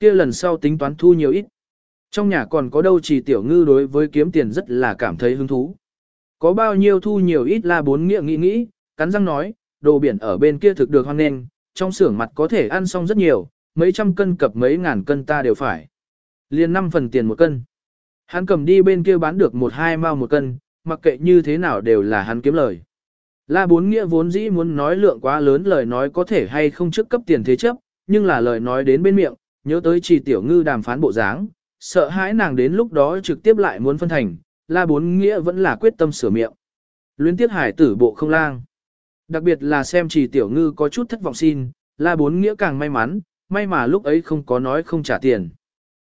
kia lần sau tính toán thu nhiều ít. Trong nhà còn có đâu chỉ tiểu ngư đối với kiếm tiền rất là cảm thấy hứng thú. Có bao nhiêu thu nhiều ít là bốn nghĩa nghĩ nghĩ, cắn răng nói, đồ biển ở bên kia thực được hoang nên, trong xưởng mặt có thể ăn xong rất nhiều, mấy trăm cân cập mấy ngàn cân ta đều phải. Liên năm phần tiền một cân. Hắn cầm đi bên kia bán được một hai mao một cân, mặc kệ như thế nào đều là hắn kiếm lời. La bốn nghĩa vốn dĩ muốn nói lượng quá lớn lời nói có thể hay không trước cấp tiền thế chấp, nhưng là lời nói đến bên miệng, nhớ tới chỉ tiểu ngư đàm phán bộ dáng, sợ hãi nàng đến lúc đó trực tiếp lại muốn phân thành, la bốn nghĩa vẫn là quyết tâm sửa miệng. Luyến tiếc hải tử bộ không lang. Đặc biệt là xem chỉ tiểu ngư có chút thất vọng xin, la bốn nghĩa càng may mắn, may mà lúc ấy không có nói không trả tiền.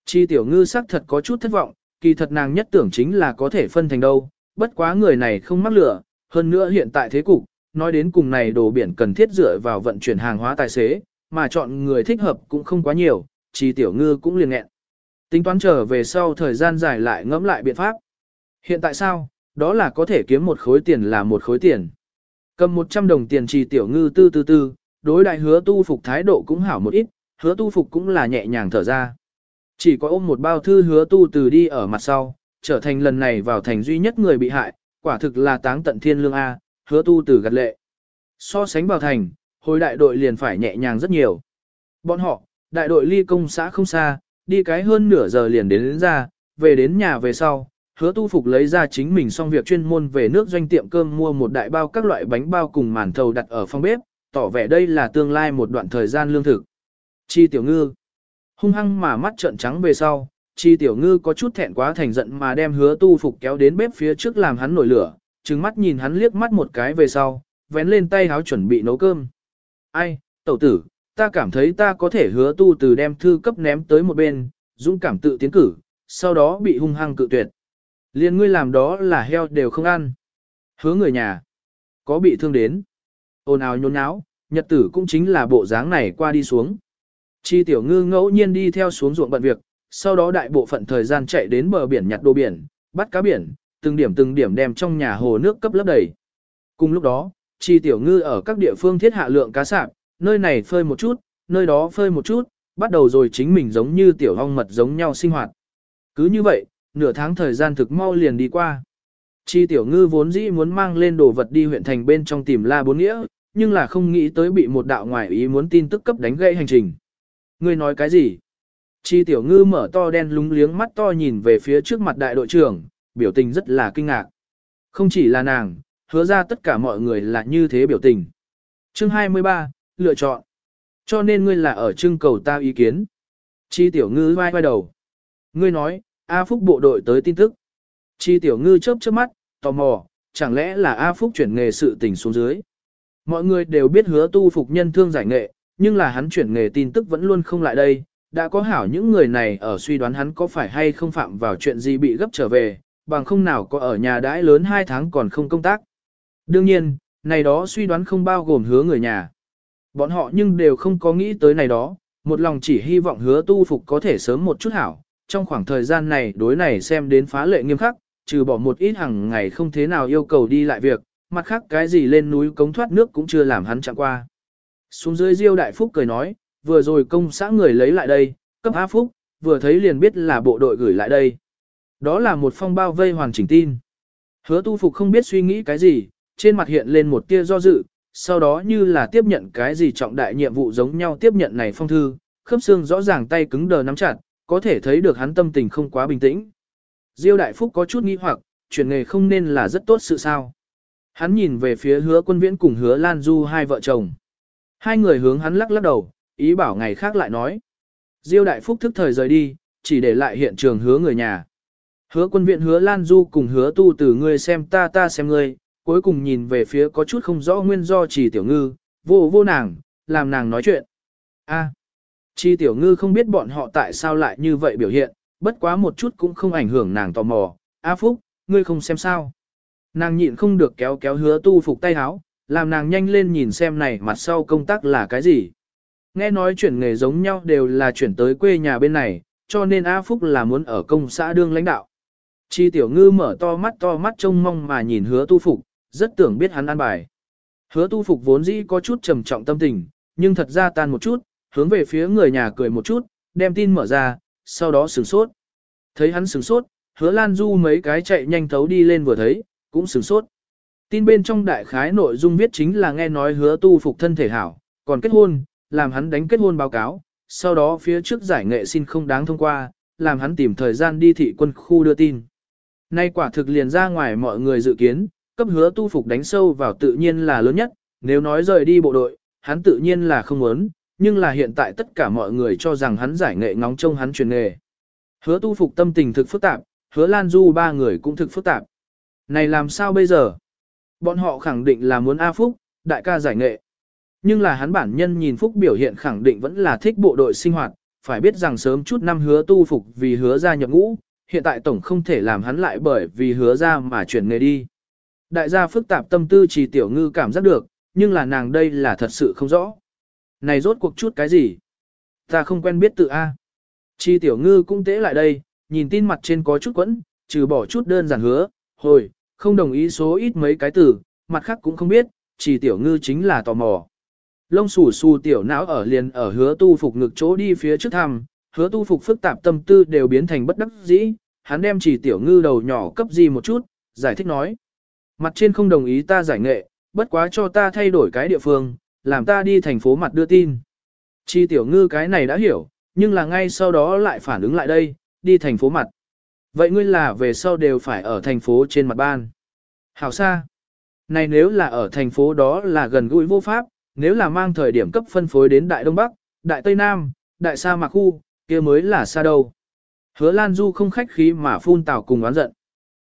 Chi tiểu ngư xác thật có chút thất vọng, kỳ thật nàng nhất tưởng chính là có thể phân thành đâu, bất quá người này không mắc lửa, hơn nữa hiện tại thế cục, nói đến cùng này đồ biển cần thiết dựa vào vận chuyển hàng hóa tài xế, mà chọn người thích hợp cũng không quá nhiều, chi tiểu ngư cũng liền nghẹn. Tính toán trở về sau thời gian dài lại ngẫm lại biện pháp. Hiện tại sao, đó là có thể kiếm một khối tiền là một khối tiền. Cầm 100 đồng tiền trì tiểu ngư tư tư tư, đối đại hứa tu phục thái độ cũng hảo một ít, hứa tu phục cũng là nhẹ nhàng thở ra. Chỉ có ôm một bao thư hứa tu từ đi ở mặt sau, trở thành lần này vào thành duy nhất người bị hại, quả thực là táng tận thiên lương A, hứa tu từ gật lệ. So sánh vào thành, hồi đại đội liền phải nhẹ nhàng rất nhiều. Bọn họ, đại đội ly công xã không xa, đi cái hơn nửa giờ liền đến, đến ra, về đến nhà về sau, hứa tu phục lấy ra chính mình xong việc chuyên môn về nước doanh tiệm cơm mua một đại bao các loại bánh bao cùng màn thầu đặt ở phòng bếp, tỏ vẻ đây là tương lai một đoạn thời gian lương thực. Chi tiểu ngư, hung hăng mà mắt trợn trắng về sau, chi tiểu ngư có chút thẹn quá thành giận mà đem hứa tu phục kéo đến bếp phía trước làm hắn nổi lửa, trừng mắt nhìn hắn liếc mắt một cái về sau, vén lên tay háo chuẩn bị nấu cơm. Ai, tẩu tử, ta cảm thấy ta có thể hứa tu từ đem thư cấp ném tới một bên, dũng cảm tự tiến cử, sau đó bị hung hăng cự tuyệt. Liên ngươi làm đó là heo đều không ăn. Hứa người nhà, có bị thương đến. ồn ào nhốn nháo, nhật tử cũng chính là bộ dáng này qua đi xuống. Chi tiểu ngư ngẫu nhiên đi theo xuống ruộng bận việc, sau đó đại bộ phận thời gian chạy đến bờ biển nhặt đồ biển, bắt cá biển, từng điểm từng điểm đem trong nhà hồ nước cấp lấp đầy. Cùng lúc đó, chi tiểu ngư ở các địa phương thiết hạ lượng cá sạp, nơi này phơi một chút, nơi đó phơi một chút, bắt đầu rồi chính mình giống như tiểu hong mật giống nhau sinh hoạt. Cứ như vậy, nửa tháng thời gian thực mau liền đi qua. Chi tiểu ngư vốn dĩ muốn mang lên đồ vật đi huyện thành bên trong tìm la bốn nghĩa, nhưng là không nghĩ tới bị một đạo ngoại ý muốn tin tức cấp đánh gãy hành trình. Ngươi nói cái gì? Chi tiểu ngư mở to đen lúng liếng mắt to nhìn về phía trước mặt đại đội trưởng, biểu tình rất là kinh ngạc. Không chỉ là nàng, hứa ra tất cả mọi người là như thế biểu tình. Chương 23, lựa chọn. Cho nên ngươi là ở trưng cầu ta ý kiến. Chi tiểu ngư vai vai đầu. Ngươi nói, A Phúc bộ đội tới tin tức. Chi tiểu ngư chớp chớp mắt, tò mò, chẳng lẽ là A Phúc chuyển nghề sự tình xuống dưới. Mọi người đều biết hứa tu phục nhân thương giải nghệ, nhưng là hắn chuyển nghề tin tức vẫn luôn không lại đây. Đã có hảo những người này ở suy đoán hắn có phải hay không phạm vào chuyện gì bị gấp trở về, bằng không nào có ở nhà đãi lớn 2 tháng còn không công tác. Đương nhiên, này đó suy đoán không bao gồm hứa người nhà. Bọn họ nhưng đều không có nghĩ tới này đó, một lòng chỉ hy vọng hứa tu phục có thể sớm một chút hảo, trong khoảng thời gian này đối này xem đến phá lệ nghiêm khắc, trừ bỏ một ít hàng ngày không thế nào yêu cầu đi lại việc, mặt khác cái gì lên núi cống thoát nước cũng chưa làm hắn chạm qua. Xuống dưới Diêu Đại Phúc cười nói, vừa rồi công xã người lấy lại đây, cấp A Phúc, vừa thấy liền biết là bộ đội gửi lại đây. Đó là một phong bao vây hoàn chỉnh tin. Hứa tu phục không biết suy nghĩ cái gì, trên mặt hiện lên một tia do dự, sau đó như là tiếp nhận cái gì trọng đại nhiệm vụ giống nhau tiếp nhận này phong thư, khớp xương rõ ràng tay cứng đờ nắm chặt, có thể thấy được hắn tâm tình không quá bình tĩnh. Diêu Đại Phúc có chút nghi hoặc, chuyển nghề không nên là rất tốt sự sao. Hắn nhìn về phía hứa quân viễn cùng hứa Lan Du hai vợ chồng. Hai người hướng hắn lắc lắc đầu, ý bảo ngày khác lại nói. Diêu Đại Phúc thức thời rời đi, chỉ để lại hiện trường hứa người nhà. Hứa quân viện hứa Lan Du cùng hứa tu từ ngươi xem ta ta xem ngươi, cuối cùng nhìn về phía có chút không rõ nguyên do chỉ tiểu ngư, vô vô nàng, làm nàng nói chuyện. A. Chi tiểu ngư không biết bọn họ tại sao lại như vậy biểu hiện, bất quá một chút cũng không ảnh hưởng nàng tò mò. A Phúc, ngươi không xem sao. Nàng nhịn không được kéo kéo hứa tu phục tay áo, làm nàng nhanh lên nhìn xem này mặt sau công tác là cái gì. Nghe nói chuyển nghề giống nhau đều là chuyển tới quê nhà bên này, cho nên A Phúc là muốn ở công xã đương lãnh đạo. Chi tiểu ngư mở to mắt to mắt trông mong mà nhìn hứa tu phục, rất tưởng biết hắn an bài. Hứa tu phục vốn dĩ có chút trầm trọng tâm tình, nhưng thật ra tan một chút, hướng về phía người nhà cười một chút, đem tin mở ra, sau đó sửng sốt. Thấy hắn sửng sốt, hứa Lan Du mấy cái chạy nhanh thấu đi lên vừa thấy, cũng sửng sốt. Tin bên trong đại khái nội dung viết chính là nghe nói hứa tu phục thân thể hảo, còn kết hôn, làm hắn đánh kết hôn báo cáo, sau đó phía trước giải nghệ xin không đáng thông qua, làm hắn tìm thời gian đi thị quân khu đưa tin. Nay quả thực liền ra ngoài mọi người dự kiến, cấp hứa tu phục đánh sâu vào tự nhiên là lớn nhất, nếu nói rời đi bộ đội, hắn tự nhiên là không muốn, nhưng là hiện tại tất cả mọi người cho rằng hắn giải nghệ ngóng trông hắn truyền nghề. Hứa tu phục tâm tình thực phức tạp, hứa Lan Du ba người cũng thực phức tạp. Này làm sao bây giờ? Bọn họ khẳng định là muốn A Phúc, đại ca giải nghệ. Nhưng là hắn bản nhân nhìn Phúc biểu hiện khẳng định vẫn là thích bộ đội sinh hoạt, phải biết rằng sớm chút năm hứa tu phục vì hứa ra nhập ngũ, hiện tại tổng không thể làm hắn lại bởi vì hứa ra mà chuyển nghề đi. Đại gia phức tạp tâm tư chỉ tiểu ngư cảm giác được, nhưng là nàng đây là thật sự không rõ. Này rốt cuộc chút cái gì? Ta không quen biết tự A. Chi tiểu ngư cũng tế lại đây, nhìn tin mặt trên có chút quẫn, trừ bỏ chút đơn giản hứa, hồi, không đồng ý số ít mấy cái từ, mặt khác cũng không biết, chỉ tiểu ngư chính là tò mò. Lông xù xù tiểu não ở liền ở hứa tu phục ngực chỗ đi phía trước thăm, hứa tu phục phức tạp tâm tư đều biến thành bất đắc dĩ, hắn đem chỉ tiểu ngư đầu nhỏ cấp gì một chút, giải thích nói. Mặt trên không đồng ý ta giải nghệ, bất quá cho ta thay đổi cái địa phương, làm ta đi thành phố mặt đưa tin. Chi tiểu ngư cái này đã hiểu, nhưng là ngay sau đó lại phản ứng lại đây, đi thành phố mặt. Vậy ngươi là về sau đều phải ở thành phố trên mặt ban. Hảo xa. Này nếu là ở thành phố đó là gần gũi vô pháp, nếu là mang thời điểm cấp phân phối đến Đại Đông Bắc, Đại Tây Nam, Đại Sa Mạc Khu, kia mới là xa đâu. Hứa Lan Du không khách khí mà phun tào cùng oán giận.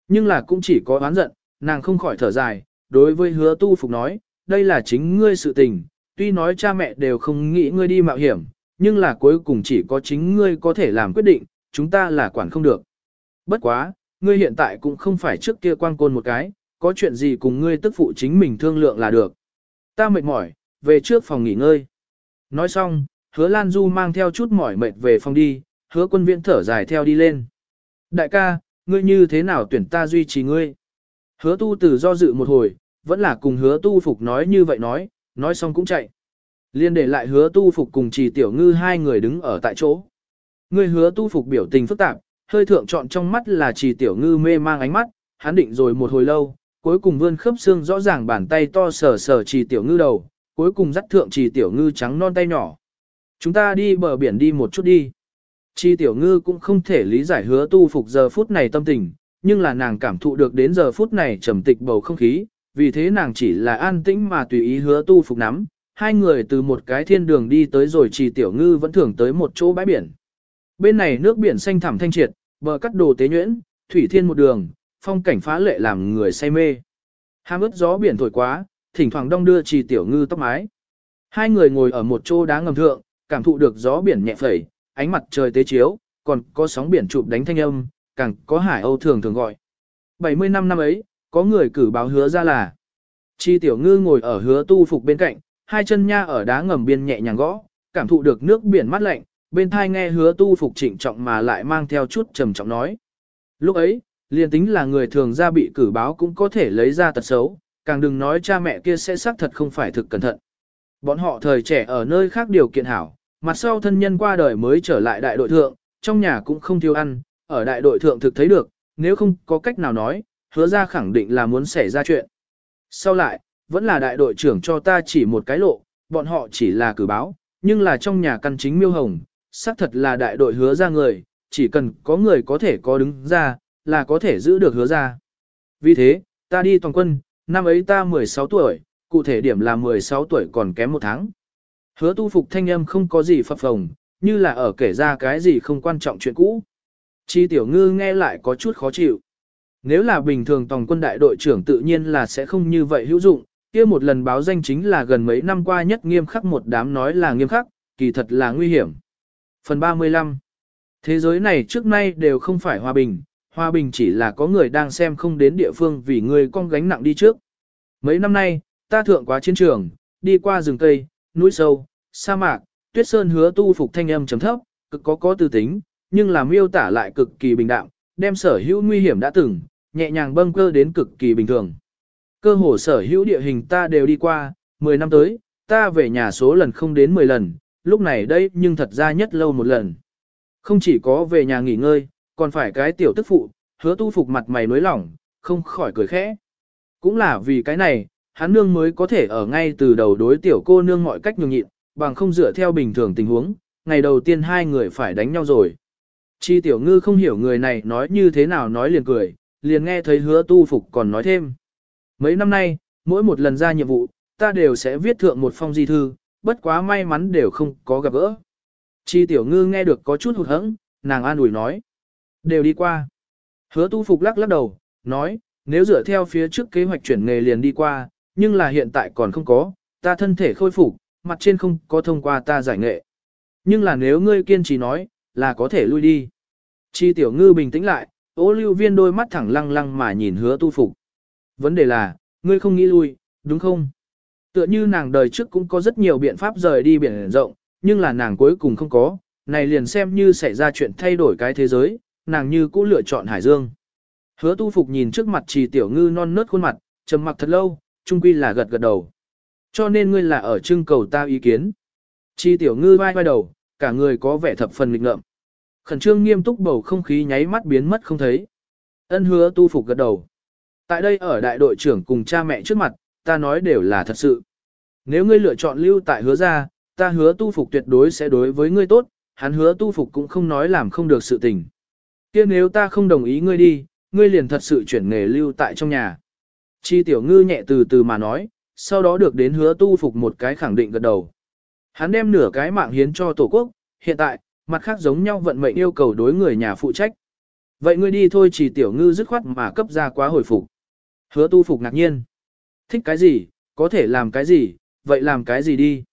Nhưng là cũng chỉ có oán giận, nàng không khỏi thở dài, đối với hứa tu phục nói, đây là chính ngươi sự tình, tuy nói cha mẹ đều không nghĩ ngươi đi mạo hiểm, nhưng là cuối cùng chỉ có chính ngươi có thể làm quyết định, chúng ta là quản không được. Bất quá, ngươi hiện tại cũng không phải trước kia quang côn một cái, có chuyện gì cùng ngươi tức phụ chính mình thương lượng là được. Ta mệt mỏi, về trước phòng nghỉ ngơi. Nói xong, hứa Lan Du mang theo chút mỏi mệt về phòng đi, hứa quân viễn thở dài theo đi lên. Đại ca, ngươi như thế nào tuyển ta duy trì ngươi? Hứa tu từ do dự một hồi, vẫn là cùng hứa tu phục nói như vậy nói, nói xong cũng chạy. Liên để lại hứa tu phục cùng trì tiểu ngư hai người đứng ở tại chỗ. Người hứa tu phục biểu tình phức tạp, hơi thượng chọn trong mắt là trì tiểu ngư mê mang ánh mắt, hắn định rồi một hồi lâu, cuối cùng vươn khớp xương rõ ràng bàn tay to sờ sờ trì tiểu ngư đầu, cuối cùng dắt thượng trì tiểu ngư trắng non tay nhỏ. Chúng ta đi bờ biển đi một chút đi. Trì tiểu ngư cũng không thể lý giải hứa tu phục giờ phút này tâm tình, nhưng là nàng cảm thụ được đến giờ phút này trầm tịch bầu không khí, vì thế nàng chỉ là an tĩnh mà tùy ý hứa tu phục nắm. Hai người từ một cái thiên đường đi tới rồi trì tiểu ngư vẫn thường tới một chỗ bãi biển. Bên này nước biển xanh thẳm thanh triệt, bờ cắt đồ tế nhuyễn, thủy thiên một đường, phong cảnh phá lệ làm người say mê. Ham ướt gió biển thổi quá, thỉnh thoảng đong đưa trì tiểu ngư tóc mái. Hai người ngồi ở một chỗ đá ngầm thượng, cảm thụ được gió biển nhẹ phẩy, ánh mặt trời tế chiếu, còn có sóng biển chụp đánh thanh âm, càng có hải âu thường thường gọi. 70 năm năm ấy, có người cử báo hứa ra là Chi tiểu ngư ngồi ở hứa tu phục bên cạnh, hai chân nha ở đá ngầm biên nhẹ nhàng gõ, cảm thụ được nước biển mát lạnh, bên thai nghe hứa tu phục trịnh trọng mà lại mang theo chút trầm trọng nói. Lúc ấy, liền tính là người thường ra bị cử báo cũng có thể lấy ra tật xấu, càng đừng nói cha mẹ kia sẽ xác thật không phải thực cẩn thận. Bọn họ thời trẻ ở nơi khác điều kiện hảo, mặt sau thân nhân qua đời mới trở lại đại đội thượng, trong nhà cũng không thiếu ăn, ở đại đội thượng thực thấy được, nếu không có cách nào nói, hứa ra khẳng định là muốn xảy ra chuyện. Sau lại, vẫn là đại đội trưởng cho ta chỉ một cái lộ, bọn họ chỉ là cử báo, nhưng là trong nhà căn chính miêu hồng, xác thật là đại đội hứa ra người, chỉ cần có người có thể có đứng ra, là có thể giữ được hứa ra. Vì thế, ta đi toàn quân, năm ấy ta 16 tuổi, cụ thể điểm là 16 tuổi còn kém một tháng. Hứa tu phục thanh âm không có gì phập phồng, như là ở kể ra cái gì không quan trọng chuyện cũ. Chi tiểu ngư nghe lại có chút khó chịu. Nếu là bình thường tòng quân đại đội trưởng tự nhiên là sẽ không như vậy hữu dụng, kia một lần báo danh chính là gần mấy năm qua nhất nghiêm khắc một đám nói là nghiêm khắc, kỳ thật là nguy hiểm. Phần 35 Thế giới này trước nay đều không phải hòa bình, hòa bình chỉ là có người đang xem không đến địa phương vì người con gánh nặng đi trước. Mấy năm nay, ta thượng quá chiến trường, đi qua rừng cây, núi sâu, sa mạc, tuyết sơn hứa tu phục thanh âm chấm thấp, cực có có tư tính, nhưng là miêu tả lại cực kỳ bình đạm, đem sở hữu nguy hiểm đã từng, nhẹ nhàng bâng cơ đến cực kỳ bình thường. Cơ hồ sở hữu địa hình ta đều đi qua, 10 năm tới, ta về nhà số lần không đến 10 lần, lúc này đây nhưng thật ra nhất lâu một lần. Không chỉ có về nhà nghỉ ngơi, còn phải cái tiểu tức phụ, hứa tu phục mặt mày nối lỏng, không khỏi cười khẽ. Cũng là vì cái này, hắn nương mới có thể ở ngay từ đầu đối tiểu cô nương mọi cách nhường nhịn, bằng không dựa theo bình thường tình huống, ngày đầu tiên hai người phải đánh nhau rồi. Chi tiểu ngư không hiểu người này nói như thế nào nói liền cười, liền nghe thấy hứa tu phục còn nói thêm. Mấy năm nay, mỗi một lần ra nhiệm vụ, ta đều sẽ viết thượng một phong di thư, bất quá may mắn đều không có gặp gỡ. Chi tiểu ngư nghe được có chút hụt hẫng, nàng an ủi nói. Đều đi qua. Hứa tu phục lắc lắc đầu, nói, nếu dựa theo phía trước kế hoạch chuyển nghề liền đi qua, nhưng là hiện tại còn không có, ta thân thể khôi phục, mặt trên không có thông qua ta giải nghệ. Nhưng là nếu ngươi kiên trì nói, là có thể lui đi. Chi tiểu ngư bình tĩnh lại, ô lưu viên đôi mắt thẳng lăng lăng mà nhìn hứa tu phục. Vấn đề là, ngươi không nghĩ lui, đúng không? Tựa như nàng đời trước cũng có rất nhiều biện pháp rời đi biển rộng, nhưng là nàng cuối cùng không có, này liền xem như xảy ra chuyện thay đổi cái thế giới, nàng như cũng lựa chọn Hải Dương. Hứa tu phục nhìn trước mặt trì tiểu ngư non nớt khuôn mặt, trầm mặc thật lâu, trung quy là gật gật đầu. Cho nên ngươi là ở trưng cầu ta ý kiến. Chi tiểu ngư vai vai đầu, cả người có vẻ thập phần lịch ngợm. Khẩn trương nghiêm túc bầu không khí nháy mắt biến mất không thấy. Ân hứa tu phục gật đầu. Tại đây ở đại đội trưởng cùng cha mẹ trước mặt, ta nói đều là thật sự. Nếu ngươi lựa chọn lưu tại hứa ra, ta hứa tu phục tuyệt đối sẽ đối với ngươi tốt, hắn hứa tu phục cũng không nói làm không được sự tình. kia nếu ta không đồng ý ngươi đi, ngươi liền thật sự chuyển nghề lưu tại trong nhà. Chi tiểu ngư nhẹ từ từ mà nói, sau đó được đến hứa tu phục một cái khẳng định gật đầu. Hắn đem nửa cái mạng hiến cho tổ quốc, hiện tại, mặt khác giống nhau vận mệnh yêu cầu đối người nhà phụ trách. Vậy ngươi đi thôi chỉ tiểu ngư dứt khoát mà cấp ra quá hồi phục. Hứa tu phục ngạc nhiên. Thích cái gì, có thể làm cái gì, vậy làm cái gì đi.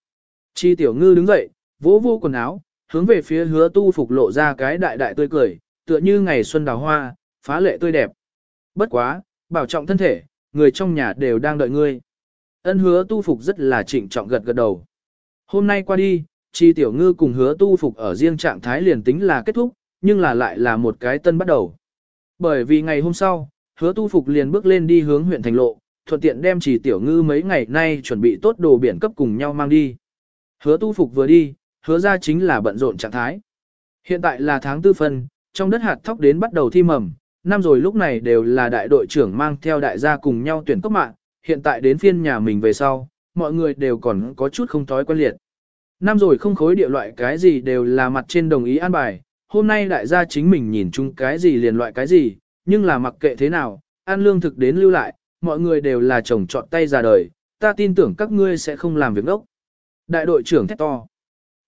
Chi tiểu ngư đứng dậy, vỗ vô quần áo, hướng về phía hứa tu phục lộ ra cái đại đại tươi cười, tựa như ngày xuân đào hoa, phá lệ tươi đẹp. Bất quá, bảo trọng thân thể, người trong nhà đều đang đợi ngươi. Ân hứa tu phục rất là trịnh trọng gật gật đầu. Hôm nay qua đi, chi tiểu ngư cùng hứa tu phục ở riêng trạng thái liền tính là kết thúc, nhưng là lại là một cái tân bắt đầu. Bởi vì ngày hôm sau, hứa tu phục liền bước lên đi hướng huyện thành lộ, thuận tiện đem chỉ tiểu ngư mấy ngày nay chuẩn bị tốt đồ biển cấp cùng nhau mang đi. Hứa tu phục vừa đi, hứa ra chính là bận rộn trạng thái. Hiện tại là tháng tư phân, trong đất hạt thóc đến bắt đầu thi mầm, năm rồi lúc này đều là đại đội trưởng mang theo đại gia cùng nhau tuyển cấp mạng, hiện tại đến phiên nhà mình về sau, mọi người đều còn có chút không thói quen liệt. Năm rồi không khối địa loại cái gì đều là mặt trên đồng ý an bài, hôm nay đại gia chính mình nhìn chung cái gì liền loại cái gì, nhưng là mặc kệ thế nào, an lương thực đến lưu lại, mọi người đều là chồng chọn tay ra đời, ta tin tưởng các ngươi sẽ không làm việc ngốc. Đại đội trưởng thét to.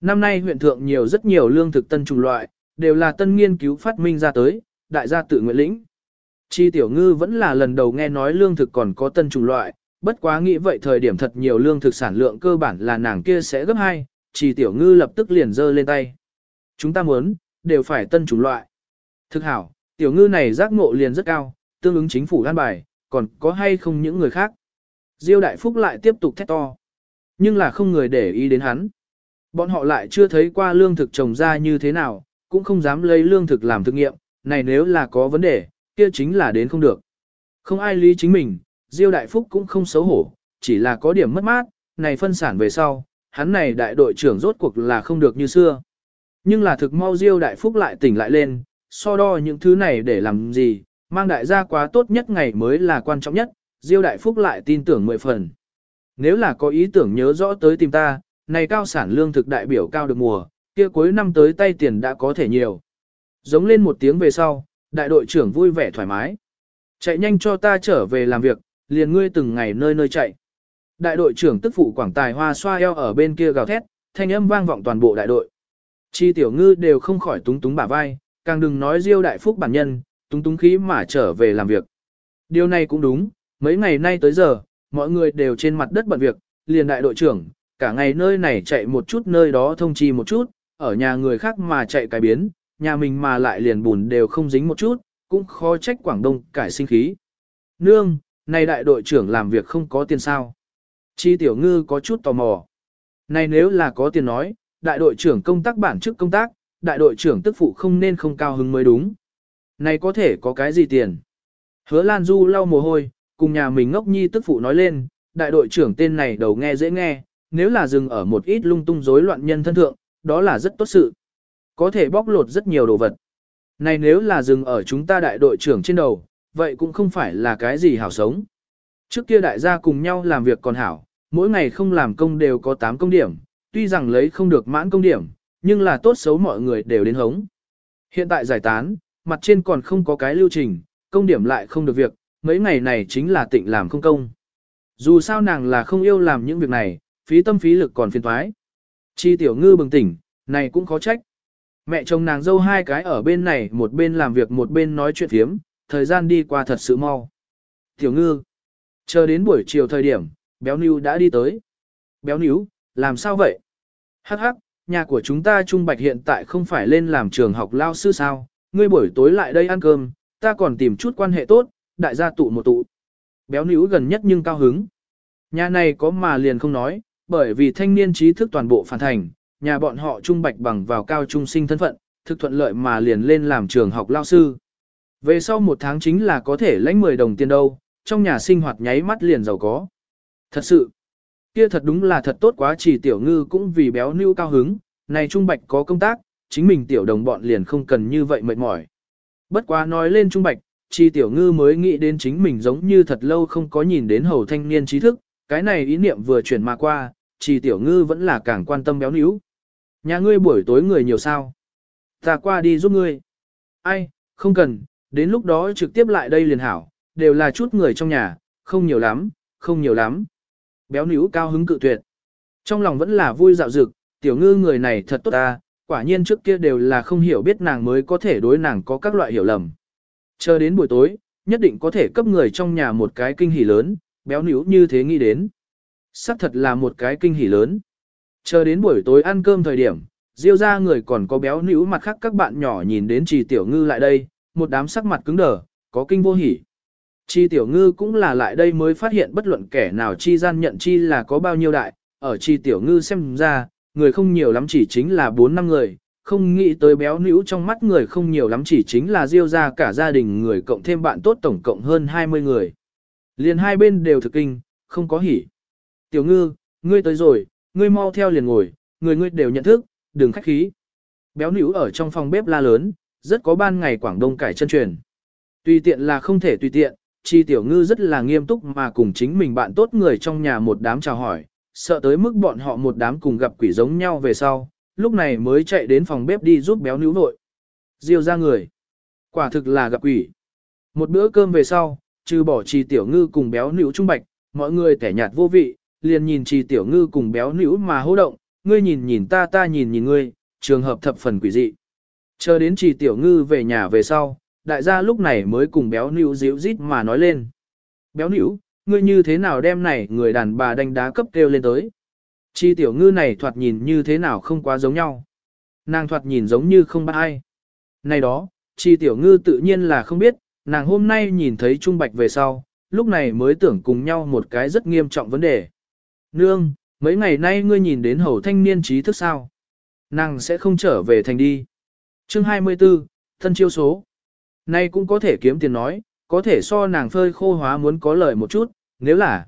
Năm nay huyện thượng nhiều rất nhiều lương thực tân trùng loại, đều là tân nghiên cứu phát minh ra tới, đại gia tự nguyện lĩnh. Chi tiểu ngư vẫn là lần đầu nghe nói lương thực còn có tân trùng loại, bất quá nghĩ vậy thời điểm thật nhiều lương thực sản lượng cơ bản là nàng kia sẽ gấp 2, chỉ tiểu ngư lập tức liền giơ lên tay. Chúng ta muốn, đều phải tân chủng loại. Thực hảo, tiểu ngư này giác ngộ liền rất cao, tương ứng chính phủ an bài, còn có hay không những người khác. Diêu Đại Phúc lại tiếp tục thét to. Nhưng là không người để ý đến hắn. Bọn họ lại chưa thấy qua lương thực trồng ra như thế nào, cũng không dám lấy lương thực làm thực nghiệm, này nếu là có vấn đề, kia chính là đến không được. Không ai lý chính mình, Diêu Đại Phúc cũng không xấu hổ, chỉ là có điểm mất mát, này phân sản về sau, hắn này đại đội trưởng rốt cuộc là không được như xưa. Nhưng là thực mau Diêu Đại Phúc lại tỉnh lại lên, so đo những thứ này để làm gì, mang đại gia quá tốt nhất ngày mới là quan trọng nhất, Diêu Đại Phúc lại tin tưởng mười phần. Nếu là có ý tưởng nhớ rõ tới tìm ta, này cao sản lương thực đại biểu cao được mùa, kia cuối năm tới tay tiền đã có thể nhiều. Giống lên một tiếng về sau, đại đội trưởng vui vẻ thoải mái. Chạy nhanh cho ta trở về làm việc, liền ngươi từng ngày nơi nơi chạy. Đại đội trưởng tức phụ quảng tài hoa xoa eo ở bên kia gào thét, thanh âm vang vọng toàn bộ đại đội. Chi tiểu ngư đều không khỏi túng túng bả vai, càng đừng nói diêu đại phúc bản nhân, túng túng khí mà trở về làm việc. Điều này cũng đúng, mấy ngày nay tới giờ, mọi người đều trên mặt đất bận việc, liền đại đội trưởng, cả ngày nơi này chạy một chút nơi đó thông chi một chút, ở nhà người khác mà chạy cái biến, nhà mình mà lại liền bùn đều không dính một chút, cũng khó trách Quảng Đông cải sinh khí. Nương, này đại đội trưởng làm việc không có tiền sao. Chi tiểu ngư có chút tò mò. Này nếu là có tiền nói, đại đội trưởng công tác bản chức công tác, đại đội trưởng tức phụ không nên không cao hứng mới đúng. Này có thể có cái gì tiền? Hứa Lan Du lau mồ hôi, cùng nhà mình ngốc nhi tức phụ nói lên, đại đội trưởng tên này đầu nghe dễ nghe, nếu là dừng ở một ít lung tung rối loạn nhân thân thượng, đó là rất tốt sự. Có thể bóc lột rất nhiều đồ vật. Này nếu là dừng ở chúng ta đại đội trưởng trên đầu, vậy cũng không phải là cái gì hảo sống. Trước kia đại gia cùng nhau làm việc còn hảo, mỗi ngày không làm công đều có 8 công điểm, tuy rằng lấy không được mãn công điểm, nhưng là tốt xấu mọi người đều đến hống. Hiện tại giải tán, mặt trên còn không có cái lưu trình, công điểm lại không được việc, mấy ngày này chính là tịnh làm không công. Dù sao nàng là không yêu làm những việc này, phí tâm phí lực còn phiền thoái. Chi tiểu ngư bừng tỉnh, này cũng khó trách. Mẹ chồng nàng dâu hai cái ở bên này một bên làm việc một bên nói chuyện phiếm, thời gian đi qua thật sự mau. Tiểu ngư, chờ đến buổi chiều thời điểm, béo níu đã đi tới. Béo níu, làm sao vậy? Hắc hắc, nhà của chúng ta Trung Bạch hiện tại không phải lên làm trường học lao sư sao, ngươi buổi tối lại đây ăn cơm, ta còn tìm chút quan hệ tốt, đại gia tụ một tụ. Béo níu gần nhất nhưng cao hứng. Nhà này có mà liền không nói, bởi vì thanh niên trí thức toàn bộ phản thành, nhà bọn họ Trung Bạch bằng vào cao trung sinh thân phận, thực thuận lợi mà liền lên làm trường học lao sư. Về sau một tháng chính là có thể lãnh 10 đồng tiền đâu, trong nhà sinh hoạt nháy mắt liền giàu có. Thật sự, kia thật đúng là thật tốt quá chỉ tiểu ngư cũng vì béo nưu cao hứng, này Trung Bạch có công tác, chính mình tiểu đồng bọn liền không cần như vậy mệt mỏi. Bất quá nói lên Trung Bạch, chi tiểu ngư mới nghĩ đến chính mình giống như thật lâu không có nhìn đến hầu thanh niên trí thức, cái này ý niệm vừa chuyển mà qua, chi tiểu ngư vẫn là càng quan tâm béo níu. Nhà ngươi buổi tối người nhiều sao? Ta qua đi giúp ngươi. Ai, không cần, đến lúc đó trực tiếp lại đây liền hảo, đều là chút người trong nhà, không nhiều lắm, không nhiều lắm. Béo níu cao hứng cự tuyệt. Trong lòng vẫn là vui dạo dực, tiểu ngư người này thật tốt ta, quả nhiên trước kia đều là không hiểu biết nàng mới có thể đối nàng có các loại hiểu lầm. Chờ đến buổi tối, nhất định có thể cấp người trong nhà một cái kinh hỉ lớn, béo níu như thế nghĩ đến. Sắc thật là một cái kinh hỉ lớn. Chờ đến buổi tối ăn cơm thời điểm, Diêu ra người còn có béo nữ mặt khác các bạn nhỏ nhìn đến trì tiểu ngư lại đây, một đám sắc mặt cứng đờ, có kinh vô hỉ. Chi tiểu ngư cũng là lại đây mới phát hiện bất luận kẻ nào chi gian nhận chi là có bao nhiêu đại, ở chi tiểu ngư xem ra, người không nhiều lắm chỉ chính là 4 năm người, không nghĩ tới béo nữ trong mắt người không nhiều lắm chỉ chính là diêu ra cả gia đình người cộng thêm bạn tốt tổng cộng hơn 20 người. Liền hai bên đều thực kinh, không có hỉ. Tiểu ngư, ngươi tới rồi, ngươi mau theo liền ngồi, người ngươi đều nhận thức, đừng khách khí. Béo nữ ở trong phòng bếp la lớn, rất có ban ngày Quảng Đông cải chân truyền. Tùy tiện là không thể tùy tiện, chi tiểu ngư rất là nghiêm túc mà cùng chính mình bạn tốt người trong nhà một đám chào hỏi, sợ tới mức bọn họ một đám cùng gặp quỷ giống nhau về sau, lúc này mới chạy đến phòng bếp đi giúp béo níu vội. Diêu ra người. Quả thực là gặp quỷ. Một bữa cơm về sau, trừ bỏ chi tiểu ngư cùng béo níu trung bạch, mọi người tẻ nhạt vô vị, liền nhìn Chi tiểu ngư cùng béo níu mà hô động, ngươi nhìn nhìn ta ta nhìn nhìn ngươi, trường hợp thập phần quỷ dị. Chờ đến Chi tiểu ngư về nhà về sau, đại gia lúc này mới cùng béo nữ díu rít mà nói lên. Béo nữ, ngươi như thế nào đem này người đàn bà đánh đá cấp kêu lên tới. Chi tiểu ngư này thoạt nhìn như thế nào không quá giống nhau. Nàng thoạt nhìn giống như không bắt ai. Này đó, chi tiểu ngư tự nhiên là không biết, nàng hôm nay nhìn thấy Trung Bạch về sau, lúc này mới tưởng cùng nhau một cái rất nghiêm trọng vấn đề. Nương, mấy ngày nay ngươi nhìn đến hầu thanh niên trí thức sao? Nàng sẽ không trở về thành đi. Chương 24, thân chiêu số. Nay cũng có thể kiếm tiền nói, có thể so nàng phơi khô hóa muốn có lợi một chút, nếu là.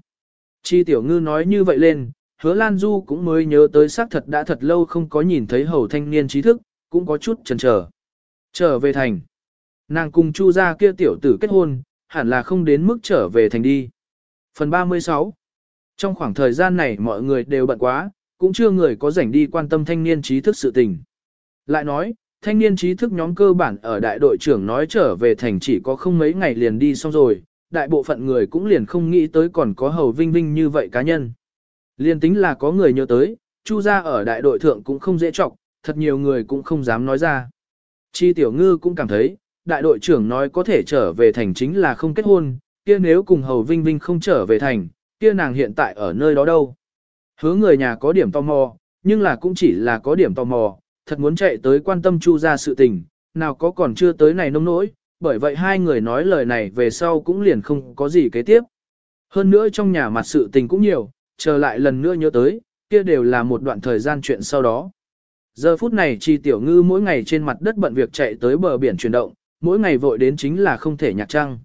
Chi tiểu ngư nói như vậy lên, hứa Lan Du cũng mới nhớ tới xác thật đã thật lâu không có nhìn thấy hầu thanh niên trí thức, cũng có chút chần chờ. Trở về thành. Nàng cùng chu gia kia tiểu tử kết hôn, hẳn là không đến mức trở về thành đi. Phần 36 trong khoảng thời gian này mọi người đều bận quá, cũng chưa người có rảnh đi quan tâm thanh niên trí thức sự tình. Lại nói, thanh niên trí thức nhóm cơ bản ở đại đội trưởng nói trở về thành chỉ có không mấy ngày liền đi xong rồi, đại bộ phận người cũng liền không nghĩ tới còn có hầu vinh vinh như vậy cá nhân. liền tính là có người nhớ tới, chu gia ở đại đội thượng cũng không dễ trọng, thật nhiều người cũng không dám nói ra. Chi tiểu ngư cũng cảm thấy, đại đội trưởng nói có thể trở về thành chính là không kết hôn, kia nếu cùng hầu vinh vinh không trở về thành, kia nàng hiện tại ở nơi đó đâu. Hứa người nhà có điểm tò mò, nhưng là cũng chỉ là có điểm tò mò, thật muốn chạy tới quan tâm chu ra sự tình, nào có còn chưa tới này nông nỗi, bởi vậy hai người nói lời này về sau cũng liền không có gì kế tiếp. Hơn nữa trong nhà mặt sự tình cũng nhiều, chờ lại lần nữa nhớ tới, kia đều là một đoạn thời gian chuyện sau đó. Giờ phút này chi tiểu ngư mỗi ngày trên mặt đất bận việc chạy tới bờ biển chuyển động, mỗi ngày vội đến chính là không thể nhạc trăng.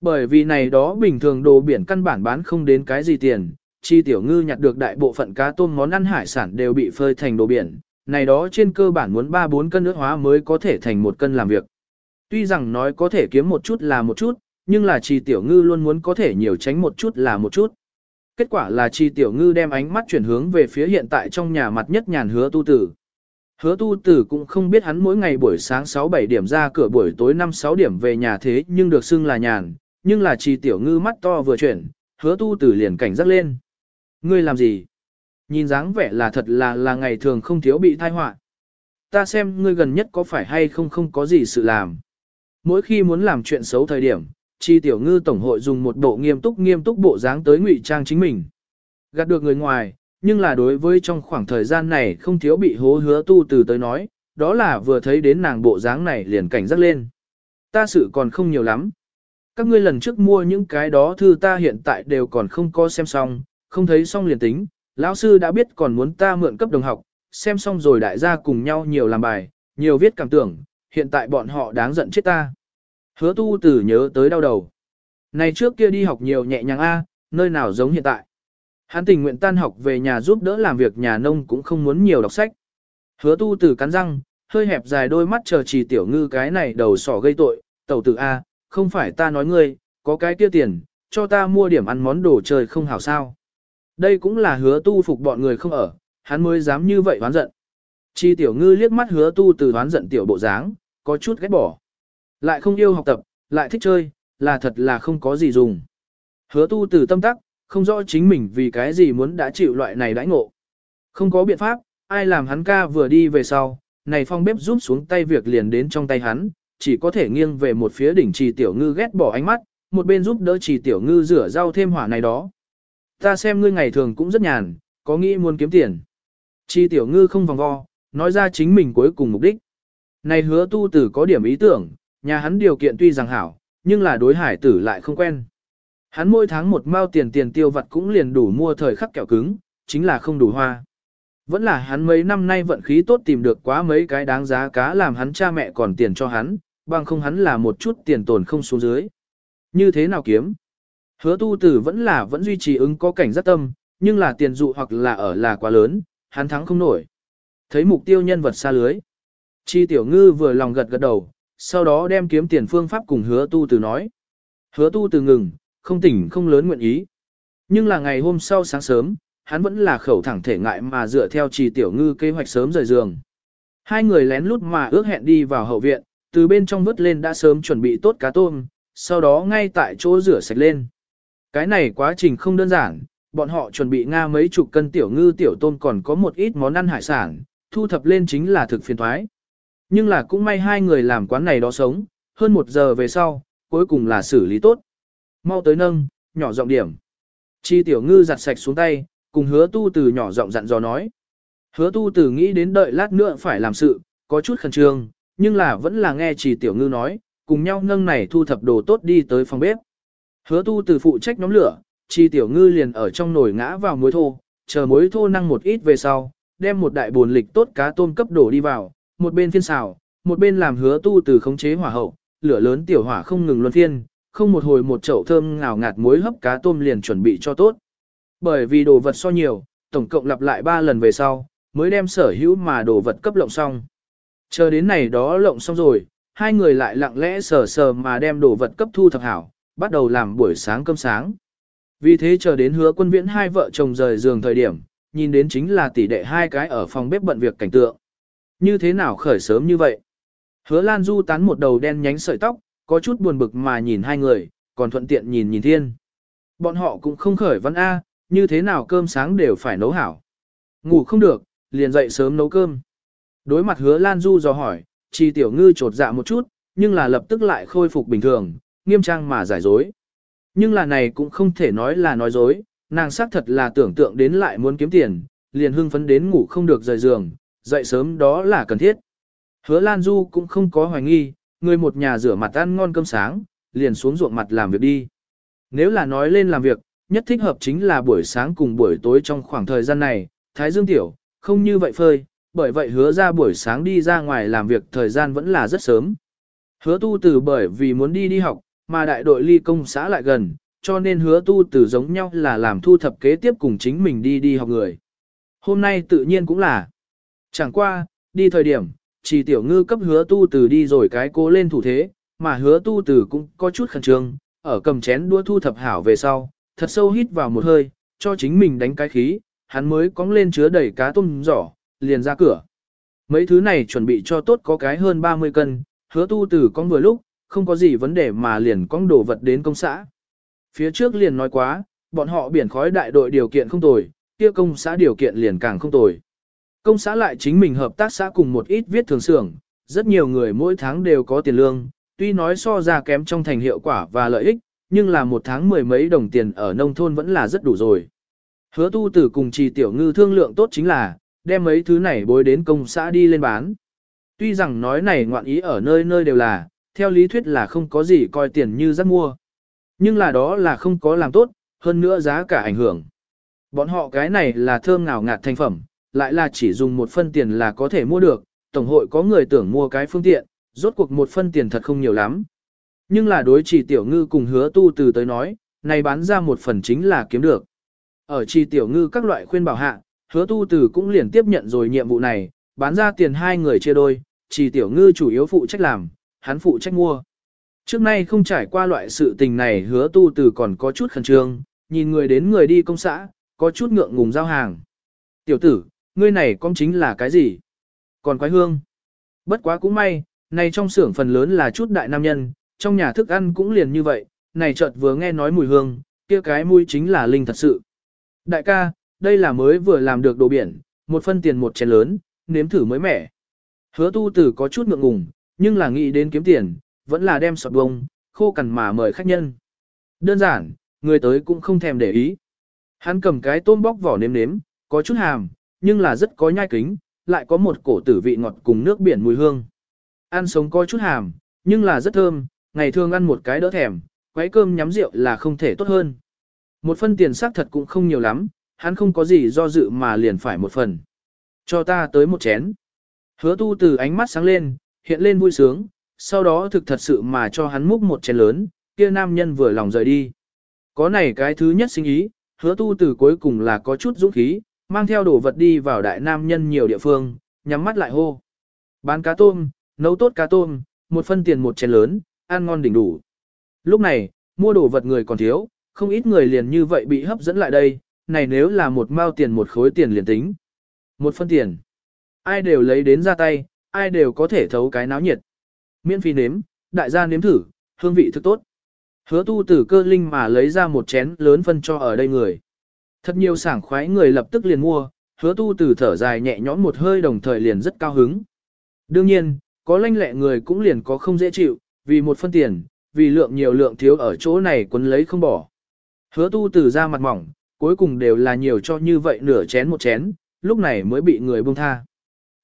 Bởi vì này đó bình thường đồ biển căn bản bán không đến cái gì tiền, chi tiểu ngư nhặt được đại bộ phận cá tôm món ăn hải sản đều bị phơi thành đồ biển, này đó trên cơ bản muốn 3-4 cân nước hóa mới có thể thành một cân làm việc. Tuy rằng nói có thể kiếm một chút là một chút, nhưng là trì tiểu ngư luôn muốn có thể nhiều tránh một chút là một chút. Kết quả là trì tiểu ngư đem ánh mắt chuyển hướng về phía hiện tại trong nhà mặt nhất nhàn hứa tu tử. Hứa tu tử cũng không biết hắn mỗi ngày buổi sáng 6-7 điểm ra cửa buổi tối 5-6 điểm về nhà thế nhưng được xưng là nhàn, nhưng là trì tiểu ngư mắt to vừa chuyển, hứa tu tử liền cảnh giác lên. Ngươi làm gì? Nhìn dáng vẻ là thật là là ngày thường không thiếu bị thai họa. Ta xem ngươi gần nhất có phải hay không không có gì sự làm. Mỗi khi muốn làm chuyện xấu thời điểm, chi tiểu ngư tổng hội dùng một bộ nghiêm túc nghiêm túc bộ dáng tới ngụy trang chính mình. Gạt được người ngoài, nhưng là đối với trong khoảng thời gian này không thiếu bị hố hứa tu từ tới nói, đó là vừa thấy đến nàng bộ dáng này liền cảnh giác lên. Ta sự còn không nhiều lắm. Các ngươi lần trước mua những cái đó thư ta hiện tại đều còn không có xem xong, không thấy xong liền tính, lão sư đã biết còn muốn ta mượn cấp đồng học, xem xong rồi đại gia cùng nhau nhiều làm bài, nhiều viết cảm tưởng, hiện tại bọn họ đáng giận chết ta. Hứa tu tử nhớ tới đau đầu. Này trước kia đi học nhiều nhẹ nhàng a, nơi nào giống hiện tại. Hắn tình nguyện tan học về nhà giúp đỡ làm việc nhà nông cũng không muốn nhiều đọc sách. Hứa tu tử cắn răng, hơi hẹp dài đôi mắt chờ trì tiểu ngư cái này đầu sỏ gây tội, tẩu tử A, không phải ta nói ngươi, có cái kia tiền, cho ta mua điểm ăn món đồ chơi không hảo sao. Đây cũng là hứa tu phục bọn người không ở, hắn mới dám như vậy oán giận. Chi tiểu ngư liếc mắt hứa tu từ oán giận tiểu bộ dáng, có chút ghét bỏ. Lại không yêu học tập, lại thích chơi, là thật là không có gì dùng. Hứa tu từ tâm tắc, không rõ chính mình vì cái gì muốn đã chịu loại này đãi ngộ. Không có biện pháp, ai làm hắn ca vừa đi về sau, này phong bếp rút xuống tay việc liền đến trong tay hắn, chỉ có thể nghiêng về một phía đỉnh trì tiểu ngư ghét bỏ ánh mắt, một bên giúp đỡ trì tiểu ngư rửa rau thêm hỏa này đó. Ta xem ngươi ngày thường cũng rất nhàn, có nghĩ muốn kiếm tiền. Chi tiểu ngư không vòng vo, nói ra chính mình cuối cùng mục đích. Này hứa tu tử có điểm ý tưởng, nhà hắn điều kiện tuy rằng hảo, nhưng là đối hải tử lại không quen. Hắn mỗi tháng một mao tiền tiền tiêu vặt cũng liền đủ mua thời khắc kẹo cứng, chính là không đủ hoa. Vẫn là hắn mấy năm nay vận khí tốt tìm được quá mấy cái đáng giá cá làm hắn cha mẹ còn tiền cho hắn, bằng không hắn là một chút tiền tồn không xuống dưới. Như thế nào kiếm? Hứa tu tử vẫn là vẫn duy trì ứng có cảnh giác tâm, nhưng là tiền dụ hoặc là ở là quá lớn, hắn thắng không nổi. Thấy mục tiêu nhân vật xa lưới. Chi tiểu ngư vừa lòng gật gật đầu, sau đó đem kiếm tiền phương pháp cùng hứa tu tử nói. Hứa tu tử ngừng, không tỉnh không lớn nguyện ý. Nhưng là ngày hôm sau sáng sớm, hắn vẫn là khẩu thẳng thể ngại mà dựa theo chi tiểu ngư kế hoạch sớm rời giường. Hai người lén lút mà ước hẹn đi vào hậu viện, từ bên trong vớt lên đã sớm chuẩn bị tốt cá tôm, sau đó ngay tại chỗ rửa sạch lên. Cái này quá trình không đơn giản, bọn họ chuẩn bị nga mấy chục cân tiểu ngư tiểu tôm còn có một ít món ăn hải sản, thu thập lên chính là thực phiền thoái. Nhưng là cũng may hai người làm quán này đó sống, hơn một giờ về sau, cuối cùng là xử lý tốt. Mau tới nâng, nhỏ giọng điểm. Chi tiểu ngư giặt sạch xuống tay, cùng hứa tu từ nhỏ giọng dặn dò nói. Hứa tu từ nghĩ đến đợi lát nữa phải làm sự, có chút khẩn trương, nhưng là vẫn là nghe chỉ tiểu ngư nói, cùng nhau nâng này thu thập đồ tốt đi tới phòng bếp. Hứa tu từ phụ trách nhóm lửa, chi tiểu ngư liền ở trong nồi ngã vào muối thô, chờ muối thô năng một ít về sau, đem một đại buồn lịch tốt cá tôm cấp đổ đi vào, một bên phiên xào, một bên làm hứa tu từ khống chế hỏa hậu, lửa lớn tiểu hỏa không ngừng luân phiên, không một hồi một chậu thơm ngào ngạt muối hấp cá tôm liền chuẩn bị cho tốt. Bởi vì đồ vật so nhiều, tổng cộng lặp lại 3 lần về sau, mới đem sở hữu mà đồ vật cấp lộng xong. Chờ đến này đó lộng xong rồi, hai người lại lặng lẽ sờ sờ mà đem đồ vật cấp thu thập hảo, bắt đầu làm buổi sáng cơm sáng. Vì thế chờ đến hứa quân viễn hai vợ chồng rời giường thời điểm, nhìn đến chính là tỷ đệ hai cái ở phòng bếp bận việc cảnh tượng. Như thế nào khởi sớm như vậy? Hứa Lan Du tán một đầu đen nhánh sợi tóc, có chút buồn bực mà nhìn hai người, còn thuận tiện nhìn nhìn thiên. Bọn họ cũng không khởi văn A, như thế nào cơm sáng đều phải nấu hảo. Ngủ không được, liền dậy sớm nấu cơm. Đối mặt hứa Lan Du dò hỏi, chi tiểu ngư trột dạ một chút, nhưng là lập tức lại khôi phục bình thường, nghiêm trang mà giải dối. Nhưng là này cũng không thể nói là nói dối, nàng xác thật là tưởng tượng đến lại muốn kiếm tiền, liền hưng phấn đến ngủ không được rời giường, dậy sớm đó là cần thiết. Hứa Lan Du cũng không có hoài nghi, người một nhà rửa mặt ăn ngon cơm sáng, liền xuống ruộng mặt làm việc đi. Nếu là nói lên làm việc, nhất thích hợp chính là buổi sáng cùng buổi tối trong khoảng thời gian này, Thái Dương Tiểu, không như vậy phơi, bởi vậy hứa ra buổi sáng đi ra ngoài làm việc thời gian vẫn là rất sớm. Hứa tu từ bởi vì muốn đi đi học, mà đại đội ly công xã lại gần, cho nên hứa tu từ giống nhau là làm thu thập kế tiếp cùng chính mình đi đi học người. Hôm nay tự nhiên cũng là. Chẳng qua, đi thời điểm, chỉ tiểu ngư cấp hứa tu từ đi rồi cái cố lên thủ thế, mà hứa tu từ cũng có chút khẩn trương, ở cầm chén đua thu thập hảo về sau, thật sâu hít vào một hơi, cho chính mình đánh cái khí, hắn mới cóng lên chứa đầy cá tôm giỏ, liền ra cửa. Mấy thứ này chuẩn bị cho tốt có cái hơn 30 cân, hứa tu từ con vừa lúc, không có gì vấn đề mà liền cong đổ vật đến công xã. Phía trước liền nói quá, bọn họ biển khói đại đội điều kiện không tồi, kia công xã điều kiện liền càng không tồi. Công xã lại chính mình hợp tác xã cùng một ít viết thường xưởng, rất nhiều người mỗi tháng đều có tiền lương, tuy nói so ra kém trong thành hiệu quả và lợi ích, nhưng là một tháng mười mấy đồng tiền ở nông thôn vẫn là rất đủ rồi. Hứa tu tử cùng trì tiểu ngư thương lượng tốt chính là, đem mấy thứ này bối đến công xã đi lên bán. Tuy rằng nói này ngoạn ý ở nơi nơi đều là, theo lý thuyết là không có gì coi tiền như rất mua. Nhưng là đó là không có làm tốt, hơn nữa giá cả ảnh hưởng. Bọn họ cái này là thơm ngào ngạt thành phẩm, lại là chỉ dùng một phân tiền là có thể mua được, tổng hội có người tưởng mua cái phương tiện, rốt cuộc một phân tiền thật không nhiều lắm. Nhưng là đối chỉ tiểu ngư cùng hứa tu từ tới nói, này bán ra một phần chính là kiếm được. Ở chỉ tiểu ngư các loại khuyên bảo hạ, hứa tu từ cũng liền tiếp nhận rồi nhiệm vụ này, bán ra tiền hai người chia đôi, chỉ tiểu ngư chủ yếu phụ trách làm, hắn phụ trách mua. Trước nay không trải qua loại sự tình này hứa tu từ còn có chút khẩn trương, nhìn người đến người đi công xã, có chút ngượng ngùng giao hàng. Tiểu tử, ngươi này con chính là cái gì? Còn quái hương. Bất quá cũng may, này trong xưởng phần lớn là chút đại nam nhân, trong nhà thức ăn cũng liền như vậy, này chợt vừa nghe nói mùi hương, kia cái mùi chính là linh thật sự. Đại ca, đây là mới vừa làm được đồ biển, một phân tiền một chén lớn, nếm thử mới mẻ. Hứa tu tử có chút ngượng ngùng, nhưng là nghĩ đến kiếm tiền, vẫn là đem sọt bông, khô cằn mà mời khách nhân. Đơn giản, người tới cũng không thèm để ý. Hắn cầm cái tôm bóc vỏ nếm nếm, có chút hàm, nhưng là rất có nhai kính, lại có một cổ tử vị ngọt cùng nước biển mùi hương. Ăn sống có chút hàm, nhưng là rất thơm, ngày thường ăn một cái đỡ thèm, quấy cơm nhắm rượu là không thể tốt hơn. Một phân tiền xác thật cũng không nhiều lắm, hắn không có gì do dự mà liền phải một phần. Cho ta tới một chén. Hứa tu từ ánh mắt sáng lên, hiện lên vui sướng, sau đó thực thật sự mà cho hắn múc một chén lớn, kia nam nhân vừa lòng rời đi. Có này cái thứ nhất sinh ý, hứa tu từ cuối cùng là có chút dũng khí, mang theo đồ vật đi vào đại nam nhân nhiều địa phương, nhắm mắt lại hô. Bán cá tôm, nấu tốt cá tôm, một phân tiền một chén lớn, ăn ngon đỉnh đủ. Lúc này, mua đồ vật người còn thiếu, không ít người liền như vậy bị hấp dẫn lại đây, này nếu là một mao tiền một khối tiền liền tính. Một phân tiền. Ai đều lấy đến ra tay, ai đều có thể thấu cái náo nhiệt. Miễn phí nếm, đại gia nếm thử, hương vị thức tốt. Hứa tu tử cơ linh mà lấy ra một chén lớn phân cho ở đây người. Thật nhiều sảng khoái người lập tức liền mua, hứa tu tử thở dài nhẹ nhõm một hơi đồng thời liền rất cao hứng. Đương nhiên, có lanh lẹ người cũng liền có không dễ chịu, vì một phân tiền, vì lượng nhiều lượng thiếu ở chỗ này quấn lấy không bỏ. Hứa tu tử ra mặt mỏng, cuối cùng đều là nhiều cho như vậy nửa chén một chén, lúc này mới bị người buông tha.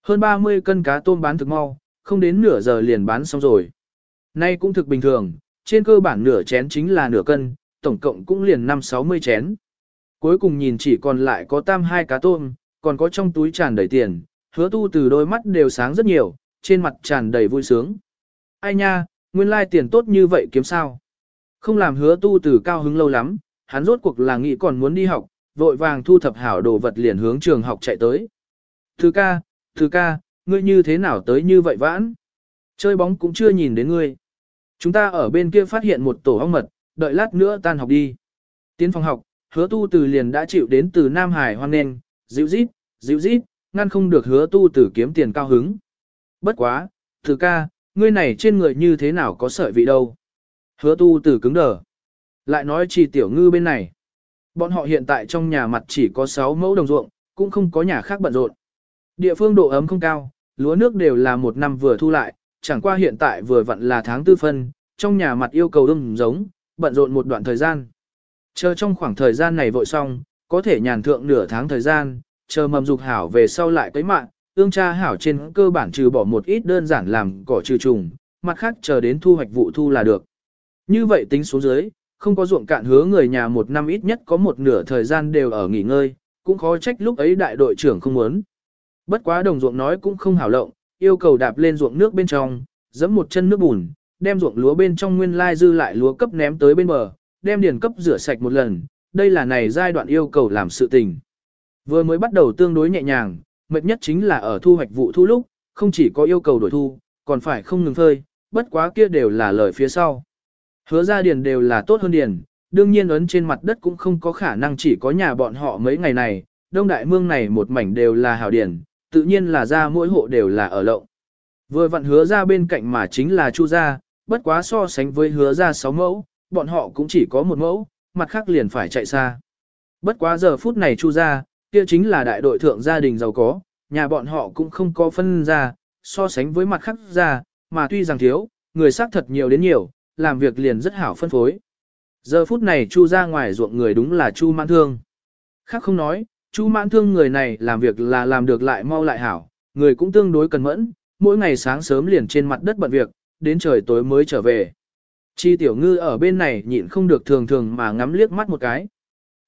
Hơn 30 cân cá tôm bán thực mau, không đến nửa giờ liền bán xong rồi. Nay cũng thực bình thường, trên cơ bản nửa chén chính là nửa cân, tổng cộng cũng liền 5-60 chén. Cuối cùng nhìn chỉ còn lại có tam hai cá tôm, còn có trong túi tràn đầy tiền, hứa tu từ đôi mắt đều sáng rất nhiều, trên mặt tràn đầy vui sướng. Ai nha, nguyên lai tiền tốt như vậy kiếm sao? Không làm hứa tu từ cao hứng lâu lắm, hắn rốt cuộc là nghĩ còn muốn đi học, vội vàng thu thập hảo đồ vật liền hướng trường học chạy tới. Thứ ca, Thư ca, ngươi như thế nào tới như vậy vãn? Chơi bóng cũng chưa nhìn đến ngươi. Chúng ta ở bên kia phát hiện một tổ ong mật, đợi lát nữa tan học đi. Tiến phòng học, hứa tu từ liền đã chịu đến từ Nam Hải hoan nghênh, dịu rít, dịu rít, ngăn không được hứa tu từ kiếm tiền cao hứng. Bất quá, Thư ca, ngươi này trên người như thế nào có sợi vị đâu. Hứa tu từ cứng đờ. Lại nói chỉ tiểu ngư bên này. Bọn họ hiện tại trong nhà mặt chỉ có 6 mẫu đồng ruộng, cũng không có nhà khác bận rộn. Địa phương độ ấm không cao, lúa nước đều là một năm vừa thu lại, chẳng qua hiện tại vừa vặn là tháng tư phân, trong nhà mặt yêu cầu đông giống, bận rộn một đoạn thời gian. Chờ trong khoảng thời gian này vội xong, có thể nhàn thượng nửa tháng thời gian, chờ mầm dục hảo về sau lại tới mạng, ương cha hảo trên cơ bản trừ bỏ một ít đơn giản làm cỏ trừ trùng, mặt khác chờ đến thu hoạch vụ thu là được. Như vậy tính xuống dưới, không có ruộng cạn hứa người nhà một năm ít nhất có một nửa thời gian đều ở nghỉ ngơi, cũng khó trách lúc ấy đại đội trưởng không muốn. Bất quá đồng ruộng nói cũng không hảo lộng, yêu cầu đạp lên ruộng nước bên trong, giẫm một chân nước bùn, đem ruộng lúa bên trong nguyên lai dư lại lúa cấp ném tới bên bờ, đem điền cấp rửa sạch một lần, đây là này giai đoạn yêu cầu làm sự tình. Vừa mới bắt đầu tương đối nhẹ nhàng, mệt nhất chính là ở thu hoạch vụ thu lúc, không chỉ có yêu cầu đổi thu, còn phải không ngừng phơi, bất quá kia đều là lời phía sau. Hứa ra điền đều là tốt hơn điền, đương nhiên ấn trên mặt đất cũng không có khả năng chỉ có nhà bọn họ mấy ngày này, đông đại mương này một mảnh đều là hảo điền, tự nhiên là ra mỗi hộ đều là ở lộng. Vừa vặn hứa ra bên cạnh mà chính là chu gia, bất quá so sánh với hứa ra 6 mẫu, bọn họ cũng chỉ có một mẫu, mặt khác liền phải chạy xa. Bất quá giờ phút này chu Gia, kia chính là đại đội thượng gia đình giàu có, nhà bọn họ cũng không có phân ra, so sánh với mặt khác ra, mà tuy rằng thiếu, người xác thật nhiều đến nhiều, làm việc liền rất hảo phân phối. Giờ phút này chu ra ngoài ruộng người đúng là chu mãn thương. Khác không nói, chu mãn thương người này làm việc là làm được lại mau lại hảo, người cũng tương đối cần mẫn, mỗi ngày sáng sớm liền trên mặt đất bận việc, đến trời tối mới trở về. Chi tiểu ngư ở bên này nhịn không được thường thường mà ngắm liếc mắt một cái.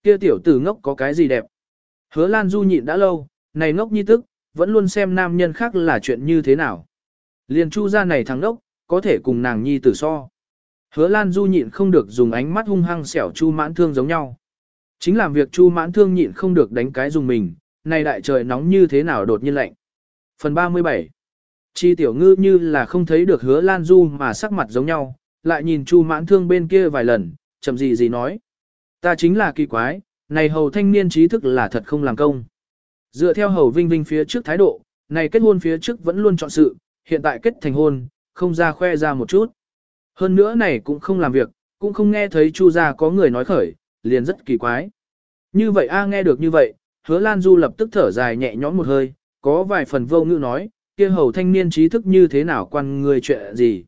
Kia tiểu tử ngốc có cái gì đẹp. Hứa Lan Du nhịn đã lâu, này ngốc nhi tức, vẫn luôn xem nam nhân khác là chuyện như thế nào. Liền chu ra này thằng ngốc, có thể cùng nàng nhi tử so. Hứa Lan Du nhịn không được dùng ánh mắt hung hăng xẻo chu mãn thương giống nhau. Chính làm việc chu mãn thương nhịn không được đánh cái dùng mình, này đại trời nóng như thế nào đột nhiên lạnh. Phần 37 Chi tiểu ngư như là không thấy được hứa Lan Du mà sắc mặt giống nhau, lại nhìn chu mãn thương bên kia vài lần, chậm gì gì nói. Ta chính là kỳ quái, này hầu thanh niên trí thức là thật không làm công. Dựa theo hầu vinh vinh phía trước thái độ, này kết hôn phía trước vẫn luôn chọn sự, hiện tại kết thành hôn, không ra khoe ra một chút. Hơn nữa này cũng không làm việc, cũng không nghe thấy chu gia có người nói khởi, liền rất kỳ quái. Như vậy a nghe được như vậy, hứa Lan Du lập tức thở dài nhẹ nhõm một hơi, có vài phần vô ngữ nói, kia hầu thanh niên trí thức như thế nào quan ngươi chuyện gì.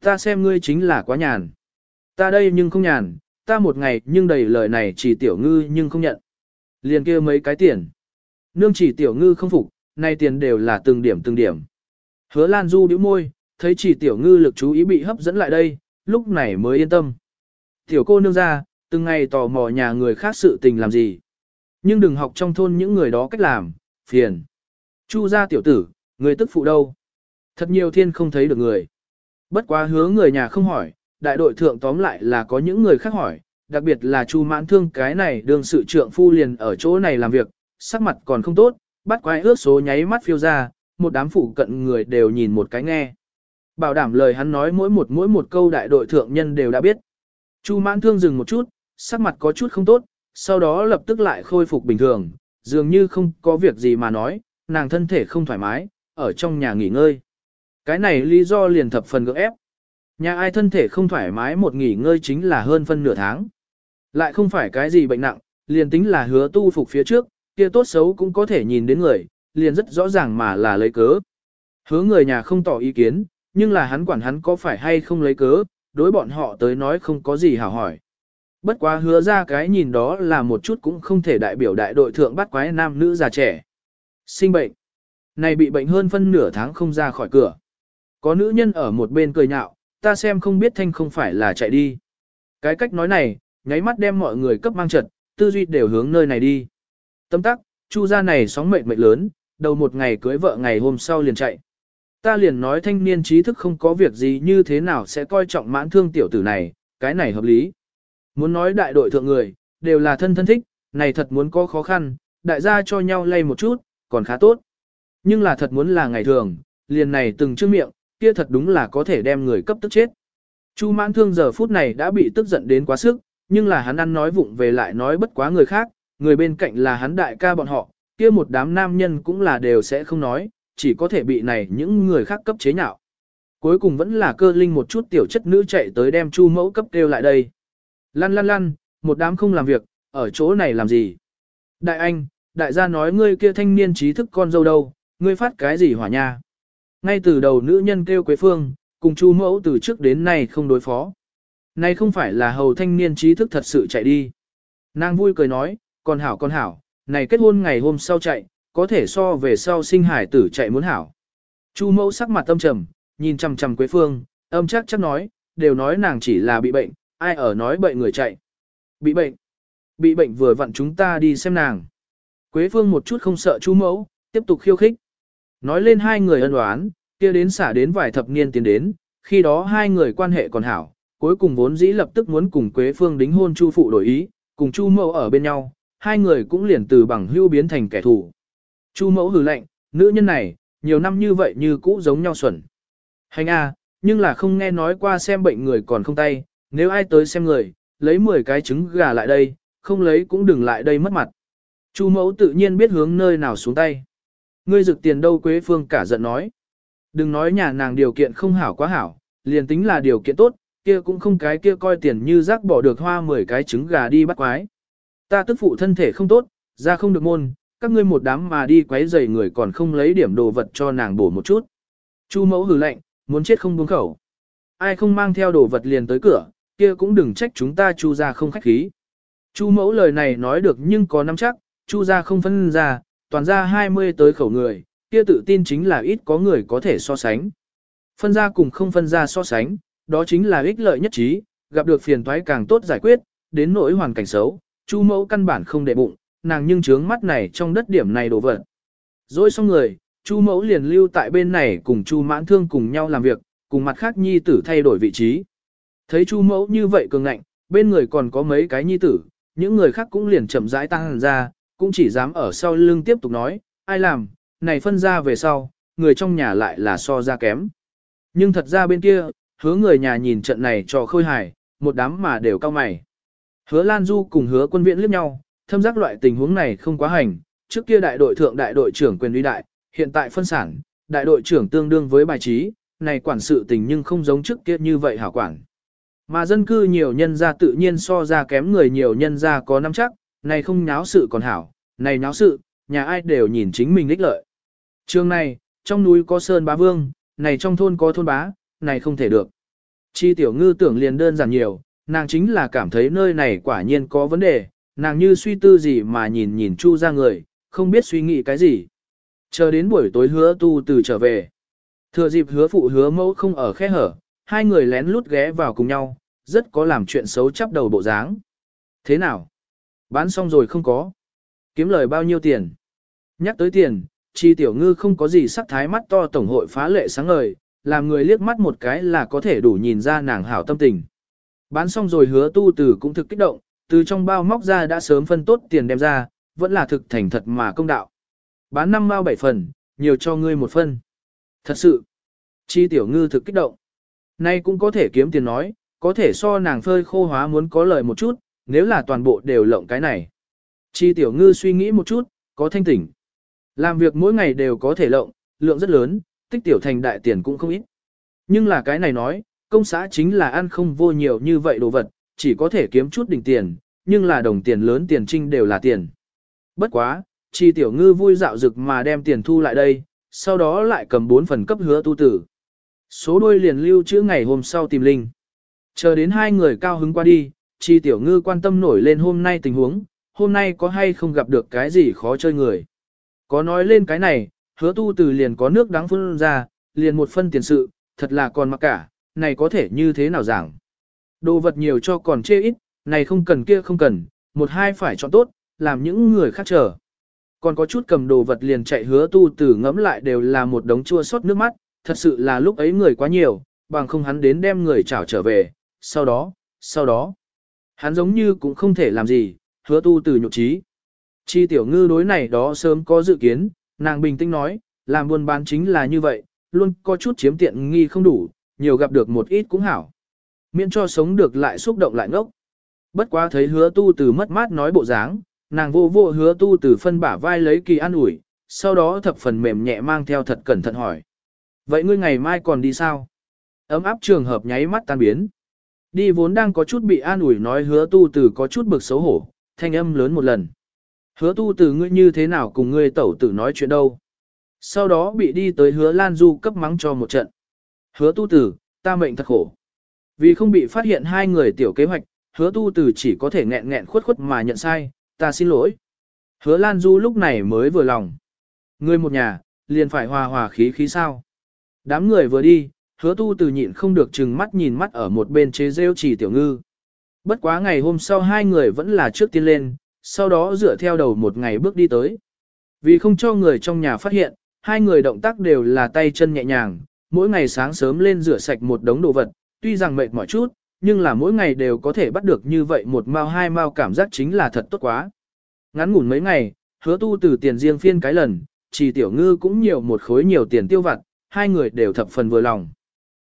Ta xem ngươi chính là quá nhàn. Ta đây nhưng không nhàn, ta một ngày nhưng đầy lời này chỉ tiểu ngư nhưng không nhận. Liền kia mấy cái tiền. Nương chỉ tiểu ngư không phục, nay tiền đều là từng điểm từng điểm. Hứa Lan Du bĩu môi, thấy chỉ tiểu ngư lực chú ý bị hấp dẫn lại đây, lúc này mới yên tâm. Tiểu cô nương ra, từng ngày tò mò nhà người khác sự tình làm gì. Nhưng đừng học trong thôn những người đó cách làm, phiền. Chu gia tiểu tử, người tức phụ đâu. Thật nhiều thiên không thấy được người. Bất quá hứa người nhà không hỏi, đại đội thượng tóm lại là có những người khác hỏi, đặc biệt là Chu Mãn Thương cái này đương sự trượng phu liền ở chỗ này làm việc, sắc mặt còn không tốt, bắt quái ước số nháy mắt phiêu ra, một đám phụ cận người đều nhìn một cái nghe. Bảo đảm lời hắn nói mỗi một mỗi một câu đại đội thượng nhân đều đã biết. Chu Mãn Thương dừng một chút, sắc mặt có chút không tốt, sau đó lập tức lại khôi phục bình thường, dường như không có việc gì mà nói, nàng thân thể không thoải mái, ở trong nhà nghỉ ngơi. Cái này lý do liền thập phần gượng ép. Nhà ai thân thể không thoải mái một nghỉ ngơi chính là hơn phân nửa tháng. Lại không phải cái gì bệnh nặng, liền tính là hứa tu phục phía trước, kia tốt xấu cũng có thể nhìn đến người, liền rất rõ ràng mà là lấy cớ. Hứa người nhà không tỏ ý kiến, nhưng là hắn quản hắn có phải hay không lấy cớ, đối bọn họ tới nói không có gì hảo hỏi. Bất quá hứa ra cái nhìn đó là một chút cũng không thể đại biểu đại đội thượng bắt quái nam nữ già trẻ. Sinh bệnh. Này bị bệnh hơn phân nửa tháng không ra khỏi cửa. Có nữ nhân ở một bên cười nhạo, ta xem không biết thanh không phải là chạy đi. Cái cách nói này, nháy mắt đem mọi người cấp mang trật, tư duy đều hướng nơi này đi. Tâm tắc, chu gia này sóng mệnh mệnh lớn, đầu một ngày cưới vợ ngày hôm sau liền chạy. Ta liền nói thanh niên trí thức không có việc gì như thế nào sẽ coi trọng mãn thương tiểu tử này, cái này hợp lý. Muốn nói đại đội thượng người, đều là thân thân thích, này thật muốn có khó khăn, đại gia cho nhau lay một chút, còn khá tốt. Nhưng là thật muốn là ngày thường, liền này từng trước miệng, kia thật đúng là có thể đem người cấp tức chết. Chu mãn thương giờ phút này đã bị tức giận đến quá sức, nhưng là hắn ăn nói vụng về lại nói bất quá người khác, người bên cạnh là hắn đại ca bọn họ, kia một đám nam nhân cũng là đều sẽ không nói, chỉ có thể bị này những người khác cấp chế nhạo. Cuối cùng vẫn là cơ linh một chút tiểu chất nữ chạy tới đem chu mẫu cấp kêu lại đây. Lăn lăn lăn, một đám không làm việc, ở chỗ này làm gì? Đại anh, đại gia nói ngươi kia thanh niên trí thức con dâu đâu, ngươi phát cái gì hỏa nha? Ngay từ đầu nữ nhân kêu Quế Phương, cùng chu mẫu từ trước đến nay không đối phó. nay không phải là hầu thanh niên trí thức thật sự chạy đi. Nàng vui cười nói, con hảo con hảo, này kết hôn ngày hôm sau chạy, có thể so về sau sinh hải tử chạy muốn hảo. Chu mẫu sắc mặt âm trầm, nhìn chằm chằm Quế Phương, âm chắc chắc nói, đều nói nàng chỉ là bị bệnh, ai ở nói bậy người chạy. Bị bệnh. Bị bệnh vừa vặn chúng ta đi xem nàng. Quế Phương một chút không sợ Chu mẫu, tiếp tục khiêu khích. Nói lên hai người ân oán, kia đến xả đến vài thập niên tiến đến, khi đó hai người quan hệ còn hảo, cuối cùng vốn dĩ lập tức muốn cùng Quế Phương đính hôn Chu phụ đổi ý, cùng Chu Mẫu ở bên nhau, hai người cũng liền từ bằng hưu biến thành kẻ thù. Chu mẫu hừ lạnh, nữ nhân này, nhiều năm như vậy như cũ giống nhau xuẩn. Hành a, nhưng là không nghe nói qua xem bệnh người còn không tay, nếu ai tới xem người, lấy 10 cái trứng gà lại đây, không lấy cũng đừng lại đây mất mặt. Chu mẫu tự nhiên biết hướng nơi nào xuống tay. Ngươi rực tiền đâu Quế Phương cả giận nói. Đừng nói nhà nàng điều kiện không hảo quá hảo, liền tính là điều kiện tốt, kia cũng không cái kia coi tiền như rác bỏ được hoa 10 cái trứng gà đi bắt quái. Ta tức phụ thân thể không tốt, ra không được môn, các ngươi một đám mà đi quấy rầy người còn không lấy điểm đồ vật cho nàng bổ một chút. Chu mẫu hừ lạnh, muốn chết không buông khẩu. Ai không mang theo đồ vật liền tới cửa, kia cũng đừng trách chúng ta chu ra không khách khí. Chu mẫu lời này nói được nhưng có nắm chắc, chu ra không phân ra, toàn ra 20 tới khẩu người, kia tự tin chính là ít có người có thể so sánh. Phân ra cùng không phân ra so sánh, đó chính là ích lợi nhất trí, gặp được phiền toái càng tốt giải quyết, đến nỗi hoàn cảnh xấu, chu mẫu căn bản không để bụng, nàng nhưng trướng mắt này trong đất điểm này đổ vật. Rồi xong người, chu mẫu liền lưu tại bên này cùng chu mãn thương cùng nhau làm việc, cùng mặt khác nhi tử thay đổi vị trí. Thấy chu mẫu như vậy cường ngạnh, bên người còn có mấy cái nhi tử, những người khác cũng liền chậm rãi tăng ra, cũng chỉ dám ở sau lưng tiếp tục nói, ai làm, này phân ra về sau, người trong nhà lại là so ra kém. Nhưng thật ra bên kia, hứa người nhà nhìn trận này cho khôi hài, một đám mà đều cao mày. Hứa Lan Du cùng hứa quân viện liếc nhau, thâm giác loại tình huống này không quá hành, trước kia đại đội thượng đại đội trưởng quyền uy đại, hiện tại phân sản, đại đội trưởng tương đương với bài trí, này quản sự tình nhưng không giống trước kia như vậy hảo quản. Mà dân cư nhiều nhân gia tự nhiên so ra kém người nhiều nhân gia có năm chắc, này không nháo sự còn hảo, này nháo sự, nhà ai đều nhìn chính mình lích lợi. Trường này, trong núi có sơn bá vương, này trong thôn có thôn bá, này không thể được. Chi tiểu ngư tưởng liền đơn giản nhiều, nàng chính là cảm thấy nơi này quả nhiên có vấn đề, nàng như suy tư gì mà nhìn nhìn chu ra người, không biết suy nghĩ cái gì. Chờ đến buổi tối hứa tu từ trở về. Thừa dịp hứa phụ hứa mẫu không ở khe hở, hai người lén lút ghé vào cùng nhau, rất có làm chuyện xấu chắp đầu bộ dáng. Thế nào? Bán xong rồi không có. Kiếm lời bao nhiêu tiền? Nhắc tới tiền, chi tiểu ngư không có gì sắc thái mắt to tổng hội phá lệ sáng ngời, làm người liếc mắt một cái là có thể đủ nhìn ra nàng hảo tâm tình. Bán xong rồi hứa tu từ cũng thực kích động, từ trong bao móc ra đã sớm phân tốt tiền đem ra, vẫn là thực thành thật mà công đạo. Bán năm mao bảy phần, nhiều cho ngươi một phân. Thật sự, chi tiểu ngư thực kích động. Nay cũng có thể kiếm tiền nói, có thể so nàng phơi khô hóa muốn có lợi một chút, nếu là toàn bộ đều lộng cái này. Chi tiểu ngư suy nghĩ một chút, có thanh tỉnh. Làm việc mỗi ngày đều có thể lộng, lượng rất lớn, tích tiểu thành đại tiền cũng không ít. Nhưng là cái này nói, công xã chính là ăn không vô nhiều như vậy đồ vật, chỉ có thể kiếm chút đỉnh tiền, nhưng là đồng tiền lớn tiền trinh đều là tiền. Bất quá, chi tiểu ngư vui dạo dực mà đem tiền thu lại đây, sau đó lại cầm 4 phần cấp hứa tu tử. Số đôi liền lưu chữ ngày hôm sau tìm linh. Chờ đến hai người cao hứng qua đi, chi tiểu ngư quan tâm nổi lên hôm nay tình huống, hôm nay có hay không gặp được cái gì khó chơi người. Có nói lên cái này, hứa tu từ liền có nước đáng phun ra, liền một phân tiền sự, thật là còn mặc cả, này có thể như thế nào giảng. Đồ vật nhiều cho còn chê ít, này không cần kia không cần, một hai phải chọn tốt, làm những người khác chờ. Còn có chút cầm đồ vật liền chạy hứa tu từ ngẫm lại đều là một đống chua xót nước mắt, thật sự là lúc ấy người quá nhiều, bằng không hắn đến đem người chảo trở về, sau đó, sau đó. Hắn giống như cũng không thể làm gì, hứa tu từ nhục trí. Chi tiểu ngư đối này đó sớm có dự kiến, nàng bình tĩnh nói, làm buôn bán chính là như vậy, luôn có chút chiếm tiện nghi không đủ, nhiều gặp được một ít cũng hảo. Miễn cho sống được lại xúc động lại ngốc. Bất quá thấy hứa tu từ mất mát nói bộ dáng, nàng vô vô hứa tu từ phân bả vai lấy kỳ an ủi, sau đó thập phần mềm nhẹ mang theo thật cẩn thận hỏi. Vậy ngươi ngày mai còn đi sao? Ấm áp trường hợp nháy mắt tan biến. Đi vốn đang có chút bị an ủi nói hứa tu từ có chút bực xấu hổ, thanh âm lớn một lần. Hứa tu từ ngươi như thế nào cùng ngươi tẩu tử nói chuyện đâu. Sau đó bị đi tới hứa Lan Du cấp mắng cho một trận. Hứa tu tử, ta mệnh thật khổ. Vì không bị phát hiện hai người tiểu kế hoạch, hứa tu tử chỉ có thể nghẹn nghẹn khuất khuất mà nhận sai, ta xin lỗi. Hứa Lan Du lúc này mới vừa lòng. Ngươi một nhà, liền phải hòa hòa khí khí sao. Đám người vừa đi, hứa tu từ nhịn không được chừng mắt nhìn mắt ở một bên chế rêu chỉ tiểu ngư. Bất quá ngày hôm sau hai người vẫn là trước tiên lên, sau đó dựa theo đầu một ngày bước đi tới. Vì không cho người trong nhà phát hiện, hai người động tác đều là tay chân nhẹ nhàng, mỗi ngày sáng sớm lên rửa sạch một đống đồ vật, tuy rằng mệt mỏi chút, nhưng là mỗi ngày đều có thể bắt được như vậy một mao hai mao cảm giác chính là thật tốt quá. Ngắn ngủn mấy ngày, hứa tu từ tiền riêng phiên cái lần, chỉ tiểu ngư cũng nhiều một khối nhiều tiền tiêu vặt, hai người đều thập phần vừa lòng.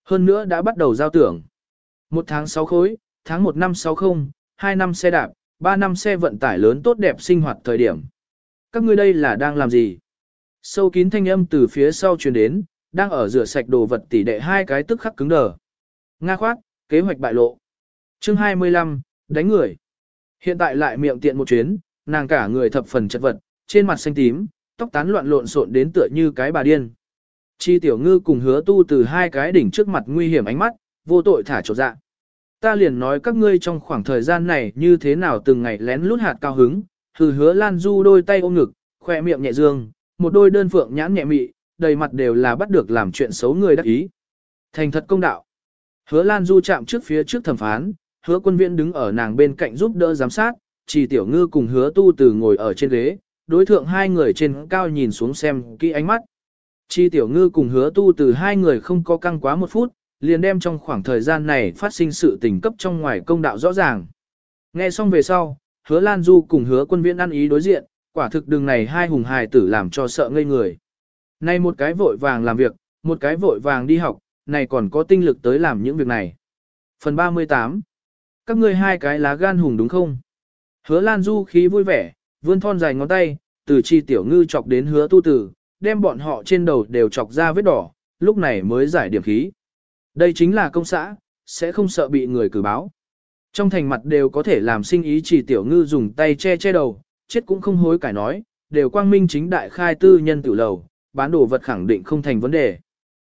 Hơn nữa đã bắt đầu giao tưởng. Một tháng sáu khối, tháng một năm sáu không, hai năm xe đạp, ba năm xe vận tải lớn tốt đẹp sinh hoạt thời điểm. Các ngươi đây là đang làm gì? Sâu kín thanh âm từ phía sau truyền đến, đang ở rửa sạch đồ vật tỉ đệ hai cái tức khắc cứng đờ. Nga khoát, kế hoạch bại lộ. Chương 25, đánh người. Hiện tại lại miệng tiện một chuyến, nàng cả người thập phần chất vật, trên mặt xanh tím, tóc tán loạn lộn xộn đến tựa như cái bà điên. Chi tiểu ngư cùng hứa tu từ hai cái đỉnh trước mặt nguy hiểm ánh mắt, vô tội thả trột dạ. Ta liền nói các ngươi trong khoảng thời gian này như thế nào từng ngày lén lút hạt cao hứng, thử hứa lan du đôi tay ôm ngực, khoe miệng nhẹ dương, một đôi đơn phượng nhãn nhẹ mị, đầy mặt đều là bắt được làm chuyện xấu người đắc ý. Thành thật công đạo. Hứa lan du chạm trước phía trước thẩm phán, hứa quân viễn đứng ở nàng bên cạnh giúp đỡ giám sát, chỉ tiểu ngư cùng hứa tu từ ngồi ở trên ghế, đối thượng hai người trên cao nhìn xuống xem kỹ ánh mắt. Chi tiểu ngư cùng hứa tu từ hai người không có căng quá một phút, liền đem trong khoảng thời gian này phát sinh sự tình cấp trong ngoài công đạo rõ ràng. Nghe xong về sau, hứa Lan Du cùng hứa quân viễn ăn ý đối diện, quả thực đường này hai hùng hài tử làm cho sợ ngây người. Này một cái vội vàng làm việc, một cái vội vàng đi học, này còn có tinh lực tới làm những việc này. Phần 38 Các ngươi hai cái lá gan hùng đúng không? Hứa Lan Du khí vui vẻ, vươn thon dài ngón tay, từ chi tiểu ngư chọc đến hứa tu tử, đem bọn họ trên đầu đều chọc ra vết đỏ, lúc này mới giải điểm khí. Đây chính là công xã, sẽ không sợ bị người cử báo. Trong thành mặt đều có thể làm sinh ý chỉ tiểu ngư dùng tay che che đầu, chết cũng không hối cải nói, đều quang minh chính đại khai tư nhân tử lầu, bán đồ vật khẳng định không thành vấn đề.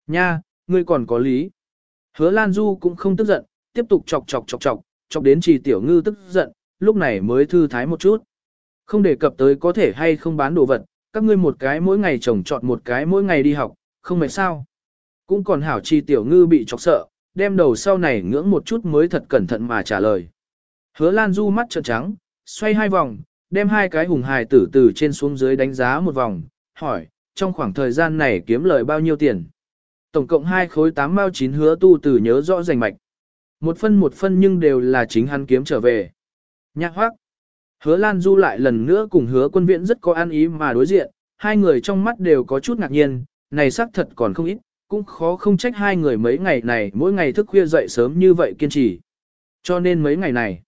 Nha, ngươi còn có lý. Hứa Lan Du cũng không tức giận, tiếp tục chọc chọc chọc chọc, chọc đến chỉ tiểu ngư tức giận, lúc này mới thư thái một chút. Không đề cập tới có thể hay không bán đồ vật, các ngươi một cái mỗi ngày trồng chọn một cái mỗi ngày đi học, không mệt sao. Cũng còn hảo chi tiểu ngư bị chọc sợ, đem đầu sau này ngưỡng một chút mới thật cẩn thận mà trả lời. Hứa Lan Du mắt trợn trắng, xoay hai vòng, đem hai cái hùng hài tử từ trên xuống dưới đánh giá một vòng, hỏi, trong khoảng thời gian này kiếm lời bao nhiêu tiền? Tổng cộng hai khối tám mao chín hứa tu từ nhớ rõ rành mạch. Một phân một phân nhưng đều là chính hắn kiếm trở về. Nhạc hoác. Hứa Lan Du lại lần nữa cùng hứa quân viện rất có an ý mà đối diện, hai người trong mắt đều có chút ngạc nhiên, này xác thật còn không ít, cũng khó không trách hai người mấy ngày này mỗi ngày thức khuya dậy sớm như vậy kiên trì. Cho nên mấy ngày này,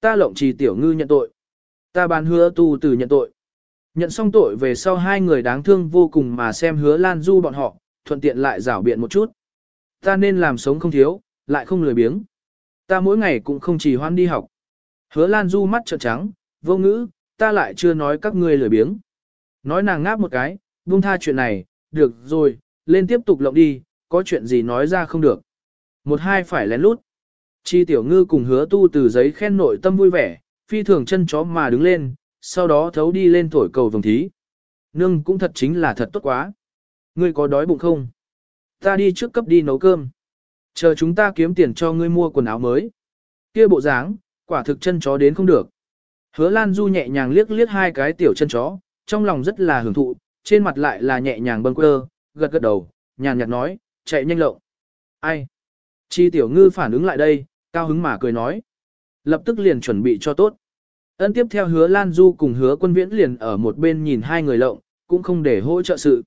ta lộng trì tiểu ngư nhận tội. Ta bàn hứa tu từ nhận tội. Nhận xong tội về sau hai người đáng thương vô cùng mà xem hứa Lan Du bọn họ, thuận tiện lại rảo biện một chút. Ta nên làm sống không thiếu, lại không lười biếng. Ta mỗi ngày cũng không chỉ hoan đi học. Hứa Lan Du mắt trợn trắng, vô ngữ, ta lại chưa nói các ngươi lười biếng. Nói nàng ngáp một cái, buông tha chuyện này, được rồi, lên tiếp tục lộng đi, có chuyện gì nói ra không được. Một hai phải lén lút. Chi tiểu ngư cùng hứa tu từ giấy khen nội tâm vui vẻ, phi thường chân chó mà đứng lên, sau đó thấu đi lên thổi cầu vồng thí. Nương cũng thật chính là thật tốt quá. Ngươi có đói bụng không? Ta đi trước cấp đi nấu cơm. Chờ chúng ta kiếm tiền cho ngươi mua quần áo mới. Kia bộ dáng, quả thực chân chó đến không được. Hứa Lan Du nhẹ nhàng liếc liếc hai cái tiểu chân chó, trong lòng rất là hưởng thụ, trên mặt lại là nhẹ nhàng bâng quơ, gật gật đầu, nhàn nhạt nói, chạy nhanh lộng. Ai? Chi tiểu ngư phản ứng lại đây, cao hứng mà cười nói. Lập tức liền chuẩn bị cho tốt. Ân tiếp theo hứa Lan Du cùng hứa quân viễn liền ở một bên nhìn hai người lộng, cũng không để hỗ trợ sự.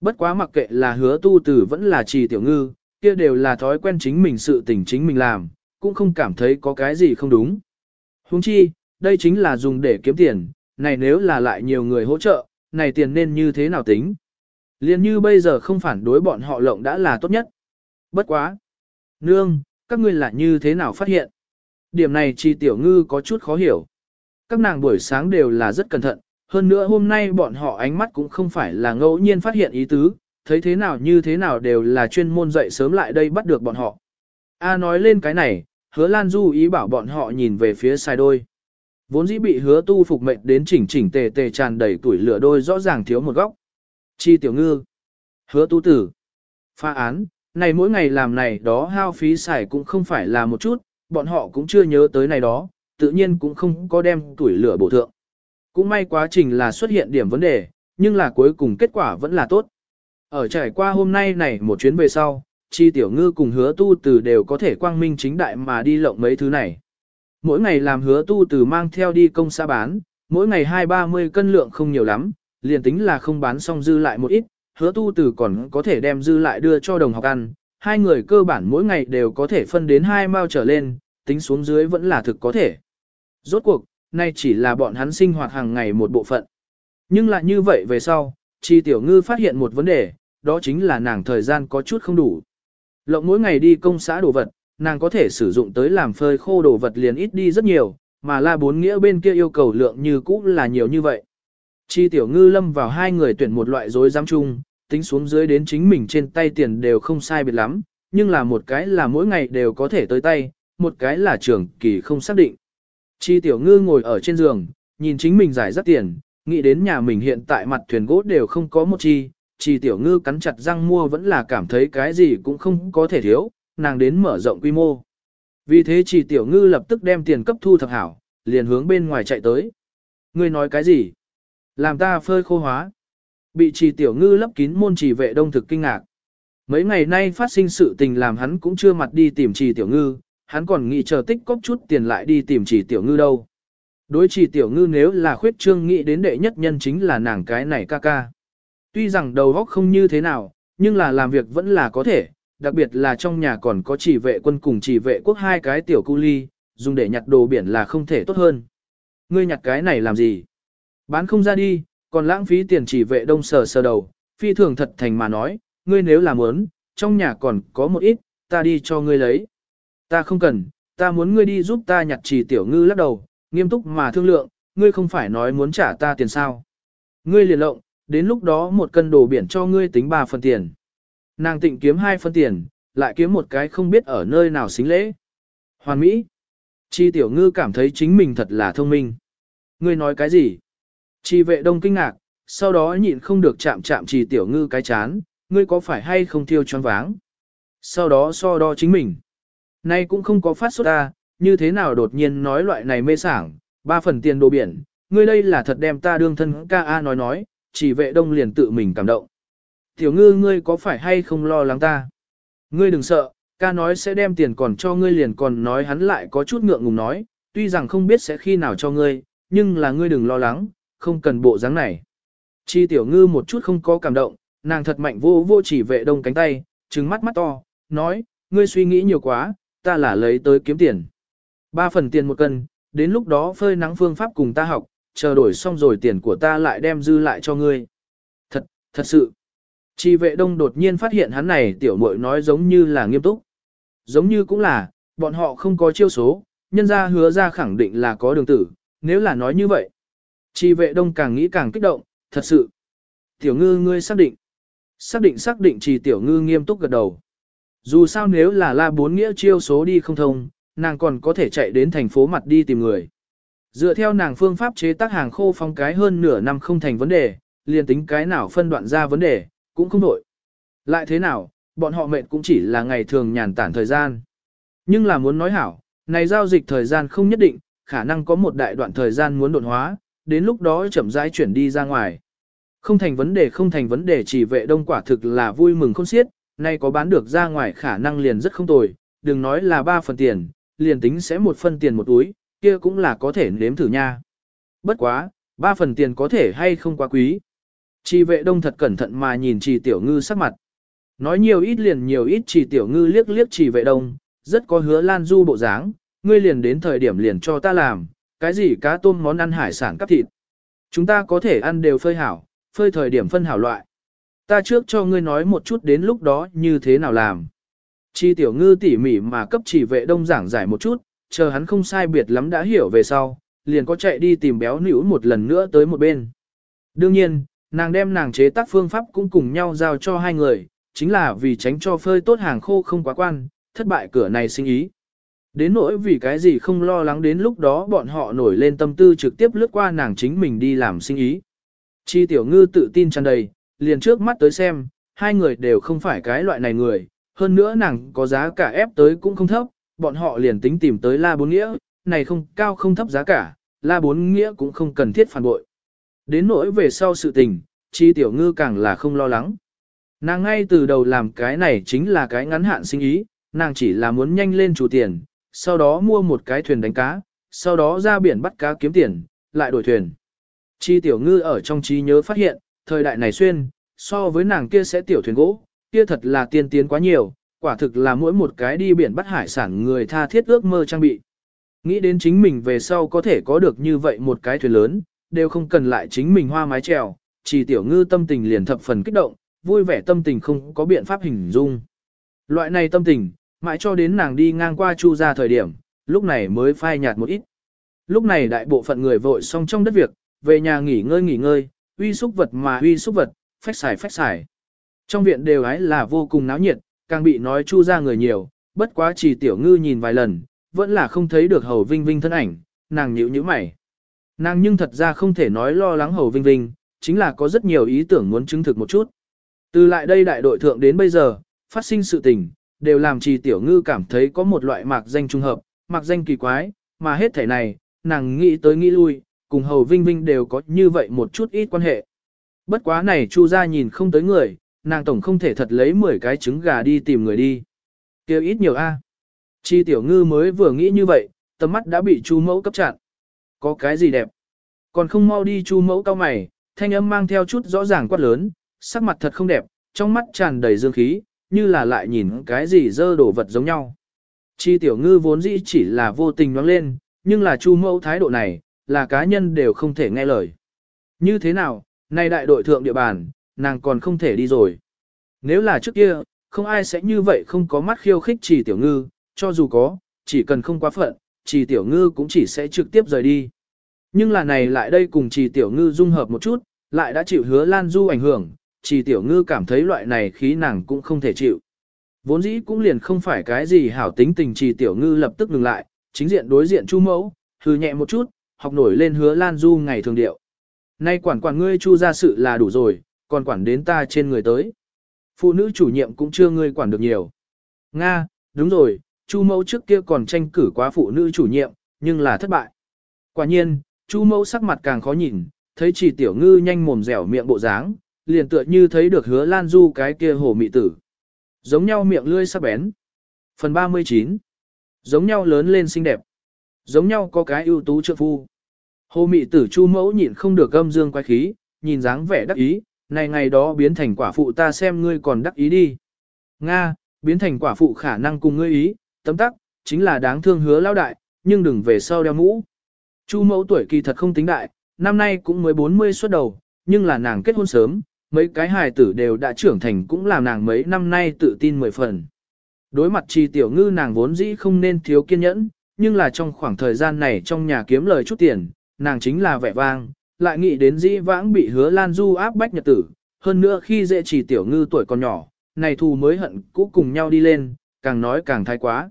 Bất quá mặc kệ là hứa tu tử vẫn là trì tiểu ngư, kia đều là thói quen chính mình sự tình chính mình làm, cũng không cảm thấy có cái gì không đúng. Huống chi, đây chính là dùng để kiếm tiền, này nếu là lại nhiều người hỗ trợ, này tiền nên như thế nào tính. Liên như bây giờ không phản đối bọn họ lộng đã là tốt nhất. Bất quá. Nương, các ngươi là như thế nào phát hiện? Điểm này chi tiểu ngư có chút khó hiểu. Các nàng buổi sáng đều là rất cẩn thận, hơn nữa hôm nay bọn họ ánh mắt cũng không phải là ngẫu nhiên phát hiện ý tứ, thấy thế nào như thế nào đều là chuyên môn dậy sớm lại đây bắt được bọn họ. A nói lên cái này, hứa Lan Du ý bảo bọn họ nhìn về phía sai đôi. Vốn dĩ bị hứa tu phục mệnh đến chỉnh chỉnh tề tề tràn đầy tuổi lửa đôi rõ ràng thiếu một góc. Chi tiểu ngư. Hứa tu tử. Pha án, này mỗi ngày làm này đó hao phí xài cũng không phải là một chút, bọn họ cũng chưa nhớ tới này đó, tự nhiên cũng không có đem tuổi lửa bổ thượng. Cũng may quá trình là xuất hiện điểm vấn đề, nhưng là cuối cùng kết quả vẫn là tốt. Ở trải qua hôm nay này một chuyến về sau, chi tiểu ngư cùng hứa tu từ đều có thể quang minh chính đại mà đi lộng mấy thứ này. Mỗi ngày làm hứa tu từ mang theo đi công xã bán, mỗi ngày hai ba mươi cân lượng không nhiều lắm, liền tính là không bán xong dư lại một ít, hứa tu từ còn có thể đem dư lại đưa cho đồng học ăn, hai người cơ bản mỗi ngày đều có thể phân đến hai mao trở lên, tính xuống dưới vẫn là thực có thể. Rốt cuộc, nay chỉ là bọn hắn sinh hoạt hàng ngày một bộ phận. Nhưng lại như vậy về sau, Chi Tiểu Ngư phát hiện một vấn đề, đó chính là nàng thời gian có chút không đủ. Lộng mỗi ngày đi công xã đồ vật, nàng có thể sử dụng tới làm phơi khô đồ vật liền ít đi rất nhiều, mà la bốn nghĩa bên kia yêu cầu lượng như cũ là nhiều như vậy. Chi Tiểu Ngư lâm vào hai người tuyển một loại dối giam chung, tính xuống dưới đến chính mình trên tay tiền đều không sai biệt lắm, nhưng là một cái là mỗi ngày đều có thể tới tay, một cái là trường kỳ không xác định. Chi Tiểu Ngư ngồi ở trên giường, nhìn chính mình giải rất tiền, nghĩ đến nhà mình hiện tại mặt thuyền gỗ đều không có một chi, Chi Tiểu Ngư cắn chặt răng mua vẫn là cảm thấy cái gì cũng không có thể thiếu, nàng đến mở rộng quy mô. Vì thế chỉ Tiểu Ngư lập tức đem tiền cấp thu thập hảo, liền hướng bên ngoài chạy tới. Ngươi nói cái gì? Làm ta phơi khô hóa. Bị chỉ Tiểu Ngư lấp kín môn chỉ vệ đông thực kinh ngạc. Mấy ngày nay phát sinh sự tình làm hắn cũng chưa mặt đi tìm chỉ Tiểu Ngư, hắn còn nghĩ chờ tích cóp chút tiền lại đi tìm chỉ tiểu ngư đâu. Đối chỉ tiểu ngư nếu là khuyết trương nghĩ đến đệ nhất nhân chính là nàng cái này ca ca. Tuy rằng đầu óc không như thế nào, nhưng là làm việc vẫn là có thể, đặc biệt là trong nhà còn có chỉ vệ quân cùng chỉ vệ quốc hai cái tiểu cu ly, dùng để nhặt đồ biển là không thể tốt hơn. Ngươi nhặt cái này làm gì? Bán không ra đi, còn lãng phí tiền chỉ vệ đông sờ sờ đầu, phi thường thật thành mà nói, ngươi nếu làm muốn, trong nhà còn có một ít, ta đi cho ngươi lấy. Ta không cần, ta muốn ngươi đi giúp ta nhặt chỉ tiểu ngư lắc đầu, nghiêm túc mà thương lượng, ngươi không phải nói muốn trả ta tiền sao. Ngươi liền lộng, đến lúc đó một cân đồ biển cho ngươi tính 3 phần tiền. Nàng tịnh kiếm hai phân tiền, lại kiếm một cái không biết ở nơi nào xính lễ. Hoàn Mỹ. Chi tiểu ngư cảm thấy chính mình thật là thông minh. Ngươi nói cái gì? Chi vệ đông kinh ngạc, sau đó nhịn không được chạm chạm chi tiểu ngư cái chán, ngươi có phải hay không thiêu choáng váng? Sau đó so đo chính mình. Nay cũng không có phát xuất ta, như thế nào đột nhiên nói loại này mê sảng, ba phần tiền đồ biển, ngươi đây là thật đem ta đương thân ca a nói nói, chỉ vệ đông liền tự mình cảm động. Tiểu ngư ngươi có phải hay không lo lắng ta? Ngươi đừng sợ, ca nói sẽ đem tiền còn cho ngươi liền còn nói hắn lại có chút ngượng ngùng nói, tuy rằng không biết sẽ khi nào cho ngươi, nhưng là ngươi đừng lo lắng, không cần bộ dáng này. Chi tiểu ngư một chút không có cảm động, nàng thật mạnh vô vô chỉ vệ đông cánh tay, trừng mắt mắt to, nói, ngươi suy nghĩ nhiều quá, ta là lấy tới kiếm tiền. Ba phần tiền một cân, đến lúc đó phơi nắng phương pháp cùng ta học, chờ đổi xong rồi tiền của ta lại đem dư lại cho ngươi. Thật, thật sự. Chi vệ đông đột nhiên phát hiện hắn này tiểu muội nói giống như là nghiêm túc. Giống như cũng là, bọn họ không có chiêu số, nhân ra hứa ra khẳng định là có đường tử, nếu là nói như vậy. Chi vệ đông càng nghĩ càng kích động, thật sự. Tiểu ngư ngươi xác định. Xác định xác định chỉ tiểu ngư nghiêm túc gật đầu. Dù sao nếu là la bốn nghĩa chiêu số đi không thông, nàng còn có thể chạy đến thành phố mặt đi tìm người. Dựa theo nàng phương pháp chế tác hàng khô phong cái hơn nửa năm không thành vấn đề, liền tính cái nào phân đoạn ra vấn đề, cũng không đổi. Lại thế nào, bọn họ mệnh cũng chỉ là ngày thường nhàn tản thời gian. Nhưng là muốn nói hảo, này giao dịch thời gian không nhất định, khả năng có một đại đoạn thời gian muốn đột hóa, đến lúc đó chậm rãi chuyển đi ra ngoài. Không thành vấn đề không thành vấn đề chỉ vệ đông quả thực là vui mừng không xiết, nay có bán được ra ngoài khả năng liền rất không tồi, đừng nói là 3 phần tiền, liền tính sẽ một phân tiền một túi, kia cũng là có thể nếm thử nha. Bất quá, 3 phần tiền có thể hay không quá quý. Chi vệ đông thật cẩn thận mà nhìn trì tiểu ngư sắc mặt. Nói nhiều ít liền nhiều ít trì tiểu ngư liếc liếc trì vệ đông, rất có hứa lan du bộ dáng, ngươi liền đến thời điểm liền cho ta làm, cái gì cá tôm món ăn hải sản cắp thịt. Chúng ta có thể ăn đều phơi hảo, phơi thời điểm phân hảo loại. Ta trước cho ngươi nói một chút đến lúc đó như thế nào làm. Chi tiểu ngư tỉ mỉ mà cấp chỉ vệ đông giảng giải một chút, chờ hắn không sai biệt lắm đã hiểu về sau, liền có chạy đi tìm béo nữ một lần nữa tới một bên. Đương nhiên, nàng đem nàng chế tác phương pháp cũng cùng nhau giao cho hai người, chính là vì tránh cho phơi tốt hàng khô không quá quan, thất bại cửa này sinh ý. Đến nỗi vì cái gì không lo lắng đến lúc đó bọn họ nổi lên tâm tư trực tiếp lướt qua nàng chính mình đi làm sinh ý. Chi tiểu ngư tự tin tràn đầy, liền trước mắt tới xem, hai người đều không phải cái loại này người, hơn nữa nàng có giá cả ép tới cũng không thấp, bọn họ liền tính tìm tới La Bốn Nghĩa, này không cao không thấp giá cả, La Bốn Nghĩa cũng không cần thiết phản bội. Đến nỗi về sau sự tình, Chi Tiểu Ngư càng là không lo lắng. Nàng ngay từ đầu làm cái này chính là cái ngắn hạn sinh ý, nàng chỉ là muốn nhanh lên chủ tiền, sau đó mua một cái thuyền đánh cá, sau đó ra biển bắt cá kiếm tiền, lại đổi thuyền. Chi tiểu ngư ở trong trí nhớ phát hiện, thời đại này xuyên, so với nàng kia sẽ tiểu thuyền gỗ, kia thật là tiên tiến quá nhiều, quả thực là mỗi một cái đi biển bắt hải sản người tha thiết ước mơ trang bị. Nghĩ đến chính mình về sau có thể có được như vậy một cái thuyền lớn, đều không cần lại chính mình hoa mái trèo, chỉ tiểu ngư tâm tình liền thập phần kích động, vui vẻ tâm tình không có biện pháp hình dung. Loại này tâm tình, mãi cho đến nàng đi ngang qua chu ra thời điểm, lúc này mới phai nhạt một ít. Lúc này đại bộ phận người vội xong trong đất việc, về nhà nghỉ ngơi nghỉ ngơi, uy xúc vật mà uy xúc vật, phách xài phách xài. Trong viện đều ấy là vô cùng náo nhiệt, càng bị nói chu ra người nhiều, bất quá chỉ tiểu ngư nhìn vài lần, vẫn là không thấy được hầu vinh vinh thân ảnh, nàng nhíu nhíu mày. Nàng nhưng thật ra không thể nói lo lắng hầu vinh vinh, chính là có rất nhiều ý tưởng muốn chứng thực một chút. Từ lại đây đại đội thượng đến bây giờ, phát sinh sự tình, đều làm trì tiểu ngư cảm thấy có một loại mạc danh trung hợp, mạc danh kỳ quái, mà hết thể này, nàng nghĩ tới nghĩ lui, cùng hầu vinh vinh đều có như vậy một chút ít quan hệ. Bất quá này chu ra nhìn không tới người, nàng tổng không thể thật lấy 10 cái trứng gà đi tìm người đi. kêu ít nhiều a. Chi tiểu ngư mới vừa nghĩ như vậy, tầm mắt đã bị chu mẫu cấp chặn. Có cái gì đẹp? Còn không mau đi chu mẫu cao mày, thanh âm mang theo chút rõ ràng quát lớn, sắc mặt thật không đẹp, trong mắt tràn đầy dương khí, như là lại nhìn cái gì dơ đổ vật giống nhau. Chi tiểu ngư vốn dĩ chỉ là vô tình nhoáng lên, nhưng là chu mẫu thái độ này, là cá nhân đều không thể nghe lời. Như thế nào, nay đại đội thượng địa bàn, nàng còn không thể đi rồi. Nếu là trước kia, không ai sẽ như vậy không có mắt khiêu khích chỉ tiểu ngư, cho dù có, chỉ cần không quá phận, chỉ tiểu ngư cũng chỉ sẽ trực tiếp rời đi. Nhưng là này lại đây cùng chỉ tiểu ngư dung hợp một chút, lại đã chịu hứa Lan Du ảnh hưởng, chỉ tiểu ngư cảm thấy loại này khí nàng cũng không thể chịu. Vốn dĩ cũng liền không phải cái gì hảo tính tình chỉ tiểu ngư lập tức ngừng lại, chính diện đối diện chu mẫu, hư nhẹ một chút, học nổi lên hứa Lan Du ngày thường điệu. Nay quản quản ngươi chu ra sự là đủ rồi, còn quản đến ta trên người tới. Phụ nữ chủ nhiệm cũng chưa ngươi quản được nhiều. Nga, đúng rồi, chu mẫu trước kia còn tranh cử quá phụ nữ chủ nhiệm, nhưng là thất bại. Quả nhiên, chu mẫu sắc mặt càng khó nhìn, thấy chỉ tiểu ngư nhanh mồm dẻo miệng bộ dáng, liền tựa như thấy được hứa lan du cái kia hồ mị tử. Giống nhau miệng lươi sắc bén. Phần 39. Giống nhau lớn lên xinh đẹp. Giống nhau có cái ưu tú trợ phu. Hồ mị tử chu mẫu nhịn không được gâm dương quay khí, nhìn dáng vẻ đắc ý, này ngày đó biến thành quả phụ ta xem ngươi còn đắc ý đi. Nga, biến thành quả phụ khả năng cùng ngươi ý, tấm tắc, chính là đáng thương hứa lao đại, nhưng đừng về sau đeo mũ. Chu mẫu tuổi kỳ thật không tính đại, năm nay cũng mới 40 xuất đầu, nhưng là nàng kết hôn sớm, mấy cái hài tử đều đã trưởng thành cũng làm nàng mấy năm nay tự tin mười phần. Đối mặt chi tiểu ngư nàng vốn dĩ không nên thiếu kiên nhẫn, nhưng là trong khoảng thời gian này trong nhà kiếm lời chút tiền, nàng chính là vẻ vang, lại nghĩ đến dĩ vãng bị hứa lan du áp bách nhật tử, hơn nữa khi dễ chỉ tiểu ngư tuổi còn nhỏ, này thù mới hận cũ cùng nhau đi lên, càng nói càng thái quá.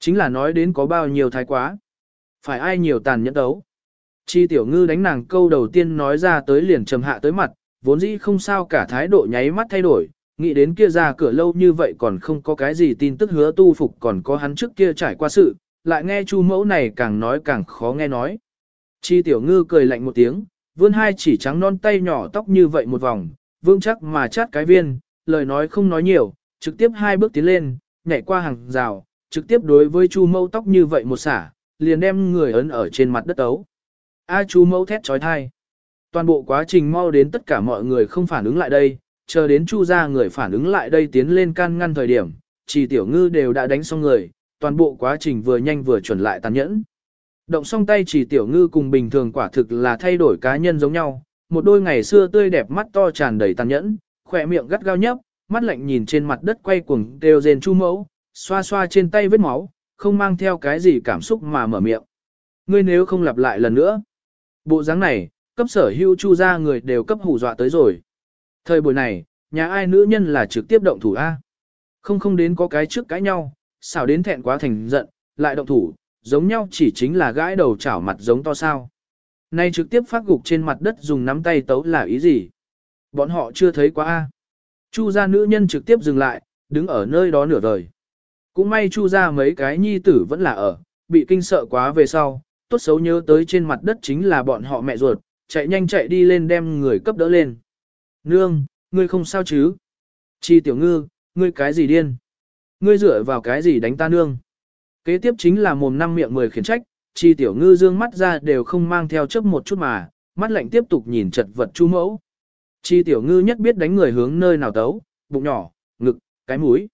Chính là nói đến có bao nhiêu thái quá. Phải ai nhiều tàn nhẫn đấu. Chi tiểu ngư đánh nàng câu đầu tiên nói ra tới liền trầm hạ tới mặt, vốn dĩ không sao cả thái độ nháy mắt thay đổi, nghĩ đến kia ra cửa lâu như vậy còn không có cái gì tin tức hứa tu phục còn có hắn trước kia trải qua sự, lại nghe chu mẫu này càng nói càng khó nghe nói. Chi tiểu ngư cười lạnh một tiếng, vươn hai chỉ trắng non tay nhỏ tóc như vậy một vòng, vương chắc mà chát cái viên, lời nói không nói nhiều, trực tiếp hai bước tiến lên, nhảy qua hàng rào, trực tiếp đối với chu mẫu tóc như vậy một xả, liền đem người ấn ở trên mặt đất ấu. A chu mẫu thét trói thai. Toàn bộ quá trình mau đến tất cả mọi người không phản ứng lại đây, chờ đến chu ra người phản ứng lại đây tiến lên can ngăn thời điểm, chỉ tiểu ngư đều đã đánh xong người, toàn bộ quá trình vừa nhanh vừa chuẩn lại tàn nhẫn. Động song tay chỉ tiểu ngư cùng bình thường quả thực là thay đổi cá nhân giống nhau, một đôi ngày xưa tươi đẹp mắt to tràn đầy tàn nhẫn, khỏe miệng gắt gao nhấp, mắt lạnh nhìn trên mặt đất quay cuồng đều rền chu mẫu, xoa xoa trên tay vết máu, không mang theo cái gì cảm xúc mà mở miệng. Ngươi nếu không lặp lại lần nữa. Bộ dáng này, cấp sở hưu chu ra người đều cấp hù dọa tới rồi. Thời buổi này, nhà ai nữ nhân là trực tiếp động thủ A. Không không đến có cái trước cãi nhau, xảo đến thẹn quá thành giận, lại động thủ, giống nhau chỉ chính là gãi đầu chảo mặt giống to sao. Nay trực tiếp phát gục trên mặt đất dùng nắm tay tấu là ý gì? Bọn họ chưa thấy quá a. Chu gia nữ nhân trực tiếp dừng lại, đứng ở nơi đó nửa vời. Cũng may chu gia mấy cái nhi tử vẫn là ở, bị kinh sợ quá về sau, tốt xấu nhớ tới trên mặt đất chính là bọn họ mẹ ruột, chạy nhanh chạy đi lên đem người cấp đỡ lên. Nương, ngươi không sao chứ? Chi tiểu ngư, ngươi cái gì điên? Ngươi dựa vào cái gì đánh ta nương? Kế tiếp chính là mồm năm miệng mười khiển trách, chi tiểu ngư dương mắt ra đều không mang theo chấp một chút mà, mắt lạnh tiếp tục nhìn chật vật chu mẫu. Chi tiểu ngư nhất biết đánh người hướng nơi nào tấu, bụng nhỏ, ngực, cái mũi.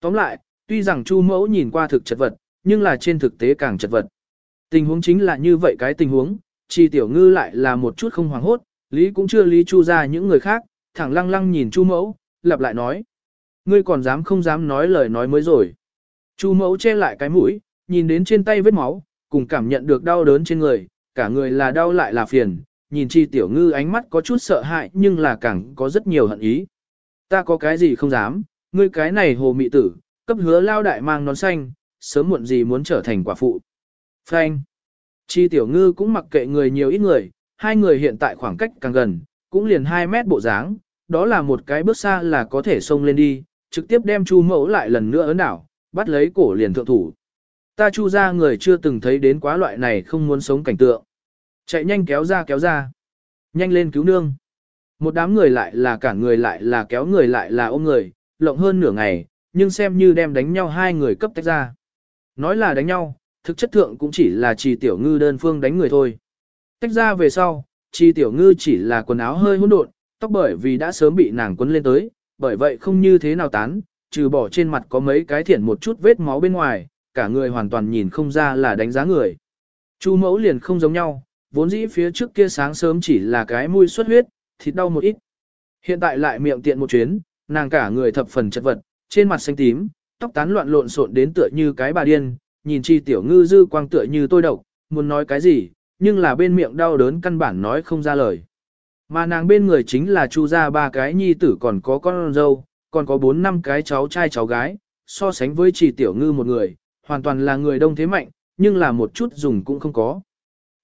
Tóm lại, tuy rằng chu mẫu nhìn qua thực chật vật, nhưng là trên thực tế càng chật vật. Tình huống chính là như vậy cái tình huống, chi tiểu ngư lại là một chút không hoảng hốt, lý cũng chưa lý chu ra những người khác, thẳng lăng lăng nhìn chu mẫu, lặp lại nói. Ngươi còn dám không dám nói lời nói mới rồi. Chu mẫu che lại cái mũi, nhìn đến trên tay vết máu, cùng cảm nhận được đau đớn trên người, cả người là đau lại là phiền, nhìn chi tiểu ngư ánh mắt có chút sợ hãi nhưng là càng có rất nhiều hận ý. Ta có cái gì không dám, ngươi cái này hồ mị tử, cấp hứa lao đại mang nón xanh, sớm muộn gì muốn trở thành quả phụ. Phanh. Chi tiểu ngư cũng mặc kệ người nhiều ít người, hai người hiện tại khoảng cách càng gần, cũng liền 2 mét bộ dáng, đó là một cái bước xa là có thể xông lên đi, trực tiếp đem chu mẫu lại lần nữa ấn đảo, bắt lấy cổ liền thượng thủ. Ta chu ra người chưa từng thấy đến quá loại này không muốn sống cảnh tượng. Chạy nhanh kéo ra kéo ra. Nhanh lên cứu nương. Một đám người lại là cả người lại là kéo người lại là ôm người, lộng hơn nửa ngày, nhưng xem như đem đánh nhau hai người cấp tách ra. Nói là đánh nhau, thực chất thượng cũng chỉ là trì tiểu ngư đơn phương đánh người thôi. Tách ra về sau, trì tiểu ngư chỉ là quần áo hơi hỗn độn, tóc bởi vì đã sớm bị nàng quấn lên tới, bởi vậy không như thế nào tán, trừ bỏ trên mặt có mấy cái thiển một chút vết máu bên ngoài, cả người hoàn toàn nhìn không ra là đánh giá người. Chu mẫu liền không giống nhau, vốn dĩ phía trước kia sáng sớm chỉ là cái mũi xuất huyết, thịt đau một ít. Hiện tại lại miệng tiện một chuyến, nàng cả người thập phần chật vật, trên mặt xanh tím, tóc tán loạn lộn xộn đến tựa như cái bà điên, nhìn chi tiểu ngư dư quang tựa như tôi độc, muốn nói cái gì, nhưng là bên miệng đau đớn căn bản nói không ra lời. Mà nàng bên người chính là chu ra ba cái nhi tử còn có con dâu, còn có bốn năm cái cháu trai cháu gái, so sánh với chỉ tiểu ngư một người, hoàn toàn là người đông thế mạnh, nhưng là một chút dùng cũng không có.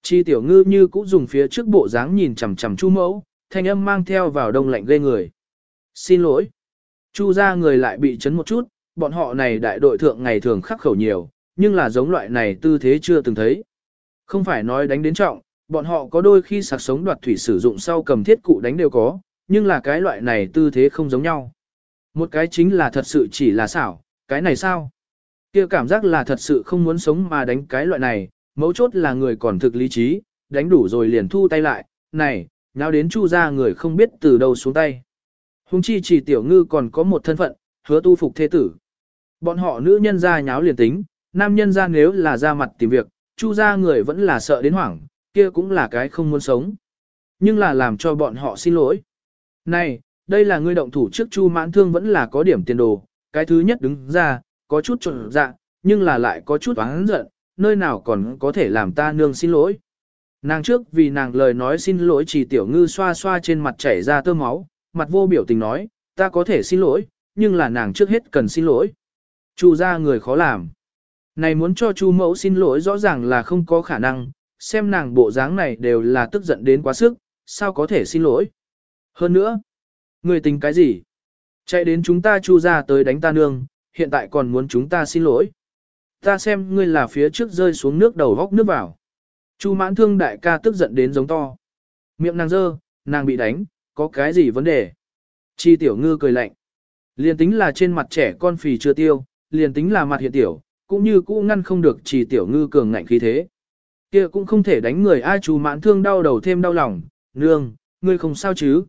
Chi tiểu ngư như cũ dùng phía trước bộ dáng nhìn chằm chằm chu mẫu, thanh âm mang theo vào đông lạnh gây người. Xin lỗi. Chu ra người lại bị chấn một chút, bọn họ này đại đội thượng ngày thường khắc khẩu nhiều, nhưng là giống loại này tư thế chưa từng thấy. Không phải nói đánh đến trọng, bọn họ có đôi khi sạc sống đoạt thủy sử dụng sau cầm thiết cụ đánh đều có, nhưng là cái loại này tư thế không giống nhau. Một cái chính là thật sự chỉ là xảo, cái này sao? kia cảm giác là thật sự không muốn sống mà đánh cái loại này, mấu chốt là người còn thực lý trí, đánh đủ rồi liền thu tay lại, này, nào đến chu ra người không biết từ đâu xuống tay. Hùng chi chỉ tiểu ngư còn có một thân phận, hứa tu phục thế tử. Bọn họ nữ nhân ra nháo liền tính, nam nhân ra nếu là ra mặt tìm việc, chu ra người vẫn là sợ đến hoảng, kia cũng là cái không muốn sống. Nhưng là làm cho bọn họ xin lỗi. Này, đây là ngươi động thủ trước chu mãn thương vẫn là có điểm tiền đồ, cái thứ nhất đứng ra, có chút trộn dạ, nhưng là lại có chút oán giận, nơi nào còn có thể làm ta nương xin lỗi. Nàng trước vì nàng lời nói xin lỗi chỉ tiểu ngư xoa xoa trên mặt chảy ra tơ máu, mặt vô biểu tình nói, ta có thể xin lỗi, nhưng là nàng trước hết cần xin lỗi. Chu ra người khó làm. Này muốn cho chu mẫu xin lỗi rõ ràng là không có khả năng, xem nàng bộ dáng này đều là tức giận đến quá sức, sao có thể xin lỗi. Hơn nữa, người tính cái gì? Chạy đến chúng ta chu ra tới đánh ta nương, hiện tại còn muốn chúng ta xin lỗi. Ta xem ngươi là phía trước rơi xuống nước đầu góc nước vào. Chu mãn thương đại ca tức giận đến giống to. Miệng nàng dơ, nàng bị đánh, có cái gì vấn đề? Chi tiểu ngư cười lạnh. Liền tính là trên mặt trẻ con phì chưa tiêu, liền tính là mặt hiện tiểu, cũng như cũ ngăn không được chi tiểu ngư cường ngạnh khí thế. kia cũng không thể đánh người ai chu mãn thương đau đầu thêm đau lòng, nương, ngươi không sao chứ?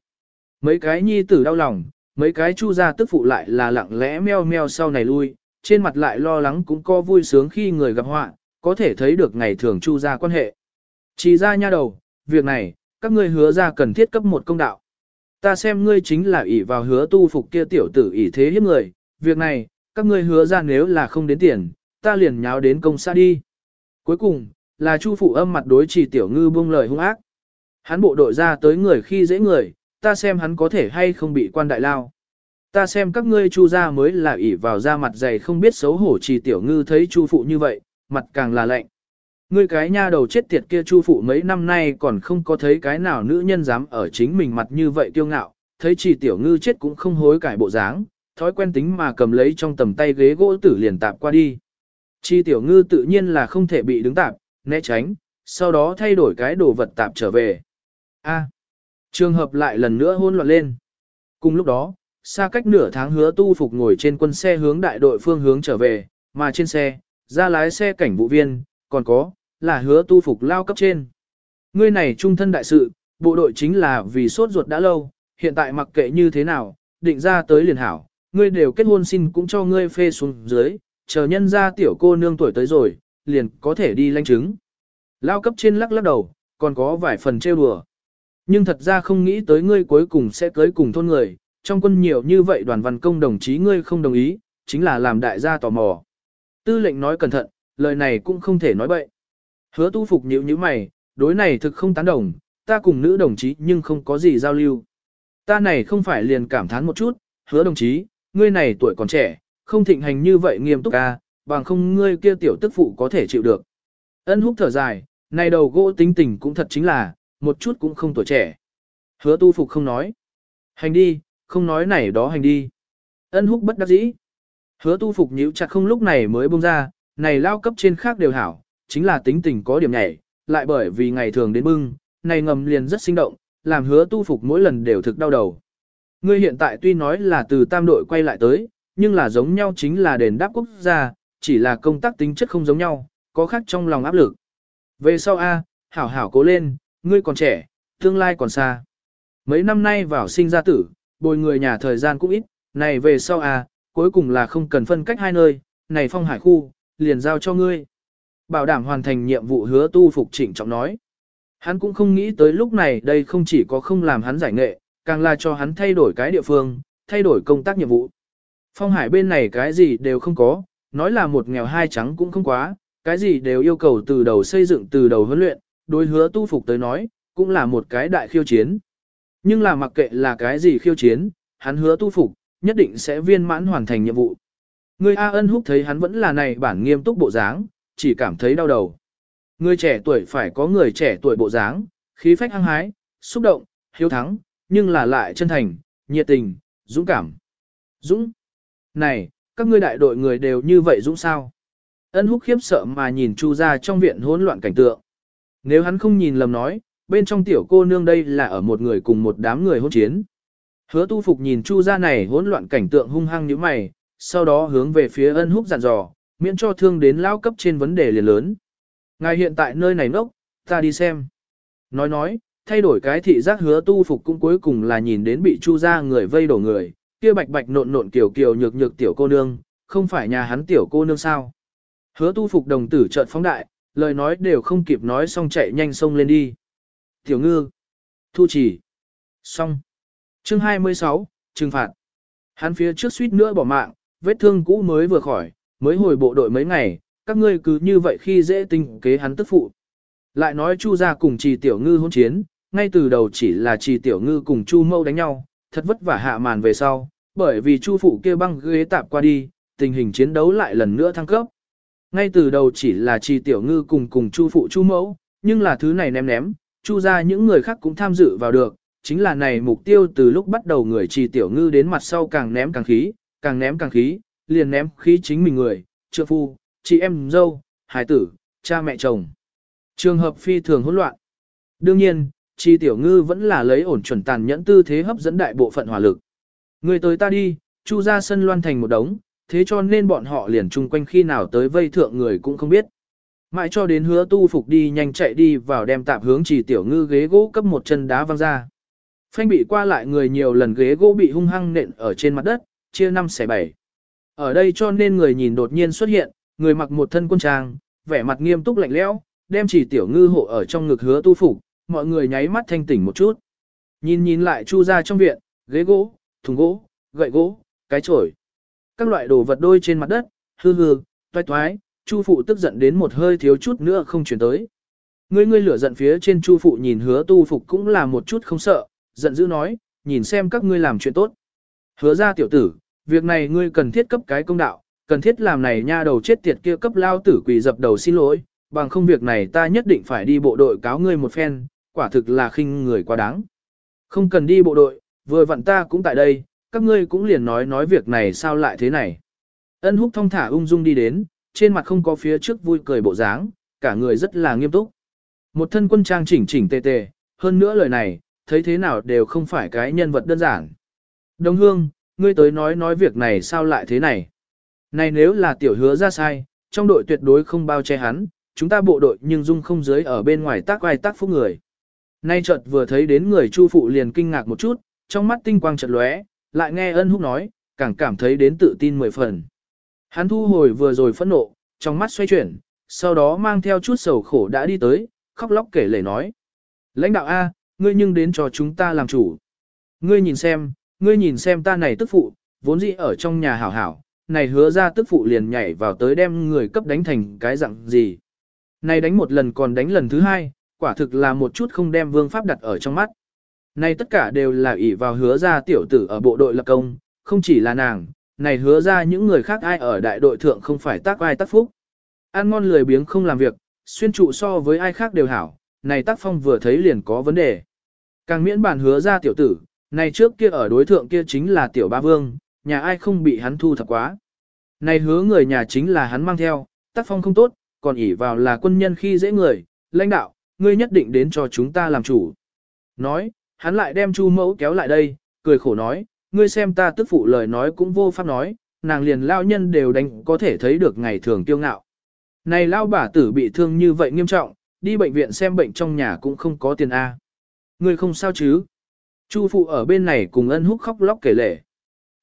Mấy cái nhi tử đau lòng, mấy cái chu gia tức phụ lại là lặng lẽ meo meo sau này lui, trên mặt lại lo lắng cũng có vui sướng khi người gặp họa, có thể thấy được ngày thường chu gia quan hệ. Chỉ ra nha đầu, việc này, các ngươi hứa ra cần thiết cấp một công đạo. Ta xem ngươi chính là ỷ vào hứa tu phục kia tiểu tử ỷ thế hiếp người, việc này, các ngươi hứa ra nếu là không đến tiền, ta liền nháo đến công xa đi. Cuối cùng, là chu phụ âm mặt đối chỉ tiểu ngư buông lời hung ác. Hắn bộ đội ra tới người khi dễ người, ta xem hắn có thể hay không bị quan đại lao. Ta xem các ngươi chu ra mới là ỷ vào da mặt dày không biết xấu hổ trì tiểu ngư thấy chu phụ như vậy, mặt càng là lạnh. Ngươi cái nha đầu chết tiệt kia chu phụ mấy năm nay còn không có thấy cái nào nữ nhân dám ở chính mình mặt như vậy kiêu ngạo, thấy trì tiểu ngư chết cũng không hối cải bộ dáng, thói quen tính mà cầm lấy trong tầm tay ghế gỗ tử liền tạp qua đi. Chi tiểu ngư tự nhiên là không thể bị đứng tạp, né tránh, sau đó thay đổi cái đồ vật tạp trở về. A. Trường hợp lại lần nữa hôn loạn lên. Cùng lúc đó, xa cách nửa tháng hứa tu phục ngồi trên quân xe hướng đại đội phương hướng trở về, mà trên xe, ra lái xe cảnh vụ viên, còn có, là hứa tu phục lao cấp trên. Ngươi này trung thân đại sự, bộ đội chính là vì sốt ruột đã lâu, hiện tại mặc kệ như thế nào, định ra tới liền hảo, ngươi đều kết hôn xin cũng cho ngươi phê xuống dưới, chờ nhân ra tiểu cô nương tuổi tới rồi, liền có thể đi lanh chứng. Lao cấp trên lắc lắc đầu, còn có vài phần trêu đùa. Nhưng thật ra không nghĩ tới ngươi cuối cùng sẽ cưới cùng thôn người, trong quân nhiều như vậy đoàn văn công đồng chí ngươi không đồng ý, chính là làm đại gia tò mò. Tư lệnh nói cẩn thận, lời này cũng không thể nói bậy. Hứa tu phục nhíu như mày, đối này thực không tán đồng, ta cùng nữ đồng chí nhưng không có gì giao lưu. Ta này không phải liền cảm thán một chút, hứa đồng chí, ngươi này tuổi còn trẻ, không thịnh hành như vậy nghiêm túc ca, bằng không ngươi kia tiểu tức phụ có thể chịu được. Ân húc thở dài, này đầu gỗ tính tình cũng thật chính là, một chút cũng không tuổi trẻ. Hứa tu phục không nói. Hành đi, không nói này đó hành đi. Ân húc bất đắc dĩ. Hứa tu phục nhíu chặt không lúc này mới buông ra, này lao cấp trên khác đều hảo, chính là tính tình có điểm nhảy, lại bởi vì ngày thường đến bưng, này ngầm liền rất sinh động, làm hứa tu phục mỗi lần đều thực đau đầu. Ngươi hiện tại tuy nói là từ tam đội quay lại tới, nhưng là giống nhau chính là đền đáp quốc gia, chỉ là công tác tính chất không giống nhau, có khác trong lòng áp lực. Về sau A, hảo hảo cố lên, ngươi còn trẻ, tương lai còn xa. Mấy năm nay vào sinh ra tử, bồi người nhà thời gian cũng ít, này về sau à cuối cùng là không cần phân cách hai nơi, này phong hải khu, liền giao cho ngươi. Bảo đảm hoàn thành nhiệm vụ hứa tu phục chỉnh trọng nói. Hắn cũng không nghĩ tới lúc này đây không chỉ có không làm hắn giải nghệ, càng là cho hắn thay đổi cái địa phương, thay đổi công tác nhiệm vụ. Phong hải bên này cái gì đều không có, nói là một nghèo hai trắng cũng không quá, cái gì đều yêu cầu từ đầu xây dựng từ đầu huấn luyện, đối hứa tu phục tới nói, cũng là một cái đại khiêu chiến. Nhưng là mặc kệ là cái gì khiêu chiến, hắn hứa tu phục, nhất định sẽ viên mãn hoàn thành nhiệm vụ. Người A ân húc thấy hắn vẫn là này bản nghiêm túc bộ dáng, chỉ cảm thấy đau đầu. Người trẻ tuổi phải có người trẻ tuổi bộ dáng, khí phách hăng hái, xúc động, hiếu thắng, nhưng là lại chân thành, nhiệt tình, dũng cảm. Dũng. Này, các ngươi đại đội người đều như vậy dũng sao? Ân húc khiếp sợ mà nhìn Chu ra trong viện hỗn loạn cảnh tượng. Nếu hắn không nhìn lầm nói, bên trong tiểu cô nương đây là ở một người cùng một đám người hôn chiến. Hứa tu phục nhìn Chu ra này hỗn loạn cảnh tượng hung hăng như mày, sau đó hướng về phía ân húc dặn dò, miễn cho thương đến lao cấp trên vấn đề liền lớn. Ngài hiện tại nơi này nốc, ta đi xem. Nói nói, thay đổi cái thị giác hứa tu phục cũng cuối cùng là nhìn đến bị chu ra người vây đổ người, kia bạch bạch nộn nộn kiểu kiểu nhược nhược tiểu cô nương, không phải nhà hắn tiểu cô nương sao. Hứa tu phục đồng tử trợn phóng đại, lời nói đều không kịp nói xong chạy nhanh sông lên đi. Tiểu ngư, thu chỉ, xong. Chương 26, trừng phạt. Hắn phía trước suýt nữa bỏ mạng, vết thương cũ mới vừa khỏi, mới hồi bộ đội mấy ngày, các ngươi cứ như vậy khi dễ tinh kế hắn tức phụ. Lại nói Chu gia cùng Trì Tiểu Ngư hôn chiến, ngay từ đầu chỉ là Trì Tiểu Ngư cùng Chu Mâu đánh nhau, thật vất vả hạ màn về sau, bởi vì Chu phụ kia băng ghế tạp qua đi, tình hình chiến đấu lại lần nữa thăng cấp. Ngay từ đầu chỉ là Trì Tiểu Ngư cùng cùng Chu phụ Chu Mẫu, nhưng là thứ này ném ném, Chu gia những người khác cũng tham dự vào được, chính là này mục tiêu từ lúc bắt đầu người Trì Tiểu Ngư đến mặt sau càng ném càng khí, càng ném càng khí, liền ném khí chính mình người, trượng phu, chị em dâu, hài tử, cha mẹ chồng. Trường hợp phi thường hỗn loạn. Đương nhiên, trì tiểu ngư vẫn là lấy ổn chuẩn tàn nhẫn tư thế hấp dẫn đại bộ phận hỏa lực. Người tới ta đi, chu ra sân loan thành một đống, thế cho nên bọn họ liền chung quanh khi nào tới vây thượng người cũng không biết. Mãi cho đến hứa tu phục đi nhanh chạy đi vào đem tạp hướng chỉ tiểu ngư ghế gỗ cấp một chân đá văng ra. Phanh bị qua lại người nhiều lần ghế gỗ bị hung hăng nện ở trên mặt đất, chia năm xẻ bảy. Ở đây cho nên người nhìn đột nhiên xuất hiện, người mặc một thân quân trang, vẻ mặt nghiêm túc lạnh lẽo, đem chỉ tiểu ngư hộ ở trong ngực hứa tu phục, mọi người nháy mắt thanh tỉnh một chút. Nhìn nhìn lại chu ra trong viện, ghế gỗ, thùng gỗ, gậy gỗ, cái chổi. Các loại đồ vật đôi trên mặt đất, hư hư, toái toái, chu phụ tức giận đến một hơi thiếu chút nữa không chuyển tới. Ngươi ngươi lửa giận phía trên chu phụ nhìn hứa tu phục cũng là một chút không sợ, giận dữ nói, nhìn xem các ngươi làm chuyện tốt. Hứa ra tiểu tử, việc này ngươi cần thiết cấp cái công đạo, cần thiết làm này nha đầu chết tiệt kia cấp lao tử quỳ dập đầu xin lỗi, bằng không việc này ta nhất định phải đi bộ đội cáo ngươi một phen, quả thực là khinh người quá đáng. Không cần đi bộ đội, vừa vặn ta cũng tại đây, các ngươi cũng liền nói nói việc này sao lại thế này. Ân húc thong thả ung dung đi đến, trên mặt không có phía trước vui cười bộ dáng, cả người rất là nghiêm túc. Một thân quân trang chỉnh chỉnh tề tề, hơn nữa lời này, thấy thế nào đều không phải cái nhân vật đơn giản. Đồng hương, ngươi tới nói nói việc này sao lại thế này. Này nếu là tiểu hứa ra sai, trong đội tuyệt đối không bao che hắn, chúng ta bộ đội nhưng dung không dưới ở bên ngoài tác vai tác phúc người. Nay chợt vừa thấy đến người chu phụ liền kinh ngạc một chút, trong mắt tinh quang chợt lóe, lại nghe ân húc nói, càng cảm thấy đến tự tin mười phần. Hắn thu hồi vừa rồi phẫn nộ, trong mắt xoay chuyển, sau đó mang theo chút sầu khổ đã đi tới, khóc lóc kể lể nói. Lãnh đạo A, ngươi nhưng đến cho chúng ta làm chủ. Ngươi nhìn xem, ngươi nhìn xem ta này tức phụ, vốn dĩ ở trong nhà hảo hảo, này hứa ra tức phụ liền nhảy vào tới đem người cấp đánh thành cái dạng gì. Này đánh một lần còn đánh lần thứ hai, quả thực là một chút không đem vương pháp đặt ở trong mắt. Này tất cả đều là ỷ vào hứa ra tiểu tử ở bộ đội lập công, không chỉ là nàng, này hứa ra những người khác ai ở đại đội thượng không phải tác ai tác phúc. Ăn ngon lười biếng không làm việc, xuyên trụ so với ai khác đều hảo, này tác phong vừa thấy liền có vấn đề. Càng miễn bản hứa ra tiểu tử, này trước kia ở đối thượng kia chính là tiểu ba vương, nhà ai không bị hắn thu thập quá. Này hứa người nhà chính là hắn mang theo, tác phong không tốt, còn ỷ vào là quân nhân khi dễ người, lãnh đạo, ngươi nhất định đến cho chúng ta làm chủ. Nói, hắn lại đem chu mẫu kéo lại đây, cười khổ nói, ngươi xem ta tức phụ lời nói cũng vô pháp nói, nàng liền lao nhân đều đánh có thể thấy được ngày thường kiêu ngạo. Này lao bà tử bị thương như vậy nghiêm trọng, đi bệnh viện xem bệnh trong nhà cũng không có tiền A. Ngươi không sao chứ? Chu phụ ở bên này cùng ân húc khóc lóc kể lể.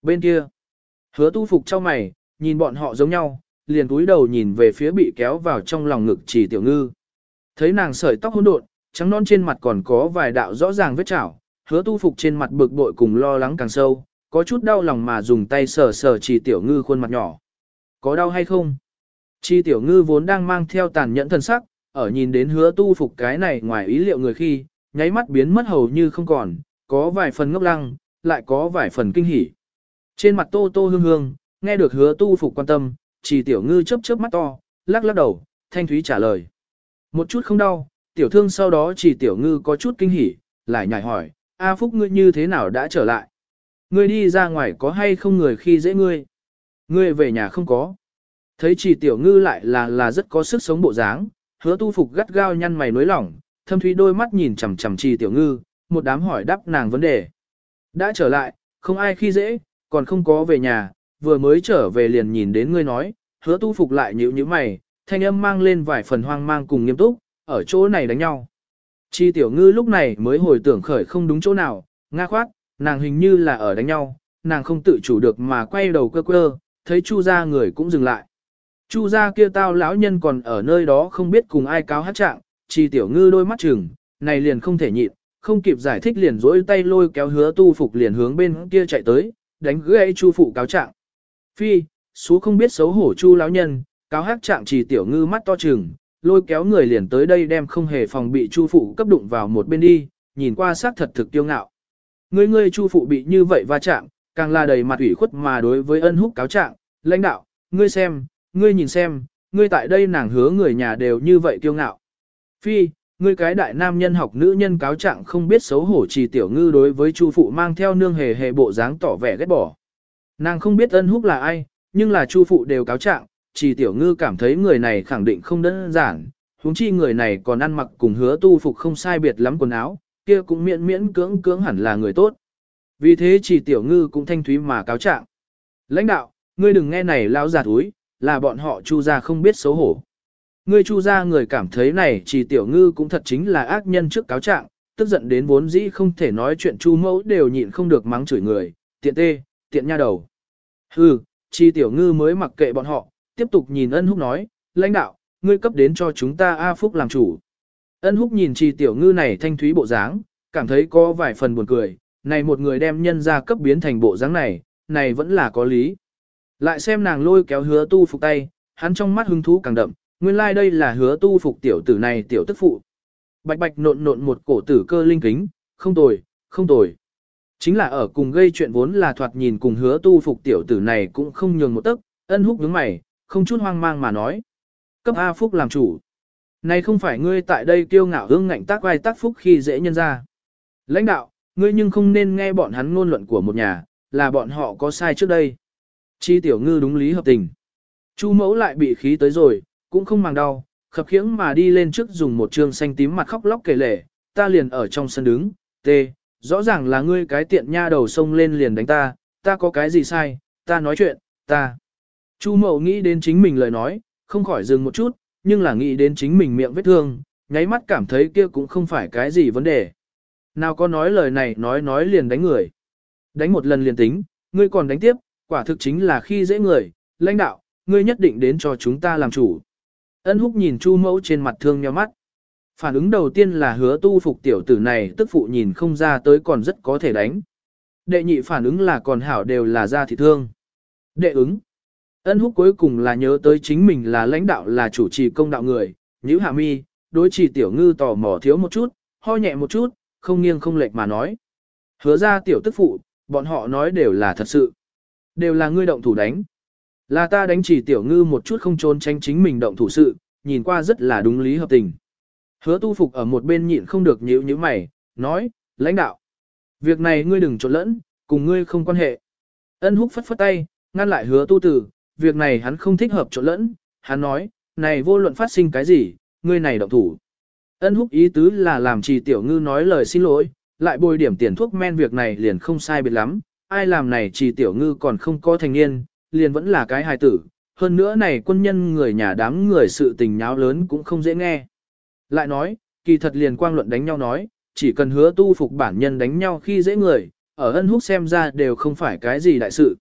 Bên kia, hứa tu phục cho mày, nhìn bọn họ giống nhau, liền cúi đầu nhìn về phía bị kéo vào trong lòng ngực chỉ tiểu ngư. Thấy nàng sợi tóc hỗn độn, trắng non trên mặt còn có vài đạo rõ ràng vết chảo, hứa tu phục trên mặt bực bội cùng lo lắng càng sâu, có chút đau lòng mà dùng tay sờ sờ chỉ tiểu ngư khuôn mặt nhỏ. Có đau hay không? Chi tiểu ngư vốn đang mang theo tàn nhẫn thân sắc, ở nhìn đến hứa tu phục cái này ngoài ý liệu người khi, nháy mắt biến mất hầu như không còn, có vài phần ngốc lăng, lại có vài phần kinh hỉ. Trên mặt tô tô hương hương, nghe được hứa tu phục quan tâm, chỉ tiểu ngư chớp chớp mắt to, lắc lắc đầu, thanh thúy trả lời. Một chút không đau, tiểu thương sau đó chỉ tiểu ngư có chút kinh hỉ, lại nhảy hỏi, A Phúc ngươi như thế nào đã trở lại? Ngươi đi ra ngoài có hay không người khi dễ ngươi? Ngươi về nhà không có. Thấy chỉ tiểu ngư lại là là rất có sức sống bộ dáng, hứa tu phục gắt gao nhăn mày nối lỏng, thâm thúy đôi mắt nhìn chằm chằm chỉ tiểu ngư, một đám hỏi đáp nàng vấn đề. Đã trở lại, không ai khi dễ, còn không có về nhà, vừa mới trở về liền nhìn đến ngươi nói, hứa tu phục lại nhíu nhíu mày, thanh âm mang lên vài phần hoang mang cùng nghiêm túc, ở chỗ này đánh nhau. Chi tiểu ngư lúc này mới hồi tưởng khởi không đúng chỗ nào, nga khoát, nàng hình như là ở đánh nhau, nàng không tự chủ được mà quay đầu cơ cơ, thấy chu gia người cũng dừng lại. Chu gia kia tao lão nhân còn ở nơi đó không biết cùng ai cáo hát trạng, chi tiểu ngư đôi mắt chừng, này liền không thể nhịn, không kịp giải thích liền rỗi tay lôi kéo hứa tu phục liền hướng bên kia chạy tới, đánh gãy chu phụ cáo trạng. Phi, số không biết xấu hổ chu lão nhân, cáo hát trạng chỉ tiểu ngư mắt to chừng, lôi kéo người liền tới đây đem không hề phòng bị chu phụ cấp đụng vào một bên đi, nhìn qua xác thật thực tiêu ngạo. Ngươi ngươi chu phụ bị như vậy va chạm, càng là đầy mặt ủy khuất mà đối với ân húc cáo trạng, lãnh đạo, ngươi xem, ngươi nhìn xem, ngươi tại đây nàng hứa người nhà đều như vậy tiêu ngạo. Phi, ngươi cái đại nam nhân học nữ nhân cáo trạng không biết xấu hổ trì tiểu ngư đối với chu phụ mang theo nương hề hề bộ dáng tỏ vẻ ghét bỏ. Nàng không biết ân húc là ai, nhưng là chu phụ đều cáo trạng, chỉ tiểu ngư cảm thấy người này khẳng định không đơn giản, huống chi người này còn ăn mặc cùng hứa tu phục không sai biệt lắm quần áo, kia cũng miễn miễn cưỡng cưỡng hẳn là người tốt. Vì thế chỉ tiểu ngư cũng thanh thúy mà cáo trạng. Lãnh đạo, ngươi đừng nghe này lao giả thúi, là bọn họ chu ra không biết xấu hổ. Ngươi chu ra người cảm thấy này chỉ tiểu ngư cũng thật chính là ác nhân trước cáo trạng, tức giận đến vốn dĩ không thể nói chuyện chu mẫu đều nhịn không được mắng chửi người, tiện tê, tiện nha đầu. Hừ, chi tiểu ngư mới mặc kệ bọn họ, tiếp tục nhìn ân húc nói, lãnh đạo, ngươi cấp đến cho chúng ta A Phúc làm chủ. Ân húc nhìn trì tiểu ngư này thanh thúy bộ dáng, cảm thấy có vài phần buồn cười, này một người đem nhân ra cấp biến thành bộ dáng này, này vẫn là có lý. Lại xem nàng lôi kéo hứa tu phục tay, hắn trong mắt hứng thú càng đậm, nguyên lai like đây là hứa tu phục tiểu tử này tiểu tức phụ. Bạch bạch nộn nộn một cổ tử cơ linh kính, không tồi, không tồi. Chính là ở cùng gây chuyện vốn là thoạt nhìn cùng hứa tu phục tiểu tử này cũng không nhường một tấc, ân húc nhướng mày, không chút hoang mang mà nói. Cấp A Phúc làm chủ. Này không phải ngươi tại đây kiêu ngạo hương ngạnh tác vai tác phúc khi dễ nhân ra. Lãnh đạo, ngươi nhưng không nên nghe bọn hắn ngôn luận của một nhà, là bọn họ có sai trước đây. Chi tiểu ngư đúng lý hợp tình. Chu mẫu lại bị khí tới rồi, cũng không màng đau, khập khiễng mà đi lên trước dùng một trương xanh tím mặt khóc lóc kể lể, ta liền ở trong sân đứng, tê, rõ ràng là ngươi cái tiện nha đầu sông lên liền đánh ta, ta có cái gì sai, ta nói chuyện, ta. Chu mậu nghĩ đến chính mình lời nói, không khỏi dừng một chút, nhưng là nghĩ đến chính mình miệng vết thương, nháy mắt cảm thấy kia cũng không phải cái gì vấn đề. Nào có nói lời này nói nói liền đánh người. Đánh một lần liền tính, ngươi còn đánh tiếp, quả thực chính là khi dễ người, lãnh đạo, ngươi nhất định đến cho chúng ta làm chủ. Ân húc nhìn Chu mẫu trên mặt thương nheo mắt. Phản ứng đầu tiên là hứa tu phục tiểu tử này tức phụ nhìn không ra tới còn rất có thể đánh. Đệ nhị phản ứng là còn hảo đều là ra thị thương. Đệ ứng. Ân húc cuối cùng là nhớ tới chính mình là lãnh đạo là chủ trì công đạo người, nhữ hạ mi, đối trì tiểu ngư tò mò thiếu một chút, ho nhẹ một chút, không nghiêng không lệch mà nói. Hứa ra tiểu tức phụ, bọn họ nói đều là thật sự. Đều là ngươi động thủ đánh. Là ta đánh chỉ tiểu ngư một chút không trốn tránh chính mình động thủ sự, nhìn qua rất là đúng lý hợp tình. Hứa tu phục ở một bên nhịn không được nhíu như mày, nói, lãnh đạo. Việc này ngươi đừng trộn lẫn, cùng ngươi không quan hệ. Ân húc phất phất tay, ngăn lại hứa tu tử, việc này hắn không thích hợp trộn lẫn. Hắn nói, này vô luận phát sinh cái gì, ngươi này động thủ. Ân húc ý tứ là làm trì tiểu ngư nói lời xin lỗi, lại bồi điểm tiền thuốc men việc này liền không sai biệt lắm. Ai làm này trì tiểu ngư còn không có thành niên, liền vẫn là cái hài tử. Hơn nữa này quân nhân người nhà đám người sự tình nháo lớn cũng không dễ nghe. Lại nói, kỳ thật liền quang luận đánh nhau nói, chỉ cần hứa tu phục bản nhân đánh nhau khi dễ người, ở ân húc xem ra đều không phải cái gì đại sự.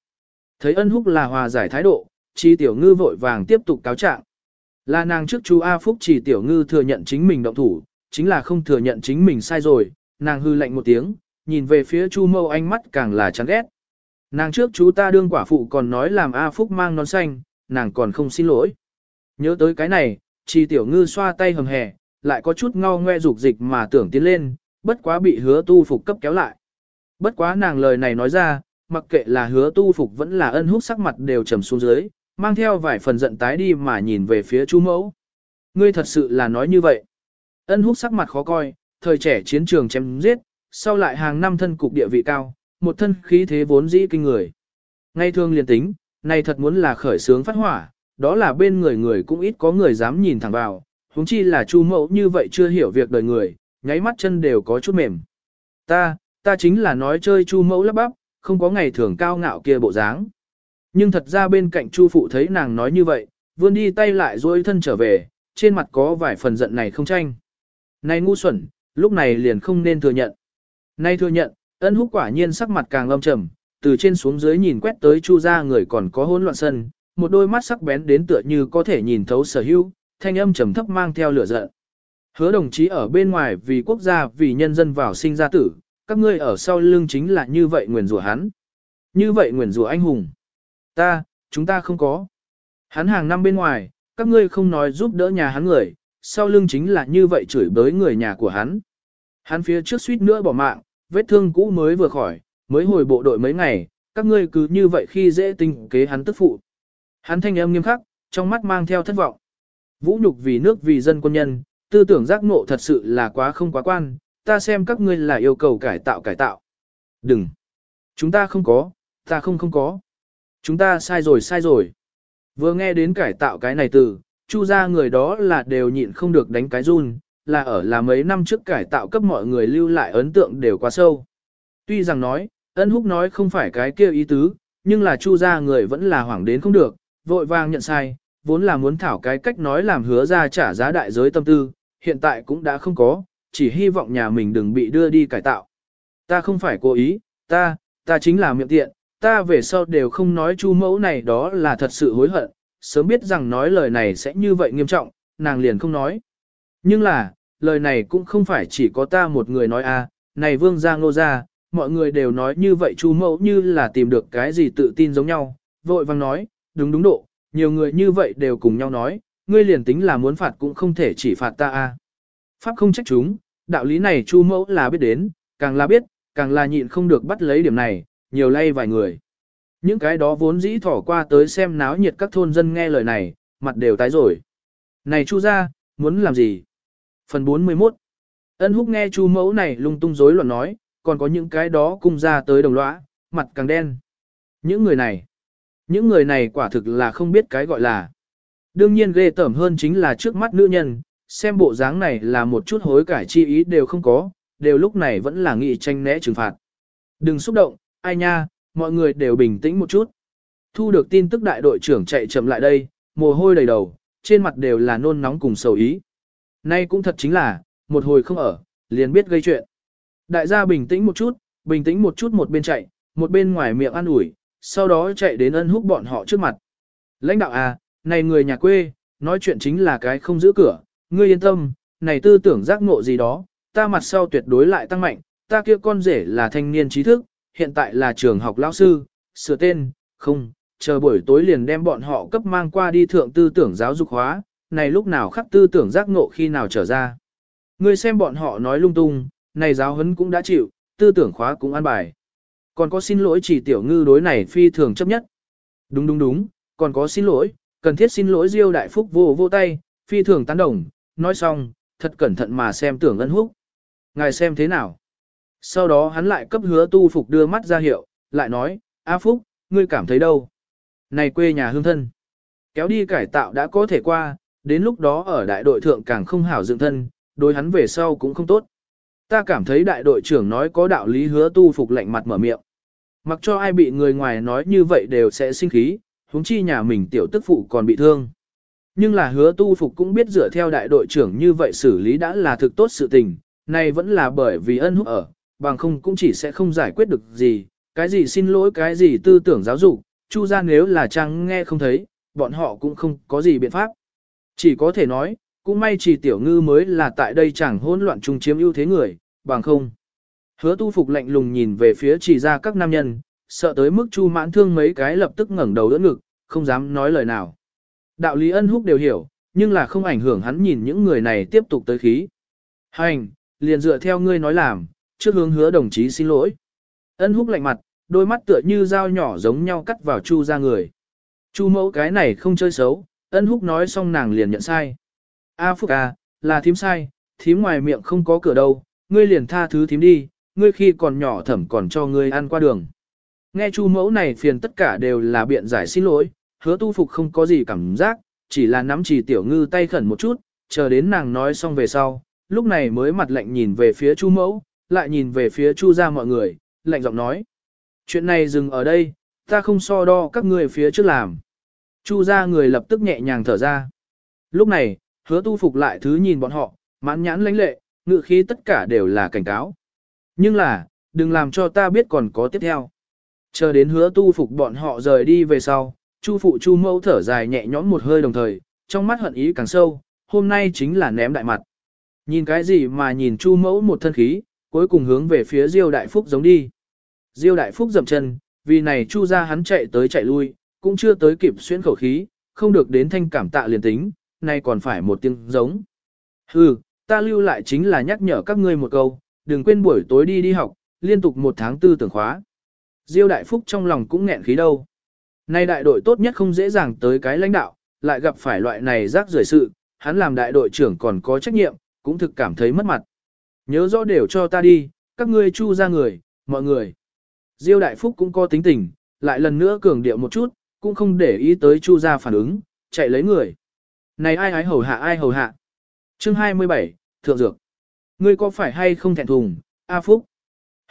Thấy ân húc là hòa giải thái độ, chi tiểu ngư vội vàng tiếp tục cáo trạng. Là nàng trước chú A Phúc chỉ tiểu ngư thừa nhận chính mình động thủ, chính là không thừa nhận chính mình sai rồi, nàng hư lạnh một tiếng, nhìn về phía chu mâu ánh mắt càng là chán ghét. Nàng trước chú ta đương quả phụ còn nói làm A Phúc mang nón xanh, nàng còn không xin lỗi. Nhớ tới cái này, chi tiểu ngư xoa tay hầm hè, lại có chút ngao ngoe dục dịch mà tưởng tiến lên, bất quá bị hứa tu phục cấp kéo lại. Bất quá nàng lời này nói ra, mặc kệ là hứa tu phục vẫn là ân húc sắc mặt đều trầm xuống dưới, mang theo vài phần giận tái đi mà nhìn về phía chú mẫu. Ngươi thật sự là nói như vậy. Ân húc sắc mặt khó coi, thời trẻ chiến trường chém giết, sau lại hàng năm thân cục địa vị cao, một thân khí thế vốn dĩ kinh người. Ngay thương liền tính, này thật muốn là khởi sướng phát hỏa, đó là bên người người cũng ít có người dám nhìn thẳng vào, huống chi là chu mẫu như vậy chưa hiểu việc đời người, nháy mắt chân đều có chút mềm. Ta, ta chính là nói chơi chu mẫu lắp bắp, không có ngày thường cao ngạo kia bộ dáng. Nhưng thật ra bên cạnh chu phụ thấy nàng nói như vậy, vươn đi tay lại duỗi thân trở về, trên mặt có vài phần giận này không tranh. Này ngu xuẩn, lúc này liền không nên thừa nhận. Nay thừa nhận, ân húc quả nhiên sắc mặt càng âm trầm, từ trên xuống dưới nhìn quét tới chu ra người còn có hỗn loạn sân, một đôi mắt sắc bén đến tựa như có thể nhìn thấu sở hữu, thanh âm trầm thấp mang theo lửa giận. Hứa đồng chí ở bên ngoài vì quốc gia vì nhân dân vào sinh ra tử, các ngươi ở sau lưng chính là như vậy nguyền rủa hắn. Như vậy nguyền rủa anh hùng. Ta, chúng ta không có. Hắn hàng năm bên ngoài, các ngươi không nói giúp đỡ nhà hắn người, sau lưng chính là như vậy chửi bới người nhà của hắn. Hắn phía trước suýt nữa bỏ mạng, vết thương cũ mới vừa khỏi, mới hồi bộ đội mấy ngày, các ngươi cứ như vậy khi dễ tinh kế hắn tức phụ. Hắn thanh âm nghiêm khắc, trong mắt mang theo thất vọng. Vũ nhục vì nước vì dân quân nhân, tư tưởng giác ngộ thật sự là quá không quá quan, ta xem các ngươi là yêu cầu cải tạo cải tạo. Đừng! Chúng ta không có, ta không không có. Chúng ta sai rồi sai rồi. Vừa nghe đến cải tạo cái này từ, chu ra người đó là đều nhịn không được đánh cái run, là ở là mấy năm trước cải tạo cấp mọi người lưu lại ấn tượng đều quá sâu. Tuy rằng nói, ân húc nói không phải cái kia ý tứ, nhưng là chu ra người vẫn là hoảng đến không được, vội vàng nhận sai, vốn là muốn thảo cái cách nói làm hứa ra trả giá đại giới tâm tư, hiện tại cũng đã không có, chỉ hy vọng nhà mình đừng bị đưa đi cải tạo. Ta không phải cố ý, ta, ta chính là miệng tiện, ta về sau đều không nói chu mẫu này đó là thật sự hối hận, sớm biết rằng nói lời này sẽ như vậy nghiêm trọng, nàng liền không nói. Nhưng là, lời này cũng không phải chỉ có ta một người nói a, à, này vương gia ngô gia, mọi người đều nói như vậy chu mẫu như là tìm được cái gì tự tin giống nhau, vội vang nói, đúng đúng độ, nhiều người như vậy đều cùng nhau nói, ngươi liền tính là muốn phạt cũng không thể chỉ phạt ta a. Pháp không trách chúng, đạo lý này Chu Mẫu là biết đến, càng là biết, càng là nhịn không được bắt lấy điểm này, nhiều lay vài người. Những cái đó vốn dĩ thỏ qua tới xem náo nhiệt các thôn dân nghe lời này, mặt đều tái rồi. Này Chu gia, muốn làm gì? Phần 41 Ân húc nghe Chu Mẫu này lung tung rối loạn nói, còn có những cái đó cung ra tới đồng lõa, mặt càng đen. Những người này, những người này quả thực là không biết cái gọi là. Đương nhiên ghê tởm hơn chính là trước mắt nữ nhân, xem bộ dáng này là một chút hối cải chi ý đều không có, đều lúc này vẫn là nghị tranh né trừng phạt. Đừng xúc động, ai nha, mọi người đều bình tĩnh một chút. Thu được tin tức đại đội trưởng chạy chậm lại đây, mồ hôi đầy đầu, trên mặt đều là nôn nóng cùng sầu ý. Nay cũng thật chính là, một hồi không ở, liền biết gây chuyện. Đại gia bình tĩnh một chút, bình tĩnh một chút một bên chạy, một bên ngoài miệng ăn ủi, sau đó chạy đến ân húc bọn họ trước mặt. Lãnh đạo à, này người nhà quê, nói chuyện chính là cái không giữ cửa, ngươi yên tâm, này tư tưởng giác ngộ gì đó, ta mặt sau tuyệt đối lại tăng mạnh, ta kia con rể là thanh niên trí thức, hiện tại là trường học lão sư, sửa tên, không, chờ buổi tối liền đem bọn họ cấp mang qua đi thượng tư tưởng giáo dục hóa, này lúc nào khắc tư tưởng giác ngộ khi nào trở ra. Ngươi xem bọn họ nói lung tung, này giáo huấn cũng đã chịu, tư tưởng khóa cũng an bài. Còn có xin lỗi chỉ tiểu ngư đối này phi thường chấp nhất. Đúng đúng đúng, còn có xin lỗi, cần thiết xin lỗi Diêu Đại Phúc vô vô tay, phi thường tán đồng, nói xong, thật cẩn thận mà xem tưởng ân húc. Ngài xem thế nào? Sau đó hắn lại cấp hứa tu phục đưa mắt ra hiệu, lại nói, A Phúc, ngươi cảm thấy đâu? Này quê nhà hương thân. Kéo đi cải tạo đã có thể qua, đến lúc đó ở đại đội thượng càng không hảo dựng thân, đối hắn về sau cũng không tốt. Ta cảm thấy đại đội trưởng nói có đạo lý hứa tu phục lạnh mặt mở miệng. Mặc cho ai bị người ngoài nói như vậy đều sẽ sinh khí, huống chi nhà mình tiểu tức phụ còn bị thương. Nhưng là hứa tu phục cũng biết dựa theo đại đội trưởng như vậy xử lý đã là thực tốt sự tình, này vẫn là bởi vì ân húc ở, bằng không cũng chỉ sẽ không giải quyết được gì, cái gì xin lỗi cái gì tư tưởng giáo dục, chu ra nếu là chẳng nghe không thấy, bọn họ cũng không có gì biện pháp. Chỉ có thể nói, cũng may chỉ tiểu ngư mới là tại đây chẳng hỗn loạn chung chiếm ưu thế người, bằng không. Hứa tu phục lạnh lùng nhìn về phía chỉ ra các nam nhân, sợ tới mức chu mãn thương mấy cái lập tức ngẩng đầu đỡ ngực, không dám nói lời nào. Đạo lý ân húc đều hiểu, nhưng là không ảnh hưởng hắn nhìn những người này tiếp tục tới khí. Hành, liền dựa theo ngươi nói làm, trước hướng hứa đồng chí xin lỗi. Ân húc lạnh mặt, đôi mắt tựa như dao nhỏ giống nhau cắt vào chu ra người. Chu mẫu cái này không chơi xấu, ân húc nói xong nàng liền nhận sai. A Phúc à, là thím sai, thím ngoài miệng không có cửa đâu, ngươi liền tha thứ thím đi, ngươi khi còn nhỏ thẩm còn cho ngươi ăn qua đường. Nghe chu mẫu này phiền tất cả đều là biện giải xin lỗi, hứa tu phục không có gì cảm giác, chỉ là nắm chỉ tiểu ngư tay khẩn một chút, chờ đến nàng nói xong về sau, lúc này mới mặt lạnh nhìn về phía chu mẫu, lại nhìn về phía chu ra mọi người, lạnh giọng nói. Chuyện này dừng ở đây, ta không so đo các người phía trước làm. Chu ra người lập tức nhẹ nhàng thở ra. Lúc này, hứa tu phục lại thứ nhìn bọn họ, mãn nhãn lãnh lệ, ngự khí tất cả đều là cảnh cáo. Nhưng là, đừng làm cho ta biết còn có tiếp theo. Chờ đến hứa tu phục bọn họ rời đi về sau, chu phụ chu mẫu thở dài nhẹ nhõm một hơi đồng thời, trong mắt hận ý càng sâu, hôm nay chính là ném đại mặt. Nhìn cái gì mà nhìn chu mẫu một thân khí, cuối cùng hướng về phía Diêu Đại Phúc giống đi. Diêu Đại Phúc dậm chân, vì này chu ra hắn chạy tới chạy lui, cũng chưa tới kịp xuyên khẩu khí, không được đến thanh cảm tạ liền tính, nay còn phải một tiếng giống. Hừ, ta lưu lại chính là nhắc nhở các ngươi một câu, đừng quên buổi tối đi đi học, liên tục một tháng tư tưởng khóa. Diêu Đại Phúc trong lòng cũng nghẹn khí đâu. Nay đại đội tốt nhất không dễ dàng tới cái lãnh đạo, lại gặp phải loại này rác rưởi sự, hắn làm đại đội trưởng còn có trách nhiệm, cũng thực cảm thấy mất mặt. Nhớ rõ đều cho ta đi, các ngươi chu ra người, mọi người. Diêu Đại Phúc cũng có tính tình, lại lần nữa cường điệu một chút, cũng không để ý tới chu ra phản ứng, chạy lấy người. Này ai ái hầu hạ ai hầu hạ. Chương 27, Thượng Dược. Ngươi có phải hay không thẹn thùng, A Phúc?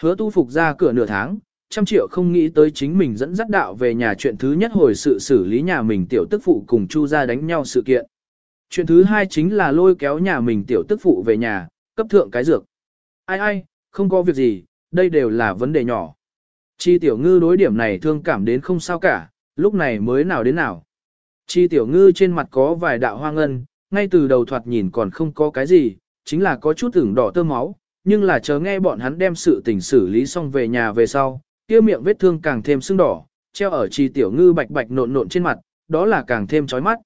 Hứa tu phục ra cửa nửa tháng, trăm triệu không nghĩ tới chính mình dẫn dắt đạo về nhà chuyện thứ nhất hồi sự xử lý nhà mình tiểu tức phụ cùng chu ra đánh nhau sự kiện. Chuyện thứ hai chính là lôi kéo nhà mình tiểu tức phụ về nhà, cấp thượng cái dược. Ai ai, không có việc gì, đây đều là vấn đề nhỏ. Chi tiểu ngư đối điểm này thương cảm đến không sao cả, lúc này mới nào đến nào. Chi tiểu ngư trên mặt có vài đạo hoang ân, ngay từ đầu thoạt nhìn còn không có cái gì, chính là có chút ửng đỏ tơ máu, nhưng là chờ nghe bọn hắn đem sự tình xử lý xong về nhà về sau, kia miệng vết thương càng thêm sưng đỏ, treo ở trì tiểu ngư bạch bạch nộn nộn trên mặt, đó là càng thêm chói mắt.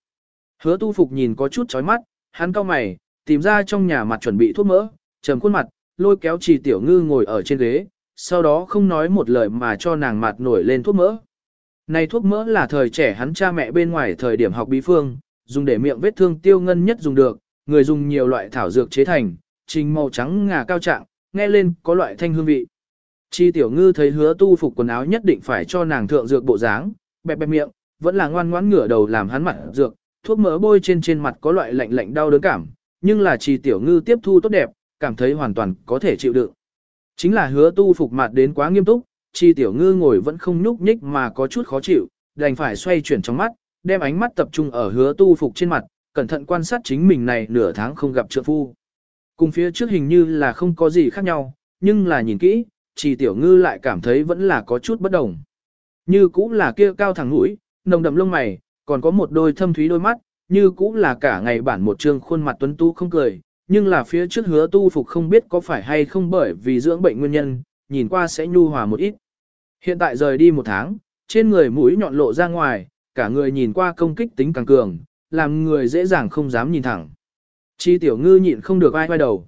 Hứa tu phục nhìn có chút chói mắt, hắn cau mày, tìm ra trong nhà mặt chuẩn bị thuốc mỡ, trầm khuôn mặt, lôi kéo trì tiểu ngư ngồi ở trên ghế, sau đó không nói một lời mà cho nàng mặt nổi lên thuốc mỡ. Này thuốc mỡ là thời trẻ hắn cha mẹ bên ngoài thời điểm học bí phương, dùng để miệng vết thương tiêu ngân nhất dùng được, người dùng nhiều loại thảo dược chế thành, trình màu trắng ngà cao trạng, nghe lên có loại thanh hương vị. Chi tiểu ngư thấy hứa tu phục quần áo nhất định phải cho nàng thượng dược bộ dáng, bẹp bẹp miệng, vẫn là ngoan ngoãn ngửa đầu làm hắn mặt dược, thuốc mỡ bôi trên trên mặt có loại lạnh lạnh đau đớn cảm, nhưng là chi tiểu ngư tiếp thu tốt đẹp, cảm thấy hoàn toàn có thể chịu đựng. Chính là hứa tu phục mặt đến quá nghiêm túc, chi tiểu ngư ngồi vẫn không nhúc nhích mà có chút khó chịu, đành phải xoay chuyển trong mắt, đem ánh mắt tập trung ở hứa tu phục trên mặt, cẩn thận quan sát chính mình này nửa tháng không gặp trượng phu. Cùng phía trước hình như là không có gì khác nhau, nhưng là nhìn kỹ, chỉ tiểu ngư lại cảm thấy vẫn là có chút bất đồng. Như cũng là kia cao thẳng mũi, nồng đậm lông mày, còn có một đôi thâm thúy đôi mắt, như cũng là cả ngày bản một trương khuôn mặt tuấn tú không cười, nhưng là phía trước hứa tu phục không biết có phải hay không bởi vì dưỡng bệnh nguyên nhân, nhìn qua sẽ nhu hòa một ít. Hiện tại rời đi một tháng, trên người mũi nhọn lộ ra ngoài, cả người nhìn qua công kích tính càng cường, làm người dễ dàng không dám nhìn thẳng. Chi tiểu ngư nhịn không được ai quay đầu.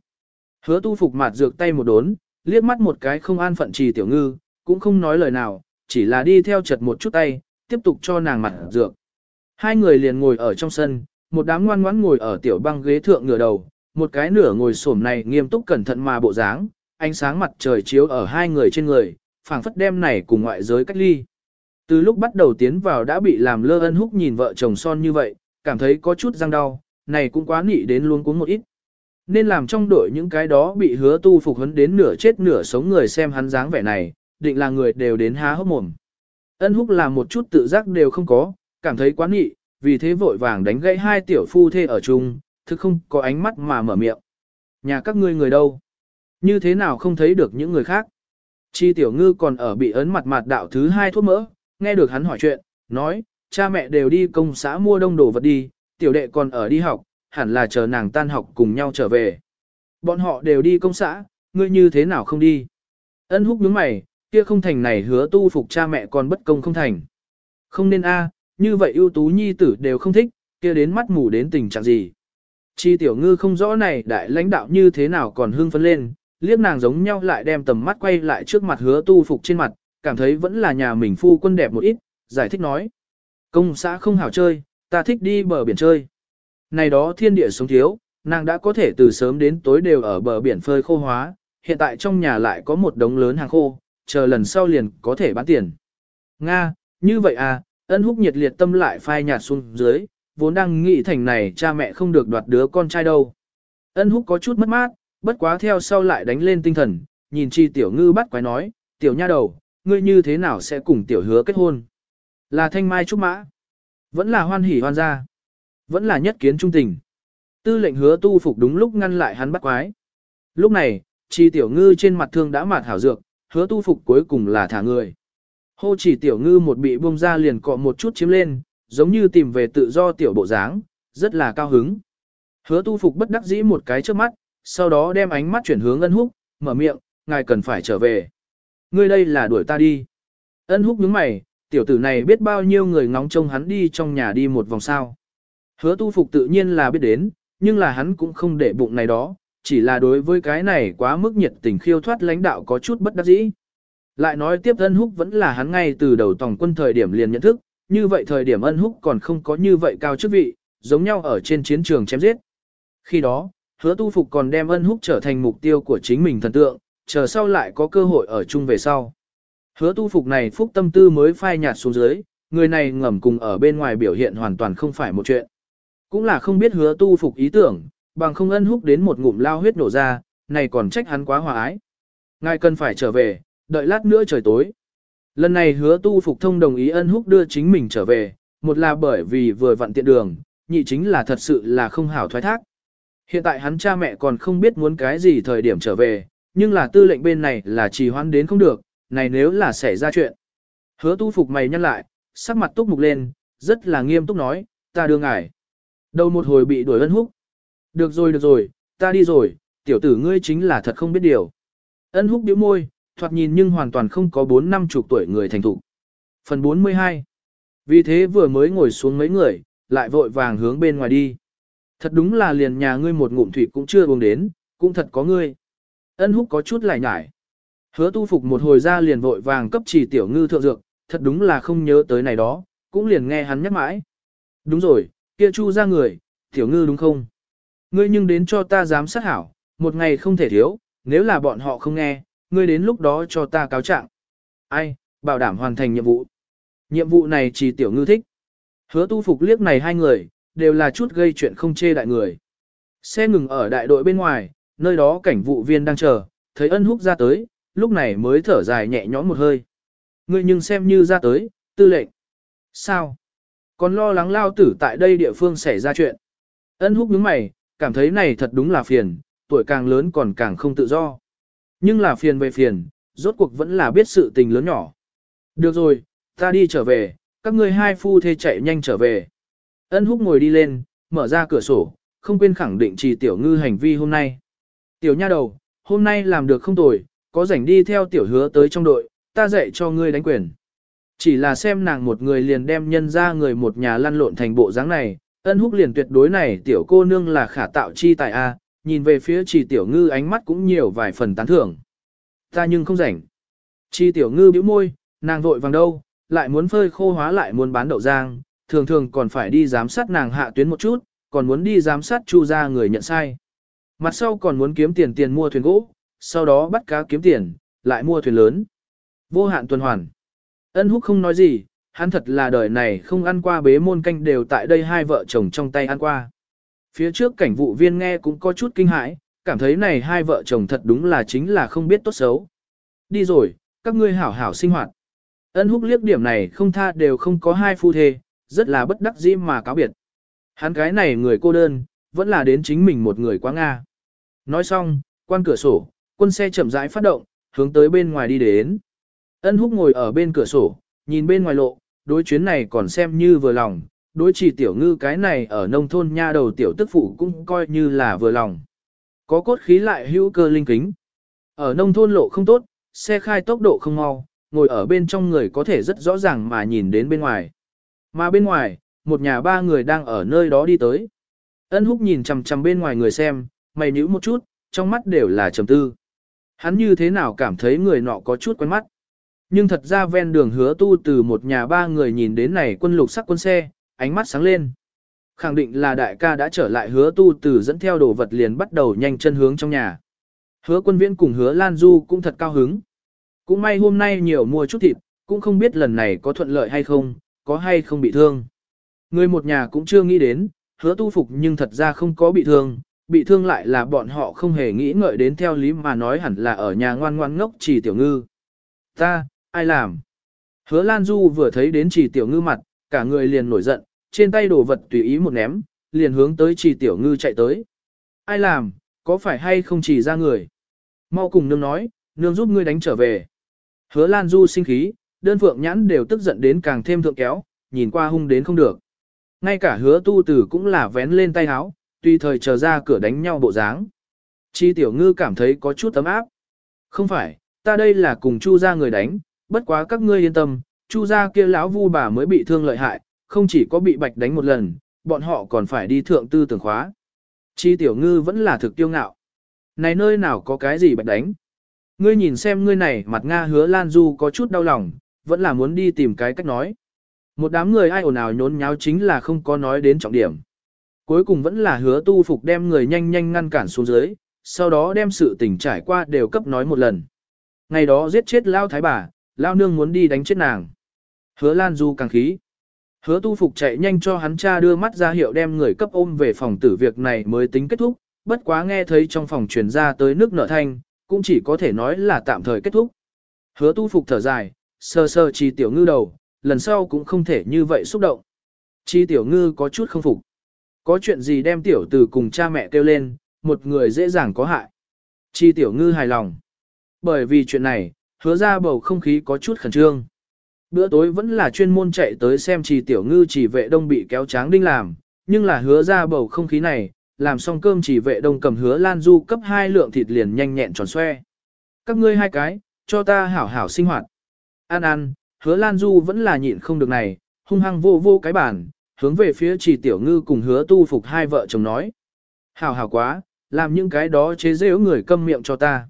Hứa tu phục mặt dược tay một đốn, liếc mắt một cái không an phận trì tiểu ngư, cũng không nói lời nào, chỉ là đi theo chật một chút tay, tiếp tục cho nàng mặt dược. Hai người liền ngồi ở trong sân, một đám ngoan ngoãn ngồi ở tiểu băng ghế thượng ngửa đầu, một cái nửa ngồi xổm này nghiêm túc cẩn thận mà bộ dáng, ánh sáng mặt trời chiếu ở hai người trên người, phảng phất đem này cùng ngoại giới cách ly. Từ lúc bắt đầu tiến vào đã bị làm lơ ân húc nhìn vợ chồng son như vậy, cảm thấy có chút răng đau, này cũng quá nị đến luôn cuống một ít. Nên làm trong đội những cái đó bị hứa tu phục hấn đến nửa chết nửa sống người xem hắn dáng vẻ này, định là người đều đến há hốc mồm. Ân húc làm một chút tự giác đều không có, cảm thấy quá nghị, vì thế vội vàng đánh gãy hai tiểu phu thê ở chung, thực không có ánh mắt mà mở miệng. Nhà các ngươi người đâu? Như thế nào không thấy được những người khác? Chi tiểu ngư còn ở bị ấn mặt mặt đạo thứ hai thuốc mỡ, nghe được hắn hỏi chuyện, nói, cha mẹ đều đi công xã mua đông đồ vật đi, tiểu đệ còn ở đi học, hẳn là chờ nàng tan học cùng nhau trở về. Bọn họ đều đi công xã, ngươi như thế nào không đi? Ân húc nhướng mày, kia không thành này hứa tu phục cha mẹ còn bất công không thành. Không nên a, như vậy ưu tú nhi tử đều không thích, kia đến mắt mù đến tình trạng gì. Chi tiểu ngư không rõ này đại lãnh đạo như thế nào còn hưng phấn lên, liếc nàng giống nhau lại đem tầm mắt quay lại trước mặt hứa tu phục trên mặt, cảm thấy vẫn là nhà mình phu quân đẹp một ít, giải thích nói. Công xã không hảo chơi, ta thích đi bờ biển chơi. Này đó thiên địa sống thiếu, nàng đã có thể từ sớm đến tối đều ở bờ biển phơi khô hóa, hiện tại trong nhà lại có một đống lớn hàng khô, chờ lần sau liền có thể bán tiền. Nga, như vậy à, ân húc nhiệt liệt tâm lại phai nhạt xuống dưới, vốn đang nghĩ thành này cha mẹ không được đoạt đứa con trai đâu. Ân húc có chút mất mát, bất quá theo sau lại đánh lên tinh thần, nhìn chi tiểu ngư bắt quái nói, tiểu nha đầu, ngươi như thế nào sẽ cùng tiểu hứa kết hôn? Là thanh mai trúc mã, vẫn là hoan hỉ hoan gia, vẫn là nhất kiến trung tình. Tư lệnh hứa tu phục đúng lúc ngăn lại hắn bắt quái. Lúc này, chi tiểu ngư trên mặt thương đã mạt hảo dược, hứa tu phục cuối cùng là thả người. Hô chỉ tiểu ngư một bị buông ra liền cọ một chút chiếm lên, giống như tìm về tự do tiểu bộ dáng, rất là cao hứng. Hứa tu phục bất đắc dĩ một cái trước mắt, sau đó đem ánh mắt chuyển hướng ân húc, mở miệng, ngài cần phải trở về. Ngươi đây là đuổi ta đi. Ân húc nhướng mày, tiểu tử này biết bao nhiêu người ngóng trông hắn đi trong nhà đi một vòng sao. Hứa tu phục tự nhiên là biết đến, nhưng là hắn cũng không để bụng này đó, chỉ là đối với cái này quá mức nhiệt tình khiêu thoát lãnh đạo có chút bất đắc dĩ. Lại nói tiếp ân húc vẫn là hắn ngay từ đầu tổng quân thời điểm liền nhận thức, như vậy thời điểm ân húc còn không có như vậy cao chức vị, giống nhau ở trên chiến trường chém giết. Khi đó, hứa tu phục còn đem ân húc trở thành mục tiêu của chính mình thần tượng, chờ sau lại có cơ hội ở chung về sau. Hứa tu phục này phúc tâm tư mới phai nhạt xuống dưới, người này ngầm cùng ở bên ngoài biểu hiện hoàn toàn không phải một chuyện. Cũng là không biết hứa tu phục ý tưởng, bằng không ân húc đến một ngụm lao huyết nổ ra, này còn trách hắn quá hòa ái. Ngài cần phải trở về, đợi lát nữa trời tối. Lần này hứa tu phục thông đồng ý ân húc đưa chính mình trở về, một là bởi vì vừa vặn tiện đường, nhị chính là thật sự là không hảo thoái thác. Hiện tại hắn cha mẹ còn không biết muốn cái gì thời điểm trở về, nhưng là tư lệnh bên này là trì hoãn đến không được, này nếu là xảy ra chuyện. Hứa tu phục mày nhăn lại, sắc mặt túc mục lên, rất là nghiêm túc nói, ta đưa ngài. Đầu một hồi bị đuổi ân húc. Được rồi được rồi, ta đi rồi, tiểu tử ngươi chính là thật không biết điều. Ân húc điếu môi, thoạt nhìn nhưng hoàn toàn không có bốn năm chục tuổi người thành thục. Phần 42 Vì thế vừa mới ngồi xuống mấy người, lại vội vàng hướng bên ngoài đi. Thật đúng là liền nhà ngươi một ngụm thủy cũng chưa uống đến, cũng thật có ngươi. Ân húc có chút lại nhải. Hứa tu phục một hồi ra liền vội vàng cấp chỉ tiểu ngư thượng dược, thật đúng là không nhớ tới này đó, cũng liền nghe hắn nhắc mãi. Đúng rồi, kia chu ra người, tiểu ngư đúng không? Ngươi nhưng đến cho ta dám sát hảo, một ngày không thể thiếu, nếu là bọn họ không nghe, ngươi đến lúc đó cho ta cáo trạng. Ai, bảo đảm hoàn thành nhiệm vụ. Nhiệm vụ này chỉ tiểu ngư thích. Hứa tu phục liếc này hai người, đều là chút gây chuyện không chê đại người. Xe ngừng ở đại đội bên ngoài, nơi đó cảnh vụ viên đang chờ, thấy ân húc ra tới, lúc này mới thở dài nhẹ nhõm một hơi. Ngươi nhưng xem như ra tới, tư lệnh. Sao? Còn lo lắng lao tử tại đây địa phương xảy ra chuyện. Ân húc nhướng mày, cảm thấy này thật đúng là phiền, tuổi càng lớn còn càng không tự do. Nhưng là phiền về phiền, rốt cuộc vẫn là biết sự tình lớn nhỏ. Được rồi, ta đi trở về, các ngươi hai phu thê chạy nhanh trở về. Ân húc ngồi đi lên, mở ra cửa sổ, không quên khẳng định trì tiểu ngư hành vi hôm nay. Tiểu nha đầu, hôm nay làm được không tồi, có rảnh đi theo tiểu hứa tới trong đội, ta dạy cho ngươi đánh quyền. Chỉ là xem nàng một người liền đem nhân ra người một nhà lăn lộn thành bộ dáng này, ân húc liền tuyệt đối này tiểu cô nương là khả tạo chi tại A, nhìn về phía chỉ tiểu ngư ánh mắt cũng nhiều vài phần tán thưởng. Ta nhưng không rảnh. Chi tiểu ngư bĩu môi, nàng vội vàng đâu, lại muốn phơi khô hóa lại muốn bán đậu giang, thường thường còn phải đi giám sát nàng hạ tuyến một chút, còn muốn đi giám sát chu ra người nhận sai. Mặt sau còn muốn kiếm tiền tiền mua thuyền gỗ, sau đó bắt cá kiếm tiền, lại mua thuyền lớn. Vô hạn tuần hoàn. Ân húc không nói gì, hắn thật là đời này không ăn qua bế môn canh đều tại đây hai vợ chồng trong tay ăn qua. Phía trước cảnh vụ viên nghe cũng có chút kinh hãi, cảm thấy này hai vợ chồng thật đúng là chính là không biết tốt xấu. Đi rồi, các ngươi hảo hảo sinh hoạt. Ân húc liếc điểm này không tha đều không có hai phu thê, rất là bất đắc dĩ mà cáo biệt. Hắn cái này người cô đơn, vẫn là đến chính mình một người quá Nga. Nói xong, quan cửa sổ, quân xe chậm rãi phát động, hướng tới bên ngoài đi đến. Ân húc ngồi ở bên cửa sổ, nhìn bên ngoài lộ, đối chuyến này còn xem như vừa lòng, đối chỉ tiểu ngư cái này ở nông thôn nha đầu tiểu tức phụ cũng coi như là vừa lòng. Có cốt khí lại hữu cơ linh kính. Ở nông thôn lộ không tốt, xe khai tốc độ không mau, ngồi ở bên trong người có thể rất rõ ràng mà nhìn đến bên ngoài. Mà bên ngoài, một nhà ba người đang ở nơi đó đi tới. Ân húc nhìn chằm chằm bên ngoài người xem, mày nhíu một chút, trong mắt đều là trầm tư. Hắn như thế nào cảm thấy người nọ có chút quen mắt. Nhưng thật ra ven đường hứa tu từ một nhà ba người nhìn đến này quân lục sắc quân xe, ánh mắt sáng lên. Khẳng định là đại ca đã trở lại hứa tu từ dẫn theo đồ vật liền bắt đầu nhanh chân hướng trong nhà. Hứa quân viễn cùng hứa Lan Du cũng thật cao hứng. Cũng may hôm nay nhiều mua chút thịt, cũng không biết lần này có thuận lợi hay không, có hay không bị thương. Người một nhà cũng chưa nghĩ đến, hứa tu phục nhưng thật ra không có bị thương, bị thương lại là bọn họ không hề nghĩ ngợi đến theo lý mà nói hẳn là ở nhà ngoan ngoan ngốc chỉ tiểu ngư. Ta, ai làm? Hứa Lan Du vừa thấy đến chỉ tiểu ngư mặt, cả người liền nổi giận, trên tay đồ vật tùy ý một ném, liền hướng tới chỉ tiểu ngư chạy tới. Ai làm, có phải hay không chỉ ra người? Mau cùng nương nói, nương giúp ngươi đánh trở về. Hứa Lan Du sinh khí, đơn phượng nhãn đều tức giận đến càng thêm thượng kéo, nhìn qua hung đến không được. Ngay cả hứa tu tử cũng là vén lên tay háo, tùy thời chờ ra cửa đánh nhau bộ dáng. Chi tiểu ngư cảm thấy có chút tấm áp. Không phải, ta đây là cùng chu ra người đánh, bất quá các ngươi yên tâm, chu gia kia lão vu bà mới bị thương lợi hại, không chỉ có bị bạch đánh một lần, bọn họ còn phải đi thượng tư tưởng khóa. Chi tiểu ngư vẫn là thực tiêu ngạo. Này nơi nào có cái gì bạch đánh? Ngươi nhìn xem ngươi này mặt Nga hứa Lan Du có chút đau lòng, vẫn là muốn đi tìm cái cách nói. Một đám người ai ồn ào nhốn nháo chính là không có nói đến trọng điểm. Cuối cùng vẫn là hứa tu phục đem người nhanh nhanh ngăn cản xuống dưới, sau đó đem sự tình trải qua đều cấp nói một lần. Ngày đó giết chết Lao Thái bà, Lao Nương muốn đi đánh chết nàng. Hứa Lan Du càng khí. Hứa tu phục chạy nhanh cho hắn cha đưa mắt ra hiệu đem người cấp ôm về phòng tử việc này mới tính kết thúc, bất quá nghe thấy trong phòng truyền ra tới nước nở thanh, cũng chỉ có thể nói là tạm thời kết thúc. Hứa tu phục thở dài, sơ sơ chi tiểu ngư đầu, lần sau cũng không thể như vậy xúc động. Chi tiểu ngư có chút không phục. Có chuyện gì đem tiểu từ cùng cha mẹ kêu lên, một người dễ dàng có hại. Chi tiểu ngư hài lòng. Bởi vì chuyện này, hứa ra bầu không khí có chút khẩn trương. Bữa tối vẫn là chuyên môn chạy tới xem trì tiểu ngư chỉ vệ đông bị kéo tráng đinh làm, nhưng là hứa ra bầu không khí này, làm xong cơm chỉ vệ đông cầm hứa lan du cấp hai lượng thịt liền nhanh nhẹn tròn xoe. Các ngươi hai cái, cho ta hảo hảo sinh hoạt. Ăn ăn, hứa lan du vẫn là nhịn không được này, hung hăng vô vô cái bản, hướng về phía chỉ tiểu ngư cùng hứa tu phục hai vợ chồng nói. Hảo hảo quá, làm những cái đó chế giễu người câm miệng cho ta.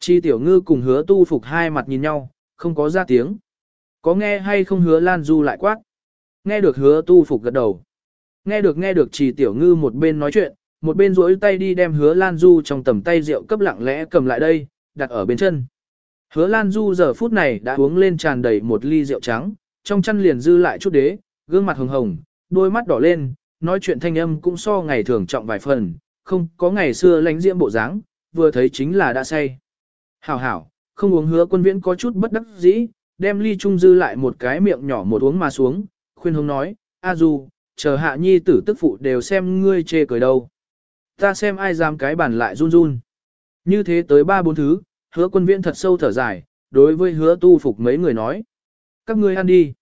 Chi tiểu ngư cùng hứa tu phục hai mặt nhìn nhau, không có ra tiếng. Có nghe hay không hứa lan du lại quát. Nghe được hứa tu phục gật đầu. Nghe được nghe được Chi tiểu ngư một bên nói chuyện, một bên duỗi tay đi đem hứa lan du trong tầm tay rượu cấp lặng lẽ cầm lại đây, đặt ở bên chân. Hứa lan du giờ phút này đã uống lên tràn đầy một ly rượu trắng, trong chăn liền dư lại chút đế, gương mặt hồng hồng, đôi mắt đỏ lên, nói chuyện thanh âm cũng so ngày thường trọng vài phần, không có ngày xưa lánh diễm bộ dáng, vừa thấy chính là đã say. Hảo hảo, không uống hứa quân viễn có chút bất đắc dĩ, đem ly trung dư lại một cái miệng nhỏ một uống mà xuống, khuyên hướng nói, A Du, chờ hạ nhi tử tức phụ đều xem ngươi chê cười đâu. Ta xem ai dám cái bản lại run run. Như thế tới ba bốn thứ, hứa quân viễn thật sâu thở dài, đối với hứa tu phục mấy người nói. Các ngươi ăn đi.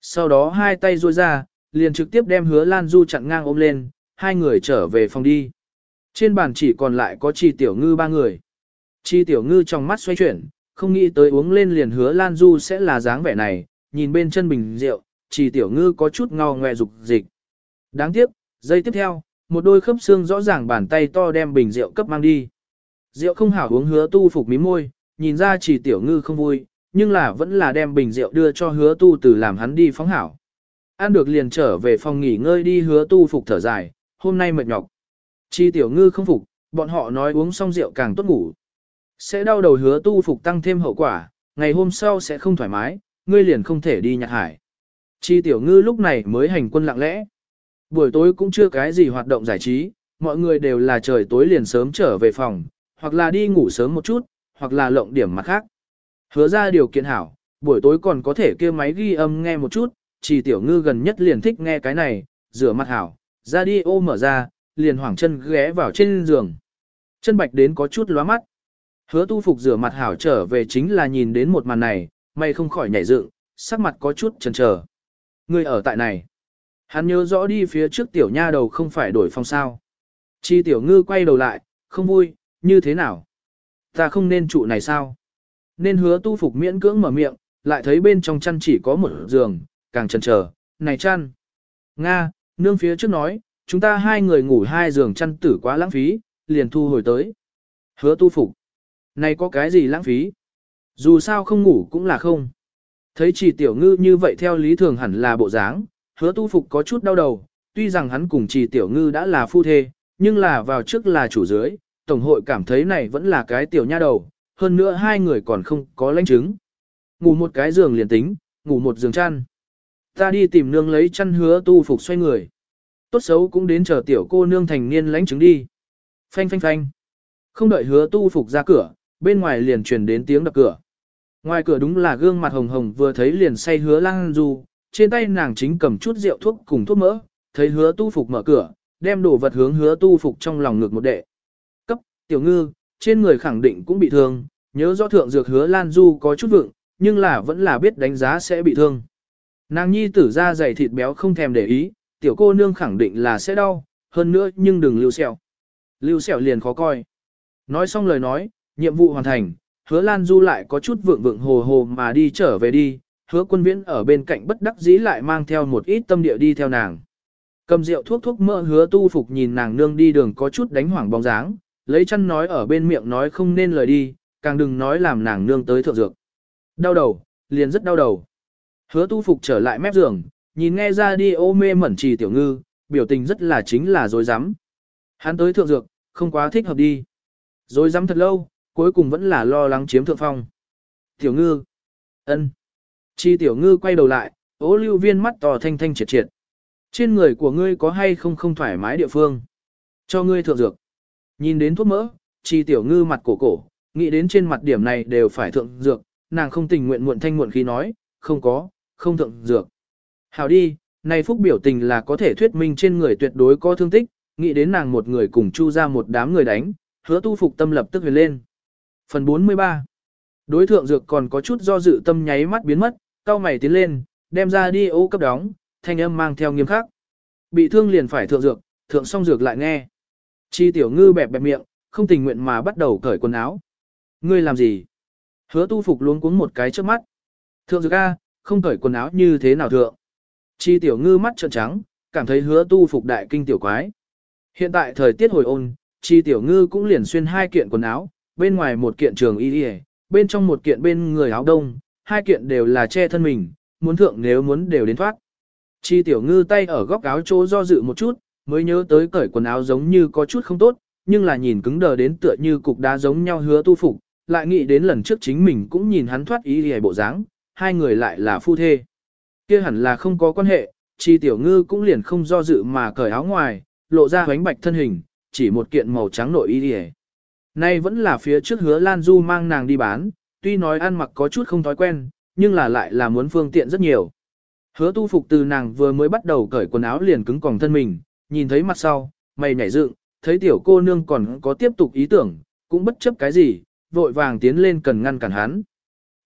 Sau đó hai tay ruôi ra, liền trực tiếp đem hứa Lan Du chặn ngang ôm lên, hai người trở về phòng đi. Trên bàn chỉ còn lại có chi tiểu ngư ba người. Chi tiểu ngư trong mắt xoay chuyển, không nghĩ tới uống lên liền hứa Lan Du sẽ là dáng vẻ này, nhìn bên chân bình rượu, chi tiểu ngư có chút ngao ngoe dục dịch. Đáng tiếc, giây tiếp theo, một đôi khớp xương rõ ràng bàn tay to đem bình rượu cấp mang đi. Rượu không hảo uống hứa tu phục mí môi, nhìn ra chỉ tiểu ngư không vui, nhưng là vẫn là đem bình rượu đưa cho hứa tu từ làm hắn đi phóng hảo. Ăn được liền trở về phòng nghỉ ngơi đi hứa tu phục thở dài, hôm nay mệt nhọc. Chi tiểu ngư không phục, bọn họ nói uống xong rượu càng tốt ngủ. Sẽ đau đầu hứa tu phục tăng thêm hậu quả, ngày hôm sau sẽ không thoải mái, ngươi liền không thể đi nhặt hải. Chi tiểu ngư lúc này mới hành quân lặng lẽ. Buổi tối cũng chưa cái gì hoạt động giải trí, mọi người đều là trời tối liền sớm trở về phòng, hoặc là đi ngủ sớm một chút, hoặc là lộng điểm mặt khác. Hứa ra điều kiện hảo, buổi tối còn có thể kêu máy ghi âm nghe một chút, chỉ tiểu ngư gần nhất liền thích nghe cái này, rửa mặt hảo, ra đi ô mở ra, liền hoảng chân ghé vào trên giường. Chân bạch đến có chút lóa mắt. Hứa tu phục rửa mặt hảo trở về chính là nhìn đến một màn này, mày không khỏi nhảy dựng, sắc mặt có chút chần chờ. Người ở tại này. Hắn nhớ rõ đi phía trước tiểu nha đầu không phải đổi phòng sao. Chi tiểu ngư quay đầu lại, không vui, như thế nào? Ta không nên trụ này sao? Nên hứa tu phục miễn cưỡng mở miệng, lại thấy bên trong chăn chỉ có một giường, càng chần chờ, này chăn. Nga, nương phía trước nói, chúng ta hai người ngủ hai giường chăn tử quá lãng phí, liền thu hồi tới. Hứa tu phục. Này có cái gì lãng phí? Dù sao không ngủ cũng là không. Thấy chỉ tiểu ngư như vậy theo lý thường hẳn là bộ dáng, hứa tu phục có chút đau đầu, tuy rằng hắn cùng chỉ tiểu ngư đã là phu thê, nhưng là vào trước là chủ dưới, tổng hội cảm thấy này vẫn là cái tiểu nha đầu, hơn nữa hai người còn không có lãnh chứng. Ngủ một cái giường liền tính, ngủ một giường chăn. Ta đi tìm nương lấy chăn hứa tu phục xoay người. Tốt xấu cũng đến chờ tiểu cô nương thành niên lãnh chứng đi. Phanh phanh phanh. Không đợi hứa tu phục ra cửa, bên ngoài liền truyền đến tiếng đập cửa. Ngoài cửa đúng là gương mặt hồng hồng vừa thấy liền say hứa lang du, trên tay nàng chính cầm chút rượu thuốc cùng thuốc mỡ, thấy hứa tu phục mở cửa, đem đồ vật hướng hứa tu phục trong lòng ngực một đệ. Cấp, tiểu ngư, trên người khẳng định cũng bị thương, nhớ rõ thượng dược hứa Lan Du có chút vượng, nhưng là vẫn là biết đánh giá sẽ bị thương. Nàng nhi tử ra dày thịt béo không thèm để ý, tiểu cô nương khẳng định là sẽ đau, hơn nữa nhưng đừng lưu sẹo. Lưu sẹo liền khó coi. Nói xong lời nói, nhiệm vụ hoàn thành, hứa Lan Du lại có chút vượng vượng hồ hồ mà đi trở về đi, hứa quân viễn ở bên cạnh bất đắc dĩ lại mang theo một ít tâm địa đi theo nàng. Cầm rượu thuốc thuốc mỡ hứa tu phục nhìn nàng nương đi đường có chút đánh hoảng bóng dáng, lấy chăn nói ở bên miệng nói không nên lời đi, càng đừng nói làm nàng nương tới thượng dược. Đau đầu, liền rất đau đầu. Hứa tu phục trở lại mép giường, nhìn nghe ra đi ô mê mẩn trì tiểu ngư, biểu tình rất là chính là dối rắm Hắn tới thượng dược, không quá thích hợp đi. Dối rắm thật lâu, cuối cùng vẫn là lo lắng chiếm thượng phong. Tiểu ngư. ân. Chi tiểu ngư quay đầu lại, ố lưu viên mắt to thanh thanh triệt triệt. Trên người của ngươi có hay không không thoải mái địa phương? Cho ngươi thượng dược. Nhìn đến thuốc mỡ, chi tiểu ngư mặt cổ cổ, nghĩ đến trên mặt điểm này đều phải thượng dược, nàng không tình nguyện muộn thanh muộn khi nói, không có, không thượng dược. Hảo đi, này phúc biểu tình là có thể thuyết minh trên người tuyệt đối có thương tích, nghĩ đến nàng một người cùng chu ra một đám người đánh, hứa tu phục tâm lập tức huyền lên. Phần 43 Đối thượng dược còn có chút do dự tâm nháy mắt biến mất, cao mày tiến lên, đem ra đi ô cấp đóng, thanh âm mang theo nghiêm khắc. Bị thương liền phải thượng dược, thượng xong dược lại nghe. Chi tiểu ngư bẹp bẹp miệng, không tình nguyện mà bắt đầu cởi quần áo. Ngươi làm gì? Hứa tu phục luống cuống một cái trước mắt. Thượng dược A, không cởi quần áo như thế nào thượng? Chi tiểu ngư mắt trợn trắng, cảm thấy hứa tu phục đại kinh tiểu quái. Hiện tại thời tiết hồi ôn, chi tiểu ngư cũng liền xuyên hai kiện quần áo, bên ngoài một kiện trường y y, bên trong một kiện bên người áo đông, hai kiện đều là che thân mình, muốn thượng nếu muốn đều đến thoát. Chi tiểu ngư tay ở góc áo chỗ do dự một chút, mới nhớ tới cởi quần áo giống như có chút không tốt, nhưng là nhìn cứng đờ đến tựa như cục đá giống nhau hứa tu phục, lại nghĩ đến lần trước chính mình cũng nhìn hắn thoát ý hề bộ dáng, hai người lại là phu thê. kia hẳn là không có quan hệ, chi tiểu ngư cũng liền không do dự mà cởi áo ngoài, lộ ra hoánh bạch thân hình, chỉ một kiện màu trắng nội y hề. Nay vẫn là phía trước hứa Lan Du mang nàng đi bán, tuy nói ăn mặc có chút không thói quen, nhưng là lại là muốn phương tiện rất nhiều. Hứa tu phục từ nàng vừa mới bắt đầu cởi quần áo liền cứng còng thân mình, nhìn thấy mặt sau, mày nhảy dựng, thấy tiểu cô nương còn có tiếp tục ý tưởng, cũng bất chấp cái gì, vội vàng tiến lên cần ngăn cản hắn.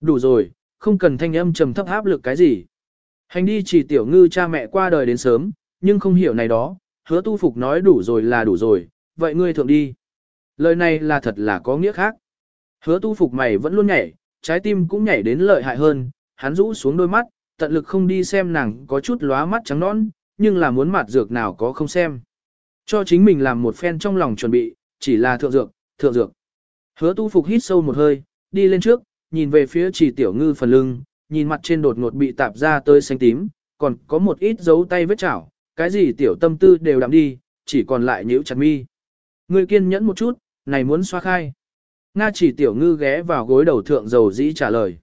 Đủ rồi, không cần thanh âm trầm thấp áp lực cái gì. Hành đi chỉ tiểu ngư cha mẹ qua đời đến sớm, nhưng không hiểu này đó, hứa tu phục nói đủ rồi là đủ rồi, vậy ngươi thượng đi. Lời này là thật là có nghĩa khác. Hứa tu phục mày vẫn luôn nhảy, trái tim cũng nhảy đến lợi hại hơn, hắn rũ xuống đôi mắt, tận lực không đi xem nàng có chút lóa mắt trắng nõn, nhưng là muốn mặt dược nào có không xem. Cho chính mình làm một phen trong lòng chuẩn bị, chỉ là thượng dược, thượng dược. Hứa tu phục hít sâu một hơi, đi lên trước, nhìn về phía chỉ tiểu ngư phần lưng, nhìn mặt trên đột ngột bị tạp ra tới xanh tím, còn có một ít dấu tay vết chảo, cái gì tiểu tâm tư đều đạm đi, chỉ còn lại nhíu chặt mi. Ngươi kiên nhẫn một chút, này muốn xoa khai. Nga chỉ tiểu ngư ghé vào gối đầu thượng dầu dĩ trả lời.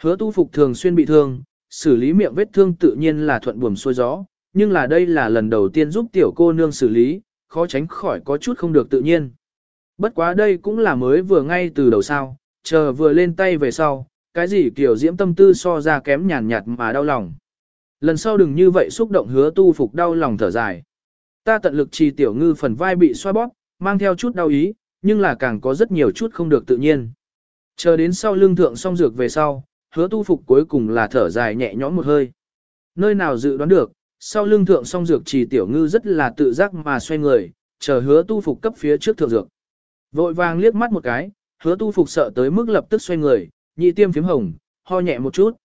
Hứa tu phục thường xuyên bị thương, xử lý miệng vết thương tự nhiên là thuận buồm xuôi gió, nhưng là đây là lần đầu tiên giúp tiểu cô nương xử lý, khó tránh khỏi có chút không được tự nhiên. Bất quá đây cũng là mới vừa ngay từ đầu sao, chờ vừa lên tay về sau, cái gì kiểu diễm tâm tư so ra kém nhàn nhạt mà đau lòng. Lần sau đừng như vậy xúc động hứa tu phục đau lòng thở dài. Ta tận lực trì tiểu ngư phần vai bị xoa bóp, mang theo chút đau ý, nhưng là càng có rất nhiều chút không được tự nhiên. Chờ đến sau lưng thượng xong dược về sau, hứa tu phục cuối cùng là thở dài nhẹ nhõm một hơi. Nơi nào dự đoán được, sau lưng thượng xong dược trì tiểu ngư rất là tự giác mà xoay người, chờ hứa tu phục cấp phía trước thượng dược. Vội vàng liếc mắt một cái, hứa tu phục sợ tới mức lập tức xoay người, nhị tiêm phím hồng, ho nhẹ một chút.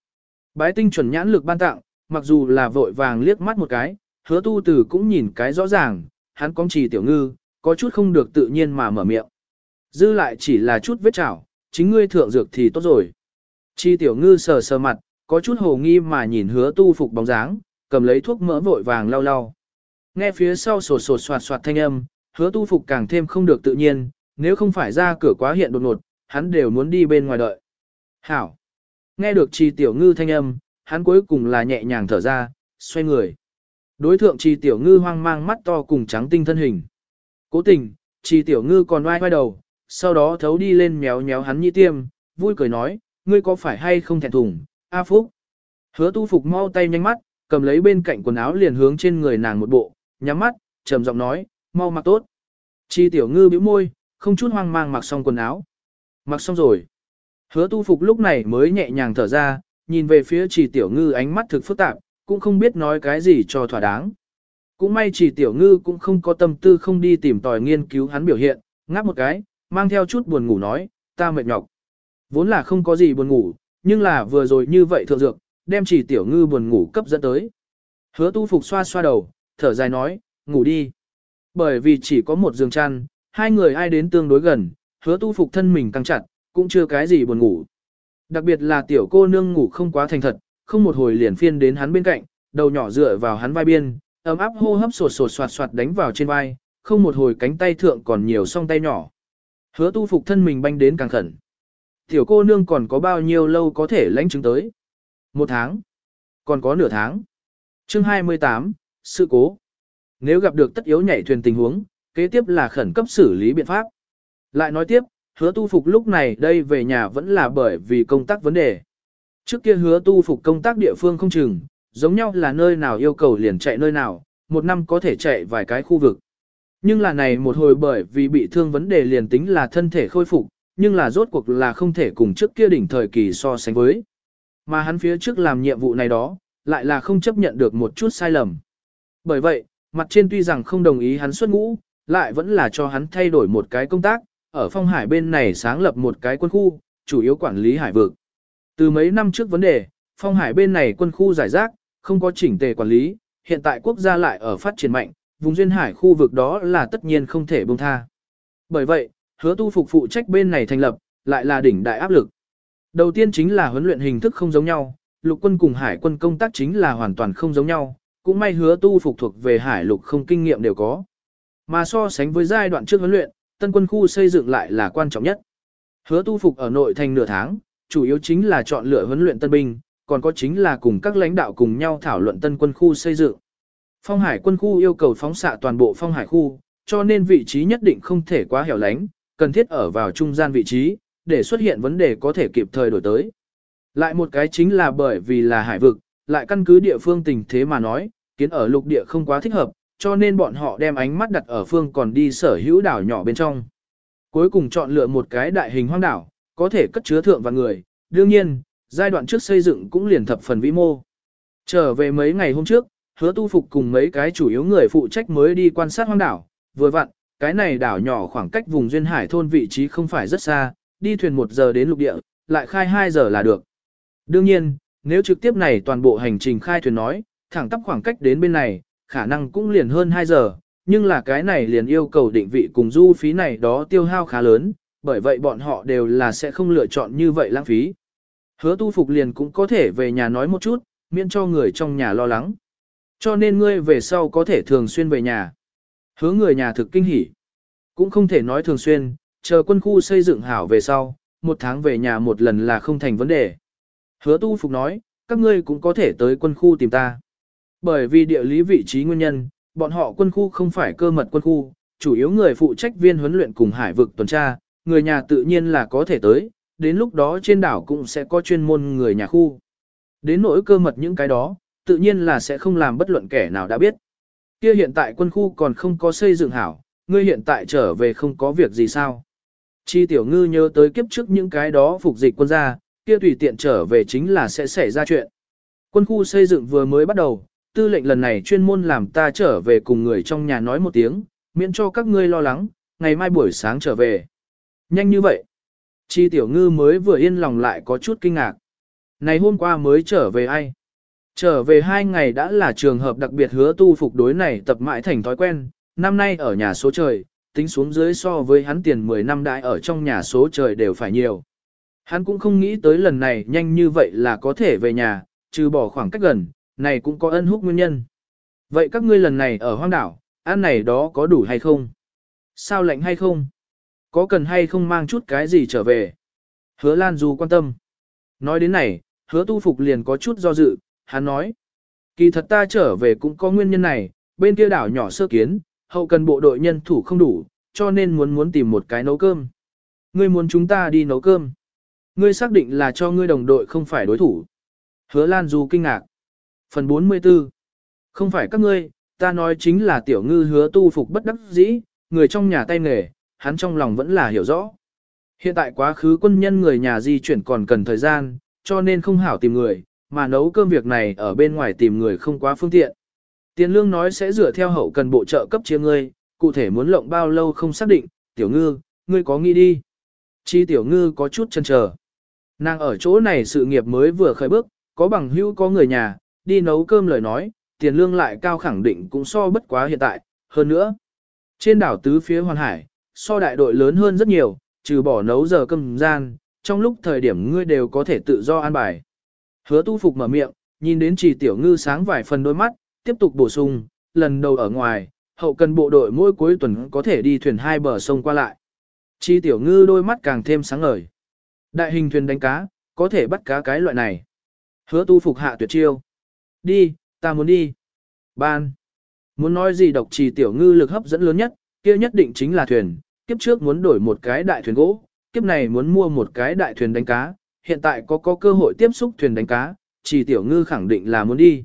Bái tinh chuẩn nhãn lực ban tặng, mặc dù là vội vàng liếc mắt một cái, hứa tu tử cũng nhìn cái rõ ràng, hắn cong trì tiểu ngư, có chút không được tự nhiên mà mở miệng. Dư lại chỉ là chút vết chảo, chính ngươi thượng dược thì tốt rồi. Chi tiểu ngư sờ sờ mặt, có chút hồ nghi mà nhìn hứa tu phục bóng dáng, cầm lấy thuốc mỡ vội vàng lau lau. Nghe phía sau sột sột soạt soạt thanh âm, hứa tu phục càng thêm không được tự nhiên, nếu không phải ra cửa quá hiện đột ngột, hắn đều muốn đi bên ngoài đợi. Hảo! Nghe được chi tiểu ngư thanh âm, hắn cuối cùng là nhẹ nhàng thở ra, xoay người. Đối thượng chi tiểu ngư hoang mang mắt to cùng trắng tinh thân hình. Cố tình, chi tiểu ngư còn oai oai đầu, sau đó thấu đi lên méo méo hắn nhị tiêm, vui cười nói, ngươi có phải hay không thẹn thùng, A Phúc. Hứa tu phục mau tay nhanh mắt, cầm lấy bên cạnh quần áo liền hướng trên người nàng một bộ, nhắm mắt, trầm giọng nói, mau mặc tốt. Chi tiểu ngư bĩu môi, không chút hoang mang mặc xong quần áo. Mặc xong rồi. Hứa tu phục lúc này mới nhẹ nhàng thở ra, nhìn về phía chỉ tiểu ngư ánh mắt thực phức tạp, cũng không biết nói cái gì cho thỏa đáng. Cũng may chỉ tiểu ngư cũng không có tâm tư không đi tìm tòi nghiên cứu hắn biểu hiện, ngáp một cái, mang theo chút buồn ngủ nói, ta mệt nhọc. Vốn là không có gì buồn ngủ, nhưng là vừa rồi như vậy thượng dược, đem chỉ tiểu ngư buồn ngủ cấp dẫn tới. Hứa tu phục xoa xoa đầu, thở dài nói, ngủ đi. Bởi vì chỉ có một giường chăn, hai người ai đến tương đối gần, hứa tu phục thân mình căng chặt, cũng chưa cái gì buồn ngủ. Đặc biệt là tiểu cô nương ngủ không quá thành thật, không một hồi liền phiên đến hắn bên cạnh, đầu nhỏ dựa vào hắn vai biên, ấm áp hô hấp sột sột soạt soạt đánh vào trên vai, không một hồi cánh tay thượng còn nhiều song tay nhỏ. Hứa tu phục thân mình banh đến càng khẩn. Tiểu cô nương còn có bao nhiêu lâu có thể lãnh chứng tới? Một tháng. Còn có nửa tháng. chương 28, sự cố. Nếu gặp được tất yếu nhảy thuyền tình huống, kế tiếp là khẩn cấp xử lý biện pháp. Lại nói tiếp, hứa tu phục lúc này đây về nhà vẫn là bởi vì công tác vấn đề. Trước kia hứa tu phục công tác địa phương không chừng, giống nhau là nơi nào yêu cầu liền chạy nơi nào, một năm có thể chạy vài cái khu vực. Nhưng là này một hồi bởi vì bị thương vấn đề liền tính là thân thể khôi phục, nhưng là rốt cuộc là không thể cùng trước kia đỉnh thời kỳ so sánh với. Mà hắn phía trước làm nhiệm vụ này đó, lại là không chấp nhận được một chút sai lầm. Bởi vậy, mặt trên tuy rằng không đồng ý hắn xuất ngũ, lại vẫn là cho hắn thay đổi một cái công tác, ở phong hải bên này sáng lập một cái quân khu, chủ yếu quản lý hải vực. Từ mấy năm trước vấn đề, phong hải bên này quân khu giải rác, không có chỉnh tề quản lý, hiện tại quốc gia lại ở phát triển mạnh, vùng duyên hải khu vực đó là tất nhiên không thể buông tha. Bởi vậy, hứa tu phục phụ trách bên này thành lập, lại là đỉnh đại áp lực. Đầu tiên chính là huấn luyện hình thức không giống nhau, lục quân cùng hải quân công tác chính là hoàn toàn không giống nhau, cũng may hứa tu phục thuộc về hải lục không kinh nghiệm đều có. Mà so sánh với giai đoạn trước huấn luyện, tân quân khu xây dựng lại là quan trọng nhất. Hứa tu phục ở nội thành nửa tháng, chủ yếu chính là chọn lựa huấn luyện tân binh, còn có chính là cùng các lãnh đạo cùng nhau thảo luận tân quân khu xây dựng. Phong hải quân khu yêu cầu phóng xạ toàn bộ phong hải khu, cho nên vị trí nhất định không thể quá hẻo lánh, cần thiết ở vào trung gian vị trí, để xuất hiện vấn đề có thể kịp thời đổi tới. Lại một cái chính là bởi vì là hải vực, lại căn cứ địa phương tình thế mà nói, kiến ở lục địa không quá thích hợp, cho nên bọn họ đem ánh mắt đặt ở phương còn đi sở hữu đảo nhỏ bên trong. Cuối cùng chọn lựa một cái đại hình hoang đảo, có thể cất chứa thượng và người, đương nhiên, giai đoạn trước xây dựng cũng liền thập phần vĩ mô. Trở về mấy ngày hôm trước, hứa tu phục cùng mấy cái chủ yếu người phụ trách mới đi quan sát hoang đảo, vừa vặn, cái này đảo nhỏ khoảng cách vùng duyên hải thôn vị trí không phải rất xa, đi thuyền 1 giờ đến lục địa, lại khai 2 giờ là được. Đương nhiên, nếu trực tiếp này toàn bộ hành trình khai thuyền nói, thẳng tắp khoảng cách đến bên này, khả năng cũng liền hơn 2 giờ, nhưng là cái này liền yêu cầu định vị cùng du phí này đó tiêu hao khá lớn, bởi vậy bọn họ đều là sẽ không lựa chọn như vậy lãng phí. Hứa tu phục liền cũng có thể về nhà nói một chút, miễn cho người trong nhà lo lắng. Cho nên ngươi về sau có thể thường xuyên về nhà. Hứa người nhà thực kinh hỉ. Cũng không thể nói thường xuyên, chờ quân khu xây dựng hảo về sau, một tháng về nhà một lần là không thành vấn đề. Hứa tu phục nói, các ngươi cũng có thể tới quân khu tìm ta. Bởi vì địa lý vị trí nguyên nhân, bọn họ quân khu không phải cơ mật quân khu, chủ yếu người phụ trách viên huấn luyện cùng hải vực tuần tra, người nhà tự nhiên là có thể tới, đến lúc đó trên đảo cũng sẽ có chuyên môn người nhà khu. Đến nỗi cơ mật những cái đó, tự nhiên là sẽ không làm bất luận kẻ nào đã biết. Kia hiện tại quân khu còn không có xây dựng hảo, ngươi hiện tại trở về không có việc gì sao. Chi tiểu ngư nhớ tới kiếp trước những cái đó phục dịch quân gia, kia tùy tiện trở về chính là sẽ xảy ra chuyện. Quân khu xây dựng vừa mới bắt đầu, tư lệnh lần này chuyên môn làm ta trở về cùng người trong nhà nói một tiếng, miễn cho các ngươi lo lắng, ngày mai buổi sáng trở về. Nhanh như vậy. Chi tiểu ngư mới vừa yên lòng lại có chút kinh ngạc. Này hôm qua mới trở về ai? Trở về hai ngày đã là trường hợp đặc biệt hứa tu phục đối này tập mãi thành thói quen, năm nay ở nhà số trời, tính xuống dưới so với hắn tiền 10 năm đại ở trong nhà số trời đều phải nhiều. Hắn cũng không nghĩ tới lần này nhanh như vậy là có thể về nhà, trừ bỏ khoảng cách gần, này cũng có ân húc nguyên nhân. Vậy các ngươi lần này ở hoang đảo, ăn này đó có đủ hay không? Sao lạnh hay không? Có cần hay không mang chút cái gì trở về? Hứa Lan Du quan tâm. Nói đến này, hứa tu phục liền có chút do dự, hắn nói. Kỳ thật ta trở về cũng có nguyên nhân này, bên kia đảo nhỏ sơ kiến, hậu cần bộ đội nhân thủ không đủ, cho nên muốn muốn tìm một cái nấu cơm. Ngươi muốn chúng ta đi nấu cơm. Ngươi xác định là cho ngươi đồng đội không phải đối thủ. Hứa Lan Du kinh ngạc. Phần 44 Không phải các ngươi, ta nói chính là tiểu ngư hứa tu phục bất đắc dĩ, người trong nhà tay nghề, hắn trong lòng vẫn là hiểu rõ. Hiện tại quá khứ quân nhân người nhà di chuyển còn cần thời gian, cho nên không hảo tìm người, mà nấu cơm việc này ở bên ngoài tìm người không quá phương tiện. Tiền lương nói sẽ dựa theo hậu cần bộ trợ cấp chia ngươi, cụ thể muốn lộng bao lâu không xác định, tiểu ngư, ngươi có nghĩ đi. Chi tiểu ngư có chút chân chờ. Nàng ở chỗ này sự nghiệp mới vừa khởi bước, có bằng hữu có người nhà, đi nấu cơm lời nói, tiền lương lại cao khẳng định cũng so bất quá hiện tại, hơn nữa. Trên đảo tứ phía hoàn hải, so đại đội lớn hơn rất nhiều, trừ bỏ nấu giờ cơm gian, trong lúc thời điểm ngươi đều có thể tự do an bài. Hứa tu phục mở miệng, nhìn đến chỉ tiểu ngư sáng vài phần đôi mắt, tiếp tục bổ sung, lần đầu ở ngoài, hậu cần bộ đội mỗi cuối tuần có thể đi thuyền hai bờ sông qua lại. Chi tiểu ngư đôi mắt càng thêm sáng ngời. Đại hình thuyền đánh cá, có thể bắt cá cái loại này. Hứa tu phục hạ tuyệt chiêu. Đi, ta muốn đi. Ban. Muốn nói gì độc trì tiểu ngư lực hấp dẫn lớn nhất, kia nhất định chính là thuyền. Kiếp trước muốn đổi một cái đại thuyền gỗ, kiếp này muốn mua một cái đại thuyền đánh cá. Hiện tại có có cơ hội tiếp xúc thuyền đánh cá, chỉ tiểu ngư khẳng định là muốn đi.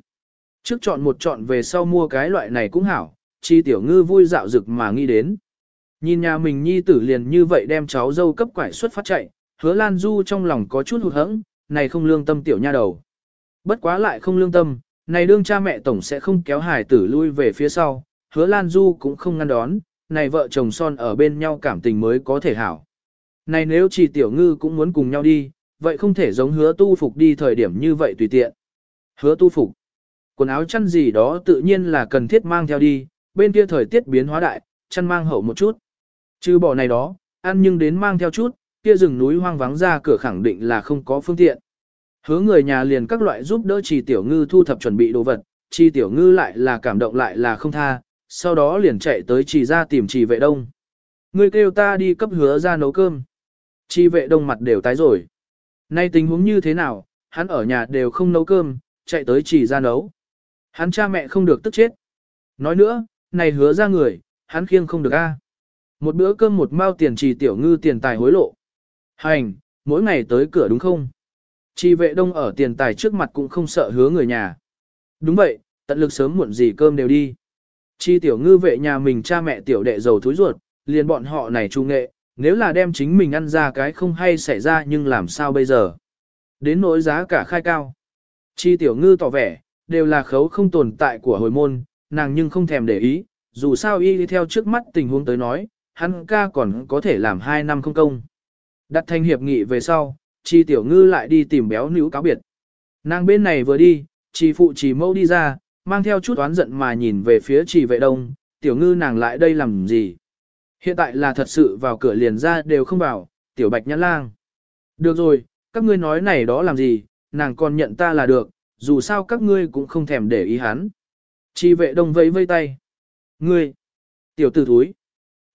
Trước chọn một chọn về sau mua cái loại này cũng hảo, chi tiểu ngư vui dạo dực mà nghĩ đến. Nhìn nhà mình nhi tử liền như vậy đem cháu dâu cấp quải xuất phát chạy, hứa Lan Du trong lòng có chút hụt hẫng, này không lương tâm tiểu nha đầu. Bất quá lại không lương tâm, này đương cha mẹ tổng sẽ không kéo hải tử lui về phía sau, hứa Lan Du cũng không ngăn đón, này vợ chồng son ở bên nhau cảm tình mới có thể hảo. Này nếu chỉ tiểu ngư cũng muốn cùng nhau đi, vậy không thể giống hứa tu phục đi thời điểm như vậy tùy tiện. Hứa tu phục, quần áo chăn gì đó tự nhiên là cần thiết mang theo đi, bên kia thời tiết biến hóa đại, chăn mang hậu một chút. Trừ bỏ này đó, ăn nhưng đến mang theo chút, kia rừng núi hoang vắng ra cửa khẳng định là không có phương tiện. Hứa người nhà liền các loại giúp đỡ trì tiểu ngư thu thập chuẩn bị đồ vật, trì tiểu ngư lại là cảm động lại là không tha, sau đó liền chạy tới trì ra tìm trì vệ đông. Người kêu ta đi cấp hứa ra nấu cơm. Trì vệ đông mặt đều tái rồi. Nay tình huống như thế nào, hắn ở nhà đều không nấu cơm, chạy tới trì ra nấu. Hắn cha mẹ không được tức chết. Nói nữa, này hứa ra người, hắn khiêng không được a. Một bữa cơm một mao tiền trì tiểu ngư tiền tài hối lộ. Hành, mỗi ngày tới cửa đúng không? Chi vệ đông ở tiền tài trước mặt cũng không sợ hứa người nhà. Đúng vậy, tận lực sớm muộn gì cơm đều đi. Chi tiểu ngư vệ nhà mình cha mẹ tiểu đệ giàu thúi ruột, liền bọn họ này trung nghệ, nếu là đem chính mình ăn ra cái không hay xảy ra nhưng làm sao bây giờ. Đến nỗi giá cả khai cao. Chi tiểu ngư tỏ vẻ, đều là khấu không tồn tại của hồi môn, nàng nhưng không thèm để ý, dù sao y đi theo trước mắt tình huống tới nói, hắn ca còn có thể làm 2 năm không công. Đặt thành hiệp nghị về sau, chi tiểu ngư lại đi tìm béo nữ cáo biệt. Nàng bên này vừa đi, chi phụ chỉ mẫu đi ra, mang theo chút oán giận mà nhìn về phía trì vệ đông, tiểu ngư nàng lại đây làm gì. Hiện tại là thật sự vào cửa liền ra đều không vào, tiểu bạch nhãn lang. Được rồi, các ngươi nói này đó làm gì, nàng còn nhận ta là được, dù sao các ngươi cũng không thèm để ý hắn. Chi vệ đông vẫy vây tay. Ngươi, tiểu tử thúi,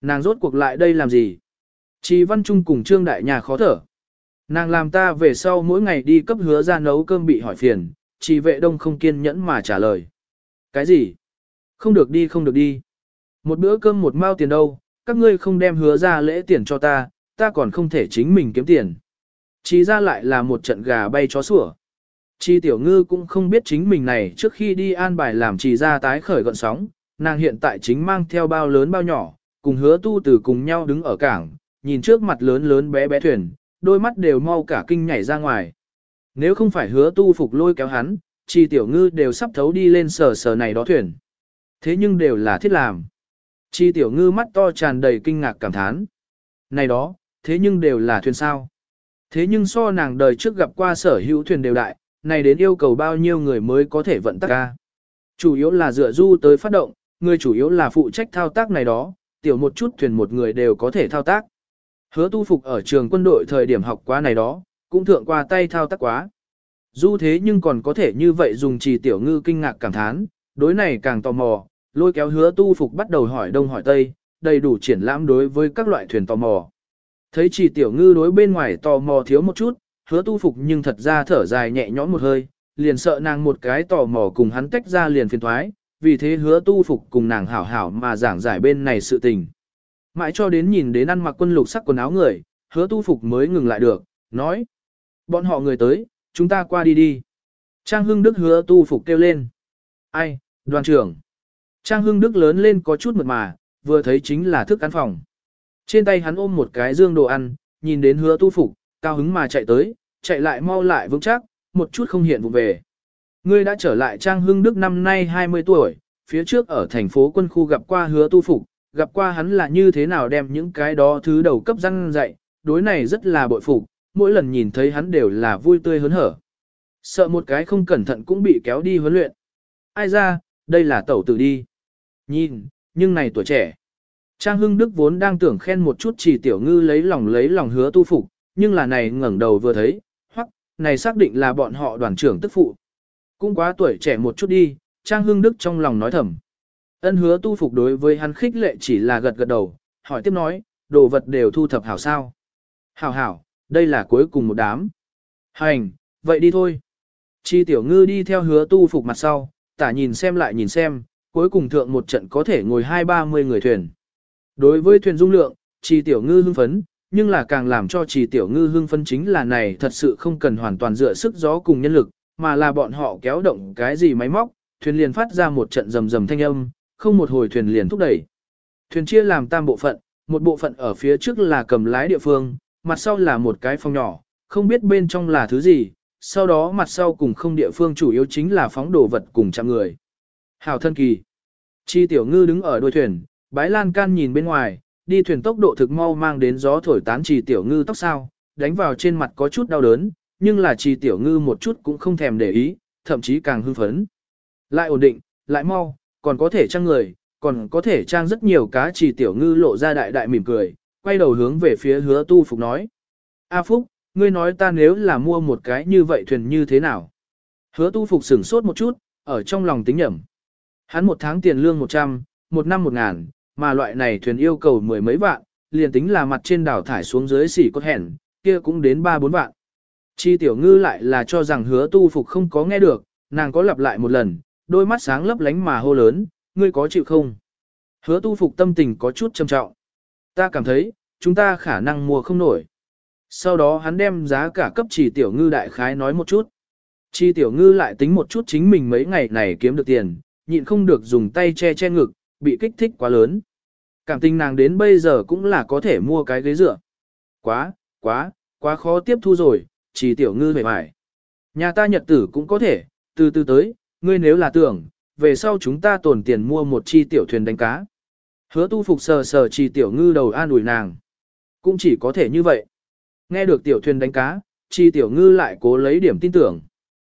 nàng rốt cuộc lại đây làm gì? Chi văn trung cùng trương đại nhà khó thở. Nàng làm ta về sau mỗi ngày đi cấp hứa ra nấu cơm bị hỏi phiền, chi vệ đông không kiên nhẫn mà trả lời. Cái gì? Không được đi không được đi. Một bữa cơm một mao tiền đâu, các ngươi không đem hứa ra lễ tiền cho ta, ta còn không thể chính mình kiếm tiền. Chi ra lại là một trận gà bay chó sủa. Chi tiểu ngư cũng không biết chính mình này trước khi đi an bài làm chỉ ra tái khởi gọn sóng, nàng hiện tại chính mang theo bao lớn bao nhỏ, cùng hứa tu từ cùng nhau đứng ở cảng, nhìn trước mặt lớn lớn bé bé thuyền, đôi mắt đều mau cả kinh nhảy ra ngoài. Nếu không phải hứa tu phục lôi kéo hắn, chi tiểu ngư đều sắp thấu đi lên sờ sờ này đó thuyền. Thế nhưng đều là thiết làm. Chi tiểu ngư mắt to tràn đầy kinh ngạc cảm thán. Này đó, thế nhưng đều là thuyền sao. Thế nhưng so nàng đời trước gặp qua sở hữu thuyền đều đại, này đến yêu cầu bao nhiêu người mới có thể vận tắc ca. Chủ yếu là dựa du tới phát động, người chủ yếu là phụ trách thao tác này đó, tiểu một chút thuyền một người đều có thể thao tác. Hứa tu phục ở trường quân đội thời điểm học quá này đó, cũng thượng qua tay thao tác quá. Du thế nhưng còn có thể như vậy dùng trì tiểu ngư kinh ngạc cảm thán, đối này càng tò mò, lôi kéo hứa tu phục bắt đầu hỏi đông hỏi tây, đầy đủ triển lãm đối với các loại thuyền tò mò. Thấy trì tiểu ngư đối bên ngoài tò mò thiếu một chút, hứa tu phục nhưng thật ra thở dài nhẹ nhõm một hơi, liền sợ nàng một cái tò mò cùng hắn tách ra liền phiền thoái, vì thế hứa tu phục cùng nàng hảo hảo mà giảng giải bên này sự tình. Mãi cho đến nhìn đến ăn mặc quân lục sắc quần áo người, hứa tu phục mới ngừng lại được, nói. Bọn họ người tới, chúng ta qua đi đi. Trang Hưng Đức hứa tu phục kêu lên. Ai, đoàn trưởng. Trang Hưng Đức lớn lên có chút mượt mà, vừa thấy chính là thức ăn phòng. Trên tay hắn ôm một cái dương đồ ăn, nhìn đến hứa tu phục, cao hứng mà chạy tới, chạy lại mau lại vững chắc, một chút không hiện vụ về. Ngươi đã trở lại Trang Hưng Đức năm nay 20 tuổi, phía trước ở thành phố quân khu gặp qua hứa tu phục, gặp qua hắn là như thế nào đem những cái đó thứ đầu cấp răng dạy, đối này rất là bội phục, mỗi lần nhìn thấy hắn đều là vui tươi hớn hở. Sợ một cái không cẩn thận cũng bị kéo đi huấn luyện. Ai ra, đây là tẩu tử đi. Nhìn, nhưng này tuổi trẻ. Trang Hưng Đức vốn đang tưởng khen một chút chỉ tiểu ngư lấy lòng lấy lòng hứa tu phục, nhưng là này ngẩng đầu vừa thấy, hoặc, này xác định là bọn họ đoàn trưởng tức phụ. Cũng quá tuổi trẻ một chút đi, Trang Hưng Đức trong lòng nói thầm. Ân hứa tu phục đối với hắn khích lệ chỉ là gật gật đầu, hỏi tiếp nói, đồ vật đều thu thập hảo sao. Hảo hảo, đây là cuối cùng một đám. Hành, vậy đi thôi. Chi tiểu ngư đi theo hứa tu phục mặt sau, tả nhìn xem lại nhìn xem, cuối cùng thượng một trận có thể ngồi hai ba mươi người thuyền. Đối với thuyền dung lượng, chi tiểu ngư hưng phấn, nhưng là càng làm cho chi tiểu ngư hưng phấn chính là này thật sự không cần hoàn toàn dựa sức gió cùng nhân lực, mà là bọn họ kéo động cái gì máy móc, thuyền liền phát ra một trận rầm rầm thanh âm, không một hồi thuyền liền thúc đẩy. Thuyền chia làm tam bộ phận, một bộ phận ở phía trước là cầm lái địa phương, mặt sau là một cái phòng nhỏ, không biết bên trong là thứ gì, sau đó mặt sau cùng không địa phương chủ yếu chính là phóng đồ vật cùng chạm người. Hảo thân kỳ. Chi tiểu ngư đứng ở đuôi thuyền, bái lan can nhìn bên ngoài, đi thuyền tốc độ thực mau mang đến gió thổi tán chi tiểu ngư tóc sao, đánh vào trên mặt có chút đau đớn, nhưng là chi tiểu ngư một chút cũng không thèm để ý, thậm chí càng hưng phấn. Lại ổn định, lại mau, còn có thể trang người, còn có thể trang rất nhiều cá chi tiểu ngư lộ ra đại đại mỉm cười, quay đầu hướng về phía hứa tu phục nói. A Phúc, ngươi nói ta nếu là mua một cái như vậy thuyền như thế nào? Hứa tu phục sửng sốt một chút, ở trong lòng tính nhẩm. Hắn một tháng tiền lương 100, một năm một ngàn, mà loại này thuyền yêu cầu mười mấy vạn, liền tính là mặt trên đảo thải xuống dưới xỉ cốt hẻn, kia cũng đến ba bốn vạn. Chi tiểu ngư lại là cho rằng hứa tu phục không có nghe được, nàng có lặp lại một lần, đôi mắt sáng lấp lánh mà hô lớn, ngươi có chịu không? Hứa tu phục tâm tình có chút trầm trọng. Ta cảm thấy, chúng ta khả năng mua không nổi. sau đó hắn đem giá cả cấp chỉ tiểu ngư đại khái nói một chút. Chi tiểu ngư lại tính một chút chính mình mấy ngày này kiếm được tiền, nhịn không được dùng tay che che ngực, bị kích thích quá lớn. Cảm tình nàng đến bây giờ cũng là có thể mua cái ghế dựa. Quá, quá, quá khó tiếp thu rồi, trì tiểu ngư mệt mỏi. Nhà ta nhật tử cũng có thể, từ từ tới, ngươi nếu là tưởng, về sau chúng ta tồn tiền mua một chi tiểu thuyền đánh cá. Hứa tu phục sờ sờ chỉ tiểu ngư đầu an ủi nàng. Cũng chỉ có thể như vậy. Nghe được tiểu thuyền đánh cá, chi tiểu ngư lại cố lấy điểm tin tưởng.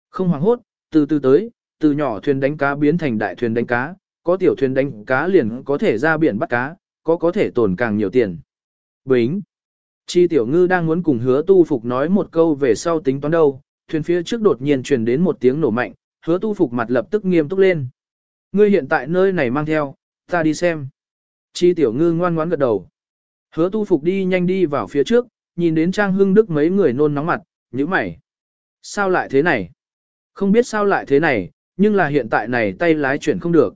Không hoảng hốt, từ từ tới, từ nhỏ thuyền đánh cá biến thành đại thuyền đánh cá, có tiểu thuyền đánh cá liền có thể ra biển bắt cá, có có thể tồn càng nhiều tiền. Bính. Chi tiểu ngư đang muốn cùng hứa tu phục nói một câu về sau tính toán đâu, thuyền phía trước đột nhiên truyền đến một tiếng nổ mạnh, hứa tu phục mặt lập tức nghiêm túc lên. Ngươi hiện tại nơi này mang theo, ta đi xem. Chi tiểu ngư ngoan ngoãn gật đầu. Hứa tu phục đi nhanh đi vào phía trước, nhìn đến Trang Hưng Đức mấy người nôn nóng mặt, như mày. Sao lại thế này? Không biết sao lại thế này, nhưng là hiện tại này tay lái chuyển không được.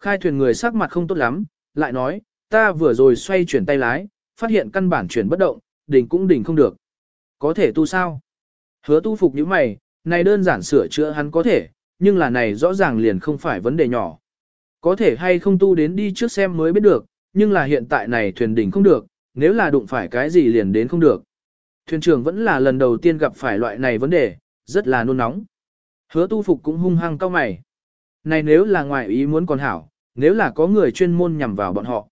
Khai thuyền người sắc mặt không tốt lắm, lại nói, ta vừa rồi xoay chuyển tay lái, phát hiện căn bản chuyển bất động, đỉnh cũng đỉnh không được. Có thể tu sao? Hứa tu phục như mày, này đơn giản sửa chữa hắn có thể, nhưng là này rõ ràng liền không phải vấn đề nhỏ. Có thể hay không tu đến đi trước xem mới biết được, nhưng là hiện tại này thuyền đỉnh không được, nếu là đụng phải cái gì liền đến không được. Thuyền trưởng vẫn là lần đầu tiên gặp phải loại này vấn đề, rất là nôn nóng. Hứa tu phục cũng hung hăng cao mày. Này nếu là ngoài ý muốn còn hảo, nếu là có người chuyên môn nhằm vào bọn họ.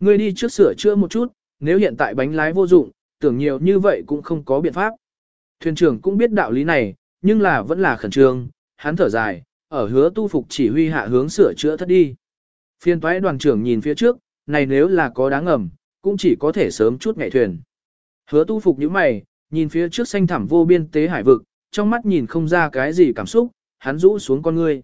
Ngươi đi trước sửa chữa một chút, nếu hiện tại bánh lái vô dụng, tưởng nhiều như vậy cũng không có biện pháp. Thuyền trưởng cũng biết đạo lý này, nhưng là vẫn là khẩn trương, hắn thở dài, ở hứa tu phục chỉ huy hạ hướng sửa chữa thất đi. Phiên toái đoàn trưởng nhìn phía trước, này nếu là có đáng ngầm, cũng chỉ có thể sớm chút ngày thuyền. Hứa tu phục những mày, nhìn phía trước xanh thẳm vô biên tế hải vực, trong mắt nhìn không ra cái gì cảm xúc, hắn rũ xuống con ngươi.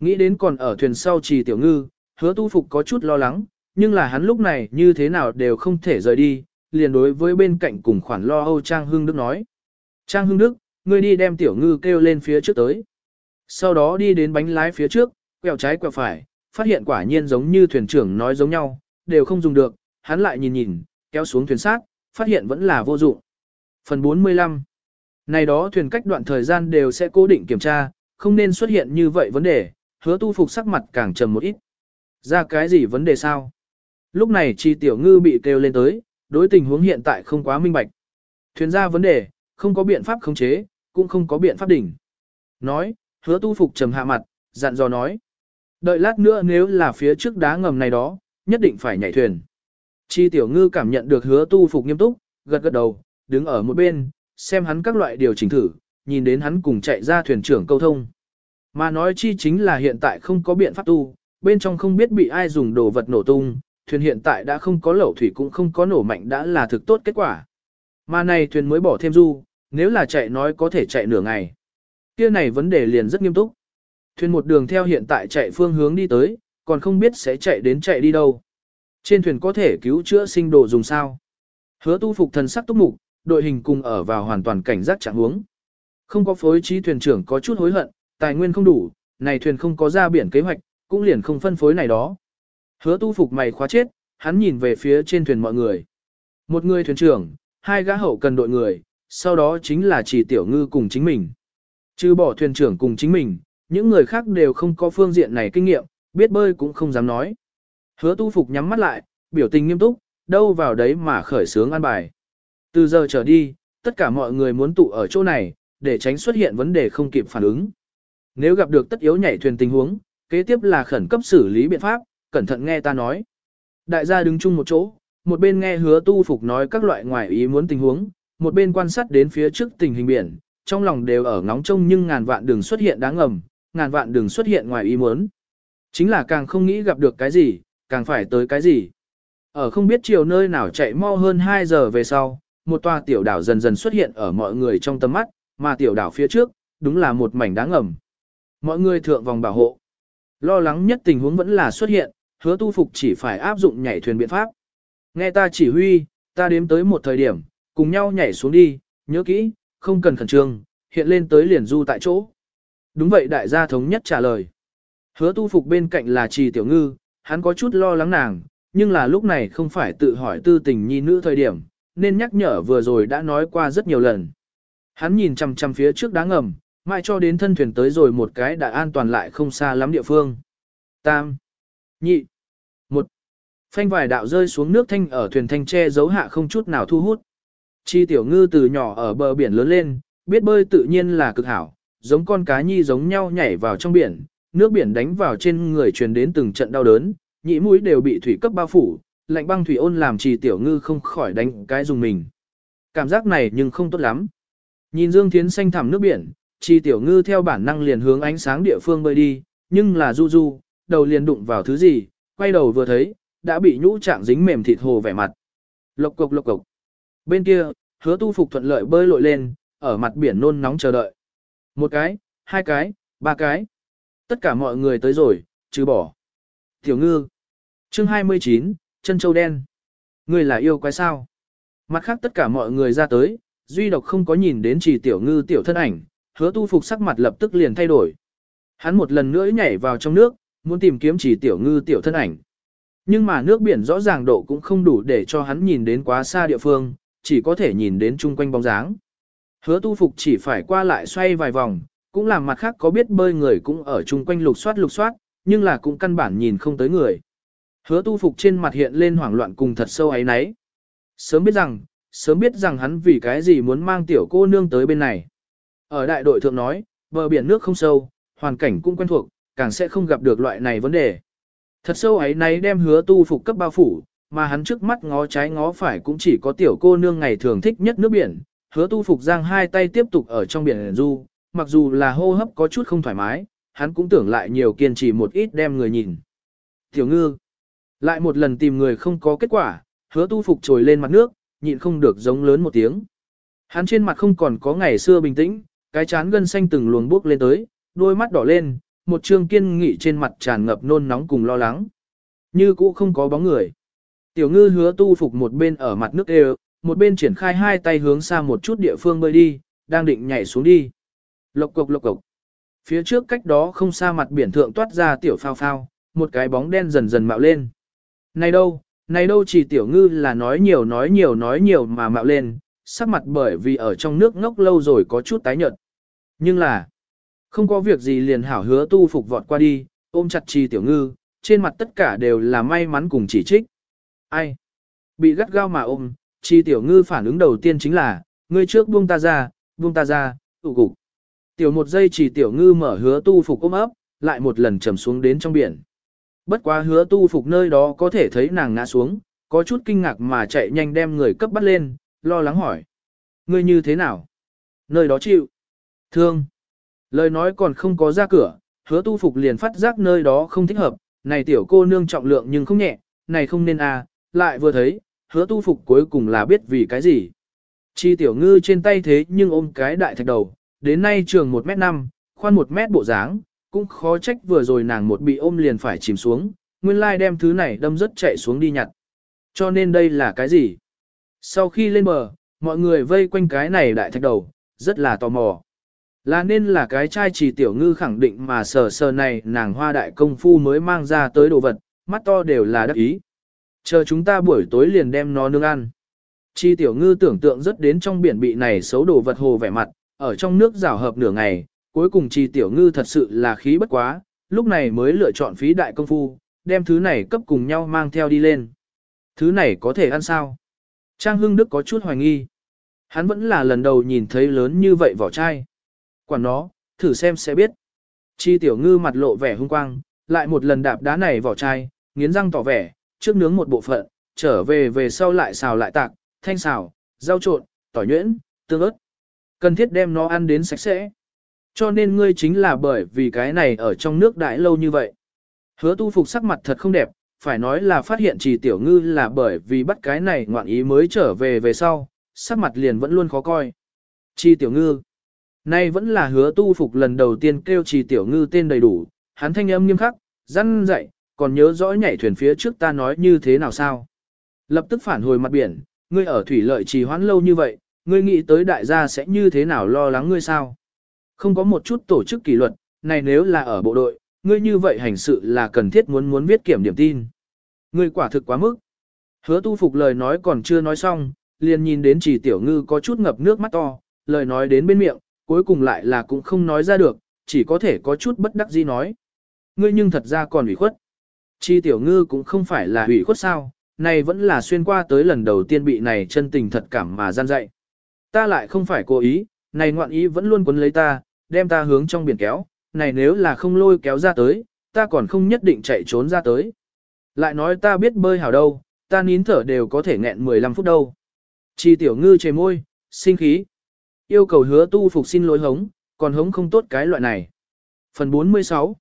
Nghĩ đến còn ở thuyền sau trì tiểu ngư, hứa tu phục có chút lo lắng, nhưng là hắn lúc này như thế nào đều không thể rời đi, liền đối với bên cạnh cùng khoản lo âu Trang Hưng Đức nói. Trang Hưng Đức, ngươi đi đem tiểu ngư kêu lên phía trước tới. Sau đó đi đến bánh lái phía trước, quẹo trái quẹo phải, phát hiện quả nhiên giống như thuyền trưởng nói giống nhau, đều không dùng được, hắn lại nhìn nhìn, kéo xuống thuyền sát, phát hiện vẫn là vô dụng. Phần 45 Này đó thuyền cách đoạn thời gian đều sẽ cố định kiểm tra, không nên xuất hiện như vậy vấn đề, hứa tu phục sắc mặt càng trầm một ít. Ra cái gì vấn đề sao? Lúc này chi tiểu ngư bị kêu lên tới, đối tình huống hiện tại không quá minh bạch. Thuyền ra vấn đề, không có biện pháp khống chế, cũng không có biện pháp đỉnh. Nói, hứa tu phục trầm hạ mặt, dặn dò nói. Đợi lát nữa nếu là phía trước đá ngầm này đó, nhất định phải nhảy thuyền. Chi tiểu ngư cảm nhận được hứa tu phục nghiêm túc, gật gật đầu, đứng ở một bên, xem hắn các loại điều chỉnh thử, nhìn đến hắn cùng chạy ra thuyền trưởng câu thông. Mà nói chi chính là hiện tại không có biện pháp tu, bên trong không biết bị ai dùng đồ vật nổ tung, thuyền hiện tại đã không có lẩu thủy cũng không có nổ mạnh đã là thực tốt kết quả. Mà này thuyền mới bỏ thêm du, nếu là chạy nói có thể chạy nửa ngày. Kia này vấn đề liền rất nghiêm túc. Thuyền một đường theo hiện tại chạy phương hướng đi tới, còn không biết sẽ chạy đến chạy đi đâu. Trên thuyền có thể cứu chữa sinh đồ dùng sao. Hứa tu phục thần sắc túc mục, đội hình cùng ở vào hoàn toàn cảnh giác trạng huống. Không có phối trí thuyền trưởng có chút hối hận, tài nguyên không đủ, này thuyền không có ra biển kế hoạch, cũng liền không phân phối này đó. Hứa tu phục mày khóa chết, hắn nhìn về phía trên thuyền mọi người. Một người thuyền trưởng, hai gã hậu cần đội người, sau đó chính là chỉ tiểu ngư cùng chính mình. Trừ bỏ thuyền trưởng cùng chính mình, những người khác đều không có phương diện này kinh nghiệm, biết bơi cũng không dám nói. Hứa tu phục nhắm mắt lại, biểu tình nghiêm túc, đâu vào đấy mà khởi sướng an bài. Từ giờ trở đi, tất cả mọi người muốn tụ ở chỗ này, để tránh xuất hiện vấn đề không kịp phản ứng. Nếu gặp được tất yếu nhảy thuyền tình huống, kế tiếp là khẩn cấp xử lý biện pháp, cẩn thận nghe ta nói. Đại gia đứng chung một chỗ, một bên nghe hứa tu phục nói các loại ngoài ý muốn tình huống, một bên quan sát đến phía trước tình hình biển, trong lòng đều ở ngóng trông nhưng ngàn vạn đường xuất hiện đáng ngầm, ngàn vạn đường xuất hiện ngoài ý muốn. Chính là càng không nghĩ gặp được cái gì, càng phải tới cái gì. Ở không biết chiều nơi nào chạy mau hơn 2 giờ về sau, một tòa tiểu đảo dần dần xuất hiện ở mọi người trong tầm mắt, mà tiểu đảo phía trước, đúng là một mảnh đáng ngầm. Mọi người thượng vòng bảo hộ. Lo lắng nhất tình huống vẫn là xuất hiện, hứa tu phục chỉ phải áp dụng nhảy thuyền biện pháp. Nghe ta chỉ huy, ta đếm tới một thời điểm, cùng nhau nhảy xuống đi, nhớ kỹ, không cần khẩn trương, hiện lên tới liền du tại chỗ. Đúng vậy đại gia thống nhất trả lời. Hứa tu phục bên cạnh là trì tiểu ngư, hắn có chút lo lắng nàng, nhưng là lúc này không phải tự hỏi tư tình nhi nữ thời điểm, nên nhắc nhở vừa rồi đã nói qua rất nhiều lần. Hắn nhìn chằm chằm phía trước đá ngầm, mãi cho đến thân thuyền tới rồi một cái đã an toàn lại không xa lắm địa phương. Tam, nhị, một. Phanh vài đạo rơi xuống nước thanh ở thuyền thanh tre giấu hạ không chút nào thu hút. Chi tiểu ngư từ nhỏ ở bờ biển lớn lên, biết bơi tự nhiên là cực hảo, giống con cá nhi giống nhau nhảy vào trong biển, nước biển đánh vào trên người truyền đến từng trận đau đớn, nhĩ mũi đều bị thủy cấp bao phủ, lạnh băng thủy ôn làm trì tiểu ngư không khỏi đánh cái dùng mình. Cảm giác này nhưng không tốt lắm. Nhìn Dương Thiến xanh thẳm nước biển, trì tiểu ngư theo bản năng liền hướng ánh sáng địa phương bơi đi, nhưng là du du, đầu liền đụng vào thứ gì, quay đầu vừa thấy, đã bị nhũ trạng dính mềm thịt hồ vẻ mặt. Lộc cục lộc cục. Bên kia, hứa tu phục thuận lợi bơi lội lên, ở mặt biển nôn nóng chờ đợi. Một cái, hai cái, ba cái. Tất cả mọi người tới rồi, trừ bỏ. Tiểu ngư. Chương 29, chân châu đen. Người là yêu quái sao? Mặt khác tất cả mọi người ra tới, duy độc không có nhìn đến chỉ tiểu ngư tiểu thân ảnh, hứa tu phục sắc mặt lập tức liền thay đổi. Hắn một lần nữa nhảy vào trong nước, muốn tìm kiếm chỉ tiểu ngư tiểu thân ảnh. Nhưng mà nước biển rõ ràng độ cũng không đủ để cho hắn nhìn đến quá xa địa phương, chỉ có thể nhìn đến chung quanh bóng dáng. Hứa tu phục chỉ phải qua lại xoay vài vòng, cũng làm mặt khác có biết bơi người cũng ở chung quanh lục soát lục soát, nhưng là cũng căn bản nhìn không tới người. Hứa tu phục trên mặt hiện lên hoảng loạn cùng thật sâu ấy nấy. Sớm biết rằng, sớm biết rằng hắn vì cái gì muốn mang tiểu cô nương tới bên này. Ở đại đội thượng nói, bờ biển nước không sâu, hoàn cảnh cũng quen thuộc, càng sẽ không gặp được loại này vấn đề. Thật sâu ấy nấy đem hứa tu phục cấp bao phủ, mà hắn trước mắt ngó trái ngó phải cũng chỉ có tiểu cô nương ngày thường thích nhất nước biển. Hứa tu phục giang hai tay tiếp tục ở trong biển du, mặc dù là hô hấp có chút không thoải mái, hắn cũng tưởng lại nhiều kiên trì một ít đem người nhìn. Tiểu ngư, lại một lần tìm người không có kết quả, hứa tu phục trồi lên mặt nước, nhịn không được giống lớn một tiếng. Hắn trên mặt không còn có ngày xưa bình tĩnh, cái chán gân xanh từng luồng bước lên tới, đôi mắt đỏ lên, một trương kiên nghị trên mặt tràn ngập nôn nóng cùng lo lắng. Như cũ không có bóng người. Tiểu ngư hứa tu phục một bên ở mặt nước đều, một bên triển khai hai tay hướng xa một chút địa phương bơi đi, đang định nhảy xuống đi. Lộc cộc lộc cộc. Phía trước cách đó không xa mặt biển thượng toát ra tiểu phao phao, một cái bóng đen dần dần mạo lên. Này đâu, này đâu chỉ tiểu ngư là nói nhiều nói nhiều nói nhiều mà mạo lên, sắc mặt bởi vì ở trong nước ngốc lâu rồi có chút tái nhợt. Nhưng là, không có việc gì liền hảo hứa tu phục vọt qua đi, ôm chặt chi tiểu ngư, trên mặt tất cả đều là may mắn cùng chỉ trích. Ai? Bị gắt gao mà ôm, chi tiểu ngư phản ứng đầu tiên chính là, ngươi trước buông ta ra, buông ta ra, tụ cục. Tiểu một giây chỉ tiểu ngư mở hứa tu phục ôm ấp, lại một lần trầm xuống đến trong biển. Bất quá hứa tu phục nơi đó có thể thấy nàng ngã xuống, có chút kinh ngạc mà chạy nhanh đem người cấp bắt lên, lo lắng hỏi. Ngươi như thế nào? Nơi đó chịu. Thương. Lời nói còn không có ra cửa, hứa tu phục liền phát giác nơi đó không thích hợp, này tiểu cô nương trọng lượng nhưng không nhẹ, này không nên à, lại vừa thấy, hứa tu phục cuối cùng là biết vì cái gì. Chi tiểu ngư trên tay thế nhưng ôm cái đại thạch đầu, đến nay trường 1m5, khoan 1m bộ dáng, cũng khó trách vừa rồi nàng một bị ôm liền phải chìm xuống, nguyên lai đem thứ này đâm rất chạy xuống đi nhặt. Cho nên đây là cái gì? Sau khi lên bờ, mọi người vây quanh cái này đại thạch đầu, rất là tò mò. Là nên là cái trai trì tiểu ngư khẳng định mà sờ sờ này nàng hoa đại công phu mới mang ra tới đồ vật, mắt to đều là đắc ý. Chờ chúng ta buổi tối liền đem nó nướng ăn. Chi tiểu ngư tưởng tượng rất đến trong biển bị này xấu đồ vật hồ vẻ mặt, ở trong nước rào hợp nửa ngày, cuối cùng chi tiểu ngư thật sự là khí bất quá, lúc này mới lựa chọn phí đại công phu, đem thứ này cấp cùng nhau mang theo đi lên. Thứ này có thể ăn sao? Trang Hưng Đức có chút hoài nghi. Hắn vẫn là lần đầu nhìn thấy lớn như vậy vỏ chai. Quản nó, thử xem sẽ biết. Chi tiểu ngư mặt lộ vẻ hung quang, lại một lần đạp đá này vỏ chai, nghiến răng tỏ vẻ, trước nướng một bộ phận, trở về về sau lại xào lại tạc, thanh xào, rau trộn, tỏi nhuyễn, tương ớt. Cần thiết đem nó ăn đến sạch sẽ. Cho nên ngươi chính là bởi vì cái này ở trong nước đại lâu như vậy. Hứa tu phục sắc mặt thật không đẹp, phải nói là phát hiện trì tiểu ngư là bởi vì bắt cái này ngoạn ý mới trở về về sau, sắc mặt liền vẫn luôn khó coi. trì tiểu ngư. Nay vẫn là hứa tu phục lần đầu tiên kêu trì tiểu ngư tên đầy đủ, hắn thanh âm nghiêm khắc, răn dạy, còn nhớ rõ nhảy thuyền phía trước ta nói như thế nào sao. Lập tức phản hồi mặt biển, ngươi ở thủy lợi trì hoãn lâu như vậy, ngươi nghĩ tới đại gia sẽ như thế nào lo lắng ngươi sao. Không có một chút tổ chức kỷ luật, này nếu là ở bộ đội, ngươi như vậy hành sự là cần thiết muốn muốn viết kiểm điểm tin. Ngươi quả thực quá mức. Hứa tu phục lời nói còn chưa nói xong, liền nhìn đến chỉ tiểu ngư có chút ngập nước mắt to, lời nói đến bên miệng, cuối cùng lại là cũng không nói ra được, chỉ có thể có chút bất đắc dĩ nói. Ngươi nhưng thật ra còn ủy khuất. Chi tiểu ngư cũng không phải là hủy khuất sao, này vẫn là xuyên qua tới lần đầu tiên bị này chân tình thật cảm mà gian dạy. Ta lại không phải cố ý, này ngoạn ý vẫn luôn quấn lấy ta, đem ta hướng trong biển kéo, này nếu là không lôi kéo ra tới, ta còn không nhất định chạy trốn ra tới. Lại nói ta biết bơi hảo đâu, ta nín thở đều có thể nghẹn 15 phút đâu. Chi tiểu ngư chề môi, sinh khí. Yêu cầu hứa tu phục xin lỗi hống, còn hống không tốt cái loại này. Phần 46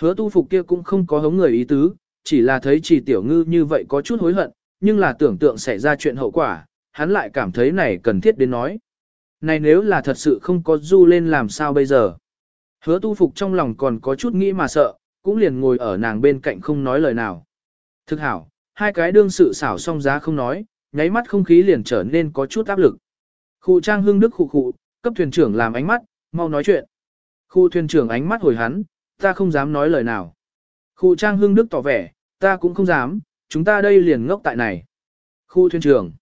Hứa tu phục kia cũng không có hống người ý tứ, chỉ là thấy chỉ tiểu ngư như vậy có chút hối hận, nhưng là tưởng tượng xảy ra chuyện hậu quả, hắn lại cảm thấy này cần thiết đến nói. Này nếu là thật sự không có du lên làm sao bây giờ? Hứa tu phục trong lòng còn có chút nghĩ mà sợ, cũng liền ngồi ở nàng bên cạnh không nói lời nào. Thực hảo, hai cái đương sự xảo song giá không nói, nháy mắt không khí liền trở nên có chút áp lực. Khu trang hương đức khụ khụ, cấp thuyền trưởng làm ánh mắt, mau nói chuyện. Khu thuyền trưởng ánh mắt hồi hắn, ta không dám nói lời nào. Khu trang hương đức tỏ vẻ, ta cũng không dám, chúng ta đây liền ngốc tại này. Khu thuyền Trường,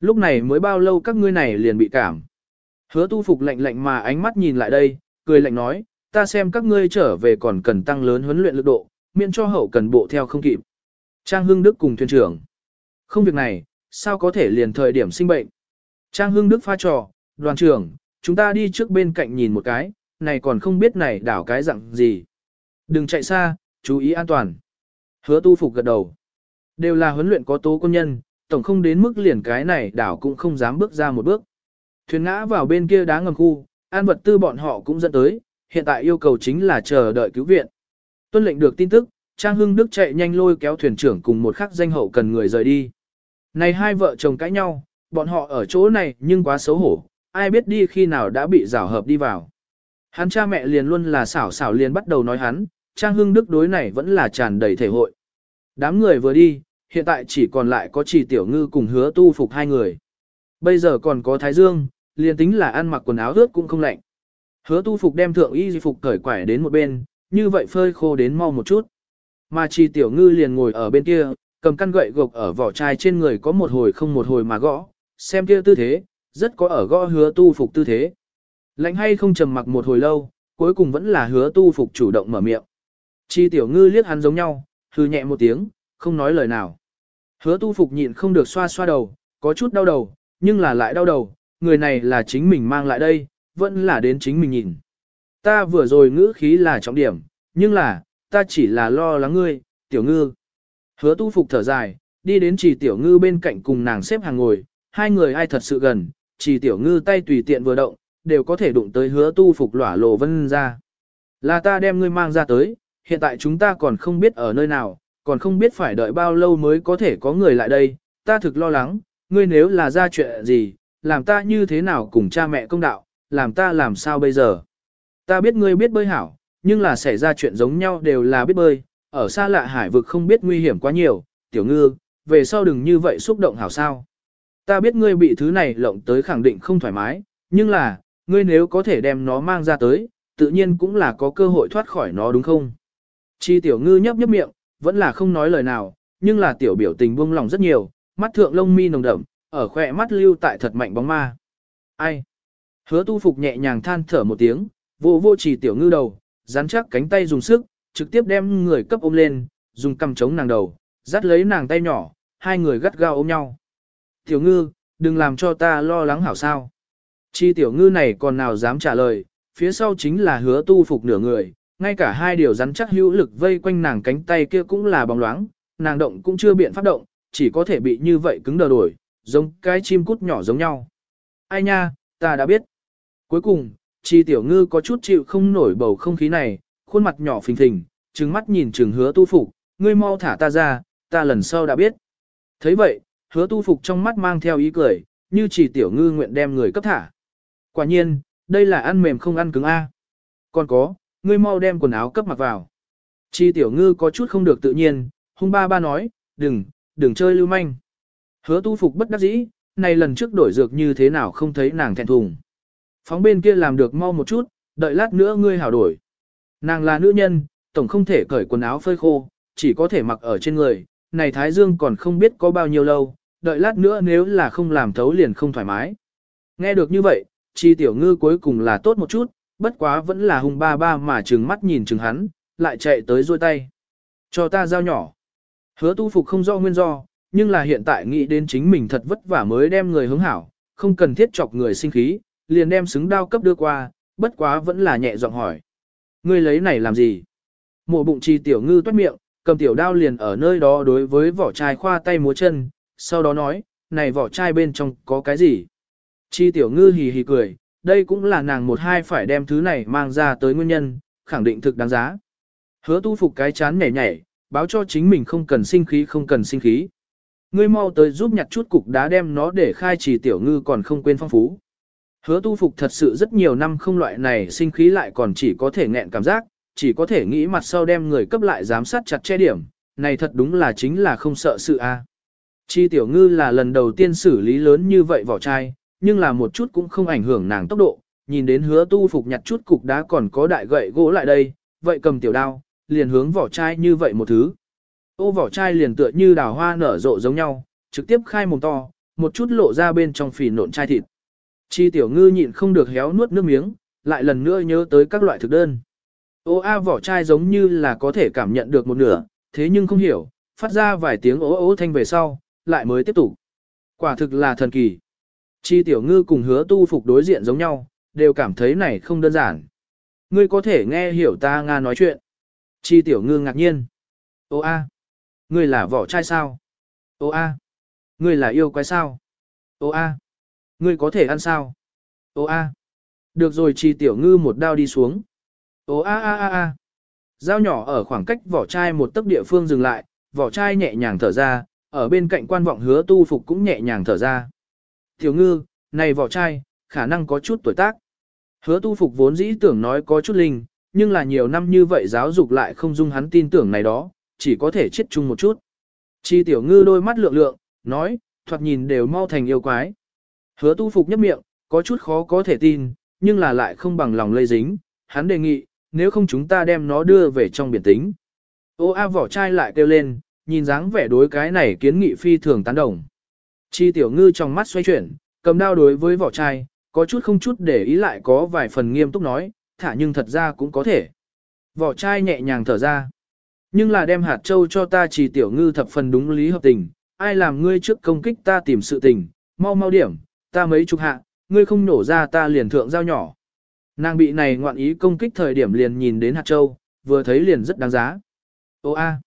Lúc này mới bao lâu các ngươi này liền bị cảm. Hứa tu phục lạnh lạnh mà ánh mắt nhìn lại đây, cười lạnh nói, ta xem các ngươi trở về còn cần tăng lớn huấn luyện lực độ, miễn cho hậu cần bộ theo không kịp. Trang Hưng Đức cùng thuyền trưởng. Không việc này, sao có thể liền thời điểm sinh bệnh. Trang Hưng Đức pha trò, đoàn trưởng, chúng ta đi trước bên cạnh nhìn một cái, này còn không biết này đảo cái dạng gì. Đừng chạy xa, chú ý an toàn. Hứa tu phục gật đầu. Đều là huấn luyện có tố công nhân, tổng không đến mức liền cái này đảo cũng không dám bước ra một bước. Thuyền ngã vào bên kia đá ngầm khu, an vật tư bọn họ cũng dẫn tới, hiện tại yêu cầu chính là chờ đợi cứu viện. Tuân lệnh được tin tức, Trang Hưng Đức chạy nhanh lôi kéo thuyền trưởng cùng một khắc danh hậu cần người rời đi. Này hai vợ chồng cãi nhau, bọn họ ở chỗ này nhưng quá xấu hổ, ai biết đi khi nào đã bị rào hợp đi vào. Hắn cha mẹ liền luôn là xảo xảo liền bắt đầu nói hắn, Trang Hưng Đức đối này vẫn là tràn đầy thể hội. Đám người vừa đi, hiện tại chỉ còn lại có chỉ tiểu ngư cùng hứa tu phục hai người. Bây giờ còn có Thái Dương, liền tính là ăn mặc quần áo ướt cũng không lạnh. Hứa tu phục đem thượng y di phục cởi quải đến một bên, như vậy phơi khô đến mau một chút. Mà chỉ tiểu ngư liền ngồi ở bên kia, cầm căn gậy gộc ở vỏ chai trên người có một hồi không một hồi mà gõ, xem kia tư thế, rất có ở gõ hứa tu phục tư thế. Lạnh hay không trầm mặc một hồi lâu, cuối cùng vẫn là hứa tu phục chủ động mở miệng. Chi tiểu ngư liếc hắn giống nhau, hư nhẹ một tiếng, không nói lời nào. Hứa tu phục nhịn không được xoa xoa đầu, có chút đau đầu, nhưng là lại đau đầu, người này là chính mình mang lại đây, vẫn là đến chính mình nhìn. Ta vừa rồi ngữ khí là trọng điểm, nhưng là, ta chỉ là lo lắng ngươi, tiểu ngư. Hứa tu phục thở dài, đi đến chỉ tiểu ngư bên cạnh cùng nàng xếp hàng ngồi, hai người ai thật sự gần, chỉ tiểu ngư tay tùy tiện vừa động, đều có thể đụng tới hứa tu phục lỏa lộ vân ra. Là ta đem ngươi mang ra tới, hiện tại chúng ta còn không biết ở nơi nào, còn không biết phải đợi bao lâu mới có thể có người lại đây, ta thực lo lắng, ngươi nếu là ra chuyện gì, làm ta như thế nào cùng cha mẹ công đạo, làm ta làm sao bây giờ. Ta biết ngươi biết bơi hảo, nhưng là xảy ra chuyện giống nhau đều là biết bơi, ở xa lạ hải vực không biết nguy hiểm quá nhiều, tiểu ngư, về sau đừng như vậy xúc động hảo sao. Ta biết ngươi bị thứ này lộng tới khẳng định không thoải mái, nhưng là, ngươi nếu có thể đem nó mang ra tới, tự nhiên cũng là có cơ hội thoát khỏi nó đúng không? Chi tiểu ngư nhấp nhấp miệng, vẫn là không nói lời nào, nhưng là tiểu biểu tình buông lòng rất nhiều, mắt thượng lông mi nồng đậm, ở khỏe mắt lưu tại thật mạnh bóng ma. Ai? Hứa tu phục nhẹ nhàng than thở một tiếng, vô vô chỉ tiểu ngư đầu, rắn chắc cánh tay dùng sức, trực tiếp đem người cấp ôm lên, dùng cầm chống nàng đầu, dắt lấy nàng tay nhỏ, hai người gắt gao ôm nhau. Tiểu ngư, đừng làm cho ta lo lắng hảo sao. Chi tiểu ngư này còn nào dám trả lời, phía sau chính là hứa tu phục nửa người, ngay cả hai điều rắn chắc hữu lực vây quanh nàng cánh tay kia cũng là bóng loáng, nàng động cũng chưa biện pháp động, chỉ có thể bị như vậy cứng đờ đổi, giống cái chim cút nhỏ giống nhau. Ai nha, ta đã biết. Cuối cùng, chi tiểu ngư có chút chịu không nổi bầu không khí này, khuôn mặt nhỏ phình phình, trừng mắt nhìn trừng hứa tu phục, ngươi mau thả ta ra, ta lần sau đã biết. thấy vậy, hứa tu phục trong mắt mang theo ý cười, như chỉ tiểu ngư nguyện đem người cấp thả. Quả nhiên, đây là ăn mềm không ăn cứng A. Còn có, ngươi mau đem quần áo cấp mặc vào. Chi tiểu ngư có chút không được tự nhiên, hung ba ba nói, đừng, đừng chơi lưu manh. Hứa tu phục bất đắc dĩ, này lần trước đổi dược như thế nào không thấy nàng thẹn thùng. Phóng bên kia làm được mau một chút, đợi lát nữa ngươi hảo đổi. Nàng là nữ nhân, tổng không thể cởi quần áo phơi khô, chỉ có thể mặc ở trên người, này Thái Dương còn không biết có bao nhiêu lâu, đợi lát nữa nếu là không làm thấu liền không thoải mái. Nghe được như vậy, chi tiểu ngư cuối cùng là tốt một chút, bất quá vẫn là hung ba ba mà trừng mắt nhìn trừng hắn, lại chạy tới rôi tay. Cho ta dao nhỏ. Hứa tu phục không do nguyên do, nhưng là hiện tại nghĩ đến chính mình thật vất vả mới đem người hướng hảo, không cần thiết chọc người sinh khí, liền đem xứng đao cấp đưa qua, bất quá vẫn là nhẹ giọng hỏi. Ngươi lấy này làm gì? Mộ bụng chi tiểu ngư toát miệng, cầm tiểu đao liền ở nơi đó đối với vỏ chai khoa tay múa chân, sau đó nói, này vỏ chai bên trong có cái gì? Chi tiểu ngư hì hì cười, đây cũng là nàng một hai phải đem thứ này mang ra tới nguyên nhân, khẳng định thực đáng giá. Hứa tu phục cái chán nhảy nhảy, báo cho chính mình không cần sinh khí không cần sinh khí. Ngươi mau tới giúp nhặt chút cục đá đem nó để khai trì tiểu ngư còn không quên phong phú. Hứa tu phục thật sự rất nhiều năm không loại này sinh khí lại còn chỉ có thể nghẹn cảm giác, chỉ có thể nghĩ mặt sau đem người cấp lại giám sát chặt che điểm, này thật đúng là chính là không sợ sự a. Chi tiểu ngư là lần đầu tiên xử lý lớn như vậy vỏ chai, nhưng là một chút cũng không ảnh hưởng nàng tốc độ, nhìn đến hứa tu phục nhặt chút cục đá còn có đại gậy gỗ lại đây, vậy cầm tiểu đao, liền hướng vỏ chai như vậy một thứ. Ô vỏ chai liền tựa như đào hoa nở rộ giống nhau, trực tiếp khai mồm to, một chút lộ ra bên trong phì nộn chai thịt. Chi tiểu ngư nhịn không được héo nuốt nước miếng, lại lần nữa nhớ tới các loại thực đơn. Ô a vỏ chai giống như là có thể cảm nhận được một nửa, thế nhưng không hiểu, phát ra vài tiếng ố ố thanh về sau, lại mới tiếp tục. Quả thực là thần kỳ. Chi tiểu ngư cùng hứa tu phục đối diện giống nhau, đều cảm thấy này không đơn giản. Ngươi có thể nghe hiểu ta Nga nói chuyện. Chi tiểu ngư ngạc nhiên. Ô a, ngươi là vỏ chai sao? Ô a, ngươi là yêu quái sao? Ô a, ngươi có thể ăn sao? Ô a, được rồi chi tiểu ngư một đao đi xuống. Ô a a a a. Dao nhỏ ở khoảng cách vỏ chai một tấc địa phương dừng lại, vỏ chai nhẹ nhàng thở ra, ở bên cạnh quan vọng hứa tu phục cũng nhẹ nhàng thở ra. Tiểu ngư, này vỏ chai, khả năng có chút tuổi tác. Hứa tu phục vốn dĩ tưởng nói có chút linh, nhưng là nhiều năm như vậy giáo dục lại không dung hắn tin tưởng này đó, chỉ có thể chết chung một chút. Chi tiểu ngư đôi mắt lượng lượng, nói, thoạt nhìn đều mau thành yêu quái. Hứa tu phục nhấp miệng, có chút khó có thể tin, nhưng là lại không bằng lòng lây dính, hắn đề nghị, nếu không chúng ta đem nó đưa về trong biển tính. Ô A vỏ chai lại kêu lên, nhìn dáng vẻ đối cái này kiến nghị phi thường tán đồng. Chi tiểu ngư trong mắt xoay chuyển, cầm đao đối với vỏ chai, có chút không chút để ý lại có vài phần nghiêm túc nói, thả nhưng thật ra cũng có thể. Vỏ chai nhẹ nhàng thở ra. Nhưng là đem hạt châu cho ta chỉ tiểu ngư thập phần đúng lý hợp tình, ai làm ngươi trước công kích ta tìm sự tình, mau mau điểm, ta mấy chục hạ, ngươi không nổ ra ta liền thượng dao nhỏ. Nàng bị này ngoạn ý công kích thời điểm liền nhìn đến hạt châu, vừa thấy liền rất đáng giá. Ô a,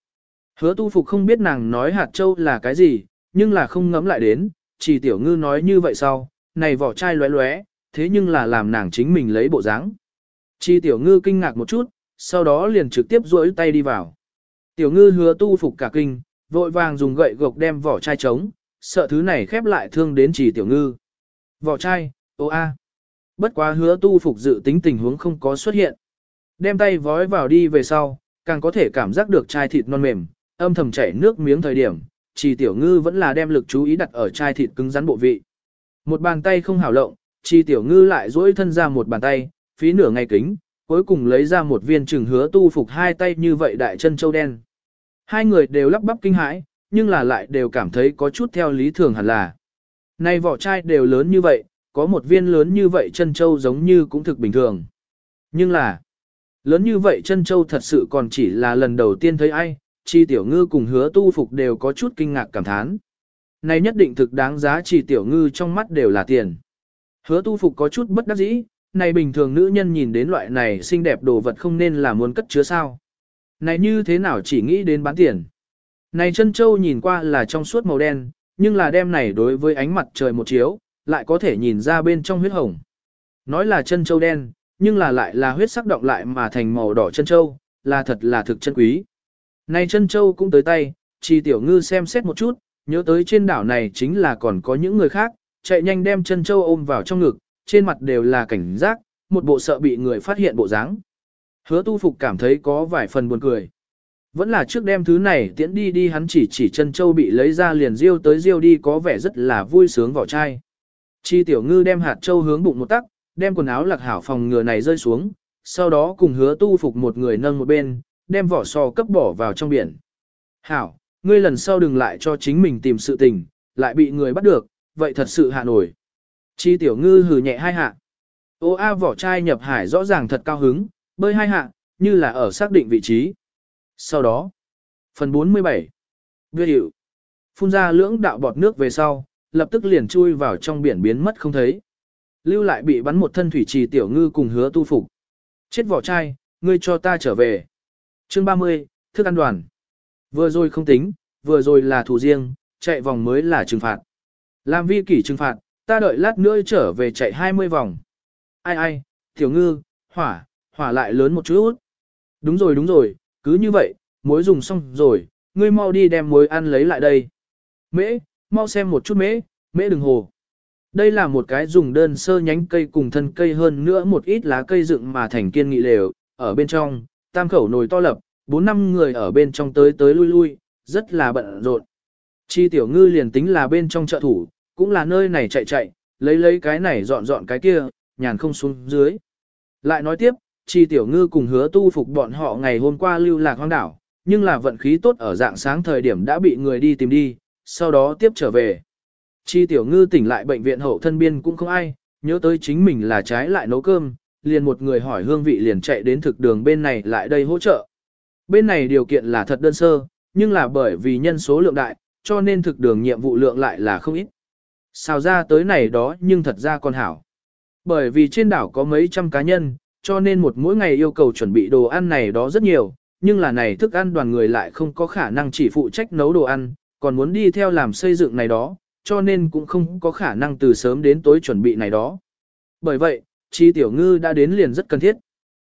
hứa tu phục không biết nàng nói hạt châu là cái gì, nhưng là không ngẫm lại đến, chỉ tiểu ngư nói như vậy sau, này vỏ chai lóe lóe, thế nhưng là làm nàng chính mình lấy bộ dáng. Chi tiểu ngư kinh ngạc một chút, sau đó liền trực tiếp duỗi tay đi vào. Tiểu ngư hứa tu phục cả kinh, vội vàng dùng gậy gộc đem vỏ chai trống, sợ thứ này khép lại thương đến chỉ tiểu ngư. Vỏ chai, ô a. Bất quá hứa tu phục dự tính tình huống không có xuất hiện. Đem tay vói vào đi về sau, càng có thể cảm giác được chai thịt non mềm, âm thầm chảy nước miếng thời điểm, chỉ tiểu ngư vẫn là đem lực chú ý đặt ở chai thịt cứng rắn bộ vị. Một bàn tay không hảo lộng, chỉ tiểu ngư lại duỗi thân ra một bàn tay, phí nửa ngày kính, cuối cùng lấy ra một viên trừng hứa tu phục hai tay như vậy đại chân châu đen. Hai người đều lắp bắp kinh hãi, nhưng là lại đều cảm thấy có chút theo lý thường hẳn là. Nay vỏ chai đều lớn như vậy, có một viên lớn như vậy chân châu giống như cũng thực bình thường. Nhưng là, lớn như vậy chân châu thật sự còn chỉ là lần đầu tiên thấy ai, chi tiểu ngư cùng hứa tu phục đều có chút kinh ngạc cảm thán. Này nhất định thực đáng giá chỉ tiểu ngư trong mắt đều là tiền. Hứa tu phục có chút bất đắc dĩ, này bình thường nữ nhân nhìn đến loại này xinh đẹp đồ vật không nên là muốn cất chứa sao. Này như thế nào chỉ nghĩ đến bán tiền. Này chân châu nhìn qua là trong suốt màu đen, nhưng là đem này đối với ánh mặt trời một chiếu, lại có thể nhìn ra bên trong huyết hồng. Nói là chân châu đen, nhưng là lại là huyết sắc động lại mà thành màu đỏ chân châu, là thật là thực chân quý. Này chân châu cũng tới tay, chi tiểu ngư xem xét một chút, nhớ tới trên đảo này chính là còn có những người khác, chạy nhanh đem chân châu ôm vào trong ngực, trên mặt đều là cảnh giác, một bộ sợ bị người phát hiện bộ dáng. Hứa tu phục cảm thấy có vài phần buồn cười. Vẫn là trước đem thứ này tiễn đi đi hắn chỉ chỉ chân châu bị lấy ra liền riêu tới riêu đi có vẻ rất là vui sướng vỏ chai. Chi tiểu ngư đem hạt châu hướng bụng một tắc, đem quần áo lạc hảo phòng ngừa này rơi xuống, sau đó cùng hứa tu phục một người nâng một bên, đem vỏ sò cấp bỏ vào trong biển. Hảo, ngươi lần sau đừng lại cho chính mình tìm sự tình, lại bị người bắt được, vậy thật sự hạ nổi. Chi tiểu ngư hừ nhẹ hai hạ. Ô A vỏ chai nhập hải rõ ràng thật cao hứng, bơi hai hạ, như là ở xác định vị trí. Sau đó, phần 47. Viết hiệu. Phun ra lưỡng đạo bọt nước về sau, lập tức liền chui vào trong biển biến mất không thấy. Lưu lại bị bắn một thân thủy trì tiểu ngư cùng hứa tu phục. Chết vỏ chai, ngươi cho ta trở về. Chương 30, thức ăn đoàn. Vừa rồi không tính, vừa rồi là thủ riêng, chạy vòng mới là trừng phạt. Làm vi kỷ trừng phạt, ta đợi lát nữa trở về chạy 20 vòng. Ai ai, tiểu ngư, hỏa, hỏa lại lớn một chút. Đúng rồi đúng rồi, cứ như vậy, muối dùng xong rồi, ngươi mau đi đem muối ăn lấy lại đây. Mễ, mau xem một chút mễ, mễ đừng hồ. Đây là một cái dùng đơn sơ nhánh cây cùng thân cây hơn nữa một ít lá cây dựng mà thành kiên nghị lều, ở bên trong, tam khẩu nồi to lập, bốn năm người ở bên trong tới tới lui lui, rất là bận rộn. Chi tiểu ngư liền tính là bên trong trợ thủ, cũng là nơi này chạy chạy, lấy lấy cái này dọn dọn cái kia, nhàn không xuống dưới. Lại nói tiếp, chi tiểu ngư cùng hứa tu phục bọn họ ngày hôm qua lưu lạc hoang đảo, nhưng là vận khí tốt ở dạng sáng thời điểm đã bị người đi tìm đi, sau đó tiếp trở về. Chi tiểu ngư tỉnh lại bệnh viện hậu thân biên cũng không ai, nhớ tới chính mình là trái lại nấu cơm, liền một người hỏi hương vị liền chạy đến thực đường bên này lại đây hỗ trợ. Bên này điều kiện là thật đơn sơ, nhưng là bởi vì nhân số lượng đại, cho nên thực đường nhiệm vụ lượng lại là không ít. Sao ra tới này đó nhưng thật ra còn hảo. Bởi vì trên đảo có mấy trăm cá nhân, cho nên một mỗi ngày yêu cầu chuẩn bị đồ ăn này đó rất nhiều, nhưng là này thức ăn đoàn người lại không có khả năng chỉ phụ trách nấu đồ ăn, còn muốn đi theo làm xây dựng này đó, cho nên cũng không có khả năng từ sớm đến tối chuẩn bị này đó. Bởi vậy, Chi Tiểu Ngư đã đến liền rất cần thiết.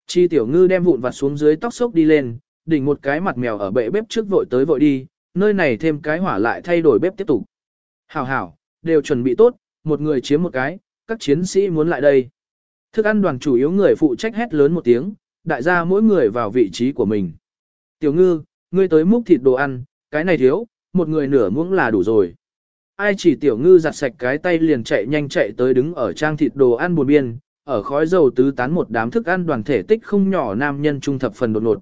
Chi Tiểu Ngư đem vụn vặt xuống dưới tóc xốc đi lên, đỉnh một cái mặt mèo ở bệ bếp trước vội tới vội đi, nơi này thêm cái hỏa lại thay đổi bếp tiếp tục. Hảo hảo, đều chuẩn bị tốt, một người chiếm một cái, các chiến sĩ muốn lại đây. Thức ăn đoàn chủ yếu người phụ trách hét lớn một tiếng, đại gia mỗi người vào vị trí của mình. Tiểu ngư, ngươi tới múc thịt đồ ăn, cái này thiếu, một người nửa muỗng là đủ rồi. Ai chỉ tiểu ngư giặt sạch cái tay liền chạy nhanh chạy tới đứng ở trang thịt đồ ăn buồn biên, ở khói dầu tứ tán một đám thức ăn đoàn thể tích không nhỏ nam nhân trung thập phần đột ngột.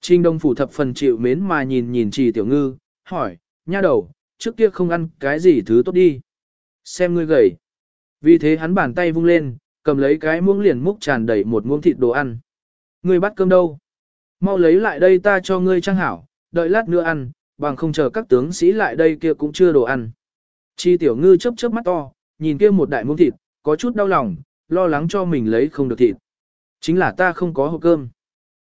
Trình đông phủ thập phần chịu mến mà nhìn nhìn Trì tiểu ngư, hỏi, nha đầu, trước kia không ăn cái gì thứ tốt đi. Xem ngươi gầy. Vì thế hắn bàn tay vung lên, cầm lấy cái muỗng liền múc tràn đầy một muỗng thịt đồ ăn. Ngươi bắt cơm đâu? Mau lấy lại đây ta cho ngươi trang hảo, đợi lát nữa ăn, bằng không chờ các tướng sĩ lại đây kia cũng chưa đồ ăn. Chi tiểu ngư chớp chớp mắt to, nhìn kia một đại muỗng thịt, có chút đau lòng, lo lắng cho mình lấy không được thịt. Chính là ta không có hộp cơm.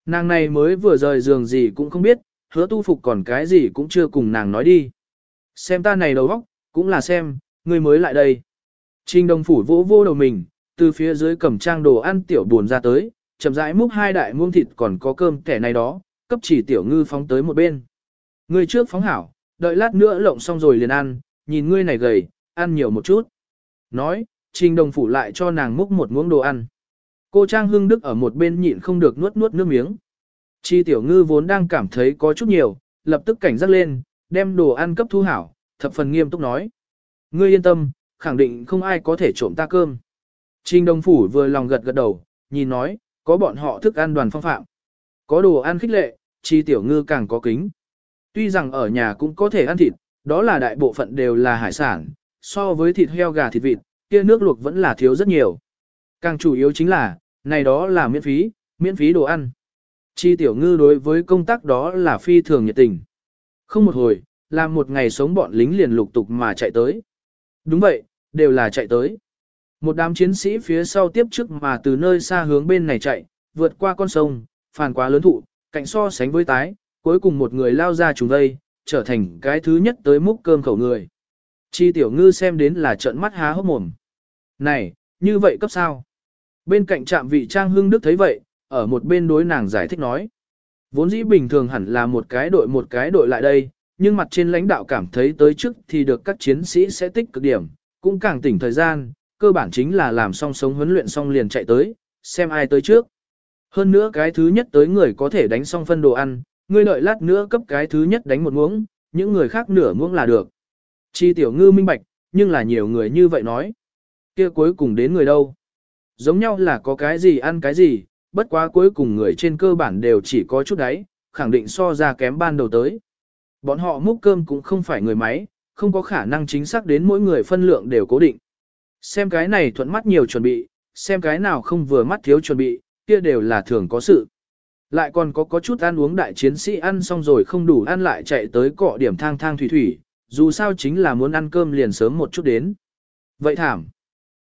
Nàng này mới vừa rời giường gì cũng không biết, hứa tu phục còn cái gì cũng chưa cùng nàng nói đi. Xem ta này đầu óc, cũng là xem, ngươi mới lại đây. Trình đồng phủ vỗ vô đầu mình, từ phía dưới cầm trang đồ ăn tiểu buồn ra tới, chậm rãi múc hai đại muông thịt còn có cơm kẻ này đó, cấp chỉ tiểu ngư phóng tới một bên. Ngươi trước phóng hảo, đợi lát nữa lộng xong rồi liền ăn, nhìn ngươi này gầy, ăn nhiều một chút. Nói, trình đồng phủ lại cho nàng múc một muỗng đồ ăn. Cô Trang Hưng Đức ở một bên nhịn không được nuốt nuốt nước miếng. Chi tiểu ngư vốn đang cảm thấy có chút nhiều, lập tức cảnh giác lên, đem đồ ăn cấp thu hảo, thập phần nghiêm túc nói. Ngươi yên tâm, khẳng định không ai có thể trộm ta cơm. Trình đồng phủ vừa lòng gật gật đầu, nhìn nói, có bọn họ thức ăn đoàn phong phạm. Có đồ ăn khích lệ, chi tiểu ngư càng có kính. Tuy rằng ở nhà cũng có thể ăn thịt, đó là đại bộ phận đều là hải sản, so với thịt heo gà thịt vịt, kia nước luộc vẫn là thiếu rất nhiều. Càng chủ yếu chính là, này đó là miễn phí, miễn phí đồ ăn. Chi tiểu ngư đối với công tác đó là phi thường nhiệt tình. Không một hồi, làm một ngày sống bọn lính liền lục tục mà chạy tới. Đúng vậy, đều là chạy tới. Một đám chiến sĩ phía sau tiếp trước mà từ nơi xa hướng bên này chạy, vượt qua con sông, phàn quá lớn thụ, cạnh so sánh với tái, cuối cùng một người lao ra trùng đây, trở thành cái thứ nhất tới múc cơm khẩu người. Chi tiểu ngư xem đến là trợn mắt há hốc mồm. Này, như vậy cấp sao? Bên cạnh trạm vị trang hưng đức thấy vậy, ở một bên đối nàng giải thích nói. Vốn dĩ bình thường hẳn là một cái đội một cái đội lại đây, nhưng mặt trên lãnh đạo cảm thấy tới trước thì được các chiến sĩ sẽ tích cực điểm, cũng càng tỉnh thời gian, cơ bản chính là làm xong sống huấn luyện xong liền chạy tới, xem ai tới trước. Hơn nữa cái thứ nhất tới người có thể đánh xong phân đồ ăn, người đợi lát nữa cấp cái thứ nhất đánh một muỗng, những người khác nửa muỗng là được. Chi tiểu ngư minh bạch, nhưng là nhiều người như vậy nói kia cuối cùng đến người đâu? Giống nhau là có cái gì ăn cái gì, bất quá cuối cùng người trên cơ bản đều chỉ có chút đấy, khẳng định so ra kém ban đầu tới. Bọn họ múc cơm cũng không phải người máy, không có khả năng chính xác đến mỗi người phân lượng đều cố định. Xem cái này thuận mắt nhiều chuẩn bị, xem cái nào không vừa mắt thiếu chuẩn bị, kia đều là thường có sự. Lại còn có có chút ăn uống đại chiến sĩ ăn xong rồi không đủ ăn lại chạy tới cọ điểm thang thang thủy thủy, dù sao chính là muốn ăn cơm liền sớm một chút đến. Vậy thảm.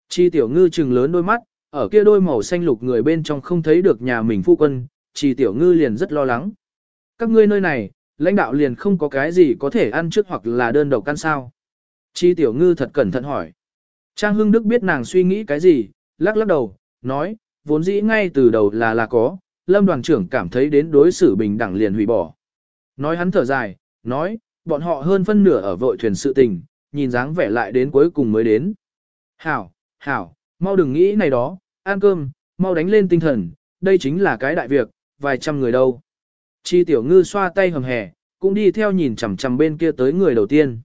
Chi tiểu ngư trừng lớn đôi mắt, ở kia đôi màu xanh lục người bên trong không thấy được nhà mình phu quân, chi tiểu ngư liền rất lo lắng. Các ngươi nơi này, lãnh đạo liền không có cái gì có thể ăn trước hoặc là đơn độc ăn sao. Chi tiểu ngư thật cẩn thận hỏi. Trang Hưng Đức biết nàng suy nghĩ cái gì, lắc lắc đầu, nói, vốn dĩ ngay từ đầu là là có, lâm đoàn trưởng cảm thấy đến đối xử bình đẳng liền hủy bỏ. Nói hắn thở dài, nói, bọn họ hơn phân nửa ở vội thuyền sự tình, nhìn dáng vẻ lại đến cuối cùng mới đến. Hảo, hảo, mau đừng nghĩ này đó, ăn cơm, mau đánh lên tinh thần, đây chính là cái đại việc, vài trăm người đâu. Chi tiểu ngư xoa tay hầm hè, cũng đi theo nhìn chằm chằm bên kia tới người đầu tiên.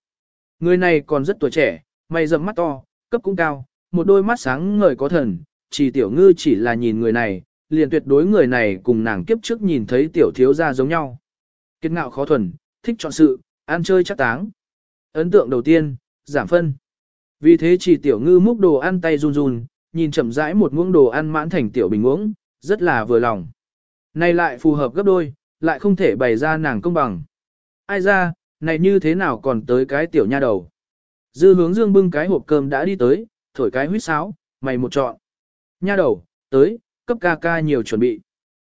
Người này còn rất tuổi trẻ, mày rậm mắt to, cấp cũng cao, một đôi mắt sáng ngời có thần, chỉ tiểu ngư chỉ là nhìn người này, liền tuyệt đối người này cùng nàng kiếp trước nhìn thấy tiểu thiếu gia giống nhau. Kiệt ngạo khó thuần, thích chọn sự, ăn chơi chắc táng. Ấn tượng đầu tiên, giảm phân. Vì thế chỉ tiểu ngư múc đồ ăn tay run run, nhìn chậm rãi một muỗng đồ ăn mãn thành tiểu bình uống, rất là vừa lòng. Này lại phù hợp gấp đôi, lại không thể bày ra nàng công bằng. Ai ra, này như thế nào còn tới cái tiểu nha đầu. Dư hướng dương bưng cái hộp cơm đã đi tới, thổi cái huýt sáo, mày một chọn. Nha đầu, tới, cấp ca ca nhiều chuẩn bị.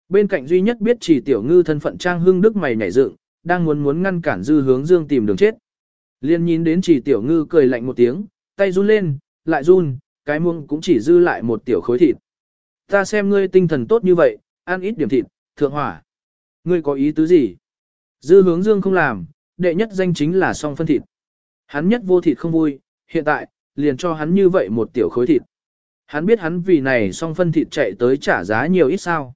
Bên cạnh duy nhất biết chỉ tiểu ngư thân phận trang hưng đức mày nhảy dựng, đang muốn muốn ngăn cản dư hướng dương tìm đường chết. Liên nhìn đến chỉ tiểu ngư cười lạnh một tiếng, tay run lên, lại run, cái muông cũng chỉ dư lại một tiểu khối thịt. Ta xem ngươi tinh thần tốt như vậy, ăn ít điểm thịt, thượng hỏa. Ngươi có ý tứ gì? Dư hướng dương không làm, đệ nhất danh chính là song phân thịt. Hắn nhất vô thịt không vui, hiện tại, liền cho hắn như vậy một tiểu khối thịt. Hắn biết hắn vì này song phân thịt chạy tới trả giá nhiều ít sao.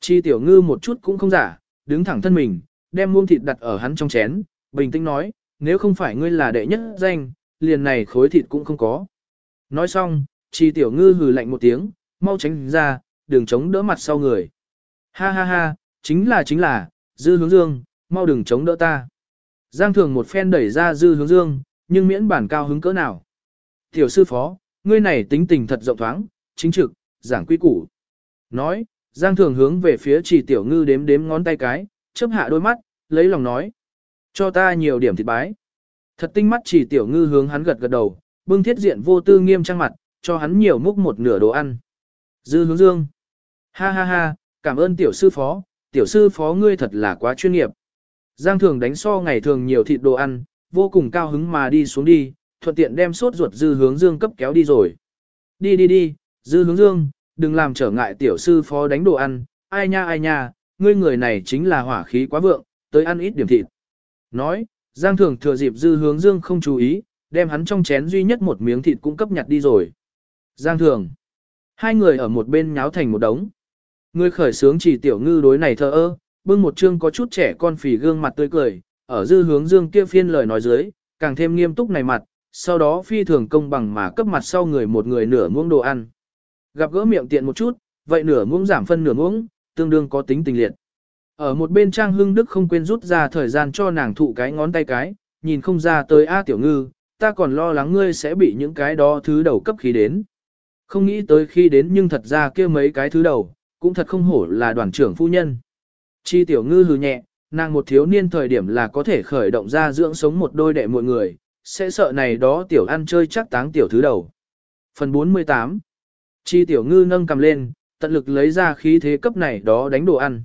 Chi tiểu ngư một chút cũng không giả, đứng thẳng thân mình, đem muông thịt đặt ở hắn trong chén, bình tĩnh nói, nếu không phải ngươi là đệ nhất danh, liền này khối thịt cũng không có. Nói xong, chi tiểu ngư hừ lạnh một tiếng, mau tránh ra, đừng chống đỡ mặt sau người. Ha ha ha, chính là chính là, dư hướng dương, mau đừng chống đỡ ta. Giang thường một phen đẩy ra dư hướng dương, nhưng miễn bản cao hứng cỡ nào. Tiểu sư phó, ngươi này tính tình thật rộng thoáng, chính trực, giảng quy củ. Nói, Giang thường hướng về phía Trì tiểu ngư đếm đếm ngón tay cái, chớp hạ đôi mắt, lấy lòng nói. Cho ta nhiều điểm thịt bái. Thật tinh mắt chỉ tiểu ngư hướng hắn gật gật đầu, bưng thiết diện vô tư nghiêm trang mặt, cho hắn nhiều múc một nửa đồ ăn. Dư hướng dương. Ha ha ha, cảm ơn tiểu sư phó, tiểu sư phó ngươi thật là quá chuyên nghiệp. Giang thường đánh so ngày thường nhiều thịt đồ ăn, vô cùng cao hứng mà đi xuống đi, thuận tiện đem sốt ruột dư hướng dương cấp kéo đi rồi. Đi đi đi, dư hướng dương, đừng làm trở ngại tiểu sư phó đánh đồ ăn, ai nha ai nha, ngươi người này chính là hỏa khí quá vượng, tới ăn ít điểm thịt. Nói, Giang thường thừa dịp dư hướng dương không chú ý, đem hắn trong chén duy nhất một miếng thịt cũng cấp nhặt đi rồi. Giang thường, hai người ở một bên nháo thành một đống. Người khởi sướng chỉ tiểu ngư đối này thơ ơ, bưng một chương có chút trẻ con phì gương mặt tươi cười, ở dư hướng dương kia phiên lời nói dưới, càng thêm nghiêm túc này mặt, sau đó phi thường công bằng mà cấp mặt sau người một người nửa muỗng đồ ăn. Gặp gỡ miệng tiện một chút, vậy nửa muỗng giảm phân nửa muỗng, tương đương có tính tình liệt. Ở một bên trang hưng đức không quên rút ra thời gian cho nàng thụ cái ngón tay cái, nhìn không ra tới A tiểu ngư, ta còn lo lắng ngươi sẽ bị những cái đó thứ đầu cấp khí đến. Không nghĩ tới khi đến nhưng thật ra kia mấy cái thứ đầu, cũng thật không hổ là đoàn trưởng phu nhân. Chi tiểu ngư hừ nhẹ, nàng một thiếu niên thời điểm là có thể khởi động ra dưỡng sống một đôi đệ mọi người, sẽ sợ này đó tiểu ăn chơi chắc táng tiểu thứ đầu. Phần 48 Chi tiểu ngư nâng cầm lên, tận lực lấy ra khí thế cấp này đó đánh đồ ăn.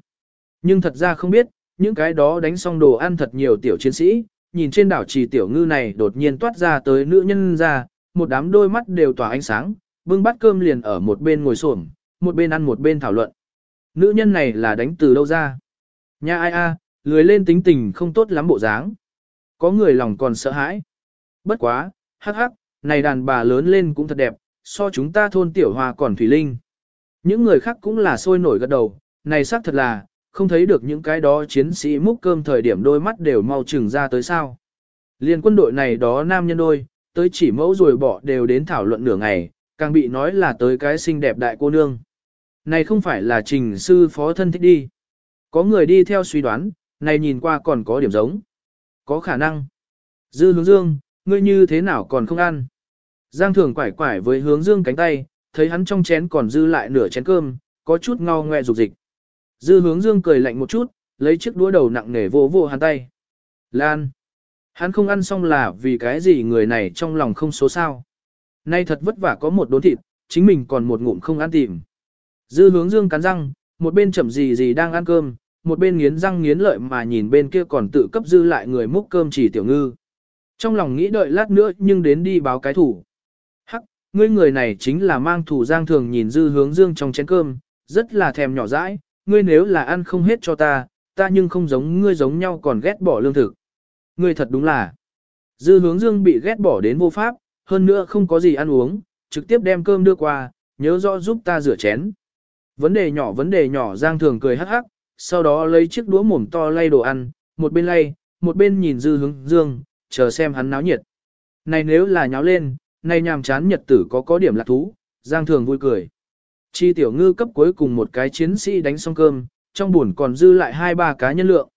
Nhưng thật ra không biết, những cái đó đánh xong đồ ăn thật nhiều tiểu chiến sĩ, nhìn trên đảo trì tiểu ngư này đột nhiên toát ra tới nữ nhân ra, một đám đôi mắt đều tỏa ánh sáng, bưng bát cơm liền ở một bên ngồi xổm, một bên ăn một bên thảo luận. Nữ nhân này là đánh từ đâu ra? Nha ai a, lười lên tính tình không tốt lắm bộ dáng. Có người lòng còn sợ hãi. Bất quá, hắc hắc, này đàn bà lớn lên cũng thật đẹp, so chúng ta thôn tiểu hòa còn thủy linh. Những người khác cũng là sôi nổi gật đầu, này xác thật là, không thấy được những cái đó chiến sĩ múc cơm thời điểm đôi mắt đều mau chừng ra tới sao. Liên quân đội này đó nam nhân đôi, tới chỉ mẫu rồi bỏ đều đến thảo luận nửa ngày, càng bị nói là tới cái xinh đẹp đại cô nương. Này không phải là trình sư phó thân thích đi. Có người đi theo suy đoán, này nhìn qua còn có điểm giống. Có khả năng. Dư hướng dương, ngươi như thế nào còn không ăn? Giang thường quải quải với hướng dương cánh tay, thấy hắn trong chén còn dư lại nửa chén cơm, có chút ngao ngoe rục dịch. Dư hướng dương cười lạnh một chút, lấy chiếc đũa đầu nặng nề vô vô hắn tay. Lan! Hắn không ăn xong là vì cái gì người này trong lòng không số sao. Nay thật vất vả có một đốn thịt, chính mình còn một ngụm không ăn tìm. Dư hướng dương cắn răng, một bên chậm gì gì đang ăn cơm, một bên nghiến răng nghiến lợi mà nhìn bên kia còn tự cấp dư lại người múc cơm chỉ tiểu ngư. Trong lòng nghĩ đợi lát nữa nhưng đến đi báo cái thủ. Hắc, ngươi người này chính là mang thủ giang thường nhìn dư hướng dương trong chén cơm, rất là thèm nhỏ dãi, ngươi nếu là ăn không hết cho ta, ta nhưng không giống ngươi giống nhau còn ghét bỏ lương thực. Ngươi thật đúng là. Dư hướng dương bị ghét bỏ đến vô pháp, hơn nữa không có gì ăn uống, trực tiếp đem cơm đưa qua, nhớ rõ giúp ta rửa chén. Vấn đề nhỏ vấn đề nhỏ Giang Thường cười hắc hắc, sau đó lấy chiếc đũa mồm to lay đồ ăn, một bên lay, một bên nhìn dư hướng dương, chờ xem hắn náo nhiệt. Này nếu là nháo lên, này nhàm chán nhật tử có có điểm lạc thú, Giang Thường vui cười. Chi tiểu ngư cấp cuối cùng một cái chiến sĩ đánh xong cơm, trong buồn còn dư lại hai ba cá nhân lượng.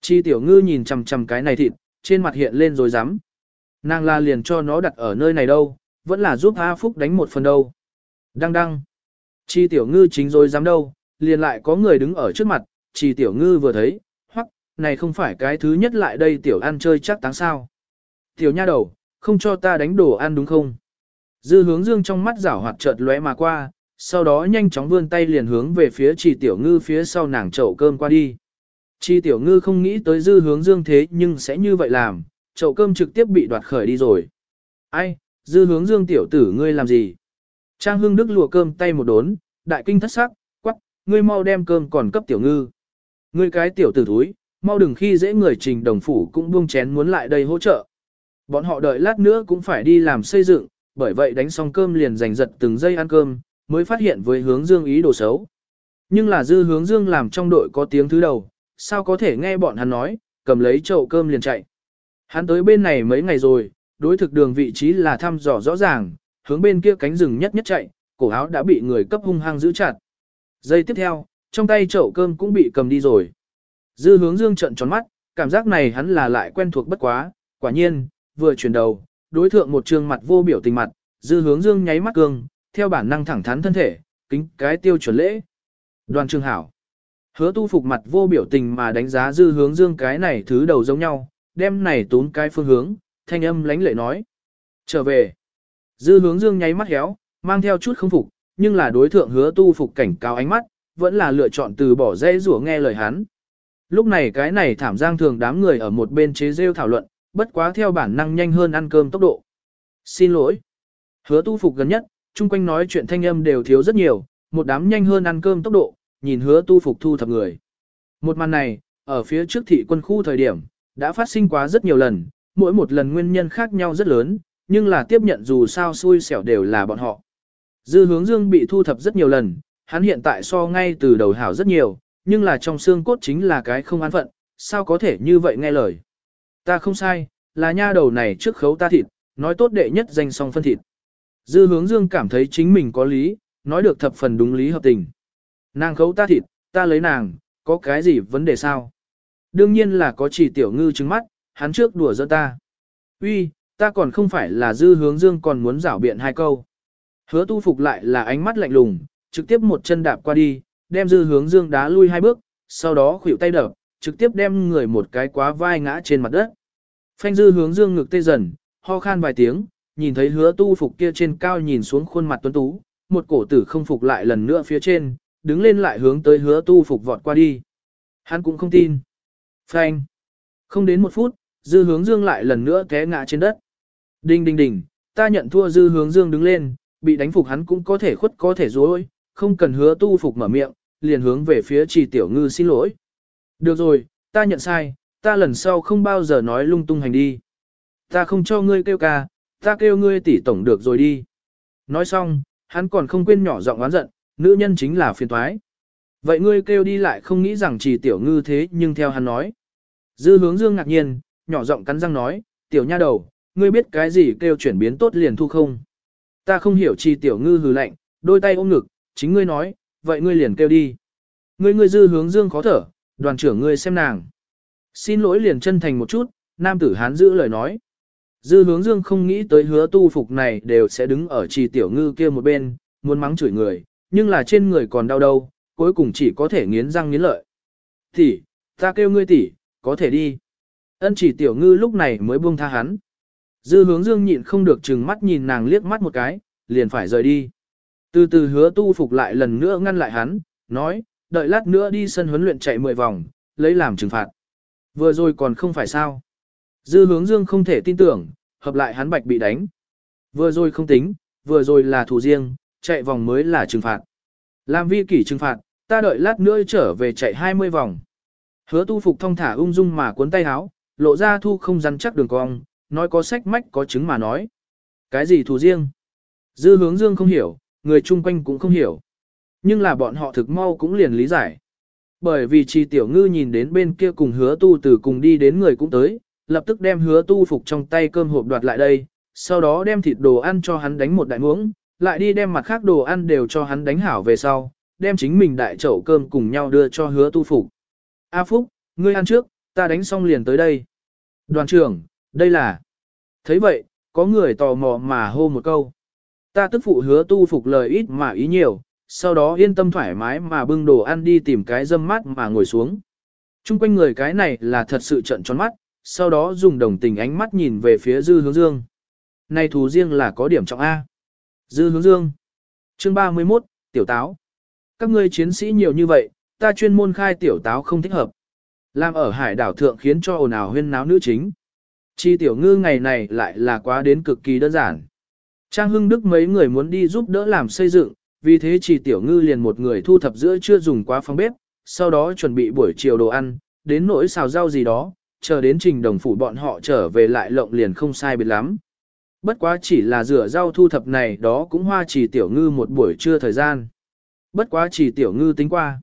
Chi tiểu ngư nhìn chằm chằm cái này thịt, trên mặt hiện lên rồi dám. Nàng la liền cho nó đặt ở nơi này đâu, vẫn là giúp A Phúc đánh một phần đâu. Đăng đăng. Chi tiểu ngư chính rồi dám đâu, liền lại có người đứng ở trước mặt, chi tiểu ngư vừa thấy, hoặc, này không phải cái thứ nhất lại đây tiểu ăn chơi chắc táng sao. Tiểu nha đầu, không cho ta đánh đồ ăn đúng không? Dư hướng dương trong mắt rảo hoạt chợt lóe mà qua, sau đó nhanh chóng vươn tay liền hướng về phía trì tiểu ngư phía sau nàng chậu cơm qua đi. Trì tiểu ngư không nghĩ tới dư hướng dương thế nhưng sẽ như vậy làm, chậu cơm trực tiếp bị đoạt khởi đi rồi. Ai, dư hướng dương tiểu tử ngươi làm gì? Trang hương đức lùa cơm tay một đốn, đại kinh thất sắc, quắc, ngươi mau đem cơm còn cấp tiểu ngư. Ngươi cái tiểu tử thúi, mau đừng khi dễ người trình đồng phủ cũng buông chén muốn lại đây hỗ trợ. Bọn họ đợi lát nữa cũng phải đi làm xây dựng, bởi vậy đánh xong cơm liền giành giật từng giây ăn cơm, mới phát hiện với hướng dương ý đồ xấu. Nhưng là dư hướng dương làm trong đội có tiếng thứ đầu, sao có thể nghe bọn hắn nói, cầm lấy chậu cơm liền chạy. Hắn tới bên này mấy ngày rồi, đối thực đường vị trí là thăm dò rõ ràng, hướng bên kia cánh rừng nhất nhất chạy, cổ áo đã bị người cấp hung hăng giữ chặt. Giây tiếp theo, trong tay chậu cơm cũng bị cầm đi rồi. Dư hướng dương trận tròn mắt, cảm giác này hắn là lại quen thuộc bất quá, quả nhiên, vừa chuyển đầu, đối thượng một trường mặt vô biểu tình mặt, dư hướng dương nháy mắt cương, theo bản năng thẳng thắn thân thể, kính cái tiêu chuẩn lễ. Đoàn trường hảo. Hứa tu phục mặt vô biểu tình mà đánh giá dư hướng dương cái này thứ đầu giống nhau, đem này tốn cái phương hướng, thanh âm lánh lệ nói. Trở về. Dư hướng dương nháy mắt héo, mang theo chút không phục, nhưng là đối thượng hứa tu phục cảnh cáo ánh mắt, vẫn là lựa chọn từ bỏ dây rủa nghe lời hắn. Lúc này cái này thảm giang thường đám người ở một bên chế rêu thảo luận, bất quá theo bản năng nhanh hơn ăn cơm tốc độ. Xin lỗi. Hứa tu phục gần nhất, chung quanh nói chuyện thanh âm đều thiếu rất nhiều, một đám nhanh hơn ăn cơm tốc độ, nhìn hứa tu phục thu thập người. Một màn này, ở phía trước thị quân khu thời điểm, đã phát sinh quá rất nhiều lần, mỗi một lần nguyên nhân khác nhau rất lớn, nhưng là tiếp nhận dù sao xui xẻo đều là bọn họ. Dư hướng dương bị thu thập rất nhiều lần, hắn hiện tại so ngay từ đầu hảo rất nhiều, nhưng là trong xương cốt chính là cái không an phận, sao có thể như vậy nghe lời. Ta không sai, là nha đầu này trước khấu ta thịt, nói tốt đệ nhất danh song phân thịt. Dư hướng dương cảm thấy chính mình có lý, nói được thập phần đúng lý hợp tình. Nàng khấu ta thịt, ta lấy nàng, có cái gì vấn đề sao? Đương nhiên là có chỉ tiểu ngư trứng mắt, hắn trước đùa giỡn ta. Uy, ta còn không phải là dư hướng dương còn muốn rảo biện hai câu. Hứa tu phục lại là ánh mắt lạnh lùng, trực tiếp một chân đạp qua đi, đem dư hướng dương đá lui hai bước, sau đó khuỷu tay đập, trực tiếp đem người một cái quá vai ngã trên mặt đất. Phanh dư hướng dương ngực tê dần, ho khan vài tiếng, nhìn thấy hứa tu phục kia trên cao nhìn xuống khuôn mặt tuấn tú, một cổ tử không phục lại lần nữa phía trên, đứng lên lại hướng tới hứa tu phục vọt qua đi. Hắn cũng không tin. Phanh. Không đến một phút, dư hướng dương lại lần nữa té ngã trên đất. Đinh đinh đinh, ta nhận thua dư hướng dương đứng lên, bị đánh phục hắn cũng có thể khuất có thể dối, không cần hứa tu phục mở miệng, liền hướng về phía trì tiểu ngư xin lỗi. Được rồi, ta nhận sai, ta lần sau không bao giờ nói lung tung hành đi. Ta không cho ngươi kêu ca, ta kêu ngươi tỷ tổng được rồi đi. Nói xong, hắn còn không quên nhỏ giọng oán giận, nữ nhân chính là phiền toái. Vậy ngươi kêu đi lại không nghĩ rằng chỉ tiểu ngư thế nhưng theo hắn nói. Dư hướng dương ngạc nhiên, nhỏ giọng cắn răng nói, tiểu nha đầu, ngươi biết cái gì kêu chuyển biến tốt liền thu không? Ta không hiểu chi tiểu ngư hừ lạnh, đôi tay ôm ngực, chính ngươi nói, vậy ngươi liền kêu đi. Ngươi ngươi dư hướng dương khó thở, đoàn trưởng ngươi xem nàng. Xin lỗi liền chân thành một chút, nam tử hán giữ lời nói. Dư hướng dương không nghĩ tới hứa tu phục này đều sẽ đứng ở trì tiểu ngư kia một bên, muốn mắng chửi người, nhưng là trên người còn đau đâu, cuối cùng chỉ có thể nghiến răng nghiến lợi. Tỷ, ta kêu ngươi tỷ, có thể đi. Ân chỉ tiểu ngư lúc này mới buông tha hắn. Dư hướng dương nhịn không được chừng mắt nhìn nàng liếc mắt một cái, liền phải rời đi. Từ từ hứa tu phục lại lần nữa ngăn lại hắn, nói, đợi lát nữa đi sân huấn luyện chạy 10 vòng, lấy làm trừng phạt. Vừa rồi còn không phải sao. Dư hướng dương không thể tin tưởng, hợp lại hắn bạch bị đánh. Vừa rồi không tính, vừa rồi là thủ riêng, chạy vòng mới là trừng phạt. Làm vi kỷ trừng phạt, ta đợi lát nữa trở về chạy 20 vòng. Hứa tu phục thong thả ung dung mà cuốn tay áo, lộ ra thu không rắn chắc đường cong, nói có sách mách có chứng mà nói. Cái gì thủ riêng? Dư hướng dương không hiểu, người chung quanh cũng không hiểu. Nhưng là bọn họ thực mau cũng liền lý giải. Bởi vì trì tiểu ngư nhìn đến bên kia cùng hứa tu từ cùng đi đến người cũng tới, lập tức đem hứa tu phục trong tay cơm hộp đoạt lại đây, sau đó đem thịt đồ ăn cho hắn đánh một đại muỗng, lại đi đem mặt khác đồ ăn đều cho hắn đánh hảo về sau, đem chính mình đại chậu cơm cùng nhau đưa cho hứa tu phục. A Phúc, ngươi ăn trước, ta đánh xong liền tới đây. Đoàn trưởng, đây là... thấy vậy, có người tò mò mà hô một câu. Ta tức phụ hứa tu phục lời ít mà ý nhiều, sau đó yên tâm thoải mái mà bưng đồ ăn đi tìm cái dâm mát mà ngồi xuống. Trung quanh người cái này là thật sự trận tròn mắt, sau đó dùng đồng tình ánh mắt nhìn về phía dư hướng dương. Này thú riêng là có điểm trọng A. Dư hướng dương. Chương 31, tiểu táo. Các ngươi chiến sĩ nhiều như vậy, ta chuyên môn khai tiểu táo không thích hợp. Làm ở hải đảo thượng khiến cho ồn ào huyên náo nữ chính. Chi tiểu ngư ngày này lại là quá đến cực kỳ đơn giản. Trang Hưng Đức mấy người muốn đi giúp đỡ làm xây dựng, vì thế chỉ tiểu ngư liền một người thu thập giữa chưa dùng quá phòng bếp, sau đó chuẩn bị buổi chiều đồ ăn, đến nỗi xào rau gì đó, chờ đến trình đồng phủ bọn họ trở về lại lộng liền không sai biệt lắm. Bất quá chỉ là rửa rau thu thập này đó cũng hoa chỉ tiểu ngư một buổi trưa thời gian. Bất quá chỉ tiểu ngư tính qua.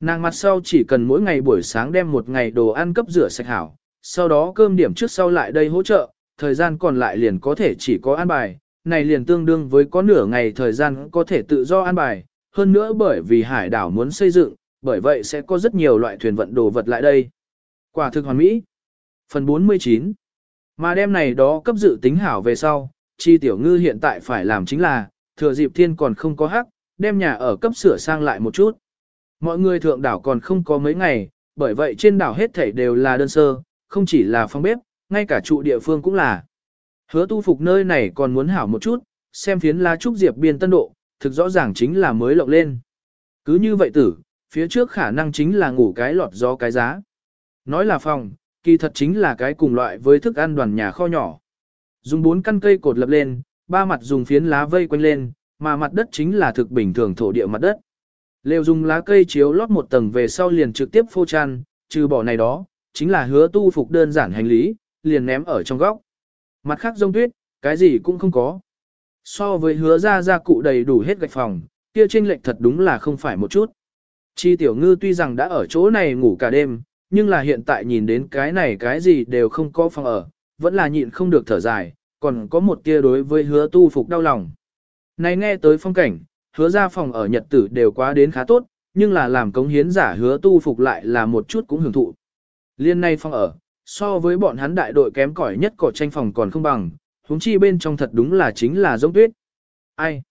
Nàng mặt sau chỉ cần mỗi ngày buổi sáng đem một ngày đồ ăn cấp rửa sạch hảo, sau đó cơm điểm trước sau lại đây hỗ trợ, thời gian còn lại liền có thể chỉ có ăn bài, này liền tương đương với có nửa ngày thời gian có thể tự do ăn bài, hơn nữa bởi vì hải đảo muốn xây dựng, bởi vậy sẽ có rất nhiều loại thuyền vận đồ vật lại đây. Quả thực hoàn mỹ. Phần 49 Mà đêm này đó cấp dự tính hảo về sau, chi tiểu ngư hiện tại phải làm chính là, thừa dịp thiên còn không có hắc, đem nhà ở cấp sửa sang lại một chút. Mọi người thượng đảo còn không có mấy ngày, bởi vậy trên đảo hết thảy đều là đơn sơ, không chỉ là phòng bếp, ngay cả trụ địa phương cũng là. Hứa tu phục nơi này còn muốn hảo một chút, xem phiến lá trúc diệp biên tân độ, thực rõ ràng chính là mới lộng lên. Cứ như vậy tử, phía trước khả năng chính là ngủ cái lọt gió cái giá. Nói là phòng, kỳ thật chính là cái cùng loại với thức ăn đoàn nhà kho nhỏ. Dùng bốn căn cây cột lập lên, ba mặt dùng phiến lá vây quanh lên, mà mặt đất chính là thực bình thường thổ địa mặt đất. Lều dùng lá cây chiếu lót một tầng về sau liền trực tiếp phô chăn, trừ bỏ này đó, chính là hứa tu phục đơn giản hành lý, liền ném ở trong góc. Mặt khác rông tuyết, cái gì cũng không có. So với hứa ra gia cụ đầy đủ hết gạch phòng, kia tranh lệch thật đúng là không phải một chút. Chi tiểu ngư tuy rằng đã ở chỗ này ngủ cả đêm, nhưng là hiện tại nhìn đến cái này cái gì đều không có phòng ở, vẫn là nhịn không được thở dài, còn có một tia đối với hứa tu phục đau lòng. Này nghe tới phong cảnh, hứa ra phòng ở nhật tử đều quá đến khá tốt, nhưng là làm cống hiến giả hứa tu phục lại là một chút cũng hưởng thụ. Liên nay phòng ở, so với bọn hắn đại đội kém cỏi nhất cỏ tranh phòng còn không bằng, huống chi bên trong thật đúng là chính là giống tuyết. Ai?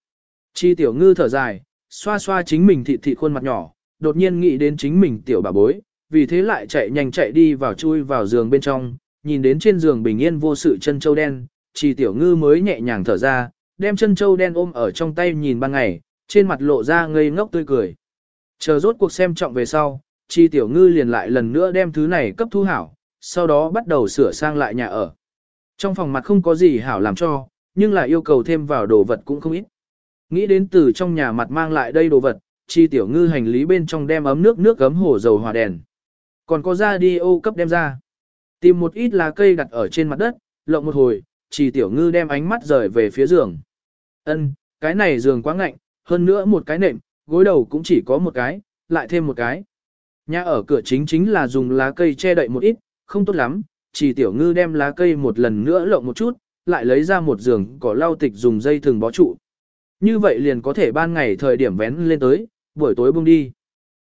Chi tiểu ngư thở dài, xoa xoa chính mình thịt thịt khuôn mặt nhỏ, đột nhiên nghĩ đến chính mình tiểu bà bối, vì thế lại chạy nhanh chạy đi vào chui vào giường bên trong, nhìn đến trên giường bình yên vô sự chân châu đen, chi tiểu ngư mới nhẹ nhàng thở ra, đem chân châu đen ôm ở trong tay nhìn ban ngày, trên mặt lộ ra ngây ngốc tươi cười. Chờ rốt cuộc xem trọng về sau, chi tiểu ngư liền lại lần nữa đem thứ này cấp thu hảo, sau đó bắt đầu sửa sang lại nhà ở. Trong phòng mặt không có gì hảo làm cho, nhưng là yêu cầu thêm vào đồ vật cũng không ít. Nghĩ đến từ trong nhà mặt mang lại đây đồ vật, chi tiểu ngư hành lý bên trong đem ấm nước nước gấm hồ dầu hòa đèn. Còn có ra đi ô cấp đem ra. Tìm một ít lá cây đặt ở trên mặt đất, lộng một hồi, chỉ tiểu ngư đem ánh mắt rời về phía giường. Ân, cái này giường quá ngạnh, hơn nữa một cái nệm, gối đầu cũng chỉ có một cái, lại thêm một cái. Nhà ở cửa chính chính là dùng lá cây che đậy một ít, không tốt lắm, chỉ tiểu ngư đem lá cây một lần nữa lộng một chút, lại lấy ra một giường cỏ lau tịch dùng dây thừng bó trụ. Như vậy liền có thể ban ngày thời điểm vén lên tới, buổi tối bung đi.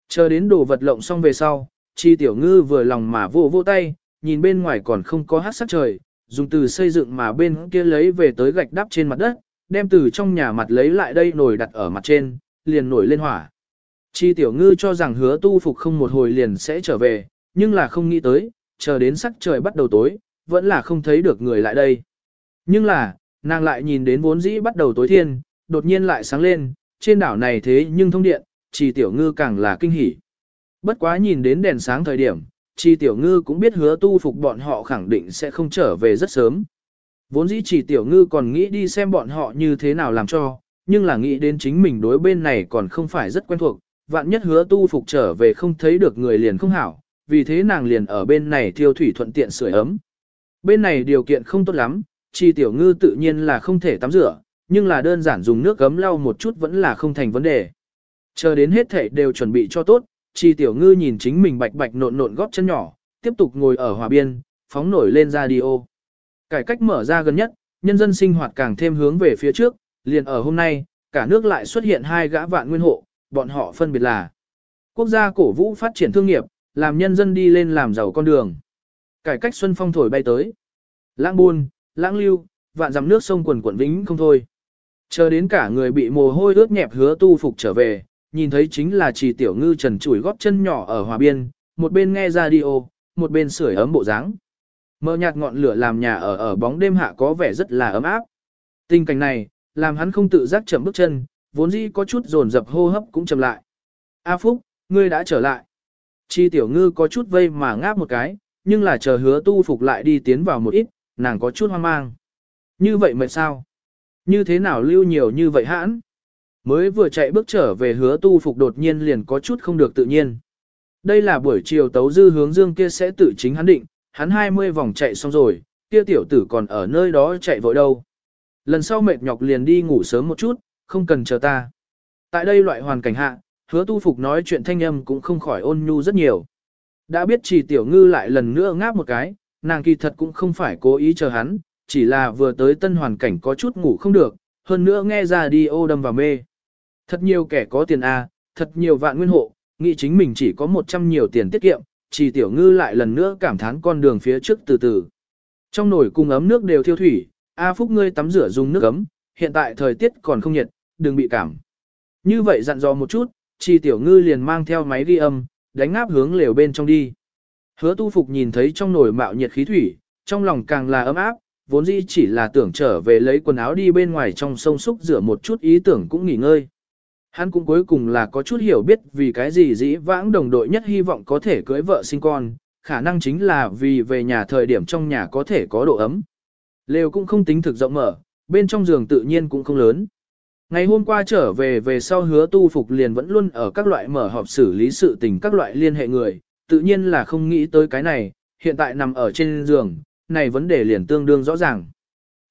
Chờ đến đồ vật lộng xong về sau, chi tiểu ngư vừa lòng mà vô vô tay, nhìn bên ngoài còn không có hát sắc trời, dùng từ xây dựng mà bên kia lấy về tới gạch đắp trên mặt đất, đem từ trong nhà mặt lấy lại đây nồi đặt ở mặt trên, liền nổi lên hỏa. Chi tiểu ngư cho rằng hứa tu phục không một hồi liền sẽ trở về, nhưng là không nghĩ tới, chờ đến sắc trời bắt đầu tối, vẫn là không thấy được người lại đây. Nhưng là, nàng lại nhìn đến vốn dĩ bắt đầu tối thiên, đột nhiên lại sáng lên, trên đảo này thế nhưng thông điện, chi tiểu ngư càng là kinh hỉ. Bất quá nhìn đến đèn sáng thời điểm, chi tiểu ngư cũng biết hứa tu phục bọn họ khẳng định sẽ không trở về rất sớm. Vốn dĩ Trì tiểu ngư còn nghĩ đi xem bọn họ như thế nào làm cho, nhưng là nghĩ đến chính mình đối bên này còn không phải rất quen thuộc, vạn nhất hứa tu phục trở về không thấy được người liền không hảo, vì thế nàng liền ở bên này thiêu thủy thuận tiện sưởi ấm. Bên này điều kiện không tốt lắm, chi tiểu ngư tự nhiên là không thể tắm rửa, nhưng là đơn giản dùng nước gấm lau một chút vẫn là không thành vấn đề. Chờ đến hết thể đều chuẩn bị cho tốt, chi tiểu ngư nhìn chính mình bạch bạch nộn nộn góp chân nhỏ, tiếp tục ngồi ở hòa biên, phóng nổi lên radio. Cải cách mở ra gần nhất, nhân dân sinh hoạt càng thêm hướng về phía trước, liền ở hôm nay, cả nước lại xuất hiện hai gã vạn nguyên hộ, bọn họ phân biệt là quốc gia cổ vũ phát triển thương nghiệp, làm nhân dân đi lên làm giàu con đường. Cải cách xuân phong thổi bay tới. Lãng buôn, lãng lưu, vạn dặm nước sông quần quần vĩnh không thôi. Chờ đến cả người bị mồ hôi ướt nhẹp hứa tu phục trở về, nhìn thấy chính là chỉ tiểu ngư trần chủi góp chân nhỏ ở hòa biên, một bên nghe radio, một bên sưởi ấm bộ dáng. Mơ nhạt ngọn lửa làm nhà ở ở bóng đêm hạ có vẻ rất là ấm áp. Tình cảnh này, làm hắn không tự giác chậm bước chân, vốn dĩ có chút dồn dập hô hấp cũng chậm lại. A Phúc, ngươi đã trở lại. Chi tiểu ngư có chút vây mà ngáp một cái, nhưng là chờ hứa tu phục lại đi tiến vào một ít, nàng có chút hoang mang. Như vậy mệt sao? Như thế nào lưu nhiều như vậy hãn? Mới vừa chạy bước trở về hứa tu phục đột nhiên liền có chút không được tự nhiên. Đây là buổi chiều tấu dư hướng dương kia sẽ tự chính hắn định, hắn 20 vòng chạy xong rồi, kia tiểu tử còn ở nơi đó chạy vội đâu. Lần sau mệt nhọc liền đi ngủ sớm một chút, không cần chờ ta. Tại đây loại hoàn cảnh hạ, hứa tu phục nói chuyện thanh âm cũng không khỏi ôn nhu rất nhiều. Đã biết chỉ tiểu ngư lại lần nữa ngáp một cái, nàng kỳ thật cũng không phải cố ý chờ hắn, chỉ là vừa tới tân hoàn cảnh có chút ngủ không được, hơn nữa nghe ra đi ô đâm vào mê. Thật nhiều kẻ có tiền A, thật nhiều vạn nguyên hộ, nghĩ chính mình chỉ có 100 nhiều tiền tiết kiệm, chỉ tiểu ngư lại lần nữa cảm thán con đường phía trước từ từ. Trong nồi cùng ấm nước đều thiêu thủy, A Phúc ngươi tắm rửa dùng nước ấm, hiện tại thời tiết còn không nhiệt, đừng bị cảm. Như vậy dặn dò một chút, chỉ tiểu ngư liền mang theo máy ghi âm, đánh áp hướng lều bên trong đi. Hứa tu phục nhìn thấy trong nồi mạo nhiệt khí thủy, trong lòng càng là ấm áp, vốn dĩ chỉ là tưởng trở về lấy quần áo đi bên ngoài trong sông xúc rửa một chút ý tưởng cũng nghỉ ngơi. Hắn cũng cuối cùng là có chút hiểu biết vì cái gì dĩ vãng đồng đội nhất hy vọng có thể cưới vợ sinh con, khả năng chính là vì về nhà thời điểm trong nhà có thể có độ ấm. Lều cũng không tính thực rộng mở, bên trong giường tự nhiên cũng không lớn. Ngày hôm qua trở về về sau hứa tu phục liền vẫn luôn ở các loại mở họp xử lý sự tình các loại liên hệ người, tự nhiên là không nghĩ tới cái này, hiện tại nằm ở trên giường, này vấn đề liền tương đương rõ ràng.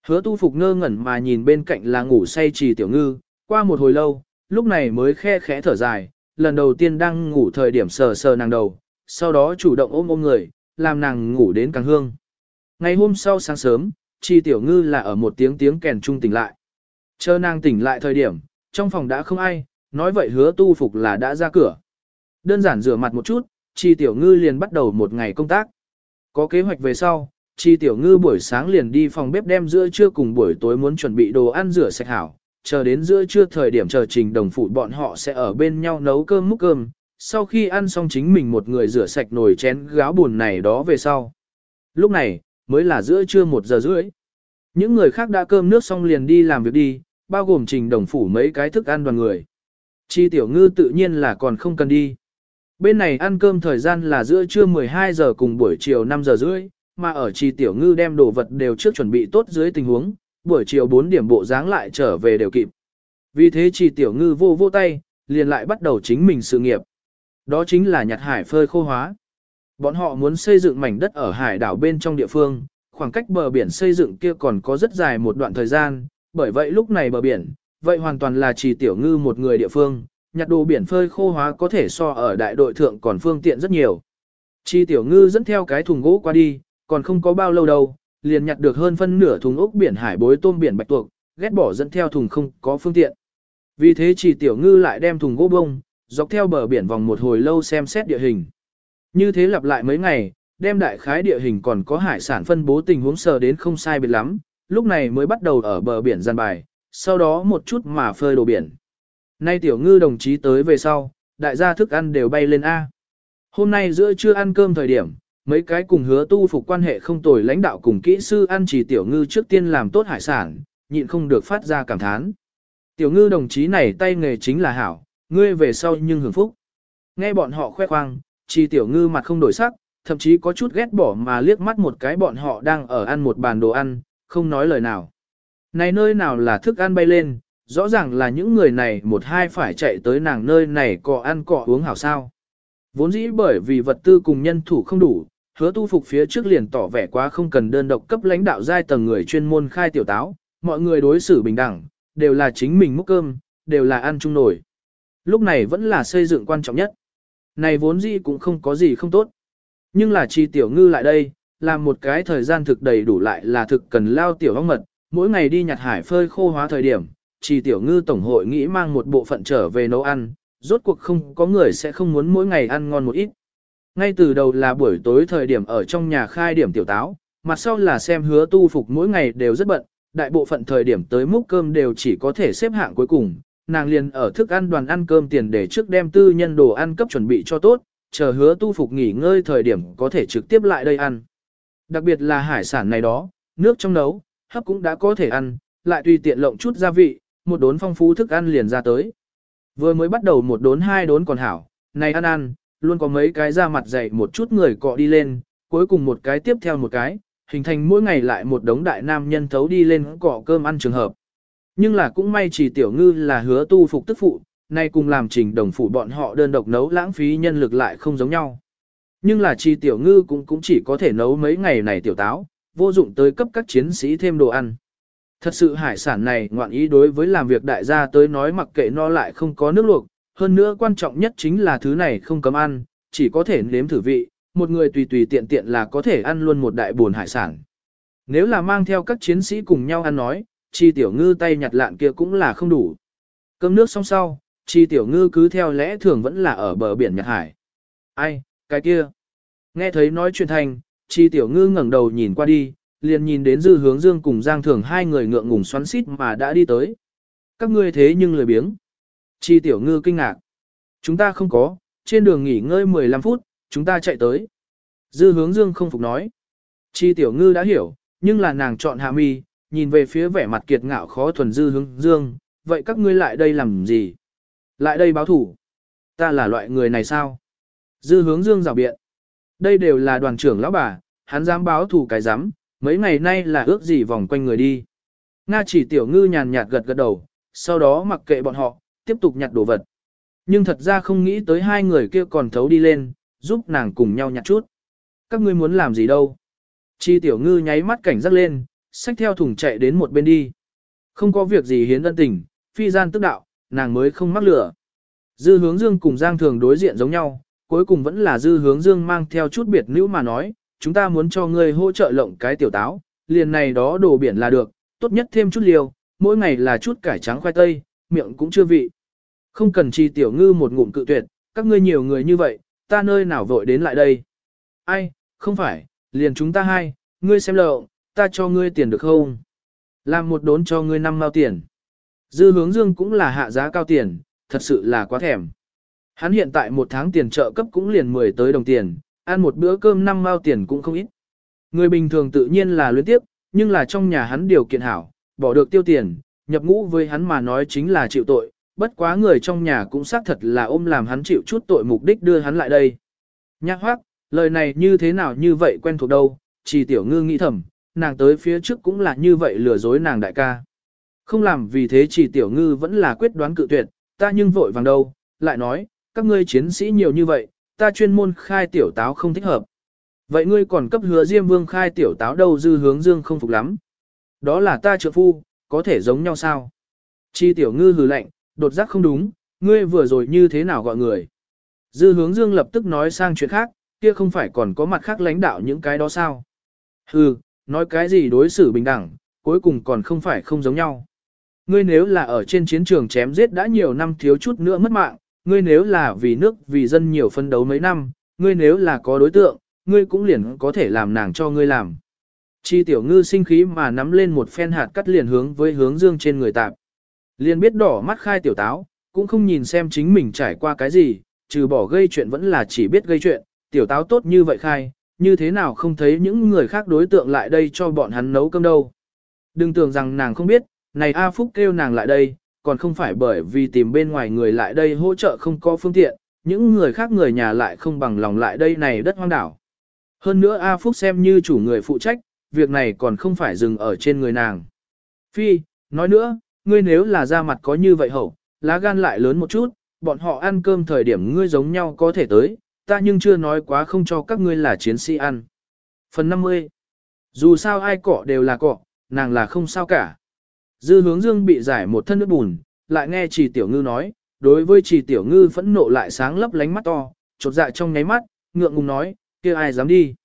Hứa tu phục ngơ ngẩn mà nhìn bên cạnh là ngủ say trì tiểu ngư, qua một hồi lâu, lúc này mới khe khẽ thở dài, lần đầu tiên đang ngủ thời điểm sờ sờ nàng đầu, sau đó chủ động ôm ôm người, làm nàng ngủ đến càng hương. Ngày hôm sau sáng sớm, chi tiểu ngư là ở một tiếng tiếng kèn trung tỉnh lại. Chờ nàng tỉnh lại thời điểm, trong phòng đã không ai, nói vậy hứa tu phục là đã ra cửa. Đơn giản rửa mặt một chút, chi tiểu ngư liền bắt đầu một ngày công tác. Có kế hoạch về sau, chi tiểu ngư buổi sáng liền đi phòng bếp đem giữa trưa cùng buổi tối muốn chuẩn bị đồ ăn rửa sạch hảo, chờ đến giữa trưa thời điểm chờ trình đồng phụ bọn họ sẽ ở bên nhau nấu cơm múc cơm, sau khi ăn xong chính mình một người rửa sạch nồi chén gáo buồn này đó về sau. Lúc này, mới là giữa trưa một giờ rưỡi. Những người khác đã cơm nước xong liền đi làm việc đi, bao gồm trình đồng phủ mấy cái thức ăn đoàn người. Chi tiểu ngư tự nhiên là còn không cần đi. Bên này ăn cơm thời gian là giữa trưa 12 giờ cùng buổi chiều 5 giờ rưỡi, mà ở chi tiểu ngư đem đồ vật đều trước chuẩn bị tốt dưới tình huống, buổi chiều 4 điểm bộ dáng lại trở về đều kịp. Vì thế chỉ tiểu ngư vô vô tay, liền lại bắt đầu chính mình sự nghiệp. Đó chính là nhặt hải phơi khô hóa. Bọn họ muốn xây dựng mảnh đất ở hải đảo bên trong địa phương, khoảng cách bờ biển xây dựng kia còn có rất dài một đoạn thời gian, bởi vậy lúc này bờ biển, vậy hoàn toàn là chỉ tiểu ngư một người địa phương, nhặt đồ biển phơi khô hóa có thể so ở đại đội thượng còn phương tiện rất nhiều. Chi tiểu ngư dẫn theo cái thùng gỗ qua đi, còn không có bao lâu đâu, liền nhặt được hơn phân nửa thùng ốc biển hải bối tôm biển bạch tuộc, ghét bỏ dẫn theo thùng không có phương tiện. Vì thế chỉ tiểu ngư lại đem thùng gỗ bông, dọc theo bờ biển vòng một hồi lâu xem xét địa hình. Như thế lặp lại mấy ngày, đem đại khái địa hình còn có hải sản phân bố tình huống sờ đến không sai biệt lắm, lúc này mới bắt đầu ở bờ biển gian bài, sau đó một chút mà phơi đồ biển. Nay tiểu ngư đồng chí tới về sau, đại gia thức ăn đều bay lên A. Hôm nay giữa trưa ăn cơm thời điểm, mấy cái cùng hứa tu phục quan hệ không tồi lãnh đạo cùng kỹ sư ăn chỉ tiểu ngư trước tiên làm tốt hải sản, nhịn không được phát ra cảm thán. Tiểu ngư đồng chí này tay nghề chính là hảo, ngươi về sau nhưng hưởng phúc. Nghe bọn họ khoe khoang, chỉ tiểu ngư mặt không đổi sắc, thậm chí có chút ghét bỏ mà liếc mắt một cái bọn họ đang ở ăn một bàn đồ ăn, không nói lời nào. Này nơi nào là thức ăn bay lên, rõ ràng là những người này một hai phải chạy tới nàng nơi này cọ ăn cọ uống hảo sao. Vốn dĩ bởi vì vật tư cùng nhân thủ không đủ, hứa tu phục phía trước liền tỏ vẻ quá không cần đơn độc cấp lãnh đạo giai tầng người chuyên môn khai tiểu táo, mọi người đối xử bình đẳng, đều là chính mình múc cơm, đều là ăn chung nổi. Lúc này vẫn là xây dựng quan trọng nhất. Này vốn dĩ cũng không có gì không tốt. Nhưng là chi tiểu ngư lại đây, làm một cái thời gian thực đầy đủ lại là thực cần lao tiểu hong mật, mỗi ngày đi nhặt hải phơi khô hóa thời điểm, chỉ tiểu ngư tổng hội nghĩ mang một bộ phận trở về nấu ăn, rốt cuộc không có người sẽ không muốn mỗi ngày ăn ngon một ít. Ngay từ đầu là buổi tối thời điểm ở trong nhà khai điểm tiểu táo, mặt sau là xem hứa tu phục mỗi ngày đều rất bận, đại bộ phận thời điểm tới múc cơm đều chỉ có thể xếp hạng cuối cùng, nàng liền ở thức ăn đoàn ăn cơm tiền để trước đem tư nhân đồ ăn cấp chuẩn bị cho tốt, chờ hứa tu phục nghỉ ngơi thời điểm có thể trực tiếp lại đây ăn. Đặc biệt là hải sản này đó, nước trong nấu, hấp cũng đã có thể ăn, lại tùy tiện lộng chút gia vị, một đốn phong phú thức ăn liền ra tới. Vừa mới bắt đầu một đốn hai đốn còn hảo, này ăn ăn, luôn có mấy cái ra mặt dày một chút người cọ đi lên, cuối cùng một cái tiếp theo một cái, hình thành mỗi ngày lại một đống đại nam nhân thấu đi lên cọ cơm ăn trường hợp. Nhưng là cũng may chỉ tiểu ngư là hứa tu phục tức phụ, nay cùng làm trình đồng phụ bọn họ đơn độc nấu lãng phí nhân lực lại không giống nhau. Nhưng là chi tiểu ngư cũng cũng chỉ có thể nấu mấy ngày này tiểu táo, vô dụng tới cấp các chiến sĩ thêm đồ ăn. Thật sự hải sản này ngoạn ý đối với làm việc đại gia tới nói mặc kệ no lại không có nước luộc, hơn nữa quan trọng nhất chính là thứ này không cấm ăn, chỉ có thể nếm thử vị, một người tùy tùy tiện tiện là có thể ăn luôn một đại buồn hải sản. Nếu là mang theo các chiến sĩ cùng nhau ăn nói, chi tiểu ngư tay nhặt lạn kia cũng là không đủ. Cơm nước xong sau, chi tiểu ngư cứ theo lẽ thường vẫn là ở bờ biển nhật hải. Ai, cái kia. Nghe thấy nói chuyện thành, chi tiểu ngư ngẩng đầu nhìn qua đi, liền nhìn đến dư hướng dương cùng giang thường hai người ngượng ngùng xoắn xít mà đã đi tới. Các ngươi thế nhưng lười biếng. Chi tiểu ngư kinh ngạc. Chúng ta không có, trên đường nghỉ ngơi 15 phút, chúng ta chạy tới. Dư hướng dương không phục nói. Chi tiểu ngư đã hiểu, nhưng là nàng chọn hạ mi, nhìn về phía vẻ mặt kiệt ngạo khó thuần dư hướng dương, vậy các ngươi lại đây làm gì? Lại đây báo thủ. Ta là loại người này sao? Dư hướng dương rào biện. Đây đều là đoàn trưởng lão bà, hắn dám báo thủ cái dám, mấy ngày nay là ước gì vòng quanh người đi. Nga chỉ tiểu ngư nhàn nhạt gật gật đầu, sau đó mặc kệ bọn họ, tiếp tục nhặt đồ vật. Nhưng thật ra không nghĩ tới hai người kia còn thấu đi lên, giúp nàng cùng nhau nhặt chút. Các ngươi muốn làm gì đâu? Chi tiểu ngư nháy mắt cảnh giác lên, xách theo thùng chạy đến một bên đi. Không có việc gì hiến ân tình, phi gian tức đạo, nàng mới không mắc lửa. Dư hướng dương cùng Giang thường đối diện giống nhau, cuối cùng vẫn là dư hướng dương mang theo chút biệt nữ mà nói, chúng ta muốn cho ngươi hỗ trợ lộng cái tiểu táo, liền này đó đồ biển là được, tốt nhất thêm chút liều, mỗi ngày là chút cải trắng khoai tây, miệng cũng chưa vị. Không cần chi tiểu ngư một ngụm cự tuyệt, các ngươi nhiều người như vậy, ta nơi nào vội đến lại đây. Ai, không phải, liền chúng ta hai, ngươi xem lậu, ta cho ngươi tiền được không? Làm một đốn cho ngươi năm mao tiền. Dư hướng dương cũng là hạ giá cao tiền, thật sự là quá thèm. Hắn hiện tại một tháng tiền trợ cấp cũng liền 10 tới đồng tiền, ăn một bữa cơm năm mao tiền cũng không ít. Người bình thường tự nhiên là luyến tiếp, nhưng là trong nhà hắn điều kiện hảo, bỏ được tiêu tiền, nhập ngũ với hắn mà nói chính là chịu tội, bất quá người trong nhà cũng xác thật là ôm làm hắn chịu chút tội mục đích đưa hắn lại đây. Nhạc hoác, lời này như thế nào như vậy quen thuộc đâu, chỉ tiểu ngư nghĩ thầm, nàng tới phía trước cũng là như vậy lừa dối nàng đại ca. Không làm vì thế chỉ tiểu ngư vẫn là quyết đoán cự tuyệt, ta nhưng vội vàng đâu, lại nói, các ngươi chiến sĩ nhiều như vậy, ta chuyên môn khai tiểu táo không thích hợp. Vậy ngươi còn cấp hứa Diêm Vương khai tiểu táo đâu dư hướng dương không phục lắm. Đó là ta trợ phu, có thể giống nhau sao? Chi tiểu ngư hừ lạnh, đột giác không đúng, ngươi vừa rồi như thế nào gọi người? Dư hướng dương lập tức nói sang chuyện khác, kia không phải còn có mặt khác lãnh đạo những cái đó sao? Hừ, nói cái gì đối xử bình đẳng, cuối cùng còn không phải không giống nhau. Ngươi nếu là ở trên chiến trường chém giết đã nhiều năm thiếu chút nữa mất mạng, ngươi nếu là vì nước vì dân nhiều phân đấu mấy năm, ngươi nếu là có đối tượng, ngươi cũng liền có thể làm nàng cho ngươi làm. Chi tiểu ngư sinh khí mà nắm lên một phen hạt cắt liền hướng với hướng dương trên người tạp. Liền biết đỏ mắt khai tiểu táo, cũng không nhìn xem chính mình trải qua cái gì, trừ bỏ gây chuyện vẫn là chỉ biết gây chuyện, tiểu táo tốt như vậy khai, như thế nào không thấy những người khác đối tượng lại đây cho bọn hắn nấu cơm đâu. Đừng tưởng rằng nàng không biết, này A Phúc kêu nàng lại đây, còn không phải bởi vì tìm bên ngoài người lại đây hỗ trợ không có phương tiện, những người khác người nhà lại không bằng lòng lại đây này đất hoang đảo. Hơn nữa A Phúc xem như chủ người phụ trách, việc này còn không phải dừng ở trên người nàng. Phi, nói nữa, ngươi nếu là da mặt có như vậy hậu, lá gan lại lớn một chút, bọn họ ăn cơm thời điểm ngươi giống nhau có thể tới, ta nhưng chưa nói quá không cho các ngươi là chiến sĩ ăn. Phần 50 Dù sao ai cọ đều là cọ, nàng là không sao cả. Dư hướng dương bị giải một thân nước bùn, lại nghe chỉ tiểu ngư nói, đối với chỉ tiểu ngư phẫn nộ lại sáng lấp lánh mắt to, chột dạ trong nháy mắt, ngượng ngùng nói, kia ai dám đi.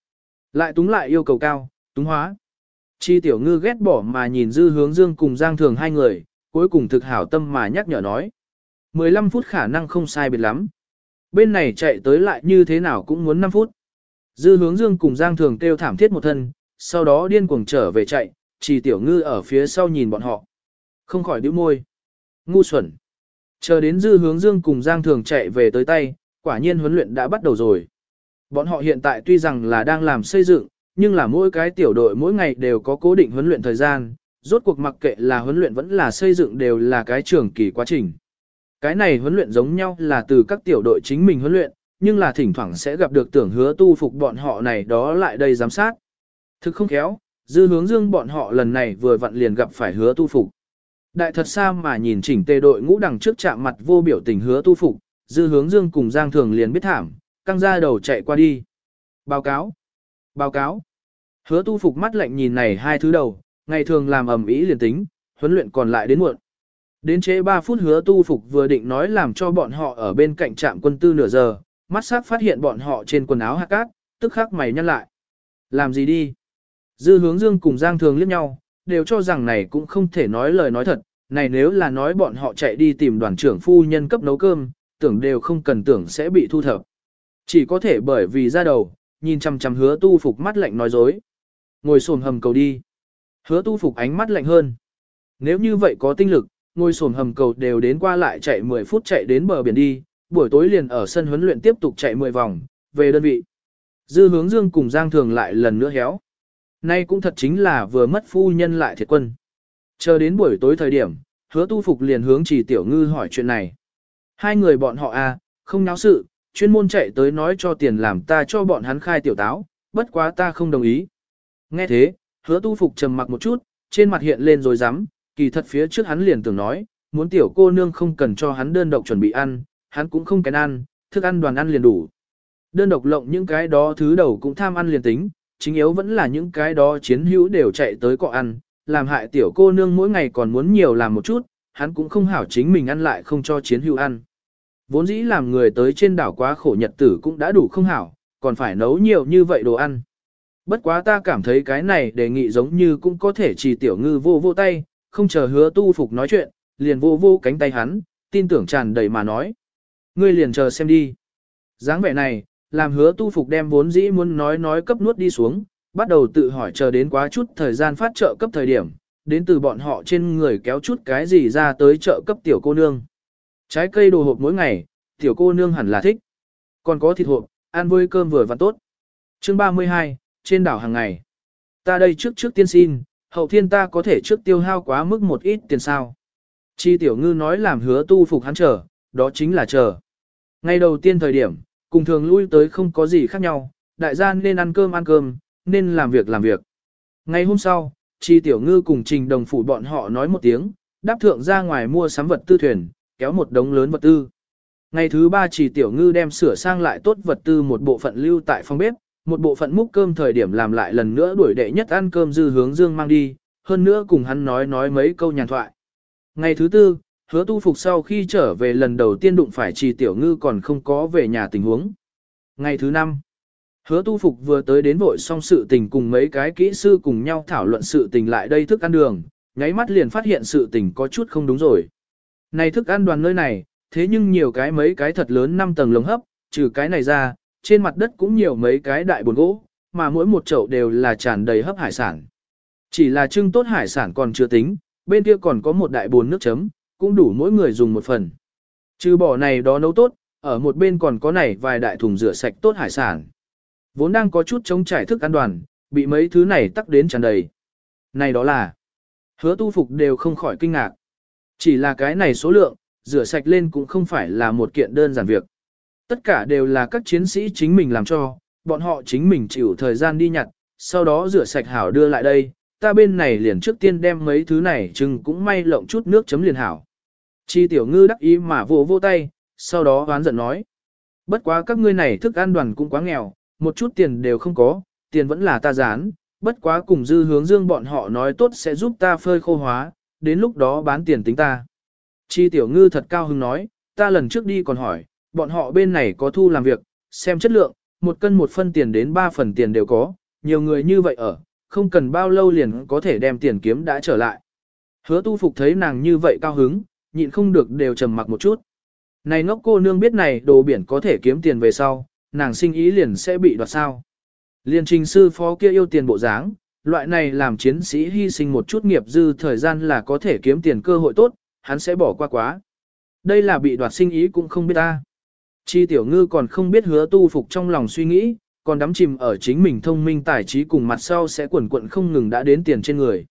Lại túng lại yêu cầu cao, túng hóa. Chi tiểu ngư ghét bỏ mà nhìn dư hướng dương cùng giang thường hai người, cuối cùng thực hảo tâm mà nhắc nhở nói. 15 phút khả năng không sai biệt lắm. Bên này chạy tới lại như thế nào cũng muốn 5 phút. Dư hướng dương cùng giang thường kêu thảm thiết một thân, sau đó điên cuồng trở về chạy, chỉ tiểu ngư ở phía sau nhìn bọn họ. Không khỏi đứa môi. Ngu xuẩn. Chờ đến dư hướng dương cùng giang thường chạy về tới tay, quả nhiên huấn luyện đã bắt đầu rồi. Bọn họ hiện tại tuy rằng là đang làm xây dựng, nhưng là mỗi cái tiểu đội mỗi ngày đều có cố định huấn luyện thời gian, rốt cuộc mặc kệ là huấn luyện vẫn là xây dựng đều là cái trường kỳ quá trình. Cái này huấn luyện giống nhau là từ các tiểu đội chính mình huấn luyện, nhưng là thỉnh thoảng sẽ gặp được tưởng hứa tu phục bọn họ này đó lại đây giám sát. Thực không khéo, dư hướng dương bọn họ lần này vừa vặn liền gặp phải hứa tu phục. Đại thật xa mà nhìn chỉnh tề đội ngũ đằng trước chạm mặt vô biểu tình hứa tu phục, dư hướng dương cùng Giang Thường liền biết thảm, căng ra đầu chạy qua đi. Báo cáo! Báo cáo! Hứa tu phục mắt lạnh nhìn này hai thứ đầu, ngày thường làm ầm ĩ liền tính, huấn luyện còn lại đến muộn. Đến chế 3 phút hứa tu phục vừa định nói làm cho bọn họ ở bên cạnh trạm quân tư nửa giờ, mắt sắc phát hiện bọn họ trên quần áo hạt cát, tức khắc mày nhăn lại. Làm gì đi? Dư hướng dương cùng Giang Thường liếc nhau, đều cho rằng này cũng không thể nói lời nói thật, này nếu là nói bọn họ chạy đi tìm đoàn trưởng phu nhân cấp nấu cơm, tưởng đều không cần tưởng sẽ bị thu thập. Chỉ có thể bởi vì ra đầu, nhìn chằm chằm hứa tu phục mắt lạnh nói dối. Ngồi xổm hầm cầu đi. Hứa tu phục ánh mắt lạnh hơn. Nếu như vậy có tinh lực, ngồi xổm hầm cầu đều đến qua lại chạy 10 phút chạy đến bờ biển đi, buổi tối liền ở sân huấn luyện tiếp tục chạy 10 vòng, về đơn vị. Dư hướng dương cùng Giang Thường lại lần nữa héo. Nay cũng thật chính là vừa mất phu nhân lại thiệt quân. Chờ đến buổi tối thời điểm, hứa tu phục liền hướng chỉ tiểu ngư hỏi chuyện này. Hai người bọn họ à, không náo sự, chuyên môn chạy tới nói cho tiền làm ta cho bọn hắn khai tiểu táo, bất quá ta không đồng ý. Nghe thế, hứa tu phục trầm mặc một chút, trên mặt hiện lên rồi rắm kỳ thật phía trước hắn liền tưởng nói, muốn tiểu cô nương không cần cho hắn đơn độc chuẩn bị ăn, hắn cũng không kén ăn, thức ăn đoàn ăn liền đủ. Đơn độc lộng những cái đó thứ đầu cũng tham ăn liền tính, chính yếu vẫn là những cái đó chiến hữu đều chạy tới cọ ăn, làm hại tiểu cô nương mỗi ngày còn muốn nhiều làm một chút, hắn cũng không hảo chính mình ăn lại không cho chiến hữu ăn. Vốn dĩ làm người tới trên đảo quá khổ nhật tử cũng đã đủ không hảo, còn phải nấu nhiều như vậy đồ ăn. Bất quá ta cảm thấy cái này đề nghị giống như cũng có thể chỉ tiểu ngư vô vô tay, không chờ hứa tu phục nói chuyện, liền vô vô cánh tay hắn, tin tưởng tràn đầy mà nói. Ngươi liền chờ xem đi. dáng vẻ này, làm hứa tu phục đem vốn dĩ muốn nói nói cấp nuốt đi xuống, bắt đầu tự hỏi chờ đến quá chút thời gian phát trợ cấp thời điểm, đến từ bọn họ trên người kéo chút cái gì ra tới trợ cấp tiểu cô nương. Trái cây đồ hộp mỗi ngày, tiểu cô nương hẳn là thích. Còn có thịt hộp, ăn với cơm vừa và tốt. Chương 32, trên đảo hàng ngày. Ta đây trước trước tiên xin, hậu thiên ta có thể trước tiêu hao quá mức một ít tiền sao. Chi tiểu ngư nói làm hứa tu phục hắn chờ, đó chính là chờ. Ngày đầu tiên thời điểm, cùng thường lui tới không có gì khác nhau, đại gia nên ăn cơm ăn cơm, nên làm việc làm việc. Ngày hôm sau, Chi Tiểu Ngư cùng Trình Đồng Phủ bọn họ nói một tiếng, đáp thượng ra ngoài mua sắm vật tư thuyền, kéo một đống lớn vật tư. Ngày thứ ba Chi Tiểu Ngư đem sửa sang lại tốt vật tư một bộ phận lưu tại phòng bếp, một bộ phận múc cơm thời điểm làm lại lần nữa đuổi đệ nhất ăn cơm dư hướng dương mang đi, hơn nữa cùng hắn nói nói mấy câu nhàn thoại. Ngày thứ tư, hứa tu phục sau khi trở về lần đầu tiên đụng phải trì tiểu ngư còn không có về nhà tình huống. Ngày thứ năm, hứa tu phục vừa tới đến vội xong sự tình cùng mấy cái kỹ sư cùng nhau thảo luận sự tình lại đây thức ăn đường, nháy mắt liền phát hiện sự tình có chút không đúng rồi. Này thức ăn đoàn nơi này, thế nhưng nhiều cái mấy cái thật lớn 5 tầng lồng hấp, trừ cái này ra, trên mặt đất cũng nhiều mấy cái đại bồn gỗ, mà mỗi một chậu đều là tràn đầy hấp hải sản. Chỉ là trưng tốt hải sản còn chưa tính, bên kia còn có một đại bồn nước chấm, cũng đủ mỗi người dùng một phần. Trừ bỏ này đó nấu tốt, ở một bên còn có này vài đại thùng rửa sạch tốt hải sản. Vốn đang có chút chống trải thức ăn đoàn, bị mấy thứ này tắc đến tràn đầy. Này đó là, hứa tu phục đều không khỏi kinh ngạc. Chỉ là cái này số lượng, rửa sạch lên cũng không phải là một kiện đơn giản việc. Tất cả đều là các chiến sĩ chính mình làm cho, bọn họ chính mình chịu thời gian đi nhặt, sau đó rửa sạch hảo đưa lại đây, ta bên này liền trước tiên đem mấy thứ này chừng cũng may lộng chút nước chấm liền hảo. Chi tiểu ngư đắc ý mà vỗ vô tay, sau đó oán giận nói. Bất quá các ngươi này thức ăn đoàn cũng quá nghèo, một chút tiền đều không có, tiền vẫn là ta dán, bất quá cùng dư hướng dương bọn họ nói tốt sẽ giúp ta phơi khô hóa, đến lúc đó bán tiền tính ta. Chi tiểu ngư thật cao hứng nói, ta lần trước đi còn hỏi, bọn họ bên này có thu làm việc, xem chất lượng, một cân một phân tiền đến ba phần tiền đều có, nhiều người như vậy ở, không cần bao lâu liền có thể đem tiền kiếm đã trở lại. Hứa tu phục thấy nàng như vậy cao hứng, nhịn không được đều trầm mặc một chút. Này ngốc cô nương biết này đồ biển có thể kiếm tiền về sau, nàng sinh ý liền sẽ bị đoạt sao. Liên trình sư phó kia yêu tiền bộ dáng, loại này làm chiến sĩ hy sinh một chút nghiệp dư thời gian là có thể kiếm tiền cơ hội tốt, hắn sẽ bỏ qua quá. Đây là bị đoạt sinh ý cũng không biết ta. Chi tiểu ngư còn không biết hứa tu phục trong lòng suy nghĩ, còn đắm chìm ở chính mình thông minh tài trí cùng mặt sau sẽ quần quận không ngừng đã đến tiền trên người.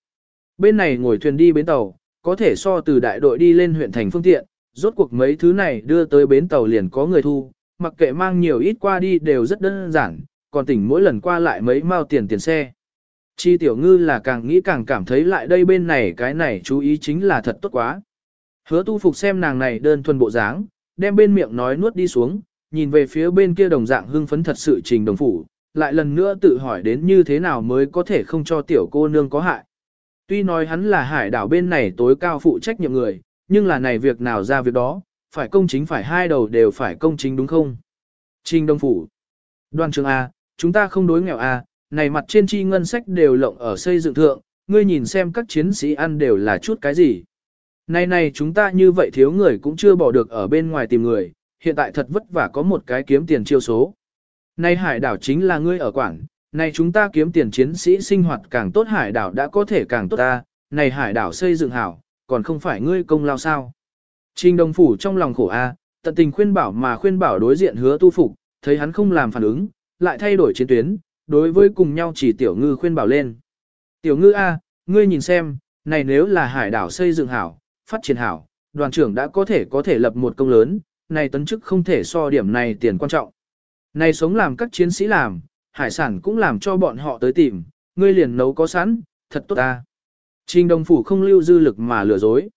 Bên này ngồi thuyền đi bến tàu, có thể so từ đại đội đi lên huyện thành phương tiện, rốt cuộc mấy thứ này đưa tới bến tàu liền có người thu, mặc kệ mang nhiều ít qua đi đều rất đơn giản, còn tỉnh mỗi lần qua lại mấy mao tiền tiền xe. Chi tiểu ngư là càng nghĩ càng cảm thấy lại đây bên này cái này chú ý chính là thật tốt quá. Hứa tu phục xem nàng này đơn thuần bộ dáng, đem bên miệng nói nuốt đi xuống, nhìn về phía bên kia đồng dạng hưng phấn thật sự trình đồng phủ, lại lần nữa tự hỏi đến như thế nào mới có thể không cho tiểu cô nương có hại. Tuy nói hắn là hải đảo bên này tối cao phụ trách nhiệm người, nhưng là này việc nào ra việc đó, phải công chính phải hai đầu đều phải công chính đúng không? Trình Đồng Phủ Đoàn trường A, chúng ta không đối nghèo A, này mặt trên chi ngân sách đều lộng ở xây dựng thượng, ngươi nhìn xem các chiến sĩ ăn đều là chút cái gì. Này này chúng ta như vậy thiếu người cũng chưa bỏ được ở bên ngoài tìm người, hiện tại thật vất vả có một cái kiếm tiền chiêu số. Này hải đảo chính là ngươi ở quảng, này chúng ta kiếm tiền chiến sĩ sinh hoạt càng tốt hải đảo đã có thể càng tốt ta, này hải đảo xây dựng hảo, còn không phải ngươi công lao sao. Trình đồng phủ trong lòng khổ A, tận tình khuyên bảo mà khuyên bảo đối diện hứa tu phục, thấy hắn không làm phản ứng, lại thay đổi chiến tuyến, đối với cùng nhau chỉ tiểu ngư khuyên bảo lên. Tiểu ngư A, ngươi nhìn xem, này nếu là hải đảo xây dựng hảo, phát triển hảo, đoàn trưởng đã có thể có thể lập một công lớn, này tấn chức không thể so điểm này tiền quan trọng. Này sống làm các chiến sĩ làm, hải sản cũng làm cho bọn họ tới tìm, ngươi liền nấu có sẵn, thật tốt ta. Trình đồng phủ không lưu dư lực mà lừa dối.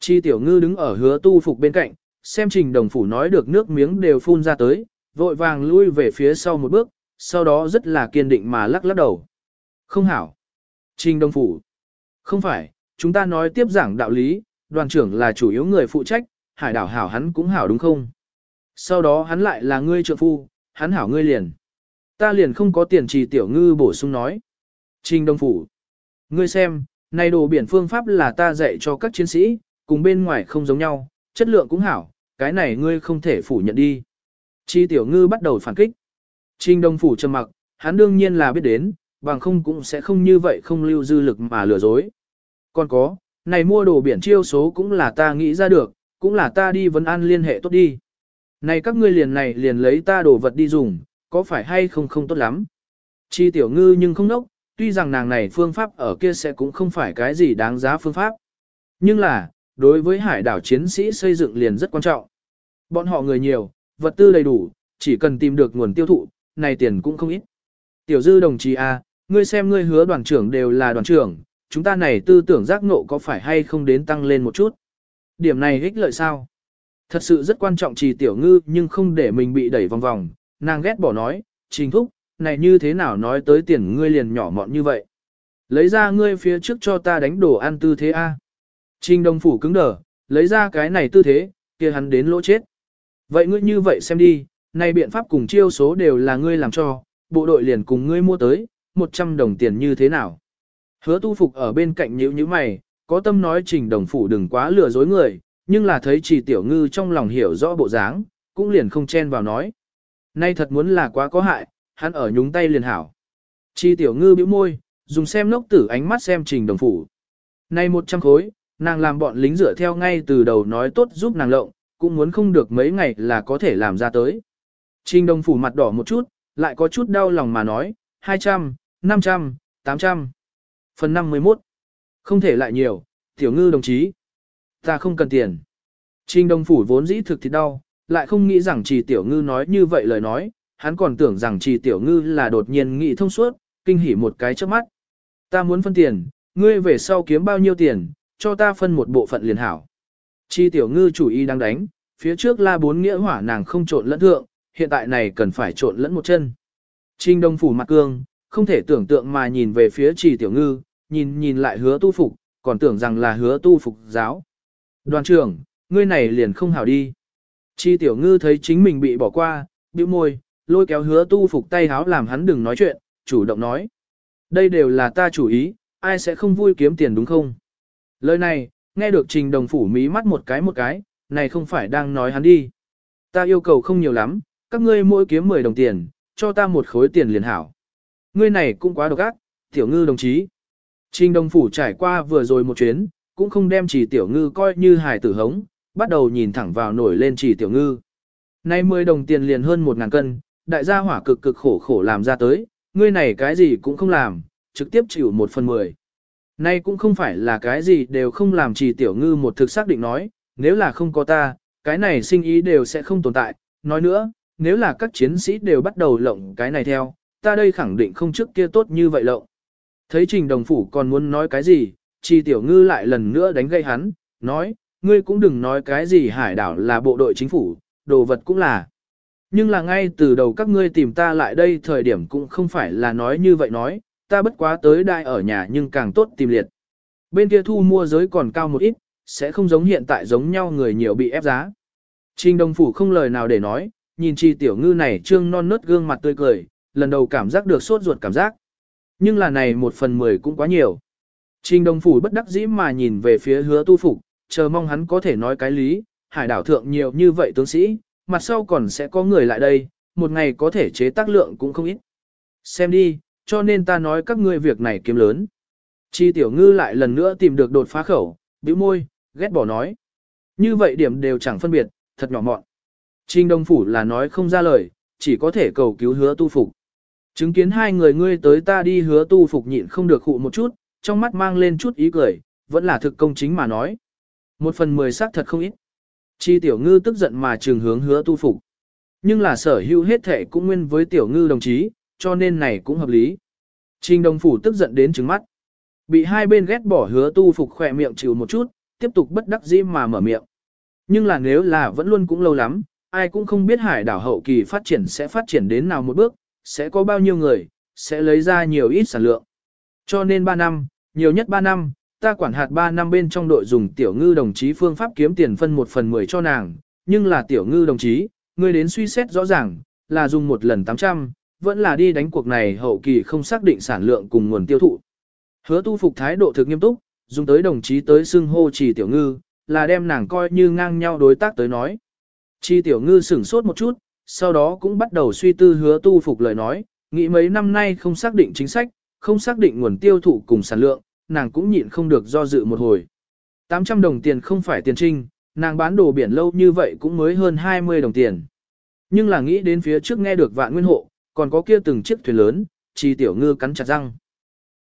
Chi tiểu ngư đứng ở hứa tu phục bên cạnh, xem trình đồng phủ nói được nước miếng đều phun ra tới, vội vàng lui về phía sau một bước, sau đó rất là kiên định mà lắc lắc đầu. Không hảo. Trình đồng phủ. Không phải, chúng ta nói tiếp giảng đạo lý, đoàn trưởng là chủ yếu người phụ trách, hải đảo hảo hắn cũng hảo đúng không? Sau đó hắn lại là ngươi trợ phu, hắn hảo ngươi liền. Ta liền không có tiền trì tiểu ngư bổ sung nói. Trình Đông Phủ. Ngươi xem, này đồ biển phương pháp là ta dạy cho các chiến sĩ, cùng bên ngoài không giống nhau, chất lượng cũng hảo, cái này ngươi không thể phủ nhận đi. Chi tiểu ngư bắt đầu phản kích. Trình Đông Phủ trầm mặc, hắn đương nhiên là biết đến, bằng không cũng sẽ không như vậy không lưu dư lực mà lừa dối. Còn có, này mua đồ biển chiêu số cũng là ta nghĩ ra được, cũng là ta đi vấn an liên hệ tốt đi. Này các ngươi liền này liền lấy ta đồ vật đi dùng, có phải hay không không tốt lắm. Chi tiểu ngư nhưng không nốc, tuy rằng nàng này phương pháp ở kia sẽ cũng không phải cái gì đáng giá phương pháp. Nhưng là, đối với hải đảo chiến sĩ xây dựng liền rất quan trọng. Bọn họ người nhiều, vật tư đầy đủ, chỉ cần tìm được nguồn tiêu thụ, này tiền cũng không ít. Tiểu dư đồng chí A, ngươi xem ngươi hứa đoàn trưởng đều là đoàn trưởng, chúng ta này tư tưởng giác ngộ có phải hay không đến tăng lên một chút. Điểm này ích lợi sao? Thật sự rất quan trọng trì tiểu ngư nhưng không để mình bị đẩy vòng vòng, nàng ghét bỏ nói, trình thúc, này như thế nào nói tới tiền ngươi liền nhỏ mọn như vậy. Lấy ra ngươi phía trước cho ta đánh đồ ăn tư thế A. Trình đồng phủ cứng đờ, lấy ra cái này tư thế, kia hắn đến lỗ chết. Vậy ngươi như vậy xem đi, này biện pháp cùng chiêu số đều là ngươi làm cho, bộ đội liền cùng ngươi mua tới, 100 đồng tiền như thế nào. Hứa tu phục ở bên cạnh nhíu như mày, có tâm nói trình đồng phủ đừng quá lừa dối người, nhưng là thấy chỉ tiểu ngư trong lòng hiểu rõ bộ dáng, cũng liền không chen vào nói. Nay thật muốn là quá có hại, hắn ở nhúng tay liền hảo. Chi tiểu ngư bĩu môi, dùng xem lốc tử ánh mắt xem trình đồng phủ. Nay một trăm khối, nàng làm bọn lính rửa theo ngay từ đầu nói tốt giúp nàng lộng, cũng muốn không được mấy ngày là có thể làm ra tới. Trình đồng phủ mặt đỏ một chút, lại có chút đau lòng mà nói, 200, 500, 800. Phần 51. Không thể lại nhiều, tiểu ngư đồng chí. Ta không cần tiền. Trình đồng phủ vốn dĩ thực thì đau, lại không nghĩ rằng chỉ tiểu ngư nói như vậy lời nói, hắn còn tưởng rằng chỉ tiểu ngư là đột nhiên nghĩ thông suốt, kinh hỉ một cái trước mắt. Ta muốn phân tiền, ngươi về sau kiếm bao nhiêu tiền, cho ta phân một bộ phận liền hảo. Chi tiểu ngư chủ ý đang đánh, phía trước la bốn nghĩa hỏa nàng không trộn lẫn thượng, hiện tại này cần phải trộn lẫn một chân. Trình đông phủ mặt cương, không thể tưởng tượng mà nhìn về phía trì tiểu ngư, nhìn nhìn lại hứa tu phục, còn tưởng rằng là hứa tu phục giáo. Đoàn trưởng, ngươi này liền không hảo đi. Chi tiểu ngư thấy chính mình bị bỏ qua, bĩu môi, lôi kéo hứa tu phục tay háo làm hắn đừng nói chuyện, chủ động nói. Đây đều là ta chủ ý, ai sẽ không vui kiếm tiền đúng không? Lời này, nghe được trình đồng phủ mí mắt một cái một cái, này không phải đang nói hắn đi. Ta yêu cầu không nhiều lắm, các ngươi mỗi kiếm 10 đồng tiền, cho ta một khối tiền liền hảo. Ngươi này cũng quá độc ác, tiểu ngư đồng chí. Trình đồng phủ trải qua vừa rồi một chuyến, cũng không đem chỉ tiểu ngư coi như hài tử hống, bắt đầu nhìn thẳng vào nổi lên chỉ tiểu ngư. Nay 10 đồng tiền liền hơn 1 ngàn cân, đại gia hỏa cực cực khổ khổ làm ra tới, ngươi này cái gì cũng không làm, trực tiếp chịu một phần mười. Nay cũng không phải là cái gì đều không làm chỉ tiểu ngư một thực xác định nói, nếu là không có ta, cái này sinh ý đều sẽ không tồn tại, nói nữa, nếu là các chiến sĩ đều bắt đầu lộng cái này theo, ta đây khẳng định không trước kia tốt như vậy lộng. Thấy trình đồng phủ còn muốn nói cái gì, chi tiểu ngư lại lần nữa đánh gây hắn, nói, ngươi cũng đừng nói cái gì hải đảo là bộ đội chính phủ, đồ vật cũng là. Nhưng là ngay từ đầu các ngươi tìm ta lại đây thời điểm cũng không phải là nói như vậy nói, ta bất quá tới đại ở nhà nhưng càng tốt tìm liệt. Bên kia thu mua giới còn cao một ít, sẽ không giống hiện tại giống nhau người nhiều bị ép giá. Trình đồng phủ không lời nào để nói, nhìn chi tiểu ngư này trương non nớt gương mặt tươi cười, lần đầu cảm giác được sốt ruột cảm giác. Nhưng là này một phần mười cũng quá nhiều. Trình đồng phủ bất đắc dĩ mà nhìn về phía hứa tu phục, chờ mong hắn có thể nói cái lý, hải đảo thượng nhiều như vậy tướng sĩ, mặt sau còn sẽ có người lại đây, một ngày có thể chế tác lượng cũng không ít. Xem đi, cho nên ta nói các ngươi việc này kiếm lớn. Chi tiểu ngư lại lần nữa tìm được đột phá khẩu, bĩu môi, ghét bỏ nói. Như vậy điểm đều chẳng phân biệt, thật nhỏ mọn. Trình Đông Phủ là nói không ra lời, chỉ có thể cầu cứu hứa tu phục. Chứng kiến hai người ngươi tới ta đi hứa tu phục nhịn không được hụ một chút, trong mắt mang lên chút ý cười, vẫn là thực công chính mà nói. Một phần mười xác thật không ít. Chi tiểu ngư tức giận mà trường hướng hứa tu phục. Nhưng là sở hữu hết thể cũng nguyên với tiểu ngư đồng chí, cho nên này cũng hợp lý. Trình đồng phủ tức giận đến trứng mắt. Bị hai bên ghét bỏ hứa tu phục khỏe miệng chịu một chút, tiếp tục bất đắc dĩ mà mở miệng. Nhưng là nếu là vẫn luôn cũng lâu lắm, ai cũng không biết hải đảo hậu kỳ phát triển sẽ phát triển đến nào một bước, sẽ có bao nhiêu người, sẽ lấy ra nhiều ít sản lượng. Cho nên 3 năm, nhiều nhất 3 năm, ta quản hạt 3 năm bên trong đội dùng tiểu ngư đồng chí phương pháp kiếm tiền phân 1 phần 10 cho nàng, nhưng là tiểu ngư đồng chí, ngươi đến suy xét rõ ràng, là dùng một lần 800, vẫn là đi đánh cuộc này hậu kỳ không xác định sản lượng cùng nguồn tiêu thụ. Hứa tu phục thái độ thực nghiêm túc, dùng tới đồng chí tới xưng hô chỉ tiểu ngư, là đem nàng coi như ngang nhau đối tác tới nói. Chi tiểu ngư sửng sốt một chút, sau đó cũng bắt đầu suy tư hứa tu phục lời nói, nghĩ mấy năm nay không xác định chính sách, không xác định nguồn tiêu thụ cùng sản lượng, nàng cũng nhịn không được do dự một hồi. 800 đồng tiền không phải tiền trinh, nàng bán đồ biển lâu như vậy cũng mới hơn 20 đồng tiền. Nhưng là nghĩ đến phía trước nghe được vạn nguyên hộ, còn có kia từng chiếc thuyền lớn, chi tiểu ngư cắn chặt răng.